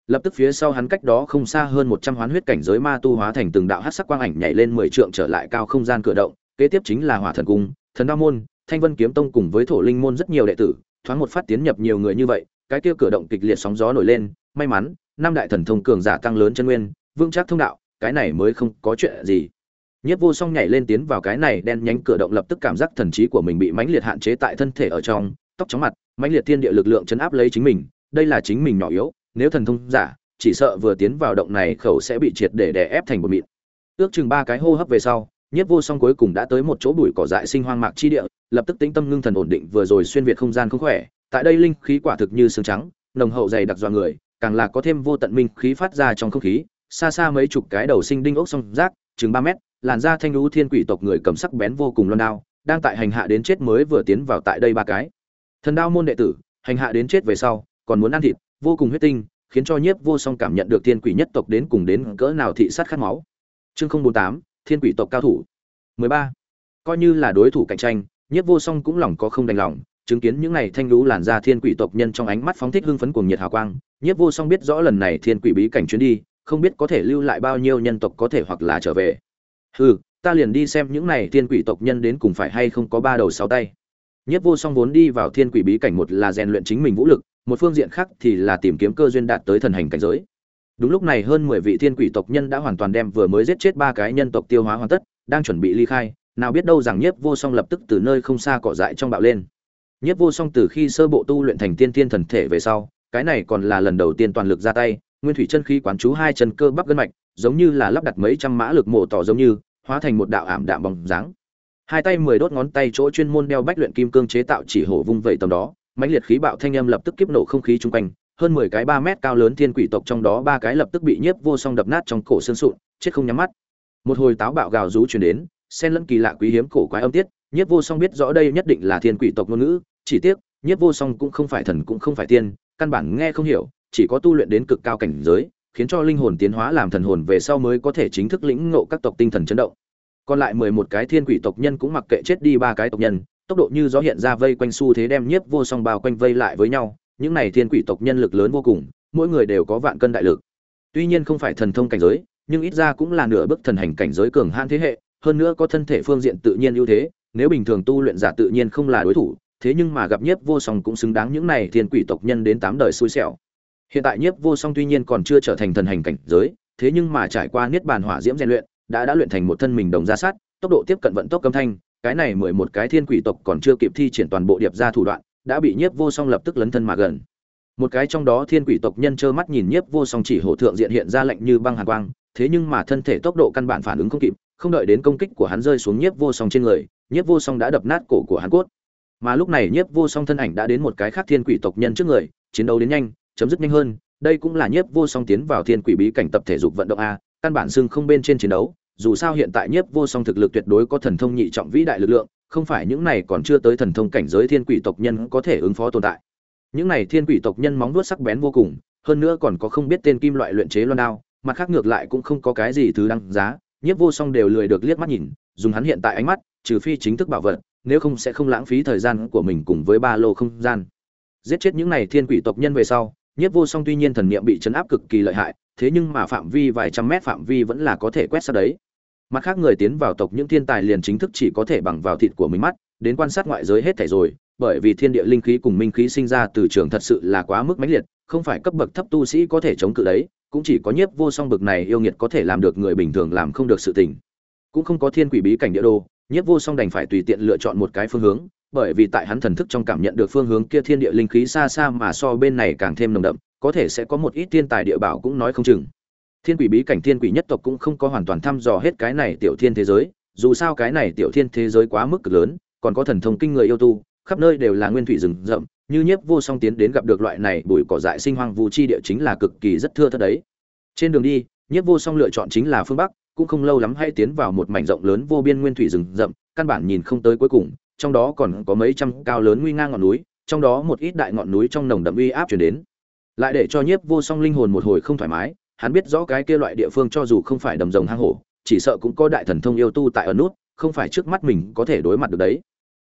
lập tức phía sau hắn cách đó không xa hơn một trăm hoán huyết cảnh giới ma tu hóa thành từng đạo hắc sắc quang ảnh nhảy lên mười trượng trở lại cao không gian cửa động, kế tiếp chính là hỏa thần cung, thần đao môn, thanh vân kiếm tông cùng với thổ linh môn rất nhiều đệ tử, thoáng một phát tiến nhập nhiều người như vậy, cái kia cửa động kịch liệt sóng gió nổi lên, may mắn, năm đại thần thông cường giả tăng lớn chân nguyên, vững chắc thông đạo, cái này mới không có chuyện gì. Nhất vô song nhảy lên tiến vào cái này đen nhánh cửa động lập tức cảm giác thần trí của mình bị mãnh liệt hạn chế tại thân thể ở trong, tóc chóng mặt, mãnh liệt thiên địa lực lượng chấn áp lấy chính mình, đây là chính mình nhỏ yếu nếu thần thông giả, chỉ sợ vừa tiến vào động này khẩu sẽ bị triệt để đè ép thành một mịn. Ước chừng ba cái hô hấp về sau nhất vô song cuối cùng đã tới một chỗ bụi cỏ dại sinh hoang mạc chi địa, lập tức tĩnh tâm ngưng thần ổn định vừa rồi xuyên việt không gian không khỏe, tại đây linh khí quả thực như xương trắng, nồng hậu dày đặc dọa người, càng là có thêm vô tận minh khí phát ra trong không khí, xa xa mấy chục cái đầu sinh đinh ốc song rác, chừng ba mét, làn da thanh lũ thiên quỷ tộc người cầm sắc bén vô cùng loan đao, đang tại hành hạ đến chết mới vừa tiến vào tại đây ba cái. Thần đao môn đệ tử, hành hạ đến chết về sau, còn muốn ăn thịt vô cùng huyết tinh, khiến cho nhiếp vô song cảm nhận được thiên quỷ nhất tộc đến cùng đến cỡ nào thị sát khát máu. Chương không bốn tám, thiên quỷ tộc cao thủ. mười ba. Coi như là đối thủ cạnh tranh, nhiếp vô song cũng lòng có không đành lòng, chứng kiến những này thanh lũ làn ra thiên quỷ tộc nhân trong ánh mắt phóng thích hưng phấn cuồng nhiệt hào quang. Nhiếp vô song biết rõ lần này thiên quỷ bí cảnh chuyến đi, không biết có thể lưu lại bao nhiêu nhân tộc có thể hoặc là trở về. Hừ, ta liền đi xem những này thiên quỷ tộc nhân đến cùng phải hay không có ba đầu sáu tay. Nhiếp vô song vốn đi vào thiên quỷ bí cảnh một là rèn luyện chính mình vũ lực một phương diện khác thì là tìm kiếm cơ duyên đạt tới thần hành cảnh giới. Đúng lúc này hơn mười vị thiên quỷ tộc nhân đã hoàn toàn đem vừa mới giết chết ba cái nhân tộc tiêu hóa hoàn tất, đang chuẩn bị ly khai, nào biết đâu rằng nhất vô song lập tức từ nơi không xa cỏ dại trong bạo lên. Nhất vô song từ khi sơ bộ tu luyện thành tiên thiên thần thể về sau, cái này còn là lần đầu tiên toàn lực ra tay, nguyên thủy chân khí quán chú hai chân cơ bắp gân mạch, giống như là lắp đặt mấy trăm mã lực mổ tỏ giống như, hóa thành một đạo ảm đạm bóng dáng. Hai tay mười đốt ngón tay chỗ chuyên môn đeo bách luyện kim cương chế tạo chỉ hổ vung vẩy tầm đó mãnh liệt khí bạo thanh âm lập tức kiếp nổ không khí chung quanh, hơn mười cái ba mét cao lớn thiên quỷ tộc trong đó ba cái lập tức bị nhiếp vô song đập nát trong cổ xương sụn, chết không nhắm mắt. Một hồi táo bạo gào rú truyền đến, xen lẫn kỳ lạ quý hiếm cổ quái âm tiết, nhiếp vô song biết rõ đây nhất định là thiên quỷ tộc ngôn ngữ, chỉ tiếc, nhiếp vô song cũng không phải thần cũng không phải tiên, căn bản nghe không hiểu, chỉ có tu luyện đến cực cao cảnh giới, khiến cho linh hồn tiến hóa làm thần hồn về sau mới có thể chính thức lĩnh ngộ các tộc tinh thần chấn động. Còn lại mười một cái thiên quỷ tộc nhân cũng mặc kệ chết đi ba cái tộc nhân tốc độ như gió hiện ra vây quanh xu thế đem nhiếp vô song bao quanh vây lại với nhau, những này thiên quỷ tộc nhân lực lớn vô cùng, mỗi người đều có vạn cân đại lực. Tuy nhiên không phải thần thông cảnh giới, nhưng ít ra cũng là nửa bước thần hành cảnh giới cường han thế hệ, hơn nữa có thân thể phương diện tự nhiên ưu thế, nếu bình thường tu luyện giả tự nhiên không là đối thủ, thế nhưng mà gặp nhiếp vô song cũng xứng đáng những này thiên quỷ tộc nhân đến tám đời xui xẻo. Hiện tại nhiếp vô song tuy nhiên còn chưa trở thành thần hành cảnh giới, thế nhưng mà trải qua niết bàn hỏa diễm rèn luyện, đã đã luyện thành một thân mình đồng ra sát, tốc độ tiếp cận vận tốc âm thanh cái này mười một cái thiên quỷ tộc còn chưa kịp thi triển toàn bộ điệp ra thủ đoạn, đã bị nhiếp vô song lập tức lấn thân mà gần. Một cái trong đó thiên quỷ tộc nhân trơ mắt nhìn nhiếp vô song chỉ hổ thượng diện hiện ra lạnh như băng hàn quang, thế nhưng mà thân thể tốc độ căn bản phản ứng không kịp, không đợi đến công kích của hắn rơi xuống nhiếp vô song trên người, nhiếp vô song đã đập nát cổ của hắn cốt. Mà lúc này nhiếp vô song thân ảnh đã đến một cái khác thiên quỷ tộc nhân trước người, chiến đấu đến nhanh, chấm dứt nhanh hơn, đây cũng là nhiếp vô song tiến vào thiên quỷ bí cảnh tập thể dục vận động a, căn bản xưng không bên trên chiến đấu dù sao hiện tại nhiếp vô song thực lực tuyệt đối có thần thông nhị trọng vĩ đại lực lượng, không phải những này còn chưa tới thần thông cảnh giới thiên quỷ tộc nhân có thể ứng phó tồn tại. Những này thiên quỷ tộc nhân móng vuốt sắc bén vô cùng, hơn nữa còn có không biết tên kim loại luyện chế loan đao, mặt khác ngược lại cũng không có cái gì thứ đăng giá, nhiếp vô song đều lười được liếc mắt nhìn, dùng hắn hiện tại ánh mắt, trừ phi chính thức bảo vật, nếu không sẽ không lãng phí thời gian của mình cùng với ba lô không gian. Giết chết những này thiên quỷ tộc nhân về sau, nhiếp vô song tuy nhiên thần niệm bị chấn áp cực kỳ lợi hại thế nhưng mà phạm vi vài trăm mét phạm vi vẫn là có thể quét sát đấy. Mặt khác người tiến vào tộc những thiên tài liền chính thức chỉ có thể bằng vào thịt của mình mắt, đến quan sát ngoại giới hết thảy rồi, bởi vì thiên địa linh khí cùng minh khí sinh ra từ trường thật sự là quá mức mãnh liệt, không phải cấp bậc thấp tu sĩ có thể chống cự đấy, cũng chỉ có nhiếp vô song bậc này yêu nghiệt có thể làm được người bình thường làm không được sự tình. Cũng không có thiên quỷ bí cảnh địa đồ, nhiếp vô song đành phải tùy tiện lựa chọn một cái phương hướng, bởi vì tại hắn thần thức trong cảm nhận được phương hướng kia thiên địa linh khí xa xa mà so bên này càng thêm nồng đậm có thể sẽ có một ít thiên tài địa bảo cũng nói không chừng. Thiên quỷ bí cảnh thiên quỷ nhất tộc cũng không có hoàn toàn thăm dò hết cái này tiểu thiên thế giới, dù sao cái này tiểu thiên thế giới quá mức cực lớn, còn có thần thông kinh người yêu tu, khắp nơi đều là nguyên thủy rừng rậm, như nhiếp vô song tiến đến gặp được loại này bụi cỏ dại sinh hoang vu chi địa chính là cực kỳ rất thưa thớt đấy. Trên đường đi, nhiếp vô song lựa chọn chính là phương bắc, cũng không lâu lắm hay tiến vào một mảnh rộng lớn vô biên nguyên thủy rừng rậm, căn bản nhìn không tới cuối cùng, trong đó còn có mấy trăm cao lớn nguy nga ngọn núi, trong đó một ít đại ngọn núi trong nồng đậm uy áp truyền đến lại để cho nhiếp vô song linh hồn một hồi không thoải mái hắn biết rõ cái kia loại địa phương cho dù không phải đầm rồng hang hổ chỉ sợ cũng có đại thần thông yêu tu tại ở nút không phải trước mắt mình có thể đối mặt được đấy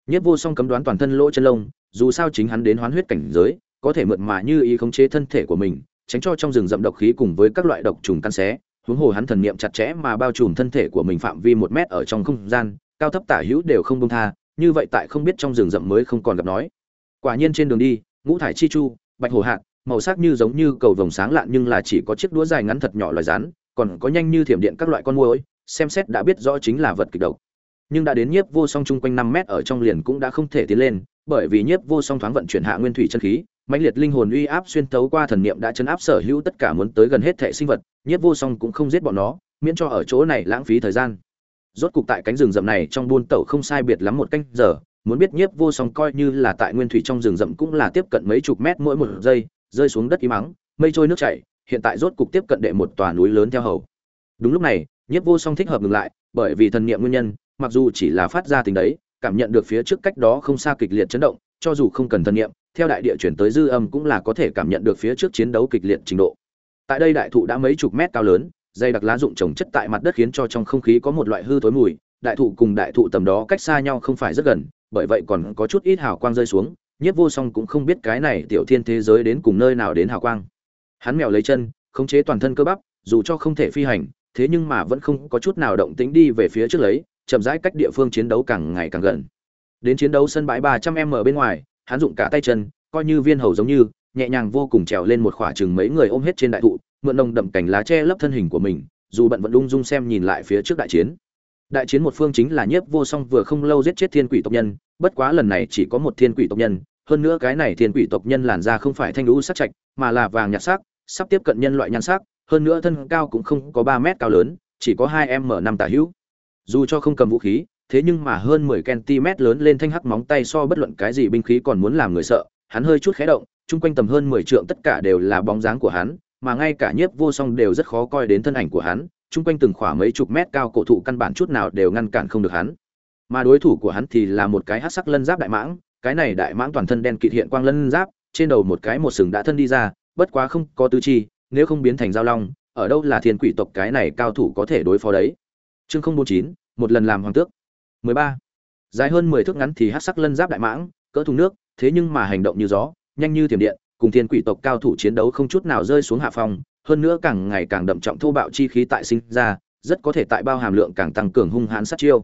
Nhất vô song cấm đoán toàn thân lỗ chân lông, dù sao chính hắn đến hoán huyết cảnh giới, có thể mượn mà như ý khống chế thân thể của mình, tránh cho trong rừng rậm độc khí cùng với các loại độc trùng căn xé. Huống hồ hắn thần niệm chặt chẽ mà bao trùm thân thể của mình phạm vi một mét ở trong không gian, cao thấp tả hữu đều không buông tha, như vậy tại không biết trong rừng rậm mới không còn gặp nói. Quả nhiên trên đường đi, ngũ thải chi chu, bạch hồ hạt, màu sắc như giống như cầu vồng sáng lạn nhưng là chỉ có chiếc đũa dài ngắn thật nhỏ loài rắn, còn có nhanh như thiểm điện các loại con muỗi, xem xét đã biết rõ chính là vật kịch độc. Nhưng đã đến nhiếp vô song chung quanh năm mét ở trong liền cũng đã không thể tiến lên bởi vì nhiếp vô song thoáng vận chuyển hạ nguyên thủy chân khí mãnh liệt linh hồn uy áp xuyên thấu qua thần niệm đã chấn áp sở hữu tất cả muốn tới gần hết thể sinh vật nhiếp vô song cũng không giết bọn nó miễn cho ở chỗ này lãng phí thời gian. Rốt cục tại cánh rừng rậm này trong buôn tẩu không sai biệt lắm một canh giờ muốn biết nhiếp vô song coi như là tại nguyên thủy trong rừng rậm cũng là tiếp cận mấy chục mét mỗi một giây rơi xuống đất y mắng mây trôi nước chảy hiện tại rốt cục tiếp cận đệ một tòa núi lớn theo hầu. Đúng lúc này nhiếp vô song thích hợp ngừng lại bởi vì thần niệm nguyên nhân mặc dù chỉ là phát ra tình đấy cảm nhận được phía trước cách đó không xa kịch liệt chấn động cho dù không cần thần niệm, theo đại địa chuyển tới dư âm cũng là có thể cảm nhận được phía trước chiến đấu kịch liệt trình độ. Tại đây đại thụ đã mấy chục mét cao lớn dây đặc lá rụng trồng chất tại mặt đất khiến cho trong không khí có một loại hư tối mùi đại thụ cùng đại thụ tầm đó cách xa nhau không phải rất gần bởi vậy còn có chút ít hào quang rơi xuống nhiếp vô song cũng không biết cái này tiểu thiên thế giới đến cùng nơi nào đến hào quang hắn mèo lấy chân khống chế toàn thân cơ bắp dù cho không thể phi hành thế nhưng mà vẫn không có chút nào động tĩnh đi về phía trước lấy chậm rãi cách địa phương chiến đấu càng ngày càng gần. Đến chiến đấu sân bãi 300m bên ngoài, hắn dụng cả tay chân, coi như viên hầu giống như, nhẹ nhàng vô cùng trèo lên một khỏa chừng mấy người ôm hết trên đại thụ, mượn nồng đậm cảnh lá che lấp thân hình của mình, dù bận vẫn ung dung xem nhìn lại phía trước đại chiến. Đại chiến một phương chính là Nhiếp Vô Song vừa không lâu giết chết thiên quỷ tộc nhân, bất quá lần này chỉ có một thiên quỷ tộc nhân, hơn nữa cái này thiên quỷ tộc nhân làn da không phải thanh lũ sắc trạch, mà là vàng nhạt sắc, sắp tiếp cận nhân loại nhan sắc, hơn nữa thân cao cũng không có ba mét cao lớn, chỉ có hai m năm tả hữu. Dù cho không cầm vũ khí thế nhưng mà hơn 10 cm lớn lên thanh hắc móng tay so bất luận cái gì binh khí còn muốn làm người sợ hắn hơi chút khé động chung quanh tầm hơn 10 trượng tất cả đều là bóng dáng của hắn mà ngay cả nhiếp vô song đều rất khó coi đến thân ảnh của hắn chung quanh từng khoảng mấy chục mét cao cổ thụ căn bản chút nào đều ngăn cản không được hắn. Mà đối thủ của hắn thì là một cái hắc sắc lân giáp đại mãng, cái này đại mãng toàn thân đen kịt hiện quang lân giáp, trên đầu một cái một sừng đã thân đi ra, bất quá không có tứ chi, nếu không biến thành giao long, ở đâu là thiên quỷ tộc cái này cao thủ có thể đối phó đấy? Chương không bốn chín, một lần làm hoàng tước. 13. dài hơn 10 thước ngắn thì hắc sắc lân giáp đại mãng, cỡ thùng nước, thế nhưng mà hành động như gió, nhanh như thiểm điện, cùng thiên quỷ tộc cao thủ chiến đấu không chút nào rơi xuống hạ phong hơn nữa càng ngày càng đậm trọng thô bạo chi khí tại sinh ra rất có thể tại bao hàm lượng càng tăng cường hung hãn sát chiêu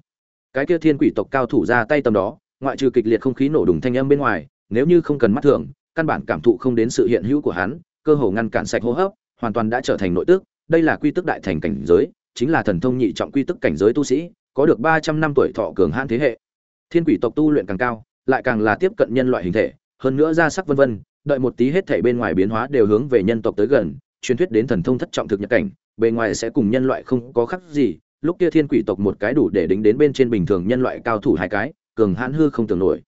cái kia thiên quỷ tộc cao thủ ra tay tầm đó ngoại trừ kịch liệt không khí nổ đùng thanh âm bên ngoài nếu như không cần mắt thường căn bản cảm thụ không đến sự hiện hữu của hắn cơ hồ ngăn cản sạch hô hấp hoàn toàn đã trở thành nội tức đây là quy tức đại thành cảnh giới chính là thần thông nhị trọng quy tức cảnh giới tu sĩ, có được 300 năm tuổi thọ cường hãn thế hệ. Thiên quỷ tộc tu luyện càng cao, lại càng là tiếp cận nhân loại hình thể, hơn nữa ra sắc vân vân, đợi một tí hết thảy bên ngoài biến hóa đều hướng về nhân tộc tới gần, truyền thuyết đến thần thông thất trọng thực nhật cảnh, bề ngoài sẽ cùng nhân loại không có khác gì, lúc kia thiên quỷ tộc một cái đủ để đính đến bên trên bình thường nhân loại cao thủ hai cái cường hãn hư không tưởng nổi.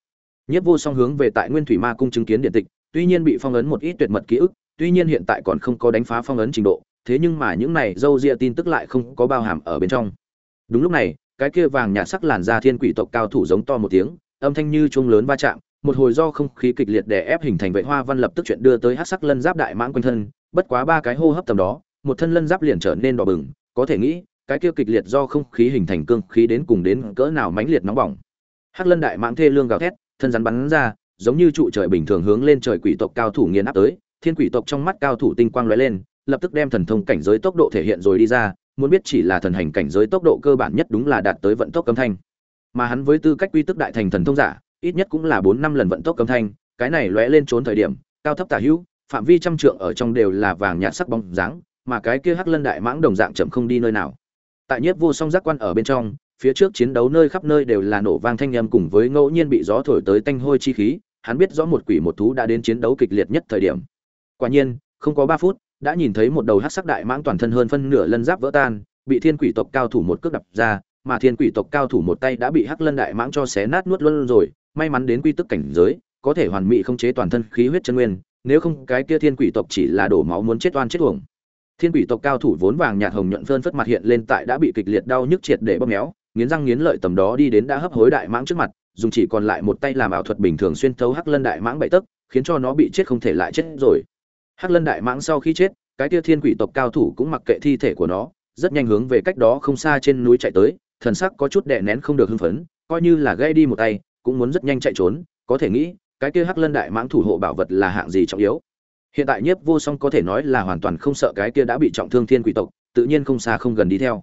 Nhất vô song hướng về tại nguyên thủy ma cung chứng kiến điện tịch tuy nhiên bị phong ấn một ít tuyệt mật ký ức tuy nhiên hiện tại còn không có đánh phá phong ấn trình độ thế nhưng mà những này dâu ria tin tức lại không có bao hàm ở bên trong. Đúng lúc này cái kia vàng nhạt sắc làn da thiên quỷ tộc cao thủ giống to một tiếng âm thanh như chuông lớn va chạm một hồi do không khí kịch liệt đè ép hình thành vệ hoa văn lập tức chuyện đưa tới hắc sắc lân giáp đại mãng quanh thân bất quá ba cái hô hấp tầm đó, một thân lân giáp liền trở nên đỏ bừng, có thể nghĩ, cái kia kịch liệt do không khí hình thành cương khí đến cùng đến cỡ nào mãnh liệt nóng bỏng. Hắc lân đại mãng thê lương gào thét, thân rắn bắn ra, giống như trụ trời bình thường hướng lên trời quỷ tộc cao thủ nghiền áp tới, thiên quỷ tộc trong mắt cao thủ tinh quang lóe lên, lập tức đem thần thông cảnh giới tốc độ thể hiện rồi đi ra, muốn biết chỉ là thần hành cảnh giới tốc độ cơ bản nhất đúng là đạt tới vận tốc cấm thanh. Mà hắn với tư cách quy tức đại thành thần thông giả, ít nhất cũng là bốn năm lần vận tốc cấm thanh, cái này lóe lên trốn thời điểm, cao thấp tả hữu phạm vi trăm trượng ở trong đều là vàng nhạt sắc bóng dáng, mà cái kia hắc lân đại mãng đồng dạng chậm không đi nơi nào. Tại nhiếp vô song giác quan ở bên trong, phía trước chiến đấu nơi khắp nơi đều là nổ vang thanh âm cùng với ngẫu nhiên bị gió thổi tới tanh hôi chi khí, hắn biết rõ một quỷ một thú đã đến chiến đấu kịch liệt nhất thời điểm. Quả nhiên, không có ba phút, đã nhìn thấy một đầu hắc sắc đại mãng toàn thân hơn phân nửa lân giáp vỡ tan, bị thiên quỷ tộc cao thủ một cước đập ra, mà thiên quỷ tộc cao thủ một tay đã bị hắc lân đại mãng cho xé nát nuốt luôn rồi, may mắn đến quy tức cảnh giới, có thể hoàn mỹ không chế toàn thân khí huyết chân nguyên nếu không cái kia thiên quỷ tộc chỉ là đổ máu muốn chết oan chết uổng. Thiên quỷ tộc cao thủ vốn vàng nhạt hồng nhuận phơn phất mặt hiện lên tại đã bị kịch liệt đau nhức triệt để bóp méo, nghiến răng nghiến lợi tầm đó đi đến đã hấp hối đại mãng trước mặt, dùng chỉ còn lại một tay làm ảo thuật bình thường xuyên thấu hắc lân đại mãng bậy tấc, khiến cho nó bị chết không thể lại chết rồi. Hắc lân đại mãng sau khi chết, cái kia thiên quỷ tộc cao thủ cũng mặc kệ thi thể của nó, rất nhanh hướng về cách đó không xa trên núi chạy tới, thần sắc có chút đè nén không được hưng phấn, coi như là gây đi một tay, cũng muốn rất nhanh chạy trốn, có thể nghĩ cái kia hắc lân đại mãng thủ hộ bảo vật là hạng gì trọng yếu? Hiện tại nhiếp vô song có thể nói là hoàn toàn không sợ cái kia đã bị trọng thương thiên quỷ tộc, tự nhiên không xa không gần đi theo.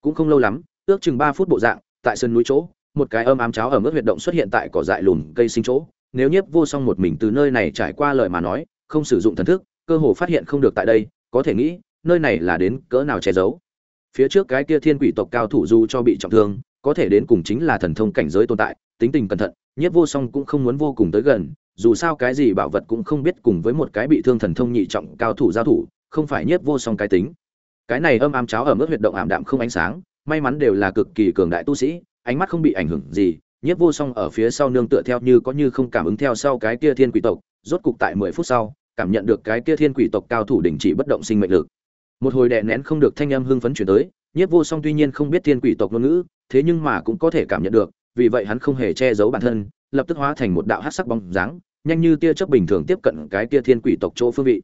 Cũng không lâu lắm, ước chừng ba phút bộ dạng, tại sân núi chỗ, một cái âm ám cháo ở mức huyệt động xuất hiện tại cỏ dại lùn cây sinh chỗ. Nếu nhiếp vô song một mình từ nơi này trải qua lời mà nói, không sử dụng thần thức, cơ hồ phát hiện không được tại đây, có thể nghĩ, nơi này là đến cỡ nào che giấu. Phía trước cái kia thiên quỷ tộc cao thủ dù cho bị trọng thương, có thể đến cùng chính là thần thông cảnh giới tồn tại tính tình cẩn thận, nhiếp vô song cũng không muốn vô cùng tới gần, dù sao cái gì bảo vật cũng không biết cùng với một cái bị thương thần thông nhị trọng cao thủ giao thủ, không phải nhiếp vô song cái tính. Cái này âm ám cháo ở mức huyệt động ảm đạm không ánh sáng, may mắn đều là cực kỳ cường đại tu sĩ, ánh mắt không bị ảnh hưởng gì, nhiếp vô song ở phía sau nương tựa theo như có như không cảm ứng theo sau cái kia thiên quỷ tộc, rốt cục tại mười phút sau, cảm nhận được cái kia thiên quỷ tộc cao thủ đình chỉ bất động sinh mệnh lực. Một hồi đè nén không được thanh âm hưng phấn chuyển tới, nhiếp vô song tuy nhiên không biết thiên quỷ tộc ngôn ngữ, thế nhưng mà cũng có thể cảm nhận được vì vậy hắn không hề che giấu bản thân lập tức hóa thành một đạo hắc sắc bóng dáng nhanh như tia chớp bình thường tiếp cận cái kia thiên quỷ tộc chỗ phương vị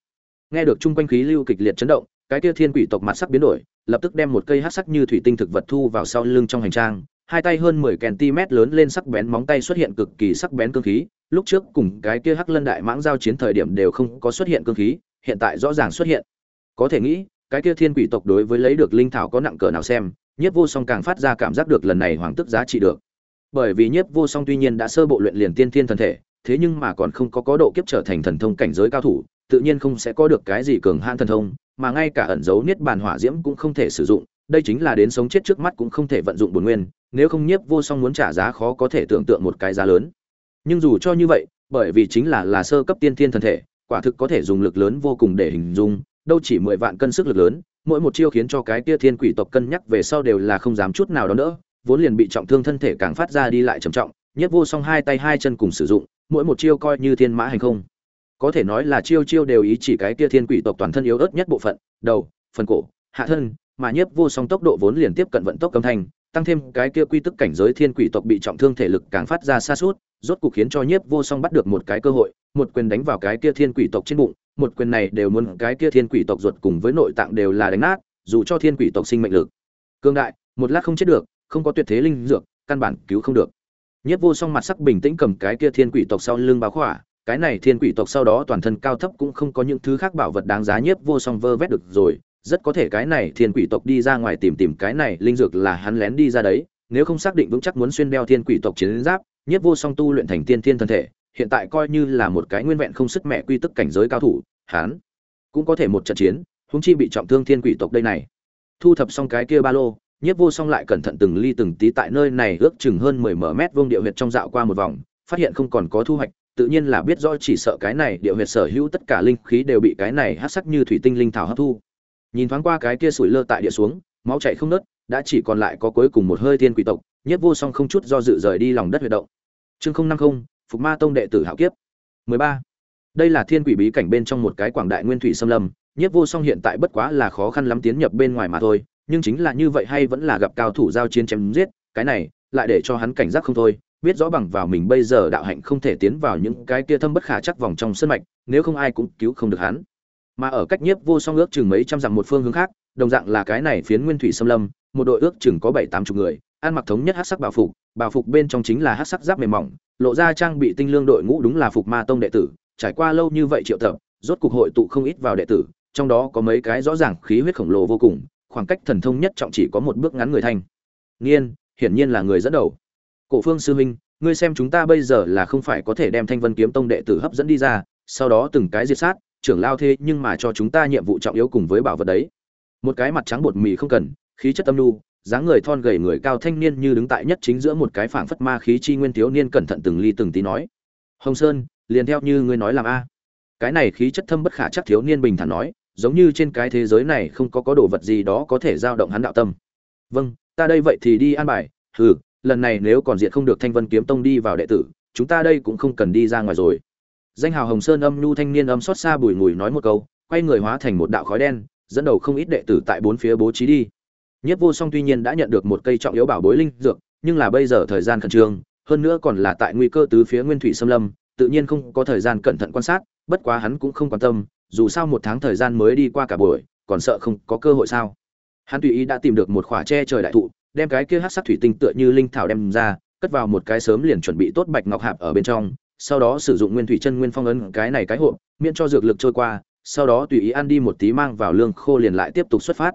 nghe được chung quanh khí lưu kịch liệt chấn động cái kia thiên quỷ tộc mặt sắc biến đổi lập tức đem một cây hắc sắc như thủy tinh thực vật thu vào sau lưng trong hành trang hai tay hơn 10 cm lớn lên sắc bén móng tay xuất hiện cực kỳ sắc bén cương khí, lúc trước cùng cái kia Hắc Lân đại mãng giao chiến thời điểm đều không có xuất hiện cương khí, hiện tại rõ ràng xuất hiện. Có thể nghĩ, cái kia thiên quỷ tộc đối với lấy được linh thảo có nặng cỡ nào xem, Nhiếp Vô Song càng phát ra cảm giác được lần này hoàng tức giá trị được. Bởi vì Nhiếp Vô Song tuy nhiên đã sơ bộ luyện liền tiên thiên thần thể, thế nhưng mà còn không có có độ kiếp trở thành thần thông cảnh giới cao thủ, tự nhiên không sẽ có được cái gì cường hãn thần thông, mà ngay cả ẩn dấu niết bàn hỏa diễm cũng không thể sử dụng, đây chính là đến sống chết trước mắt cũng không thể vận dụng bổn nguyên, nếu không nhiếp vô song muốn trả giá khó có thể tưởng tượng một cái giá lớn. Nhưng dù cho như vậy, bởi vì chính là là sơ cấp tiên thiên thần thể, quả thực có thể dùng lực lớn vô cùng để hình dung, đâu chỉ mười vạn cân sức lực lớn, mỗi một chiêu khiến cho cái kia thiên quỷ tộc cân nhắc về sau đều là không dám chút nào đó nữa, vốn liền bị trọng thương thân thể càng phát ra đi lại trầm trọng, nhiếp vô song hai tay hai chân cùng sử dụng, mỗi một chiêu coi như thiên mã hành không. Có thể nói là chiêu chiêu đều ý chỉ cái kia thiên quỷ tộc toàn thân yếu ớt nhất bộ phận, đầu, phần cổ, hạ thân, mà nhiếp vô song tốc độ vốn liền tiếp cận vận tốc âm thanh, tăng thêm cái kia quy tức cảnh giới thiên quỷ tộc bị trọng thương thể lực càng phát ra xa suốt, rốt cục khiến cho nhiếp vô song bắt được một cái cơ hội, một quyền đánh vào cái kia thiên quỷ tộc trên bụng, một quyền này đều muốn cái kia thiên quỷ tộc ruột cùng với nội tạng đều là đánh nát, dù cho thiên quỷ tộc sinh mệnh lực cương đại, một lát không chết được, không có tuyệt thế linh dược, căn bản cứu không được. Nhiếp vô song mặt sắc bình tĩnh cầm cái kia thiên quỷ tộc sau lưng báo khỏa, cái này thiên quỷ tộc sau đó toàn thân cao thấp cũng không có những thứ khác bảo vật đáng giá nhiếp vô song vơ vét được rồi, rất có thể cái này thiên quỷ tộc đi ra ngoài tìm tìm cái này linh dược là hắn lén đi ra đấy nếu không xác định vững chắc muốn xuyên đeo thiên quỷ tộc chiến giáp nhất vô song tu luyện thành tiên thiên thân thể hiện tại coi như là một cái nguyên vẹn không sức mẹ quy tức cảnh giới cao thủ hắn cũng có thể một trận chiến húng chi bị trọng thương thiên quỷ tộc đây này thu thập xong cái kia ba lô nhất vô song lại cẩn thận từng ly từng tí tại nơi này ước chừng hơn mười mở mét vuông địa huyệt trong dạo qua một vòng, phát hiện không còn có thu hoạch, tự nhiên là biết rõ chỉ sợ cái này địa huyệt sở hữu tất cả linh khí đều bị cái này hát sắc như thủy tinh linh thảo hấp thu. Nhìn thoáng qua cái kia sủi lơ tại địa xuống, máu chảy không nớt đã chỉ còn lại có cuối cùng một hơi thiên quỷ tộc nhất vô song không chút do dự rời đi lòng đất huyệt động. Chương không năm không, phục ma tông đệ tử hạo kiếp. 13. đây là thiên quỷ bí cảnh bên trong một cái quảng đại nguyên thủy xâm lâm nhất vô song hiện tại bất quá là khó khăn lắm tiến nhập bên ngoài mà thôi nhưng chính là như vậy hay vẫn là gặp cao thủ giao chiến chém giết, cái này lại để cho hắn cảnh giác không thôi, biết rõ bằng vào mình bây giờ đạo hạnh không thể tiến vào những cái kia thâm bất khả chắc vòng trong sân mạch, nếu không ai cũng cứu không được hắn. Mà ở cách nhiếp vô song ước chừng mấy trăm dặm một phương hướng khác, đồng dạng là cái này phiến nguyên thủy xâm lâm, một đội ước chừng có bảy tám chục người, ăn mặc thống nhất hắc sắc bảo phục bảo phục bên trong chính là hắc sắc giáp mềm mỏng, lộ ra trang bị tinh lương đội ngũ đúng là phục ma tông đệ tử, trải qua lâu như vậy triệu tập, rốt cục hội tụ không ít vào đệ tử, trong đó có mấy cái rõ ràng khí huyết khổng lồ vô cùng khoảng cách thần thông nhất trọng chỉ có một bước ngắn người thanh. Nghiên hiển nhiên là người dẫn đầu. Cổ phương sư huynh ngươi xem chúng ta bây giờ là không phải có thể đem thanh vân kiếm tông đệ tử hấp dẫn đi ra sau đó từng cái diệt sát trưởng lao thế nhưng mà cho chúng ta nhiệm vụ trọng yếu cùng với bảo vật đấy. Một cái mặt trắng bột mì không cần khí chất tâm nhu, dáng người thon gầy người cao thanh niên như đứng tại nhất chính giữa một cái phảng phất ma khí chi nguyên thiếu niên cẩn thận từng ly từng tí nói. Hồng sơn liền theo như ngươi nói làm a. Cái này khí chất thâm bất khả chắc thiếu niên bình thản nói giống như trên cái thế giới này không có có đồ vật gì đó có thể giao động hắn đạo tâm. Vâng ta đây vậy thì đi an bài. Hừ, lần này nếu còn diện không được thanh vân kiếm tông đi vào đệ tử, chúng ta đây cũng không cần đi ra ngoài rồi. Danh hào hồng sơn âm nhu thanh niên âm xót xa bùi ngùi nói một câu, quay người hóa thành một đạo khói đen, dẫn đầu không ít đệ tử tại bốn phía bố trí đi. Nhất vô song tuy nhiên đã nhận được một cây trọng yếu bảo bối linh dược, nhưng là bây giờ thời gian khẩn trương, hơn nữa còn là tại nguy cơ tứ phía nguyên thủy sâm lâm, tự nhiên không có thời gian cẩn thận quan sát, bất quá hắn cũng không quan tâm dù sao một tháng thời gian mới đi qua cả buổi, còn sợ không có cơ hội sao? Hắn tùy ý đã tìm được một khỏa tre trời đại thụ, đem cái kia hát sắc thủy tinh tựa như linh thảo đem ra, cất vào một cái sớm liền chuẩn bị tốt bạch ngọc hạp ở bên trong, sau đó sử dụng nguyên thủy chân nguyên phong ấn cái này cái hộp, miễn cho dược lực trôi qua, sau đó tùy ý ăn đi một tí mang vào lương khô liền lại tiếp tục xuất phát.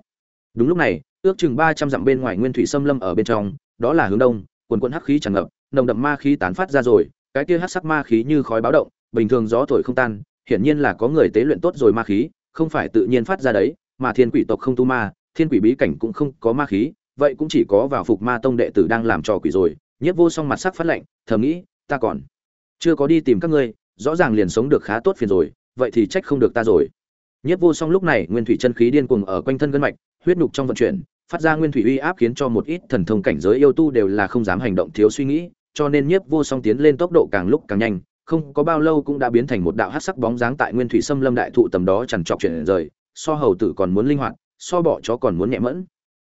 Đúng lúc này, ước chừng ba trăm dặm bên ngoài nguyên thủy xâm lâm ở bên trong, đó là hướng đông, quần quần hắc khí tràn ngập, nồng đậm ma khí tán phát ra rồi, cái kia hắc sắc ma khí như khói báo động, bình thường gió thổi không tan hiển nhiên là có người tế luyện tốt rồi ma khí không phải tự nhiên phát ra đấy mà thiên quỷ tộc không tu ma thiên quỷ bí cảnh cũng không có ma khí vậy cũng chỉ có vào phục ma tông đệ tử đang làm trò quỷ rồi. Nhiếp vô song mặt sắc phát lạnh, thầm nghĩ ta còn chưa có đi tìm các ngươi rõ ràng liền sống được khá tốt phiền rồi vậy thì trách không được ta rồi. Nhiếp vô song lúc này nguyên thủy chân khí điên cuồng ở quanh thân gân mạch huyết nục trong vận chuyển phát ra nguyên thủy uy áp khiến cho một ít thần thông cảnh giới yêu tu đều là không dám hành động thiếu suy nghĩ cho nên nhiếp vô song tiến lên tốc độ càng lúc càng nhanh không có bao lâu cũng đã biến thành một đạo hắc sắc bóng dáng tại nguyên thủy xâm lâm đại thụ tầm đó chằn trọc chuyển rời, so hầu tử còn muốn linh hoạt, so bọ chó còn muốn nhẹ mẫn.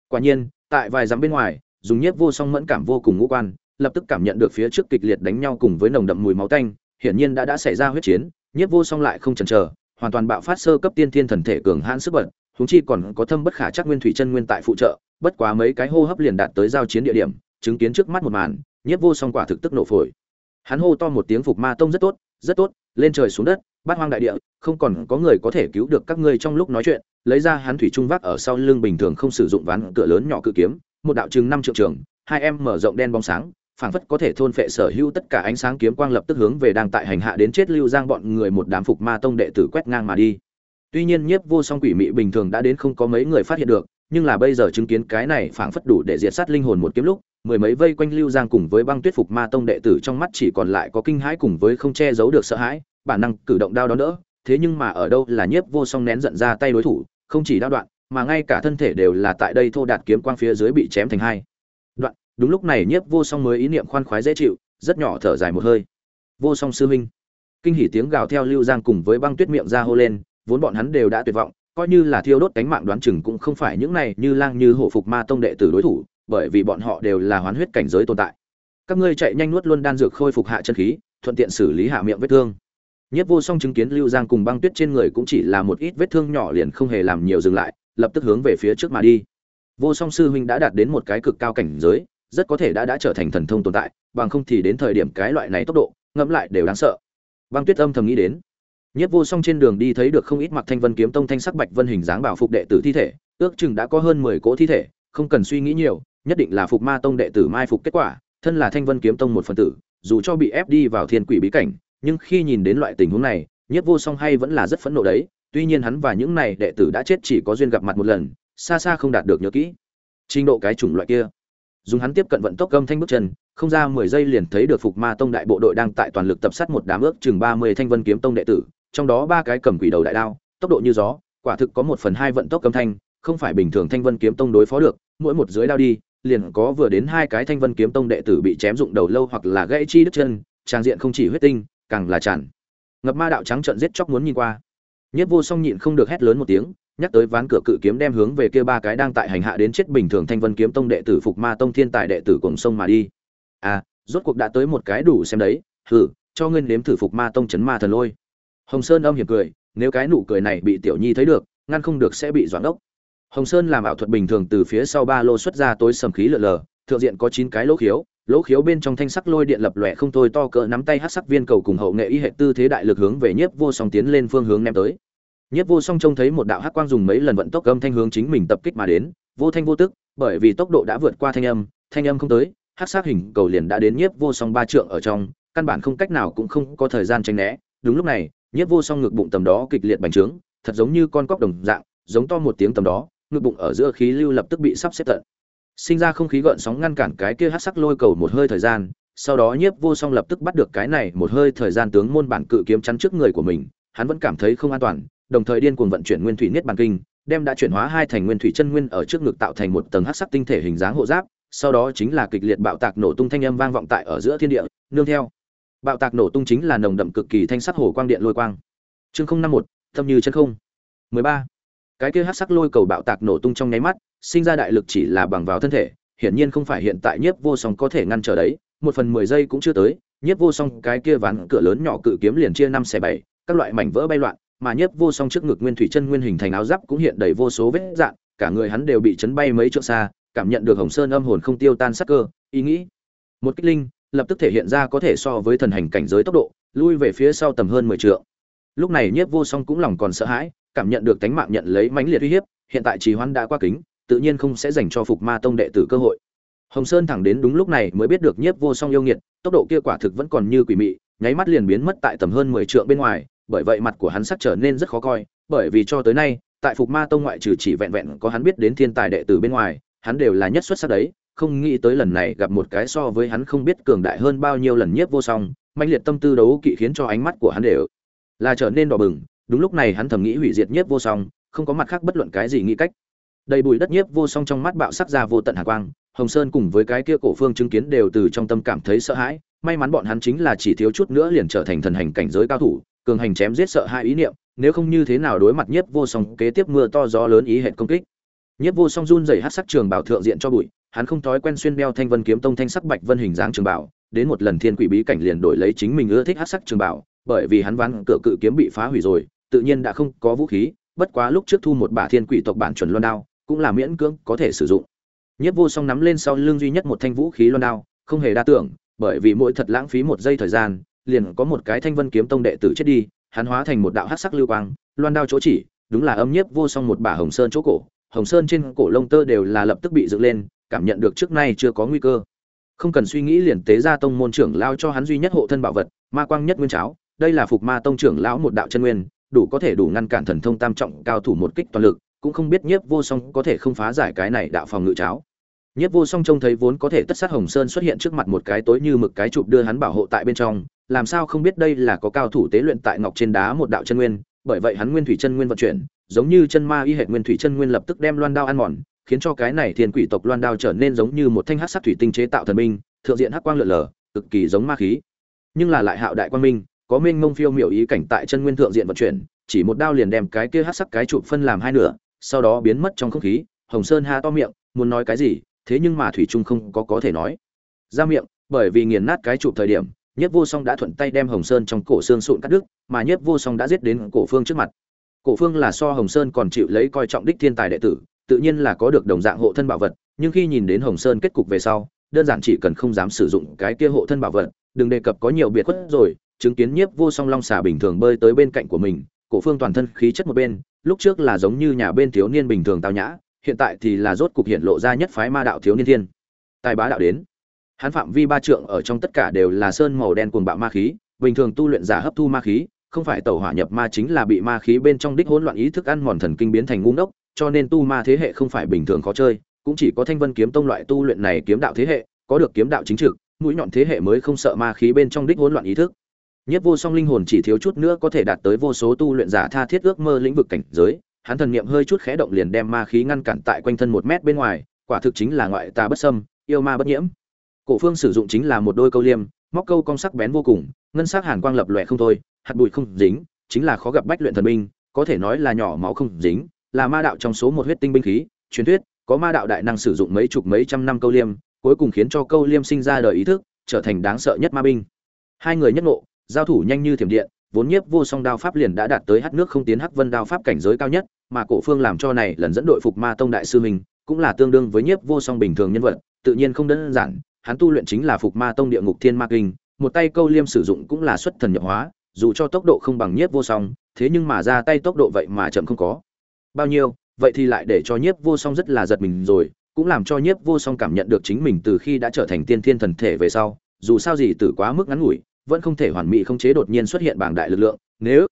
Quả nhiên, tại vài dặm bên ngoài, dùng nhiếp vô song mẫn cảm vô cùng ngũ quan, lập tức cảm nhận được phía trước kịch liệt đánh nhau cùng với nồng đậm mùi máu tanh, hiển nhiên đã đã xảy ra huyết chiến, nhiếp vô song lại không chần chờ, hoàn toàn bạo phát sơ cấp tiên thiên thần thể cường hãn sức bật, huống chi còn có thâm bất khả chắc nguyên thủy chân nguyên tại phụ trợ, bất quá mấy cái hô hấp liền đạt tới giao chiến địa điểm, chứng kiến trước mắt một màn, nhiếp vô song quả thực tức nổ phổi hắn hô to một tiếng phục ma tông rất tốt rất tốt, lên trời xuống đất, bát hoang đại địa, không còn có người có thể cứu được các ngươi trong lúc nói chuyện. Lấy ra hắn thủy trung vác ở sau lưng bình thường không sử dụng ván cửa lớn nhỏ cự kiếm, một đạo chừng năm triệu trường, hai em mở rộng đen bóng sáng, phảng phất có thể thôn phệ sở hữu tất cả ánh sáng kiếm quang lập tức hướng về đang tại hành hạ đến chết lưu giang bọn người một đám phục ma tông đệ tử quét ngang mà đi. Tuy nhiên nhiếp vô song quỷ mị bình thường đã đến không có mấy người phát hiện được, nhưng là bây giờ chứng kiến cái này phảng phất đủ để diệt sát linh hồn một kiếm lúc mười mấy vây quanh lưu giang cùng với băng tuyết phục ma tông đệ tử trong mắt chỉ còn lại có kinh hãi cùng với không che giấu được sợ hãi, bản năng cử động đao đó đỡ, thế nhưng mà ở đâu là nhiếp vô song nén giận ra tay đối thủ, không chỉ đao đoạn, mà ngay cả thân thể đều là tại đây thô đạt kiếm quang phía dưới bị chém thành hai. Đoạn, đúng lúc này nhiếp vô song mới ý niệm khoan khoái dễ chịu, rất nhỏ thở dài một hơi. Vô song sư huynh. Kinh hỉ tiếng gào theo lưu giang cùng với băng tuyết miệng ra hô lên, vốn bọn hắn đều đã tuyệt vọng, coi như là thiêu đốt cánh mạng đoán chừng cũng không phải những này như lang như hổ phục ma tông đệ tử đối thủ bởi vì bọn họ đều là hoán huyết cảnh giới tồn tại. Các ngươi chạy nhanh nuốt luôn đan dược khôi phục hạ chân khí, thuận tiện xử lý hạ miệng vết thương. Nhất vô song chứng kiến lưu giang cùng băng tuyết trên người cũng chỉ là một ít vết thương nhỏ liền không hề làm nhiều dừng lại, lập tức hướng về phía trước mà đi. Vô song sư huynh đã đạt đến một cái cực cao cảnh giới, rất có thể đã đã trở thành thần thông tồn tại, bằng không thì đến thời điểm cái loại này tốc độ, ngẫm lại đều đáng sợ. Băng tuyết âm thầm nghĩ đến. Nhất vô song trên đường đi thấy được không ít mặc thanh vân kiếm tông thanh sắc bạch vân hình dáng bảo phục đệ tử thi thể, ước chừng đã có hơn mười cỗ thi thể, không cần suy nghĩ nhiều nhất định là phục ma tông đệ tử mai phục kết quả, thân là thanh vân kiếm tông một phần tử, dù cho bị ép đi vào thiên quỷ bí cảnh, nhưng khi nhìn đến loại tình huống này nhất vô song hay vẫn là rất phẫn nộ đấy, tuy nhiên hắn và những này đệ tử đã chết chỉ có duyên gặp mặt một lần, xa xa không đạt được nhớ kỹ. Trình độ cái chủng loại kia. Dùng hắn tiếp cận vận tốc gâm thanh bước chân, không ra mười giây liền thấy được phục ma tông đại bộ đội đang tại toàn lực tập sát một đám ước chừng ba mươi thanh vân kiếm tông đệ tử, trong đó ba cái cầm quỷ đầu đại đao, tốc độ như gió, quả thực có một phần hai vận tốc âm thanh, không phải bình thường thanh vân kiếm tông đối phó được, mỗi một dưới đao đi liền có vừa đến hai cái thanh vân kiếm tông đệ tử bị chém dụng đầu lâu hoặc là gãy chi đứt chân, trang diện không chỉ huyết tinh, càng là tràn. Ngập ma đạo trắng trận giết chóc muốn nhìn qua. Nhất vô song nhịn không được hét lớn một tiếng, nhắc tới ván cửa cự kiếm đem hướng về kia ba cái đang tại hành hạ đến chết bình thường thanh vân kiếm tông đệ tử phục ma tông thiên tài đệ tử cùng sông mà đi. À rốt cuộc đã tới một cái đủ xem đấy, hừ, cho ngươi nếm thử phục ma tông chấn ma thần lôi. Hồng sơn âm hiểm cười, nếu cái nụ cười này bị tiểu nhi thấy được, ngăn không được sẽ bị doãn ốc hồng sơn làm ảo thuật bình thường từ phía sau ba lô xuất ra tối sầm khí lờ lờ, thượng diện có chín cái lỗ khiếu lỗ khiếu bên trong thanh sắc lôi điện lập lòe không thôi to cỡ nắm tay hắc sắc viên cầu cùng hậu nghệ y hệ tư thế đại lực hướng về nhiếp vô song tiến lên phương hướng ném tới. Nhiếp vô song trông thấy một đạo hắc quang dùng mấy lần vận tốc âm thanh hướng chính mình tập kích mà đến, vô thanh vô tức, bởi vì tốc độ đã vượt qua thanh âm thanh âm không tới, hắc sắc hình cầu liền đã đến nhiếp vô song ba trượng ở trong, căn bản không cách nào cũng không có thời gian tránh né. Đúng lúc này, nhiếp vô song ngực bụng tầm đó kịch liệt bành trướng, thật giống như con cóc đồng dạng, giống to một tiếng tầm đó ngực bụng ở giữa khí lưu lập tức bị sắp xếp tận. Sinh ra không khí gợn sóng ngăn cản cái kia hắc sắc lôi cầu một hơi thời gian, sau đó nhiếp vô song lập tức bắt được cái này một hơi thời gian tướng môn bản cự kiếm chắn trước người của mình, hắn vẫn cảm thấy không an toàn, đồng thời điên cuồng vận chuyển nguyên thủy niết bàn kinh, đem đã chuyển hóa hai thành nguyên thủy chân nguyên ở trước ngực tạo thành một tầng hắc sắc tinh thể hình dáng hộ giáp, sau đó chính là kịch liệt bạo tạc nổ tung thanh âm vang vọng tại ở giữa thiên địa, nương theo. Bạo tạc nổ tung chính là nồng đậm cực kỳ thanh sắc hồ quang điện lôi quang. Chương không năm một, thâm như chân không. mười ba cái kia hắc sắc lôi cầu bạo tạc nổ tung trong nháy mắt sinh ra đại lực chỉ là bằng vào thân thể hiển nhiên không phải hiện tại nhiếp vô song có thể ngăn trở đấy một phần mười giây cũng chưa tới nhiếp vô song cái kia ván cửa lớn nhỏ cự kiếm liền chia năm xẻ bảy các loại mảnh vỡ bay loạn mà nhiếp vô song trước ngực nguyên thủy chân nguyên hình thành áo giáp cũng hiện đầy vô số vết rạn, cả người hắn đều bị chấn bay mấy trượng xa cảm nhận được hồng sơn âm hồn không tiêu tan sắc cơ ý nghĩ. Một kích linh lập tức thể hiện ra có thể so với thần hành cảnh giới tốc độ lui về phía sau tầm hơn mười trượng. Lúc này nhiếp vô song cũng lòng còn sợ hãi cảm nhận được tánh mạng nhận lấy mãnh liệt uy hiếp, hiện tại trì hoãn đã qua kính, tự nhiên không sẽ dành cho phục ma tông đệ tử cơ hội. Hồng sơn thẳng đến đúng lúc này mới biết được nhiếp vô song yêu nghiệt, tốc độ kia quả thực vẫn còn như quỷ mị, nháy mắt liền biến mất tại tầm hơn mười trượng bên ngoài, bởi vậy mặt của hắn sắc trở nên rất khó coi, bởi vì cho tới nay, tại phục ma tông ngoại trừ chỉ vẹn vẹn có hắn biết đến thiên tài đệ tử bên ngoài, hắn đều là nhất xuất sắc đấy, không nghĩ tới lần này gặp một cái so với hắn không biết cường đại hơn bao nhiêu lần nhiếp vô song, mãnh liệt tâm tư đấu kỵ khiến cho ánh mắt của hắn đều là trở nên đỏ bừng đúng lúc này hắn thầm nghĩ hủy diệt nhiếp vô song, không có mặt khác bất luận cái gì nghĩ cách. Đầy bụi đất nhiếp vô song trong mắt bạo sắc ra vô tận hạ quang, hồng sơn cùng với cái kia cổ phương chứng kiến đều từ trong tâm cảm thấy sợ hãi, may mắn bọn hắn chính là chỉ thiếu chút nữa liền trở thành thần hành cảnh giới cao thủ, cường hành chém giết sợ hai ý niệm, nếu không như thế nào đối mặt nhiếp vô song kế tiếp mưa to gió lớn ý hệ công kích. Nhiếp vô song run rẩy hát sắc trường bảo thượng diện cho bụi, hắn không thói quen xuyên đeo thanh vân kiếm tông thanh sắc bạch vân hình dáng trường bảo, đến một lần thiên quỷ bí cảnh liền đổi lấy chính mình ưa thích hát sắc trường bảo bởi vì hắn ván cửa cự kiếm bị phá hủy rồi, tự nhiên đã không có vũ khí, bất quá lúc trước thu một bả thiên quỷ tộc bản chuẩn loan đao, cũng là miễn cưỡng có thể sử dụng. Nhiếp vô song nắm lên sau lưng duy nhất một thanh vũ khí loan đao, không hề đa tưởng, bởi vì mỗi thật lãng phí một giây thời gian, liền có một cái thanh vân kiếm tông đệ tử chết đi, hắn hóa thành một đạo hắc sắc lưu quang loan đao chỗ chỉ, đúng là âm nhiếp vô song một bả hồng sơn chỗ cổ, hồng sơn trên cổ lông tơ đều là lập tức bị dựng lên, cảm nhận được trước nay chưa có nguy cơ. Không cần suy nghĩ liền tế ra tông môn trưởng lao cho hắn duy nhất hộ thân bảo vật, ma quang nhất nguyên cháo đây là phục ma tông trưởng lão một đạo chân nguyên, đủ có thể đủ ngăn cản thần thông tam trọng cao thủ một kích toàn lực, cũng không biết nhiếp vô song có thể không phá giải cái này đạo phòng ngự cháo. Nhiếp vô song trông thấy vốn có thể tất sát hồng sơn xuất hiện trước mặt một cái tối như mực cái chụp đưa hắn bảo hộ tại bên trong, làm sao không biết đây là có cao thủ tế luyện tại ngọc trên đá một đạo chân nguyên, bởi vậy hắn nguyên thủy chân nguyên vận chuyển, giống như chân ma y hệ nguyên thủy chân nguyên lập tức đem loan đao ăn mòn, khiến cho cái này thiên quỷ tộc loan đao trở nên giống như một thanh hắc sắc thủy tinh chế tạo thần minh, thượng diện hắc quang lượn lờ, cực kỳ giống ma khí. Nhưng là lại hạo đại quang minh có minh mông phiêu miểu ý cảnh tại chân nguyên thượng diện vận chuyển, chỉ một đao liền đem cái kia hắc sắc cái trụ phân làm hai nửa, sau đó biến mất trong không khí, hồng sơn ha to miệng, muốn nói cái gì, thế nhưng mà thủy trung không có có thể nói. Ra miệng, bởi vì nghiền nát cái trụ thời điểm nhất vô song đã thuận tay đem hồng sơn trong cổ xương sụn cắt đứt, mà nhất vô song đã giết đến cổ phương trước mặt. Cổ phương là so hồng sơn còn chịu lấy coi trọng đích thiên tài đệ tử, tự nhiên là có được đồng dạng hộ thân bảo vật, nhưng khi nhìn đến hồng sơn kết cục về sau, đơn giản chỉ cần không dám sử dụng cái kia hộ thân bảo vật, đừng đề cập có nhiều biệt khuất rồi chứng kiến nhiếp vô song long xà bình thường bơi tới bên cạnh của mình, cổ phương toàn thân khí chất một bên, lúc trước là giống như nhà bên thiếu niên bình thường tao nhã, hiện tại thì là rốt cục hiện lộ ra nhất phái ma đạo thiếu niên thiên. Tài bá đạo đến. Hắn phạm vi ba trượng ở trong tất cả đều là sơn màu đen cuồng bạo ma khí, bình thường tu luyện giả hấp thu ma khí, không phải tẩu hỏa nhập ma chính là bị ma khí bên trong đích hỗn loạn ý thức ăn mòn thần kinh biến thành ngu ngốc, cho nên tu ma thế hệ không phải bình thường khó chơi, cũng chỉ có thanh vân kiếm tông loại tu luyện này kiếm đạo thế hệ, có được kiếm đạo chính trực, mũi nhọn thế hệ mới không sợ ma khí bên trong đích hỗn loạn ý thức nhất vô song linh hồn chỉ thiếu chút nữa có thể đạt tới vô số tu luyện giả tha thiết ước mơ lĩnh vực cảnh giới, hắn thần niệm hơi chút khẽ động liền đem ma khí ngăn cản tại quanh thân một mét bên ngoài, quả thực chính là ngoại tà bất xâm, yêu ma bất nhiễm. Cổ phương sử dụng chính là một đôi câu liêm, móc câu cong sắc bén vô cùng, ngân sắc hàn quang lập lòe không thôi, hạt bụi không dính, chính là khó gặp bách luyện thần binh, có thể nói là nhỏ máu không dính, là ma đạo trong số một huyết tinh binh khí, truyền thuyết, có ma đạo đại năng sử dụng mấy chục mấy trăm năm câu liêm, cuối cùng khiến cho câu liêm sinh ra đời ý thức, trở thành đáng sợ nhất ma binh. Hai người nhất ngộ giao thủ nhanh như thiểm điện, vốn nhiếp vô song đao pháp liền đã đạt tới hát nước không tiến hắc vân đao pháp cảnh giới cao nhất, mà cổ phương làm cho này lần dẫn đội phục ma tông đại sư mình cũng là tương đương với nhiếp vô song bình thường nhân vật, tự nhiên không đơn giản, hắn tu luyện chính là phục ma tông địa ngục thiên ma kinh, một tay câu liêm sử dụng cũng là xuất thần nhập hóa, dù cho tốc độ không bằng nhiếp vô song, thế nhưng mà ra tay tốc độ vậy mà chậm không có. Bao nhiêu, vậy thì lại để cho nhiếp vô song rất là giật mình rồi, cũng làm cho nhiếp vô song cảm nhận được chính mình từ khi đã trở thành tiên thiên thần thể về sau, dù sao gì từ quá mức ngắn ngủi vẫn không thể hoàn mỹ không chế đột nhiên xuất hiện bảng đại lực lượng, nếu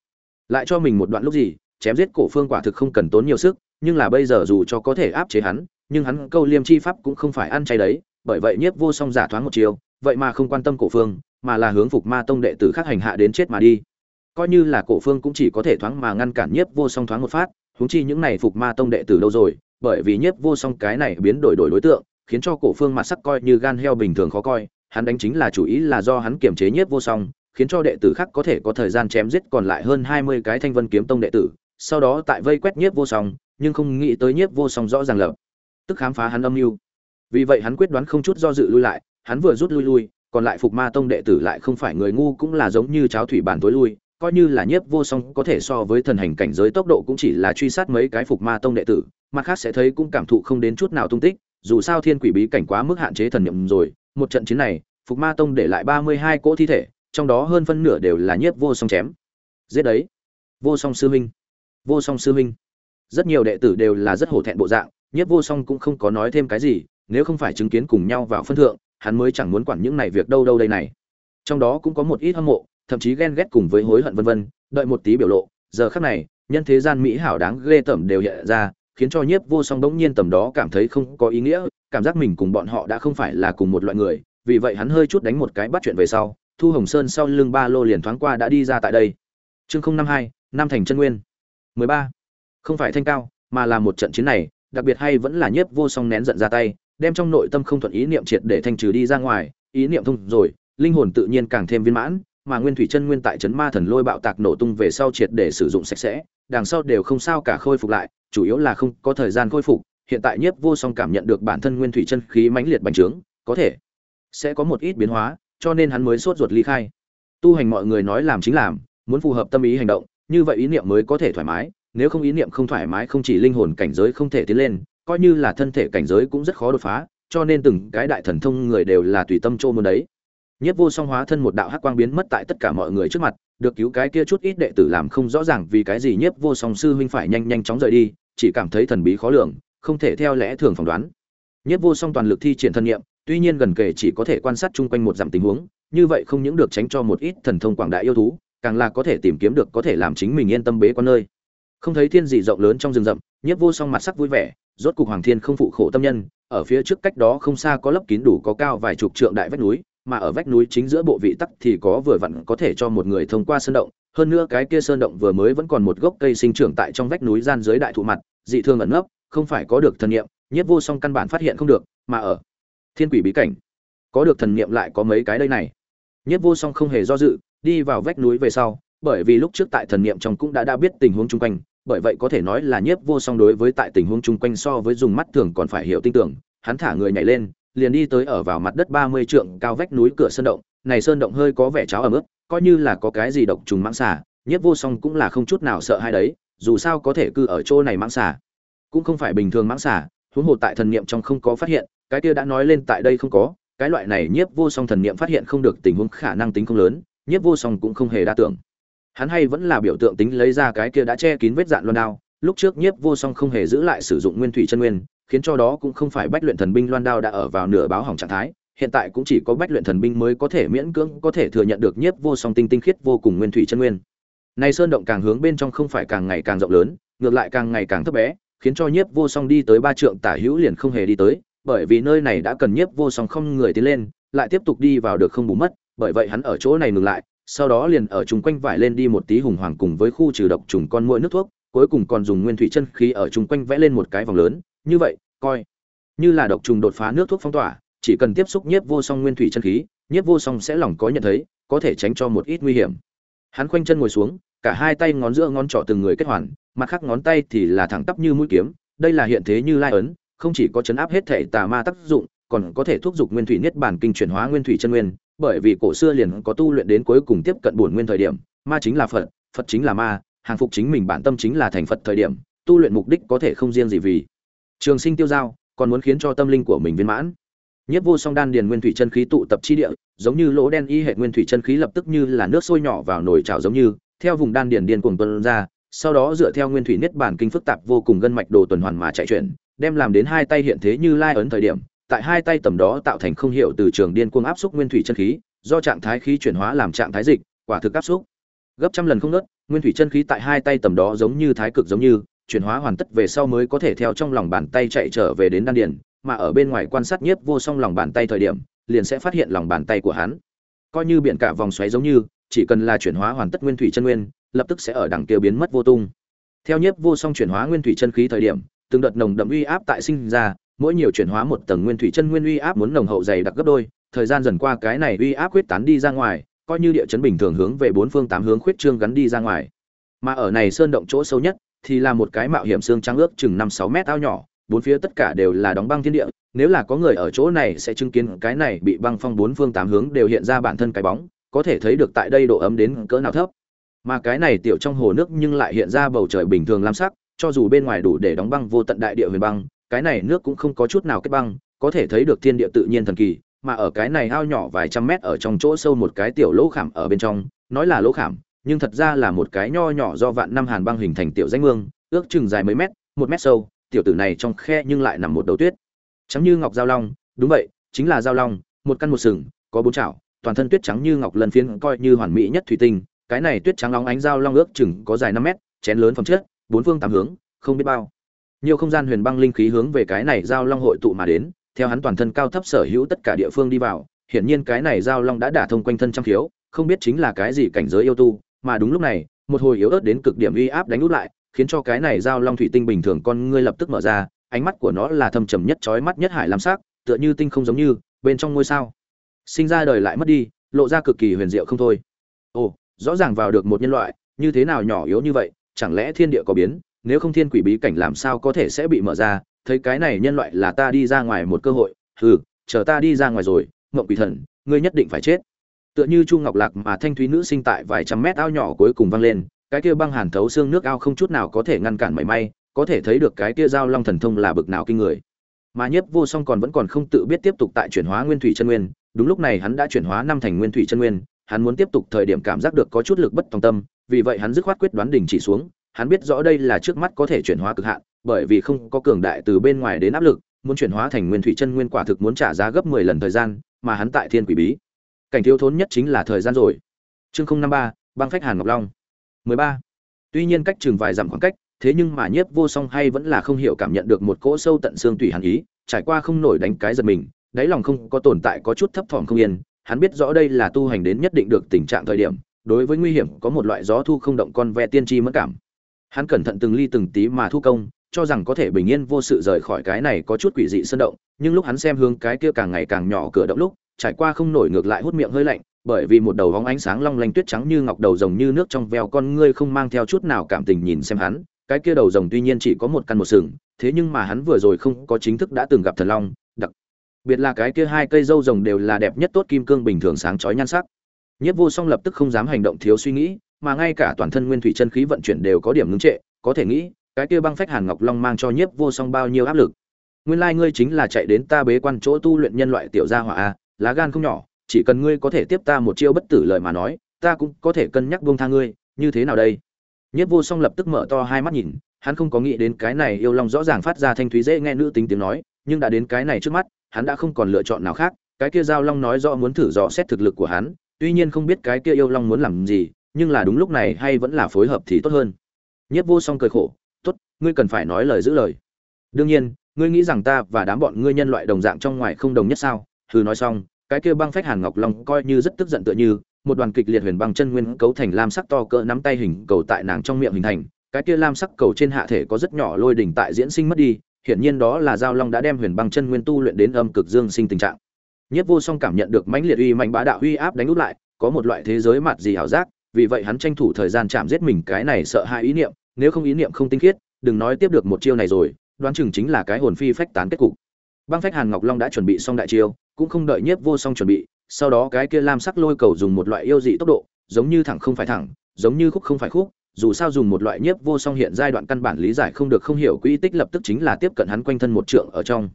lại cho mình một đoạn lúc gì, chém giết cổ phương quả thực không cần tốn nhiều sức, nhưng là bây giờ dù cho có thể áp chế hắn, nhưng hắn câu liêm chi pháp cũng không phải ăn chay đấy, bởi vậy nhiếp vô song giả thoáng một chiều, vậy mà không quan tâm cổ phương, mà là hướng phục ma tông đệ tử khác hành hạ đến chết mà đi. Coi như là cổ phương cũng chỉ có thể thoáng mà ngăn cản nhiếp vô song thoáng một phát, huống chi những này phục ma tông đệ tử lâu rồi, bởi vì nhiếp vô song cái này biến đổi đổi đối tượng, khiến cho cổ phương mặt sắc coi như gan heo bình thường khó coi hắn đánh chính là chủ ý là do hắn kiềm chế nhiếp vô song, khiến cho đệ tử khác có thể có thời gian chém giết còn lại hơn hai mươi cái thanh vân kiếm tông đệ tử, sau đó tại vây quét nhiếp vô song, nhưng không nghĩ tới nhiếp vô song rõ ràng lập, tức khám phá hắn âm mưu. Vì vậy hắn quyết đoán không chút do dự lui lại, hắn vừa rút lui lui, còn lại phục ma tông đệ tử lại không phải người ngu cũng là giống như cháo thủy bản tối lui, coi như là nhiếp vô song có thể so với thần hành cảnh giới tốc độ cũng chỉ là truy sát mấy cái phục ma tông đệ tử, mặt khác sẽ thấy cũng cảm thụ không đến chút nào tung tích, dù sao thiên quỷ bí cảnh quá mức hạn chế thần niệm rồi một trận chiến này, phục ma tông để lại ba mươi hai cỗ thi thể, trong đó hơn phân nửa đều là nhiếp vô song chém. Giết đấy. Vô song sư huynh. Vô song sư huynh. Rất nhiều đệ tử đều là rất hổ thẹn bộ dạng, nhiếp vô song cũng không có nói thêm cái gì, nếu không phải chứng kiến cùng nhau vào phân thượng, hắn mới chẳng muốn quản những này việc đâu đâu đây này. Trong đó cũng có một ít hâm mộ, thậm chí ghen ghét cùng với hối hận vân vân, đợi một tí biểu lộ, giờ khắc này, nhân thế gian mỹ hảo đáng ghê tởm đều hiện ra, khiến cho nhiếp vô song bỗng nhiên tầm đó cảm thấy không có ý nghĩa cảm giác mình cùng bọn họ đã không phải là cùng một loại người, vì vậy hắn hơi chút đánh một cái bắt chuyện về sau, thu hồng sơn sau lưng ba lô liền thoáng qua đã đi ra tại đây. Chương không năm hai, nam thành chân nguyên. mười ba. Không phải thanh cao, mà là một trận chiến này, đặc biệt hay vẫn là nhiếp vô song nén giận ra tay, đem trong nội tâm không thuận ý niệm triệt để thanh trừ đi ra ngoài, ý niệm thông rồi, linh hồn tự nhiên càng thêm viên mãn, mà nguyên thủy chân nguyên tại chấn ma thần lôi bạo tạc nổ tung về sau triệt để sử dụng sạch sẽ, đằng sau đều không sao cả khôi phục lại, chủ yếu là không có thời gian khôi phục hiện tại nhiếp vô song cảm nhận được bản thân nguyên thủy chân khí mãnh liệt bành trướng, có thể sẽ có một ít biến hóa, cho nên hắn mới sốt ruột ly khai. Tu hành mọi người nói làm chính làm, muốn phù hợp tâm ý hành động, như vậy ý niệm mới có thể thoải mái, nếu không ý niệm không thoải mái không chỉ linh hồn cảnh giới không thể tiến lên, coi như là thân thể cảnh giới cũng rất khó đột phá, cho nên từng cái đại thần thông người đều là tùy tâm chỗ muốn đấy. Nhất vô song hóa thân một đạo hắc quang biến mất tại tất cả mọi người trước mặt, được cứu cái kia chút ít đệ tử làm không rõ ràng vì cái gì nhất vô song sư huynh phải nhanh nhanh chóng rời đi, chỉ cảm thấy thần bí khó lường không thể theo lẽ thường phỏng đoán. Nhất vô song toàn lực thi triển thân nhiệm tuy nhiên gần kề chỉ có thể quan sát chung quanh một dặm tình huống, như vậy không những được tránh cho một ít thần thông quảng đại yêu thú, càng là có thể tìm kiếm được có thể làm chính mình yên tâm bế quan nơi. Không thấy thiên dị rộng lớn trong rừng rậm, nhất vô song mặt sắc vui vẻ, rốt cục hoàng thiên không phụ khổ tâm nhân, ở phía trước cách đó không xa có lấp kín đủ có cao vài chục trượng đại vách núi, mà ở vách núi chính giữa bộ vị tắc thì có vừa vặn có thể cho một người thông qua sơn động, hơn nữa cái kia sơn động vừa mới vẫn còn một gốc cây sinh trưởng tại trong vách núi gian dưới đại thụ mặt, dị thường ẩn nấp không phải có được thần niệm nhất vô song căn bản phát hiện không được, mà ở thiên quỷ bí cảnh, có được thần niệm lại có mấy cái đây này. Nhất vô song không hề do dự, đi vào vách núi về sau, bởi vì lúc trước tại thần niệm trong cũng đã đã biết tình huống chung quanh, bởi vậy có thể nói là nhiếp vô song đối với tại tình huống chung quanh so với dùng mắt thường còn phải hiểu tin tưởng, hắn thả người nhảy lên, liền đi tới ở vào mặt đất ba mươi trượng cao vách núi cửa sơn động, này sơn động hơi có vẻ cháo ẩm ướt, coi như là có cái gì độc trùng mãng xà, nhiếp vô song cũng là không chút nào sợ hai đấy, dù sao có thể cư ở chỗ này mãng xà cũng không phải bình thường mãng xà, huống hồ tại thần niệm trong không có phát hiện, cái kia đã nói lên tại đây không có, cái loại này nhiếp vô song thần niệm phát hiện không được tình huống khả năng tính không lớn, nhiếp vô song cũng không hề đa tưởng. Hắn hay vẫn là biểu tượng tính lấy ra cái kia đã che kín vết dạn loan đao, lúc trước nhiếp vô song không hề giữ lại sử dụng nguyên thủy chân nguyên, khiến cho đó cũng không phải bách luyện thần binh loan đao đã ở vào nửa báo hỏng trạng thái, hiện tại cũng chỉ có bách luyện thần binh mới có thể miễn cưỡng có thể thừa nhận được nhiếp vô song tinh tinh khiết vô cùng nguyên thủy chân nguyên. Này sơn động càng hướng bên trong không phải càng ngày càng rộng lớn, ngược lại càng ngày càng thấp bé khiến cho nhiếp vô song đi tới ba trượng tả hữu liền không hề đi tới, bởi vì nơi này đã cần nhiếp vô song không người tiến lên, lại tiếp tục đi vào được không bù mất, bởi vậy hắn ở chỗ này ngừng lại, sau đó liền ở chung quanh vải lên đi một tí hùng hoàng cùng với khu trừ độc trùng con muỗi nước thuốc, cuối cùng còn dùng nguyên thủy chân khí ở chung quanh vẽ lên một cái vòng lớn, như vậy, coi như là độc trùng đột phá nước thuốc phong tỏa, chỉ cần tiếp xúc nhiếp vô song nguyên thủy chân khí, nhiếp vô song sẽ lòng có nhận thấy, có thể tránh cho một ít nguy hiểm. Hắn khoanh chân ngồi xuống, cả hai tay ngón giữa ngón trỏ từng người kết hoàn mặt khác ngón tay thì là thẳng tắp như mũi kiếm, đây là hiện thế như lai ấn, không chỉ có chấn áp hết thể tà ma tác dụng, còn có thể thúc giục nguyên thủy niết bản kinh chuyển hóa nguyên thủy chân nguyên, bởi vì cổ xưa liền có tu luyện đến cuối cùng tiếp cận bổn nguyên thời điểm, ma chính là phật phật chính là ma, hàng phục chính mình bản tâm chính là thành phật thời điểm, tu luyện mục đích có thể không riêng gì vì trường sinh tiêu giao còn muốn khiến cho tâm linh của mình viên mãn. Nhất vô song đan điền nguyên thủy chân khí tụ tập chi địa, giống như lỗ đen y hệ nguyên thủy chân khí lập tức như là nước sôi nhỏ vào nồi chảo giống như, theo vùng đan điền điền cuồng tuân ra sau đó dựa theo nguyên thủy niết bản kinh phức tạp vô cùng gân mạch đồ tuần hoàn mà chạy chuyển đem làm đến hai tay hiện thế như lai ấn thời điểm tại hai tay tầm đó tạo thành không hiểu từ trường điên cuồng áp xúc nguyên thủy chân khí do trạng thái khí chuyển hóa làm trạng thái dịch quả thực áp xúc. Gấp trăm lần không ngớt, nguyên thủy chân khí tại hai tay tầm đó giống như thái cực giống như chuyển hóa hoàn tất về sau mới có thể theo trong lòng bàn tay chạy trở về đến đan điền mà ở bên ngoài quan sát nhiếp vô song lòng bàn tay thời điểm liền sẽ phát hiện lòng bàn tay của hắn. Coi như biển cả vòng xoáy giống như chỉ cần là chuyển hóa hoàn tất nguyên thủy chân nguyên lập tức sẽ ở đằng kia biến mất vô tung. Theo nhiếp vô song chuyển hóa nguyên thủy chân khí thời điểm, từng đợt nồng đậm uy áp tại sinh ra, mỗi nhiều chuyển hóa một tầng nguyên thủy chân nguyên uy áp muốn nồng hậu dày đặc gấp đôi, thời gian dần qua cái này uy áp quyết tán đi ra ngoài, coi như địa chấn bình thường hướng về bốn phương tám hướng khuyết trương gắn đi ra ngoài. Mà ở này sơn động chỗ sâu nhất, thì là một cái mạo hiểm xương trắng ước chừng năm sáu mét ao nhỏ, bốn phía tất cả đều là đóng băng thiên địa, nếu là có người ở chỗ này sẽ chứng kiến cái này bị băng phong bốn phương tám hướng đều hiện ra bản thân cái bóng, có thể thấy được tại đây độ ấm đến cỡ nào thấp mà cái này tiểu trong hồ nước nhưng lại hiện ra bầu trời bình thường lam sắc, cho dù bên ngoài đủ để đóng băng vô tận đại địa huyền băng, cái này nước cũng không có chút nào kết băng, có thể thấy được thiên địa tự nhiên thần kỳ, mà ở cái này ao nhỏ vài trăm mét ở trong chỗ sâu một cái tiểu lỗ khảm ở bên trong, nói là lỗ khảm, nhưng thật ra là một cái nho nhỏ do vạn năm hàn băng hình thành tiểu danh mương, ước chừng dài mấy mét, một mét sâu, tiểu tử này trong khe nhưng lại nằm một đầu tuyết. Trắng như ngọc giao long, đúng vậy, chính là giao long, một căn một sừng, có bốn chảo, toàn thân tuyết trắng như ngọc lần phiến, coi như hoàn mỹ nhất thủy tinh cái này tuyết trắng óng ánh dao long ước chừng có dài năm mét, chén lớn phẩm chất, bốn phương tám hướng, không biết bao. Nhiều không gian huyền băng linh khí hướng về cái này giao long hội tụ mà đến, theo hắn toàn thân cao thấp sở hữu tất cả địa phương đi vào, hiển nhiên cái này giao long đã đả thông quanh thân trăm khiếu, không biết chính là cái gì cảnh giới yêu tu, mà đúng lúc này, một hồi yếu ớt đến cực điểm uy áp đánh út lại, khiến cho cái này giao long thủy tinh bình thường con ngươi lập tức mở ra, ánh mắt của nó là thâm trầm nhất, chói mắt nhất hải lam sắc, tựa như tinh không giống như, bên trong ngôi sao. Sinh ra đời lại mất đi, lộ ra cực kỳ huyền diệu không thôi. Ồ rõ ràng vào được một nhân loại, như thế nào nhỏ yếu như vậy, chẳng lẽ thiên địa có biến? Nếu không thiên quỷ bí cảnh làm sao có thể sẽ bị mở ra? Thấy cái này nhân loại là ta đi ra ngoài một cơ hội. Hừ, chờ ta đi ra ngoài rồi, ngộng quỷ thần, ngươi nhất định phải chết. Tựa như chu ngọc lạc mà thanh thúy nữ sinh tại vài trăm mét ao nhỏ cuối cùng vang lên, cái kia băng hàn thấu xương nước ao không chút nào có thể ngăn cản mảy may, có thể thấy được cái kia giao long thần thông là bực nào kinh người. Mà nhiếp vô song còn vẫn còn không tự biết tiếp tục tại chuyển hóa nguyên thủy chân nguyên, đúng lúc này hắn đã chuyển hóa năm thành nguyên thủy chân nguyên hắn muốn tiếp tục thời điểm cảm giác được có chút lực bất tòng tâm, vì vậy hắn dứt khoát quyết đoán đình chỉ xuống, hắn biết rõ đây là trước mắt có thể chuyển hóa cực hạn, bởi vì không có cường đại từ bên ngoài đến áp lực, muốn chuyển hóa thành nguyên thủy chân nguyên quả thực muốn trả giá gấp mười lần thời gian, mà hắn tại thiên quỷ bí. Cảnh thiếu thốn nhất chính là thời gian rồi. Chương không năm ba, băng phách hàn ngọc long. mười ba. Tuy nhiên cách chừng vài dặm khoảng cách, thế nhưng mà nhiếp vô song hay vẫn là không hiểu cảm nhận được một cỗ sâu tận xương tủy hàn ý, trải qua không nổi đánh cái giật mình, đáy lòng không có tồn tại có chút thấp thỏm không yên hắn biết rõ đây là tu hành đến nhất định được tình trạng thời điểm, đối với nguy hiểm có một loại gió thu không động con ve tiên tri mất cảm. Hắn cẩn thận từng ly từng tí mà thu công, cho rằng có thể bình yên vô sự rời khỏi cái này có chút quỷ dị sơn động, nhưng lúc hắn xem hướng cái kia càng ngày càng nhỏ cửa động lúc, trải qua không nổi ngược lại hút miệng hơi lạnh, bởi vì một đầu vóng ánh sáng long lanh tuyết trắng như ngọc đầu rồng như nước trong veo con ngươi không mang theo chút nào cảm tình nhìn xem hắn, cái kia đầu rồng tuy nhiên chỉ có một căn một sừng, thế nhưng mà hắn vừa rồi không có chính thức đã từng gặp thần long biệt là cái kia hai cây dâu rồng đều là đẹp nhất tốt kim cương bình thường sáng chói nhan sắc. Nhất vô song lập tức không dám hành động thiếu suy nghĩ, mà ngay cả toàn thân nguyên thủy chân khí vận chuyển đều có điểm ngưng trệ, có thể nghĩ, cái kia băng phách hàn ngọc long mang cho nhiếp vô song bao nhiêu áp lực. Nguyên lai ngươi chính là chạy đến ta bế quan chỗ tu luyện nhân loại tiểu gia hỏa a, lá gan không nhỏ, chỉ cần ngươi có thể tiếp ta một chiêu bất tử lời mà nói, ta cũng có thể cân nhắc buông tha ngươi, như thế nào đây? Nhiếp vô song lập tức mở to hai mắt nhìn, hắn không có nghĩ đến cái này yêu long rõ ràng phát ra thanh thúy dễ nghe nữ tính tiếng nói, nhưng đã đến cái này trước mắt hắn đã không còn lựa chọn nào khác, cái kia giao long nói rõ muốn thử dò xét thực lực của hắn, tuy nhiên không biết cái kia yêu long muốn làm gì, nhưng là đúng lúc này hay vẫn là phối hợp thì tốt hơn. Nhất vô song cười khổ, tốt, ngươi cần phải nói lời giữ lời. Đương nhiên, ngươi nghĩ rằng ta và đám bọn ngươi nhân loại đồng dạng trong ngoài không đồng nhất sao? Thử nói xong, cái kia băng phách hàn ngọc long coi như rất tức giận tựa như, một đoàn kịch liệt huyền băng chân nguyên cấu thành lam sắc to cỡ nắm tay hình cầu tại nàng trong miệng hình thành, cái kia lam sắc cầu trên hạ thể có rất nhỏ lôi đỉnh tại diễn sinh mất đi hiển nhiên đó là giao long đã đem huyền băng chân nguyên tu luyện đến âm cực dương sinh tình trạng. Nhất vô song cảm nhận được mãnh liệt uy mạnh bá đạo uy áp đánh úp lại, có một loại thế giới mặt gì ảo giác, vì vậy hắn tranh thủ thời gian chạm giết mình cái này sợ hai ý niệm, nếu không ý niệm không tinh khiết, đừng nói tiếp được một chiêu này rồi, đoán chừng chính là cái hồn phi phách tán kết cục. Băng phách hàn ngọc long đã chuẩn bị xong đại chiêu, cũng không đợi nhiếp vô song chuẩn bị, sau đó cái kia lam sắc lôi cầu dùng một loại yêu dị tốc độ, giống như thẳng không phải thẳng, giống như khúc không phải khúc dù sao dùng một loại nhiếp vô song hiện giai đoạn căn bản lý giải không được, không hiểu quỹ tích lập tức chính là tiếp cận hắn quanh thân một trượng ở trong.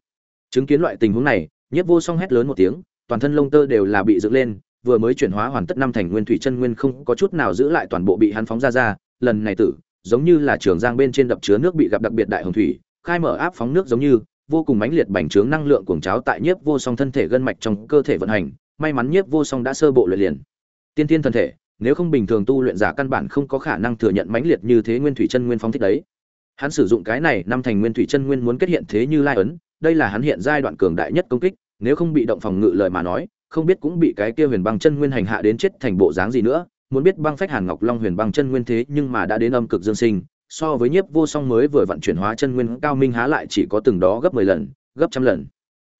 Chứng kiến loại tình huống này, nhiếp vô song hét lớn một tiếng, toàn thân lông tơ đều là bị dựng lên, vừa mới chuyển hóa hoàn tất năm thành nguyên thủy chân nguyên không có chút nào giữ lại toàn bộ bị hắn phóng ra ra. Lần này tử, giống như là trường giang bên trên đập chứa nước bị gặp đặc biệt đại hồng thủy, khai mở áp phóng nước giống như, vô cùng mãnh liệt bành trướng năng lượng cuồng cháo tại nhiếp vô song thân thể gân mạch trong cơ thể vận hành. May mắn nhiếp vô song đã sơ bộ luyện liền. Tiên tiên thân thể nếu không bình thường tu luyện giả căn bản không có khả năng thừa nhận mãnh liệt như thế nguyên thủy chân nguyên phong thích đấy. Hắn sử dụng cái này năm thành nguyên thủy chân nguyên muốn kết hiện thế như lai ấn, đây là hắn hiện giai đoạn cường đại nhất công kích, nếu không bị động phòng ngự lời mà nói, không biết cũng bị cái kia huyền băng chân nguyên hành hạ đến chết thành bộ dáng gì nữa, muốn biết băng phách hàn ngọc long huyền băng chân nguyên thế nhưng mà đã đến âm cực dương sinh, so với nhiếp vô song mới vừa vận chuyển hóa chân nguyên cao minh há lại chỉ có từng đó gấp mười lần, gấp trăm lần.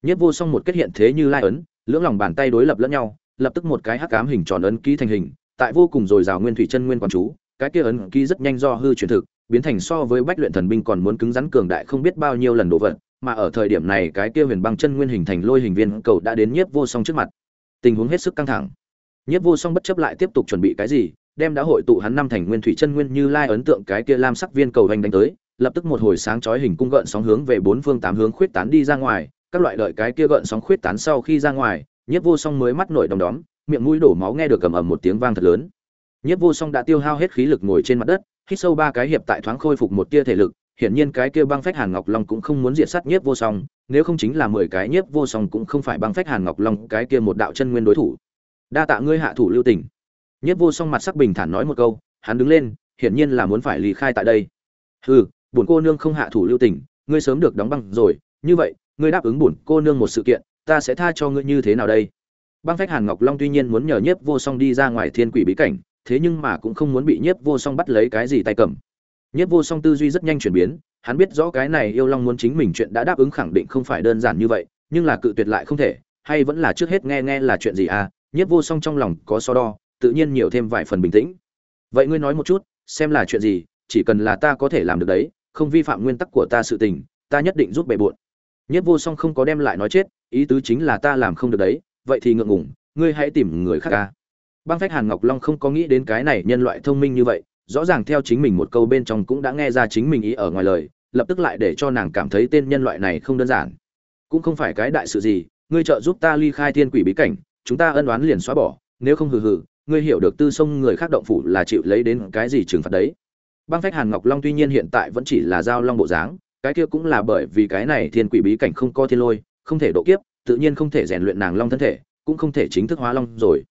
Nhiếp vô song một kết hiện thế như lai ấn, lưỡng lòng bàn tay đối lập lẫn nhau, lập tức một cái hắc ám hình tròn ấn ký thành hình tại vô cùng dồi dào nguyên thủy chân nguyên quan chú, cái kia ấn ký rất nhanh do hư chuyển thực, biến thành so với bách luyện thần binh còn muốn cứng rắn cường đại không biết bao nhiêu lần đồ vật, mà ở thời điểm này cái kia huyền băng chân nguyên hình thành lôi hình viên cầu đã đến nhiếp vô song trước mặt. Tình huống hết sức căng thẳng. Nhiếp vô song bất chấp lại tiếp tục chuẩn bị cái gì, đem đã hội tụ hắn năm thành nguyên thủy chân nguyên như lai ấn tượng cái kia lam sắc viên cầu hành đánh tới, lập tức một hồi sáng chói hình cung gợn sóng hướng về bốn phương tám hướng khuyết tán đi ra ngoài, các loại lợi cái kia gợn sóng khuyết tán sau khi ra ngoài, nhiếp vô song mới mắt nổi đồng đóm miệng mũi đổ máu nghe được cầm ầm một tiếng vang thật lớn. Nhiếp vô song đã tiêu hao hết khí lực ngồi trên mặt đất, hít sâu ba cái hiệp tại thoáng khôi phục một tia thể lực, hiển nhiên cái kia băng phách hàn ngọc long cũng không muốn diệt sát nhiếp vô song, nếu không chính là mười cái nhiếp vô song cũng không phải băng phách hàn ngọc long, cái kia một đạo chân nguyên đối thủ. Đa tạ ngươi hạ thủ lưu tình. Nhiếp vô song mặt sắc bình thản nói một câu, hắn đứng lên, hiển nhiên là muốn phải lì khai tại đây. Hừ, bổn cô nương không hạ thủ lưu tình, ngươi sớm được đóng băng rồi, như vậy, ngươi đáp ứng bổn cô nương một sự kiện, ta sẽ tha cho ngươi như thế nào đây? Băng phách hàn ngọc long tuy nhiên muốn nhờ nhiếp vô song đi ra ngoài thiên quỷ bí cảnh, thế nhưng mà cũng không muốn bị nhiếp vô song bắt lấy cái gì tay cầm. Nhiếp vô song tư duy rất nhanh chuyển biến, hắn biết rõ cái này yêu long muốn chính mình chuyện đã đáp ứng khẳng định không phải đơn giản như vậy, nhưng là cự tuyệt lại không thể, hay vẫn là trước hết nghe nghe là chuyện gì à? Nhiếp vô song trong lòng có so đo, tự nhiên nhiều thêm vài phần bình tĩnh. Vậy ngươi nói một chút, xem là chuyện gì, chỉ cần là ta có thể làm được đấy, không vi phạm nguyên tắc của ta sự tình, ta nhất định giúp bệ bộn. Nhất vô song không có đem lại nói chết, ý tứ chính là ta làm không được đấy vậy thì ngượng ngùng, ngươi hãy tìm người khác ca băng phách hàn ngọc long không có nghĩ đến cái này nhân loại thông minh như vậy rõ ràng theo chính mình một câu bên trong cũng đã nghe ra chính mình ý ở ngoài lời lập tức lại để cho nàng cảm thấy tên nhân loại này không đơn giản. Cũng không phải cái đại sự gì ngươi trợ giúp ta ly khai thiên quỷ bí cảnh chúng ta ân oán liền xóa bỏ nếu không hừ hừ ngươi hiểu được tư sông người khác động phủ là chịu lấy đến cái gì trừng phạt đấy. Băng phách hàn ngọc long tuy nhiên hiện tại vẫn chỉ là giao long bộ dáng cái kia cũng là bởi vì cái này thiên quỷ bí cảnh không có thiên lôi không thể độ kiếp tự nhiên không thể rèn luyện nàng long thân thể, cũng không thể chính thức hóa long rồi.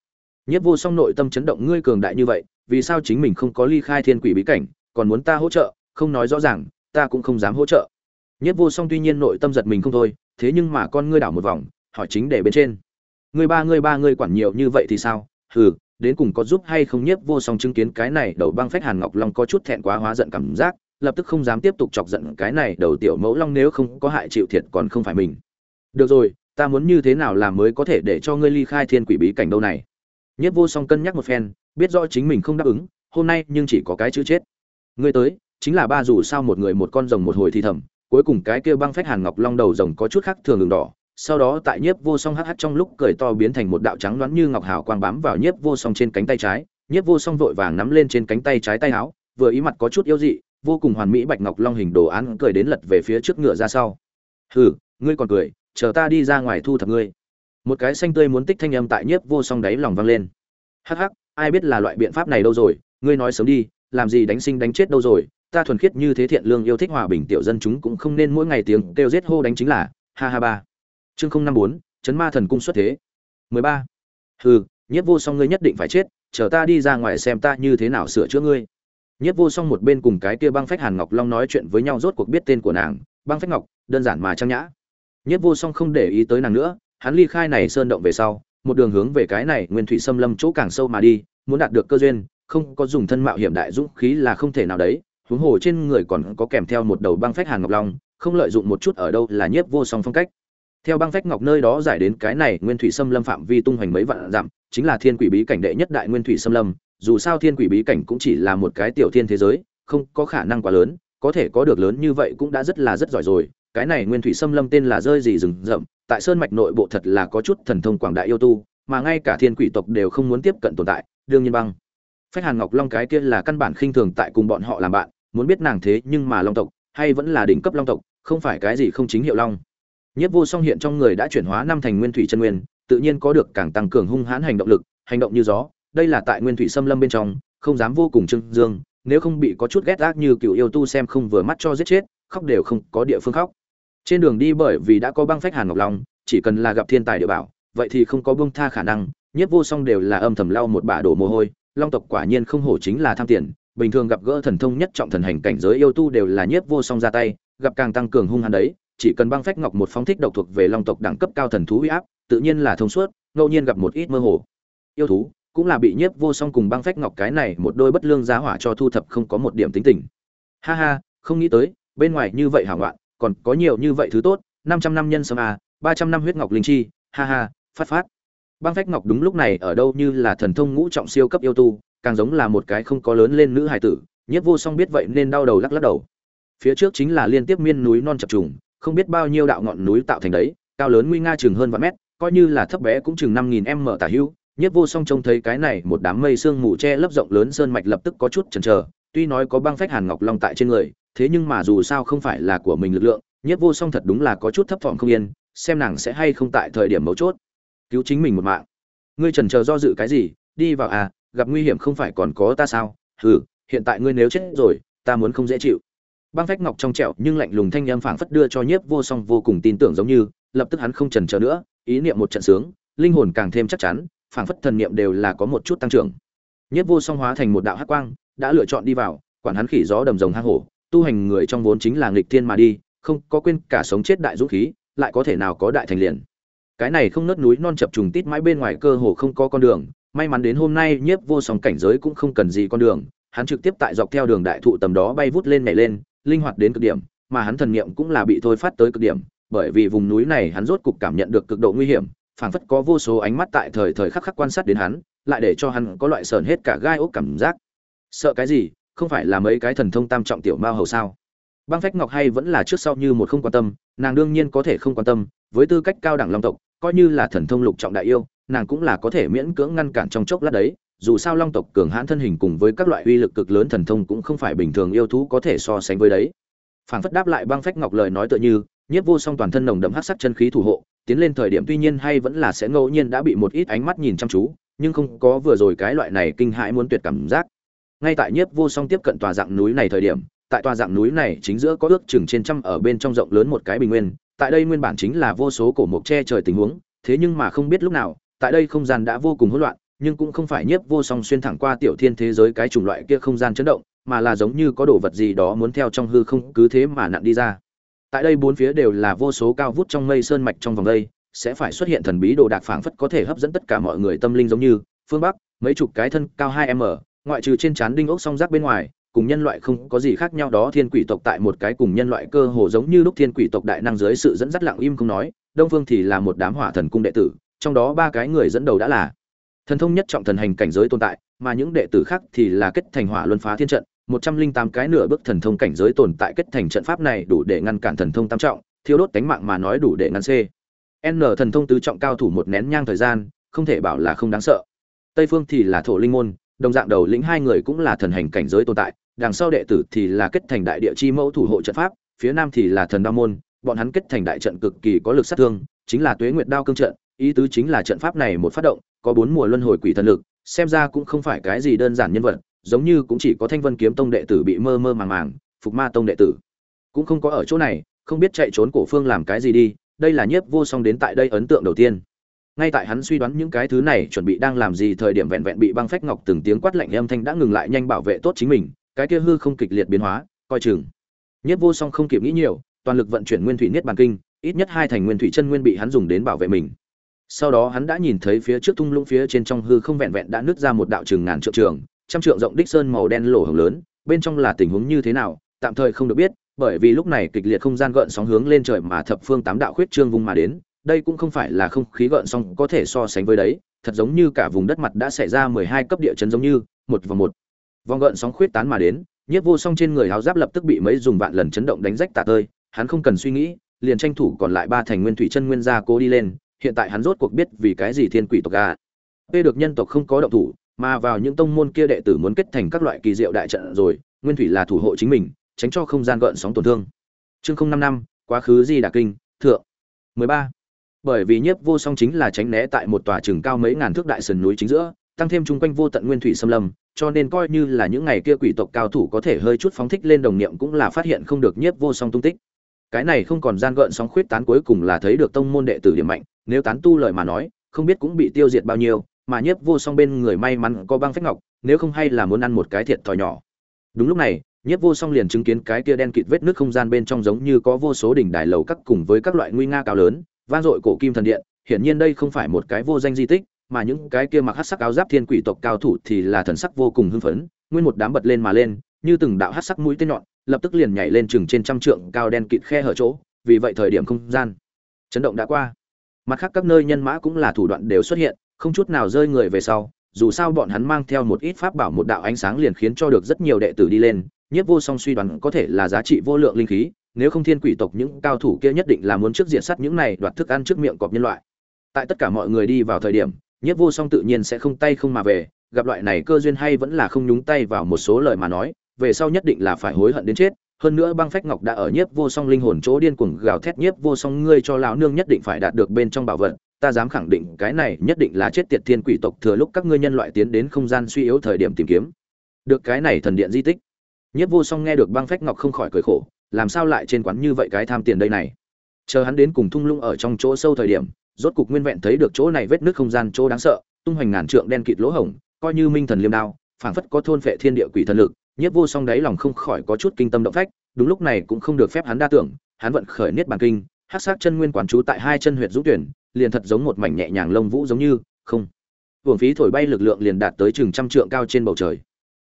Nhất vô song nội tâm chấn động, ngươi cường đại như vậy, vì sao chính mình không có ly khai thiên quỷ bí cảnh, còn muốn ta hỗ trợ? Không nói rõ ràng, ta cũng không dám hỗ trợ. Nhất vô song tuy nhiên nội tâm giật mình không thôi, thế nhưng mà con ngươi đảo một vòng, hỏi chính để bên trên. Ngươi ba ngươi ba, ngươi quản nhiều như vậy thì sao? Hừ, đến cùng có giúp hay không? Nhiếp vô song chứng kiến cái này đầu băng phách hàn ngọc long có chút thẹn quá hóa giận cảm giác, lập tức không dám tiếp tục chọc giận cái này đầu tiểu mẫu long nếu không có hại chịu thiệt còn không phải mình. Được rồi ta muốn như thế nào làm mới có thể để cho ngươi ly khai thiên quỷ bí cảnh đâu này? Nhất vô song cân nhắc một phen, biết rõ chính mình không đáp ứng, hôm nay nhưng chỉ có cái chữ chết. Ngươi tới, chính là ba dù sao một người một con rồng một hồi thì thầm, cuối cùng cái kia băng phách hàn ngọc long đầu rồng có chút khác thường đường đỏ. Sau đó tại nhiếp vô song hh trong lúc cười to biến thành một đạo trắng đoán như ngọc hào quang bám vào nhiếp vô song trên cánh tay trái. Nhiếp vô song vội vàng nắm lên trên cánh tay trái tay áo, vừa ý mặt có chút yếu dị, vô cùng hoàn mỹ bạch ngọc long hình đồ án cười đến lật về phía trước ngựa ra sau. Hừ, ngươi còn cười chờ ta đi ra ngoài thu thập ngươi. Một cái xanh tươi muốn tích thanh âm tại nhiếp vô song đáy lòng vang lên. Hắc hắc, ai biết là loại biện pháp này đâu rồi, ngươi nói sớm đi, làm gì đánh sinh đánh chết đâu rồi, ta thuần khiết như thế thiện lương yêu thích hòa bình tiểu dân chúng cũng không nên mỗi ngày tiếng kêu giết hô đánh chính là, ha ha ba. Chương không năm bốn, chấn ma thần cung xuất thế. mười ba. Hừ, nhiếp vô song ngươi nhất định phải chết, chờ ta đi ra ngoài xem ta như thế nào sửa chữa ngươi. Nhiếp vô song một bên cùng cái kia băng phách hàn ngọc long nói chuyện với nhau rốt cuộc biết tên của nàng, băng phách ngọc, đơn giản mà trang nhã nhiếp vô song không để ý tới nàng nữa, hắn ly khai này sơn động về sau, một đường hướng về cái này nguyên thủy xâm lâm chỗ càng sâu mà đi, muốn đạt được cơ duyên, không có dùng thân mạo hiểm đại dũng khí là không thể nào đấy, huống hồ trên người còn có kèm theo một đầu băng phách hàn ngọc long, không lợi dụng một chút ở đâu là nhiếp vô song phong cách. Theo băng phách ngọc nơi đó giải đến cái này nguyên thủy xâm lâm phạm vi tung hoành mấy vạn dặm, chính là thiên quỷ bí cảnh đệ nhất đại nguyên thủy xâm lâm, dù sao thiên quỷ bí cảnh cũng chỉ là một cái tiểu thiên thế giới, không có khả năng quá lớn, có thể có được lớn như vậy cũng đã rất là rất giỏi rồi cái này nguyên thủy xâm lâm tên là rơi gì rừng rậm, tại sơn mạch nội bộ thật là có chút thần thông quảng đại yêu tu, mà ngay cả thiên quỷ tộc đều không muốn tiếp cận tồn tại, đương nhiên băng. Phách hàn ngọc long cái kia là căn bản khinh thường tại cùng bọn họ làm bạn, muốn biết nàng thế nhưng mà long tộc, hay vẫn là đỉnh cấp long tộc, không phải cái gì không chính hiệu long. Nhất vô song hiện trong người đã chuyển hóa năm thành nguyên thủy chân nguyên, tự nhiên có được càng tăng cường hung hãn hành động lực, hành động như gió, đây là tại nguyên thủy xâm lâm bên trong, không dám vô cùng trưng dương, nếu không bị có chút ghét ác như cựu yêu tu xem không vừa mắt cho giết chết, khóc đều không có địa phương khóc trên đường đi bởi vì đã có băng phách hàn ngọc long, chỉ cần là gặp thiên tài địa bảo, vậy thì không có buông tha khả năng nhất vô song đều là âm thầm lau một bả đổ mồ hôi, long tộc quả nhiên không hổ chính là tham tiền, bình thường gặp gỡ thần thông nhất trọng thần hành cảnh giới yêu tu đều là nhiếp vô song ra tay, gặp càng tăng cường hung hăng đấy, chỉ cần băng phách ngọc một phóng thích độc thuộc về long tộc đẳng cấp cao thần thú uy áp, tự nhiên là thông suốt, ngẫu nhiên gặp một ít mơ hồ. Yêu thú cũng là bị nhiếp vô song cùng băng phách ngọc cái này một đôi bất lương giá hỏa cho thu thập không có một điểm tính tình. Ha ha, không nghĩ tới, bên ngoài như vậy hảo loạn còn có nhiều như vậy thứ tốt năm trăm năm nhân sâm a ba trăm năm huyết ngọc linh chi ha ha phát phát. Băng phách ngọc đúng lúc này ở đâu như là thần thông ngũ trọng siêu cấp yêu tu càng giống là một cái không có lớn lên nữ hài tử nhiếp vô song biết vậy nên đau đầu lắc lắc đầu. Phía trước chính là liên tiếp miên núi non chập trùng không biết bao nhiêu đạo ngọn núi tạo thành đấy cao lớn nguy nga chừng hơn vạn mét coi như là thấp bé cũng chừng năm nghìn m tả hữu nhiếp Vô Song trông thấy cái này, một đám mây sương mù che lấp rộng lớn sơn mạch lập tức có chút chần chờ, tuy nói có băng phách Hàn Ngọc Long tại trên người, thế nhưng mà dù sao không phải là của mình lực lượng, Nhất Vô Song thật đúng là có chút thấp thỏm không yên, xem nàng sẽ hay không tại thời điểm mấu chốt, cứu chính mình một mạng. Ngươi trần chờ do dự cái gì, đi vào à, gặp nguy hiểm không phải còn có ta sao? Hừ, hiện tại ngươi nếu chết rồi, ta muốn không dễ chịu. Băng phách ngọc trong trẻo nhưng lạnh lùng thanh âm phảng phất đưa cho Nhiếp Vô Song vô cùng tin tưởng giống như, lập tức hắn không trần chờ nữa, ý niệm một trận sướng, linh hồn càng thêm chắc chắn, phảng phất thần niệm đều là có một chút tăng trưởng. Nhất vô song hóa thành một đạo hắc quang, đã lựa chọn đi vào, quản hắn khỉ gió đầm rồng hang hổ, tu hành người trong vốn chính là nghịch thiên mà đi, không có quên cả sống chết đại dũng khí, lại có thể nào có đại thành liền. Cái này không nứt núi non chập trùng tít mãi bên ngoài cơ hồ không có con đường, may mắn đến hôm nay Nhiếp vô song cảnh giới cũng không cần gì con đường, hắn trực tiếp tại dọc theo đường đại thụ tầm đó bay vút lên nhảy lên, linh hoạt đến cực điểm, mà hắn thần niệm cũng là bị thôi phát tới cực điểm, bởi vì vùng núi này hắn rốt cục cảm nhận được cực độ nguy hiểm, phảng phất có vô số ánh mắt tại thời thời khắc khắc quan sát đến hắn, lại để cho hắn có loại sờn hết cả gai ốc cảm giác. Sợ cái gì, không phải là mấy cái thần thông tam trọng tiểu mao hầu sao? Băng Phách Ngọc hay vẫn là trước sau như một không quan tâm, nàng đương nhiên có thể không quan tâm, với tư cách cao đẳng long tộc, coi như là thần thông lục trọng đại yêu, nàng cũng là có thể miễn cưỡng ngăn cản trong chốc lát đấy, dù sao long tộc cường hãn thân hình cùng với các loại uy lực cực lớn thần thông cũng không phải bình thường yêu thú có thể so sánh với đấy. Phảng phất đáp lại Băng Phách Ngọc lời nói tựa như, Nhiếp Vô Song toàn thân nồng đậm hắc sắc chân khí thủ hộ, tiến lên thời điểm tuy nhiên hay vẫn là sẽ ngẫu nhiên đã bị một ít ánh mắt nhìn chăm chú, nhưng không có vừa rồi cái loại này kinh hãi muốn tuyệt cảm giác. Ngay tại Nhiếp Vô Song tiếp cận tòa dạng núi này thời điểm, tại tòa dạng núi này chính giữa có ước chừng trên trăm ở bên trong rộng lớn một cái bình nguyên, tại đây nguyên bản chính là vô số cổ mục che trời tình huống, thế nhưng mà không biết lúc nào, tại đây không gian đã vô cùng hỗn loạn, nhưng cũng không phải Nhiếp Vô Song xuyên thẳng qua tiểu thiên thế giới cái chủng loại kia không gian chấn động, mà là giống như có đồ vật gì đó muốn theo trong hư không cứ thế mà nặn đi ra. Tại đây bốn phía đều là vô số cao vút trong mây sơn mạch trong vòng đây sẽ phải xuất hiện thần bí đồ đạc phảng phất có thể hấp dẫn tất cả mọi người tâm linh giống như phương bắc mấy chục cái thân cao hai m ngoại trừ trên trán đinh ốc song giác bên ngoài cùng nhân loại không có gì khác nhau đó thiên quỷ tộc tại một cái cùng nhân loại cơ hồ giống như lúc thiên quỷ tộc đại năng dưới sự dẫn dắt lặng im không nói đông phương thì là một đám hỏa thần cung đệ tử trong đó ba cái người dẫn đầu đã là thần thông nhất trọng thần hành cảnh giới tồn tại mà những đệ tử khác thì là kết thành hỏa luân phá thiên trận một trăm linh tám cái nửa bước thần thông cảnh giới tồn tại kết thành trận pháp này đủ để ngăn cản thần thông tam trọng, thiêu đốt tánh mạng mà nói đủ để ngăn C. N thần thông tứ trọng cao thủ một nén nhang thời gian, không thể bảo là không đáng sợ. Tây phương thì là thổ linh môn, đồng dạng đầu lĩnh hai người cũng là thần hành cảnh giới tồn tại, đằng sau đệ tử thì là kết thành đại địa chi mẫu thủ hộ trận pháp, phía nam thì là thần đao môn, bọn hắn kết thành đại trận cực kỳ có lực sát thương, chính là Tuế Nguyệt đao cương trận, ý tứ chính là trận pháp này một phát động, có bốn mùa luân hồi quỷ thần lực, xem ra cũng không phải cái gì đơn giản nhân vật, giống như cũng chỉ có thanh vân kiếm tông đệ tử bị mơ mơ màng màng phục ma tông đệ tử. Cũng không có ở chỗ này không biết chạy trốn cổ phương làm cái gì đi đây là nhiếp vô song đến tại đây ấn tượng đầu tiên ngay tại hắn suy đoán những cái thứ này chuẩn bị đang làm gì thời điểm vẹn vẹn bị băng phách ngọc từng tiếng quát lạnh âm thanh đã ngừng lại nhanh bảo vệ tốt chính mình, cái kia hư không kịch liệt biến hóa, coi chừng. Nhất vô song không kịp nghĩ nhiều, toàn lực vận chuyển nguyên thủy niết bàn kinh, ít nhất hai thành nguyên thủy chân nguyên bị hắn dùng đến bảo vệ mình. Sau đó hắn đã nhìn thấy phía trước thung lũng phía trên trong hư không vẹn vẹn đã nứt ra một đạo trường ngàn trượng trường, trăm trượng rộng đích sơn màu đen lỗ hồng lớn, bên trong là tình huống như thế nào, tạm thời không được biết, bởi vì lúc này kịch liệt không gian gợn sóng hướng lên trời mà thập phương tám đạo khuyết trương vung mà đến đây cũng không phải là không khí gợn sóng có thể so sánh với đấy thật giống như cả vùng đất mặt đã xảy ra mười hai cấp địa chấn giống như một và một vòng gợn sóng khuyết tán mà đến nhiếp vô song trên người háo giáp lập tức bị mấy dùng vạn lần chấn động đánh rách tạ tơi hắn không cần suy nghĩ liền tranh thủ còn lại ba thành nguyên thủy chân nguyên gia cố đi lên hiện tại hắn rốt cuộc biết vì cái gì thiên quỷ tộc gà tê được nhân tộc không có động thủ, mà vào những tông môn kia đệ tử muốn kết thành các loại kỳ diệu đại trận rồi, nguyên thủy là thủ hộ chính mình, tránh cho không gian gợn sóng tổn thương. Chương 05 năm, quá khứ di đà kinh, thượng. 13. Bởi vì nhiếp vô song chính là tránh né tại một tòa trường cao mấy ngàn thước đại sườn núi chính giữa, tăng thêm chung quanh vô tận nguyên thủy xâm lâm, cho nên coi như là những ngày kia quỷ tộc cao thủ có thể hơi chút phóng thích lên đồng niệm cũng là phát hiện không được nhiếp vô song tung tích. Cái này không còn gian gợn sóng khuyết tán cuối cùng là thấy được tông môn đệ tử điểm mạnh, nếu tán tu lời mà nói, không biết cũng bị tiêu diệt bao nhiêu, mà nhiếp vô song bên người may mắn có băng phách ngọc nếu không hay là muốn ăn một cái thiệt thòi nhỏ đúng lúc này nhiếp vô song liền chứng kiến cái kia đen kịt vết nước không gian bên trong giống như có vô số đỉnh đài lầu các cùng với các loại nguy nga cao lớn vang dội cổ kim thần điện, hiển nhiên đây không phải một cái vô danh di tích, mà những cái kia mặc hắc sắc áo giáp thiên quỷ tộc cao thủ thì là thần sắc vô cùng hưng phấn, nguyên một đám bật lên mà lên, như từng đạo hắc sắc mũi tên nhọn, lập tức liền nhảy lên chừng trên trăm trượng cao đen kịt khe hở chỗ, vì vậy thời điểm không gian chấn động đã qua. Mặt khác các nơi nhân mã cũng là thủ đoạn đều xuất hiện, không chút nào rơi người về sau, dù sao bọn hắn mang theo một ít pháp bảo một đạo ánh sáng liền khiến cho được rất nhiều đệ tử đi lên, nhiếp vô song suy đoán có thể là giá trị vô lượng linh khí nếu không thiên quỷ tộc những cao thủ kia nhất định là muốn trước diện sắt những này đoạt thức ăn trước miệng cọp nhân loại. Tại tất cả mọi người đi vào thời điểm, nhiếp vô song tự nhiên sẽ không tay không mà về, gặp loại này cơ duyên hay vẫn là không nhúng tay vào một số lời mà nói, về sau nhất định là phải hối hận đến chết. Hơn nữa băng phách ngọc đã ở nhiếp vô song linh hồn chỗ điên cuồng gào thét, nhiếp vô song, ngươi cho lão nương nhất định phải đạt được bên trong bảo vật, ta dám khẳng định cái này nhất định là chết tiệt thiên quỷ tộc thừa lúc các ngươi nhân loại tiến đến không gian suy yếu thời điểm tìm kiếm. Được cái này thần điện di tích. Nhất vô song nghe được băng phách ngọc không khỏi cười khổ làm sao lại trên quán như vậy cái tham tiền đây này? Chờ hắn đến cùng thung lũng ở trong chỗ sâu thời điểm, rốt cục nguyên vẹn thấy được chỗ này vết nước không gian chỗ đáng sợ, tung hoành ngàn trượng đen kịt lỗ hổng, coi như minh thần liêm đao, phảng phất có thôn phệ thiên địa quỷ thần lực nhất vô song đáy lòng không khỏi có chút kinh tâm động phách, đúng lúc này cũng không được phép hắn đa tưởng, hắn vận khởi niết bàn kinh, hắc sát chân nguyên quán chú tại hai chân huyệt dũng tuyển, liền thật giống một mảnh nhẹ nhàng lông vũ giống như, không. Uổng phí thổi bay lực lượng liền đạt tới chừng trăm trượng cao trên bầu trời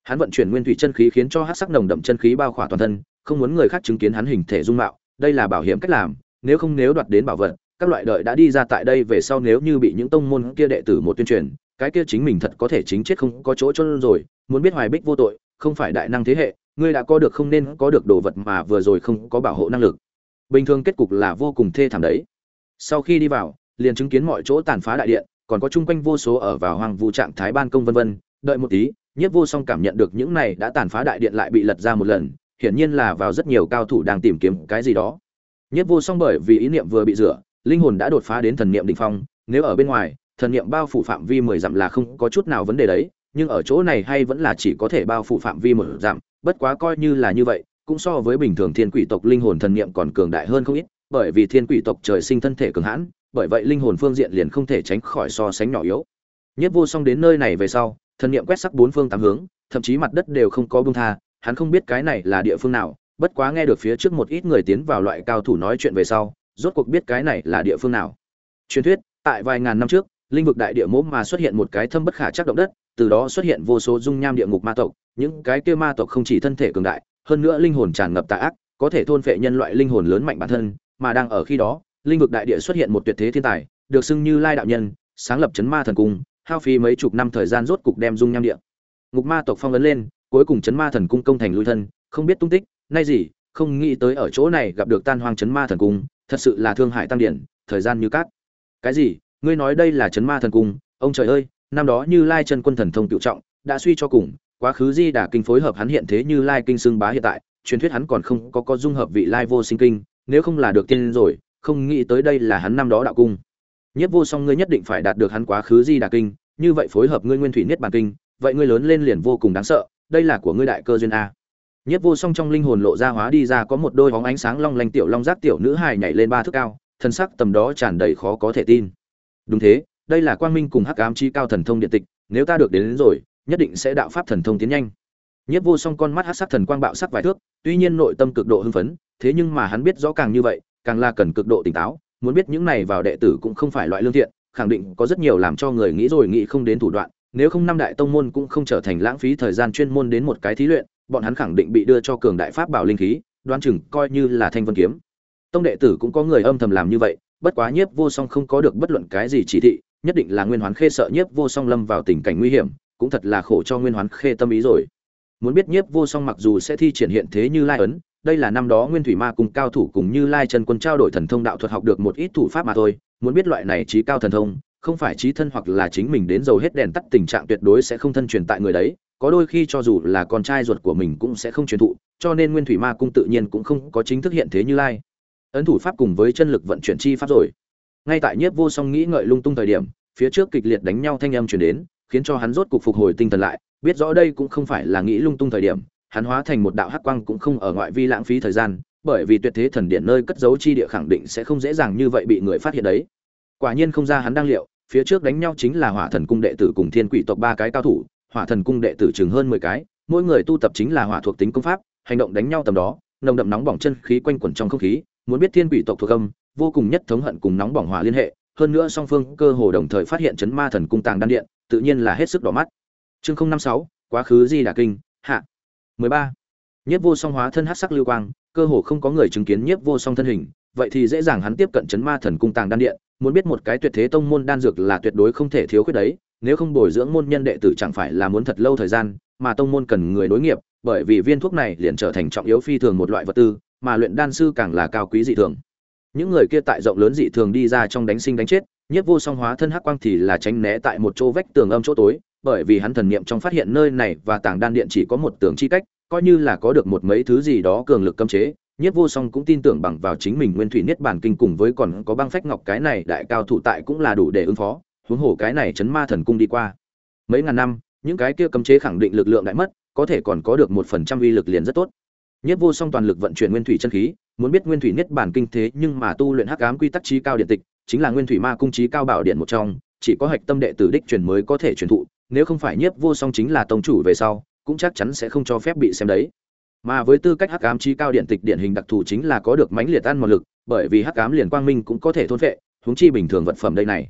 hắn vận chuyển nguyên thủy chân khí khiến cho hắc sắc nồng đậm chân khí bao khỏa toàn thân, không muốn người khác chứng kiến hắn hình thể dung mạo, đây là bảo hiểm cách làm, nếu không nếu đoạt đến bảo vật, các loại đợi đã đi ra tại đây về sau nếu như bị những tông môn kia đệ tử một tuyên truyền, cái kia chính mình thật có thể chính chết không có chỗ chôn rồi, muốn biết hoài bích vô tội, không phải đại năng thế hệ, ngươi đã có được không nên có được đồ vật mà vừa rồi không có bảo hộ năng lực. Bình thường kết cục là vô cùng thê thảm đấy. Sau khi đi vào, liền chứng kiến mọi chỗ tàn phá đại điện, còn có chung quanh vô số ở vào hoàng vũ trạng thái ban công vân vân, đợi một tí nhiếp vô song cảm nhận được những này đã tàn phá đại điện lại bị lật ra một lần, hiển nhiên là vào rất nhiều cao thủ đang tìm kiếm cái gì đó. Nhiếp vô song bởi vì ý niệm vừa bị rửa, linh hồn đã đột phá đến thần niệm đỉnh phong, nếu ở bên ngoài, thần niệm bao phủ phạm vi mười dặm là không có chút nào vấn đề đấy, nhưng ở chỗ này hay vẫn là chỉ có thể bao phủ phạm vi một dặm, bất quá coi như là như vậy, cũng so với bình thường thiên quỷ tộc linh hồn thần niệm còn cường đại hơn không ít, bởi vì thiên quỷ tộc trời sinh thân thể cường hãn, bởi vậy linh hồn phương diện liền không thể tránh khỏi so sánh nhỏ yếu. Nhất vô song đến nơi này về sau thần niệm quét sắc bốn phương tám hướng, thậm chí mặt đất đều không có bông tha, hắn không biết cái này là địa phương nào, bất quá nghe được phía trước một ít người tiến vào loại cao thủ nói chuyện về sau, rốt cuộc biết cái này là địa phương nào. Truyền thuyết, tại vài ngàn năm trước, linh vực đại địa mỗ mà xuất hiện một cái thâm bất khả chắc động đất, từ đó xuất hiện vô số dung nham địa ngục ma tộc, những cái kia ma tộc không chỉ thân thể cường đại, hơn nữa linh hồn tràn ngập tà ác, có thể thôn phệ nhân loại linh hồn lớn mạnh bản thân, mà đang ở khi đó, linh vực đại địa xuất hiện một tuyệt thế thiên tài, được xưng như lai đạo nhân, sáng lập chấn ma thần cung hao phí mấy chục năm thời gian rốt cục đem dung nham địa. Ngục ma tộc phong ấn lên, cuối cùng chấn ma thần cung công thành lui thân, không biết tung tích, nay gì, không nghĩ tới ở chỗ này gặp được tan hoang chấn ma thần cung, thật sự là thương hại tăng điển, thời gian như cát. Cái gì? Ngươi nói đây là chấn ma thần cung? Ông trời ơi, năm đó như lai chân quân thần thông cựu trọng, đã suy cho cùng, quá khứ di đà kinh phối hợp hắn hiện thế như lai kinh xưng bá hiện tại, truyền thuyết hắn còn không có có dung hợp vị lai vô sinh kinh, nếu không là được tiên rồi, không nghĩ tới đây là hắn năm đó đạo cung nhất vô song ngươi nhất định phải đạt được hắn quá khứ di đà kinh như vậy phối hợp ngươi nguyên thủy niết bàn kinh vậy ngươi lớn lên liền vô cùng đáng sợ đây là của ngươi đại cơ duyên a. Nhất vô song trong linh hồn lộ ra hóa đi ra có một đôi bóng ánh sáng long lanh tiểu long giác tiểu nữ hài nhảy lên ba thước cao thân sắc tầm đó tràn đầy khó có thể tin. Đúng thế đây là quang minh cùng hắc ám chi cao thần thông điện tịch nếu ta được đến, đến rồi nhất định sẽ đạo pháp thần thông tiến nhanh. Nhất vô song con mắt hắc sắc thần quang bạo sắc vài thước tuy nhiên nội tâm cực độ hưng phấn thế nhưng mà hắn biết rõ càng như vậy càng là cần cực độ tỉnh táo muốn biết những này vào đệ tử cũng không phải loại lương thiện, khẳng định có rất nhiều làm cho người nghĩ rồi nghĩ không đến thủ đoạn, nếu không năm đại tông môn cũng không trở thành lãng phí thời gian chuyên môn đến một cái thí luyện, bọn hắn khẳng định bị đưa cho cường đại pháp bảo linh khí, đoán chừng coi như là thanh vân kiếm. Tông đệ tử cũng có người âm thầm làm như vậy, bất quá nhiếp vô song không có được bất luận cái gì chỉ thị, nhất định là nguyên hoán khê sợ nhiếp vô song lâm vào tình cảnh nguy hiểm, cũng thật là khổ cho nguyên hoán khê tâm ý rồi muốn biết nhiếp vô song mặc dù sẽ thi triển hiện thế như lai ấn, đây là năm đó nguyên thủy ma cùng cao thủ cùng như lai trần quân trao đổi thần thông đạo thuật học được một ít thủ pháp mà thôi. Muốn biết loại này trí cao thần thông, không phải trí thân hoặc là chính mình đến dầu hết đèn tắt tình trạng tuyệt đối sẽ không thân truyền tại người đấy. Có đôi khi cho dù là con trai ruột của mình cũng sẽ không truyền thụ, cho nên nguyên thủy ma cung tự nhiên cũng không có chính thức hiện thế như lai. Ấn thủ pháp cùng với chân lực vận chuyển chi pháp rồi. Ngay tại nhiếp vô song nghĩ ngợi lung tung thời điểm, phía trước kịch liệt đánh nhau thanh âm truyền đến, khiến cho hắn rốt cục phục hồi tinh thần lại biết rõ đây cũng không phải là nghĩ lung tung thời điểm, hắn hóa thành một đạo hắc quang cũng không ở ngoại vi lãng phí thời gian, bởi vì tuyệt thế thần điện nơi cất giấu chi địa khẳng định sẽ không dễ dàng như vậy bị người phát hiện đấy. Quả nhiên không ra hắn đang liệu, phía trước đánh nhau chính là hỏa thần cung đệ tử cùng thiên quỷ tộc ba cái cao thủ, hỏa thần cung đệ tử chừng hơn mười cái, mỗi người tu tập chính là hỏa thuộc tính công pháp, hành động đánh nhau tầm đó, nồng đậm nóng bỏng chân khí quanh quẩn trong không khí, muốn biết thiên quỷ tộc thuộc âm, vô cùng nhất thống hận cùng nóng bỏng hỏa liên hệ, hơn nữa song phương cơ hồ đồng thời phát hiện chấn ma thần cung tàng đan điện, tự nhiên là hết sức đỏ mắt chương năm sáu, quá khứ di đà kinh, hạ. mười ba. Nhiếp vô song hóa thân hắc sắc lưu quang, cơ hồ không có người chứng kiến nhiếp vô song thân hình, vậy thì dễ dàng hắn tiếp cận chấn ma thần cung tàng đan điện, muốn biết một cái tuyệt thế tông môn đan dược là tuyệt đối không thể thiếu khuyết đấy, nếu không bồi dưỡng môn nhân đệ tử chẳng phải là muốn thật lâu thời gian, mà tông môn cần người đối nghiệp, bởi vì viên thuốc này liền trở thành trọng yếu phi thường một loại vật tư, mà luyện đan sư càng là cao quý dị thường. Những người kia tại rộng lớn dị thường đi ra trong đánh sinh đánh chết, nhiếp vô song hóa thân hắc quang thì là tránh né tại một chỗ vách tường âm chỗ tối bởi vì hắn thần niệm trong phát hiện nơi này và tảng đan điện chỉ có một tường chi cách coi như là có được một mấy thứ gì đó cường lực cấm chế nhiếp vô song cũng tin tưởng bằng vào chính mình nguyên thủy niết bản kinh cùng với còn có băng phách ngọc cái này đại cao thủ tại cũng là đủ để ứng phó huống hồ cái này chấn ma thần cung đi qua. Mấy ngàn năm những cái kia cấm chế khẳng định lực lượng đại mất có thể còn có được một phần trăm uy lực liền rất tốt. Nhất vô song toàn lực vận chuyển nguyên thủy chân khí, muốn biết nguyên thủy niết bản kinh thế nhưng mà tu luyện hắc ám quy tắc chí cao điện tịch, chính là nguyên thủy ma cung chí cao bảo điện một trong, chỉ có hạch tâm đệ tử đích truyền mới có thể truyền thụ, nếu không phải Nhiếp vô song chính là tông chủ về sau, cũng chắc chắn sẽ không cho phép bị xem đấy. Mà với tư cách hắc ám chi cao điện tịch điển hình đặc thù chính là có được mãnh liệt ăn một lực, bởi vì hắc ám liền quang minh cũng có thể thôn phệ, huống chi bình thường vật phẩm đây này.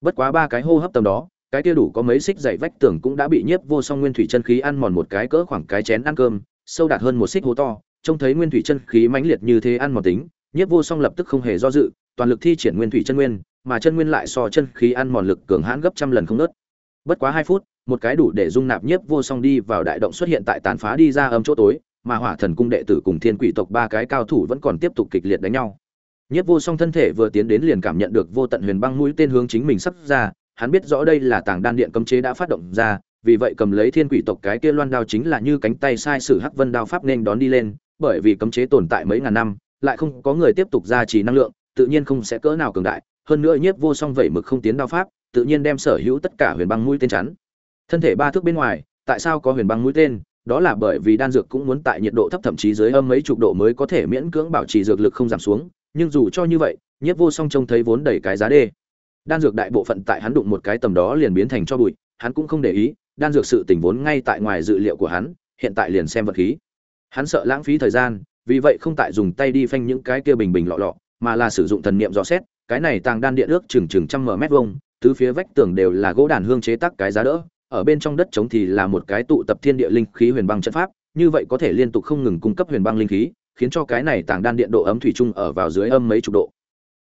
Bất quá ba cái hô hấp tầm đó, cái kia đủ có mấy xích dày vách tường cũng đã bị Nhiếp vô song nguyên thủy chân khí ăn mòn một cái cỡ khoảng cái chén ăn cơm, sâu đạt hơn một xích hố to, trông thấy nguyên thủy chân khí mãnh liệt như thế ăn mòn tính, Nhiếp Vô Song lập tức không hề do dự, toàn lực thi triển nguyên thủy chân nguyên, mà chân nguyên lại so chân khí ăn mòn lực cường hãn gấp trăm lần không nớt Bất quá hai phút, một cái đủ để dung nạp Nhiếp Vô Song đi vào đại động xuất hiện tại tàn phá đi ra âm chỗ tối, mà Hỏa Thần cung đệ tử cùng Thiên Quỷ tộc ba cái cao thủ vẫn còn tiếp tục kịch liệt đánh nhau. Nhiếp Vô Song thân thể vừa tiến đến liền cảm nhận được vô tận huyền băng mũi tên hướng chính mình sắp ra, hắn biết rõ đây là tàng đan điện cấm chế đã phát động ra, vì vậy cầm lấy Thiên Quỷ tộc cái kia loan đao chính là như cánh tay sai sử Hắc Vân đao pháp nên đón đi lên, bởi vì cấm chế tồn tại mấy ngàn năm, lại không có người tiếp tục gia trì năng lượng, tự nhiên không sẽ cỡ nào cường đại, hơn nữa nhiếp vô song vậy mực không tiến đao pháp, tự nhiên đem sở hữu tất cả huyền băng mũi tên chắn. Thân thể ba thước bên ngoài, tại sao có huyền băng mũi tên? Đó là bởi vì đan dược cũng muốn tại nhiệt độ thấp thậm chí dưới âm mấy chục độ mới có thể miễn cưỡng bảo trì dược lực không giảm xuống, nhưng dù cho như vậy, nhiếp vô song trông thấy vốn đầy cái giá đê. Đan dược đại bộ phận tại hắn đụng một cái tầm đó liền biến thành cho bụi, hắn cũng không để ý, đan dược sự tình vốn ngay tại ngoài dự liệu của hắn, hiện tại liền xem vật khí. Hắn sợ lãng phí thời gian, vì vậy không tại dùng tay đi phanh những cái kia bình bình lọ lọ, mà là sử dụng thần niệm dò xét, cái này tàng đan điện ước chừng chừng trăm mét vuông, tứ phía vách tường đều là gỗ đàn hương chế tác cái giá đỡ, ở bên trong đất trống thì là một cái tụ tập thiên địa linh khí huyền băng trận pháp, như vậy có thể liên tục không ngừng cung cấp huyền băng linh khí, khiến cho cái này tàng đan điện độ ấm thủy chung ở vào dưới âm mấy chục độ,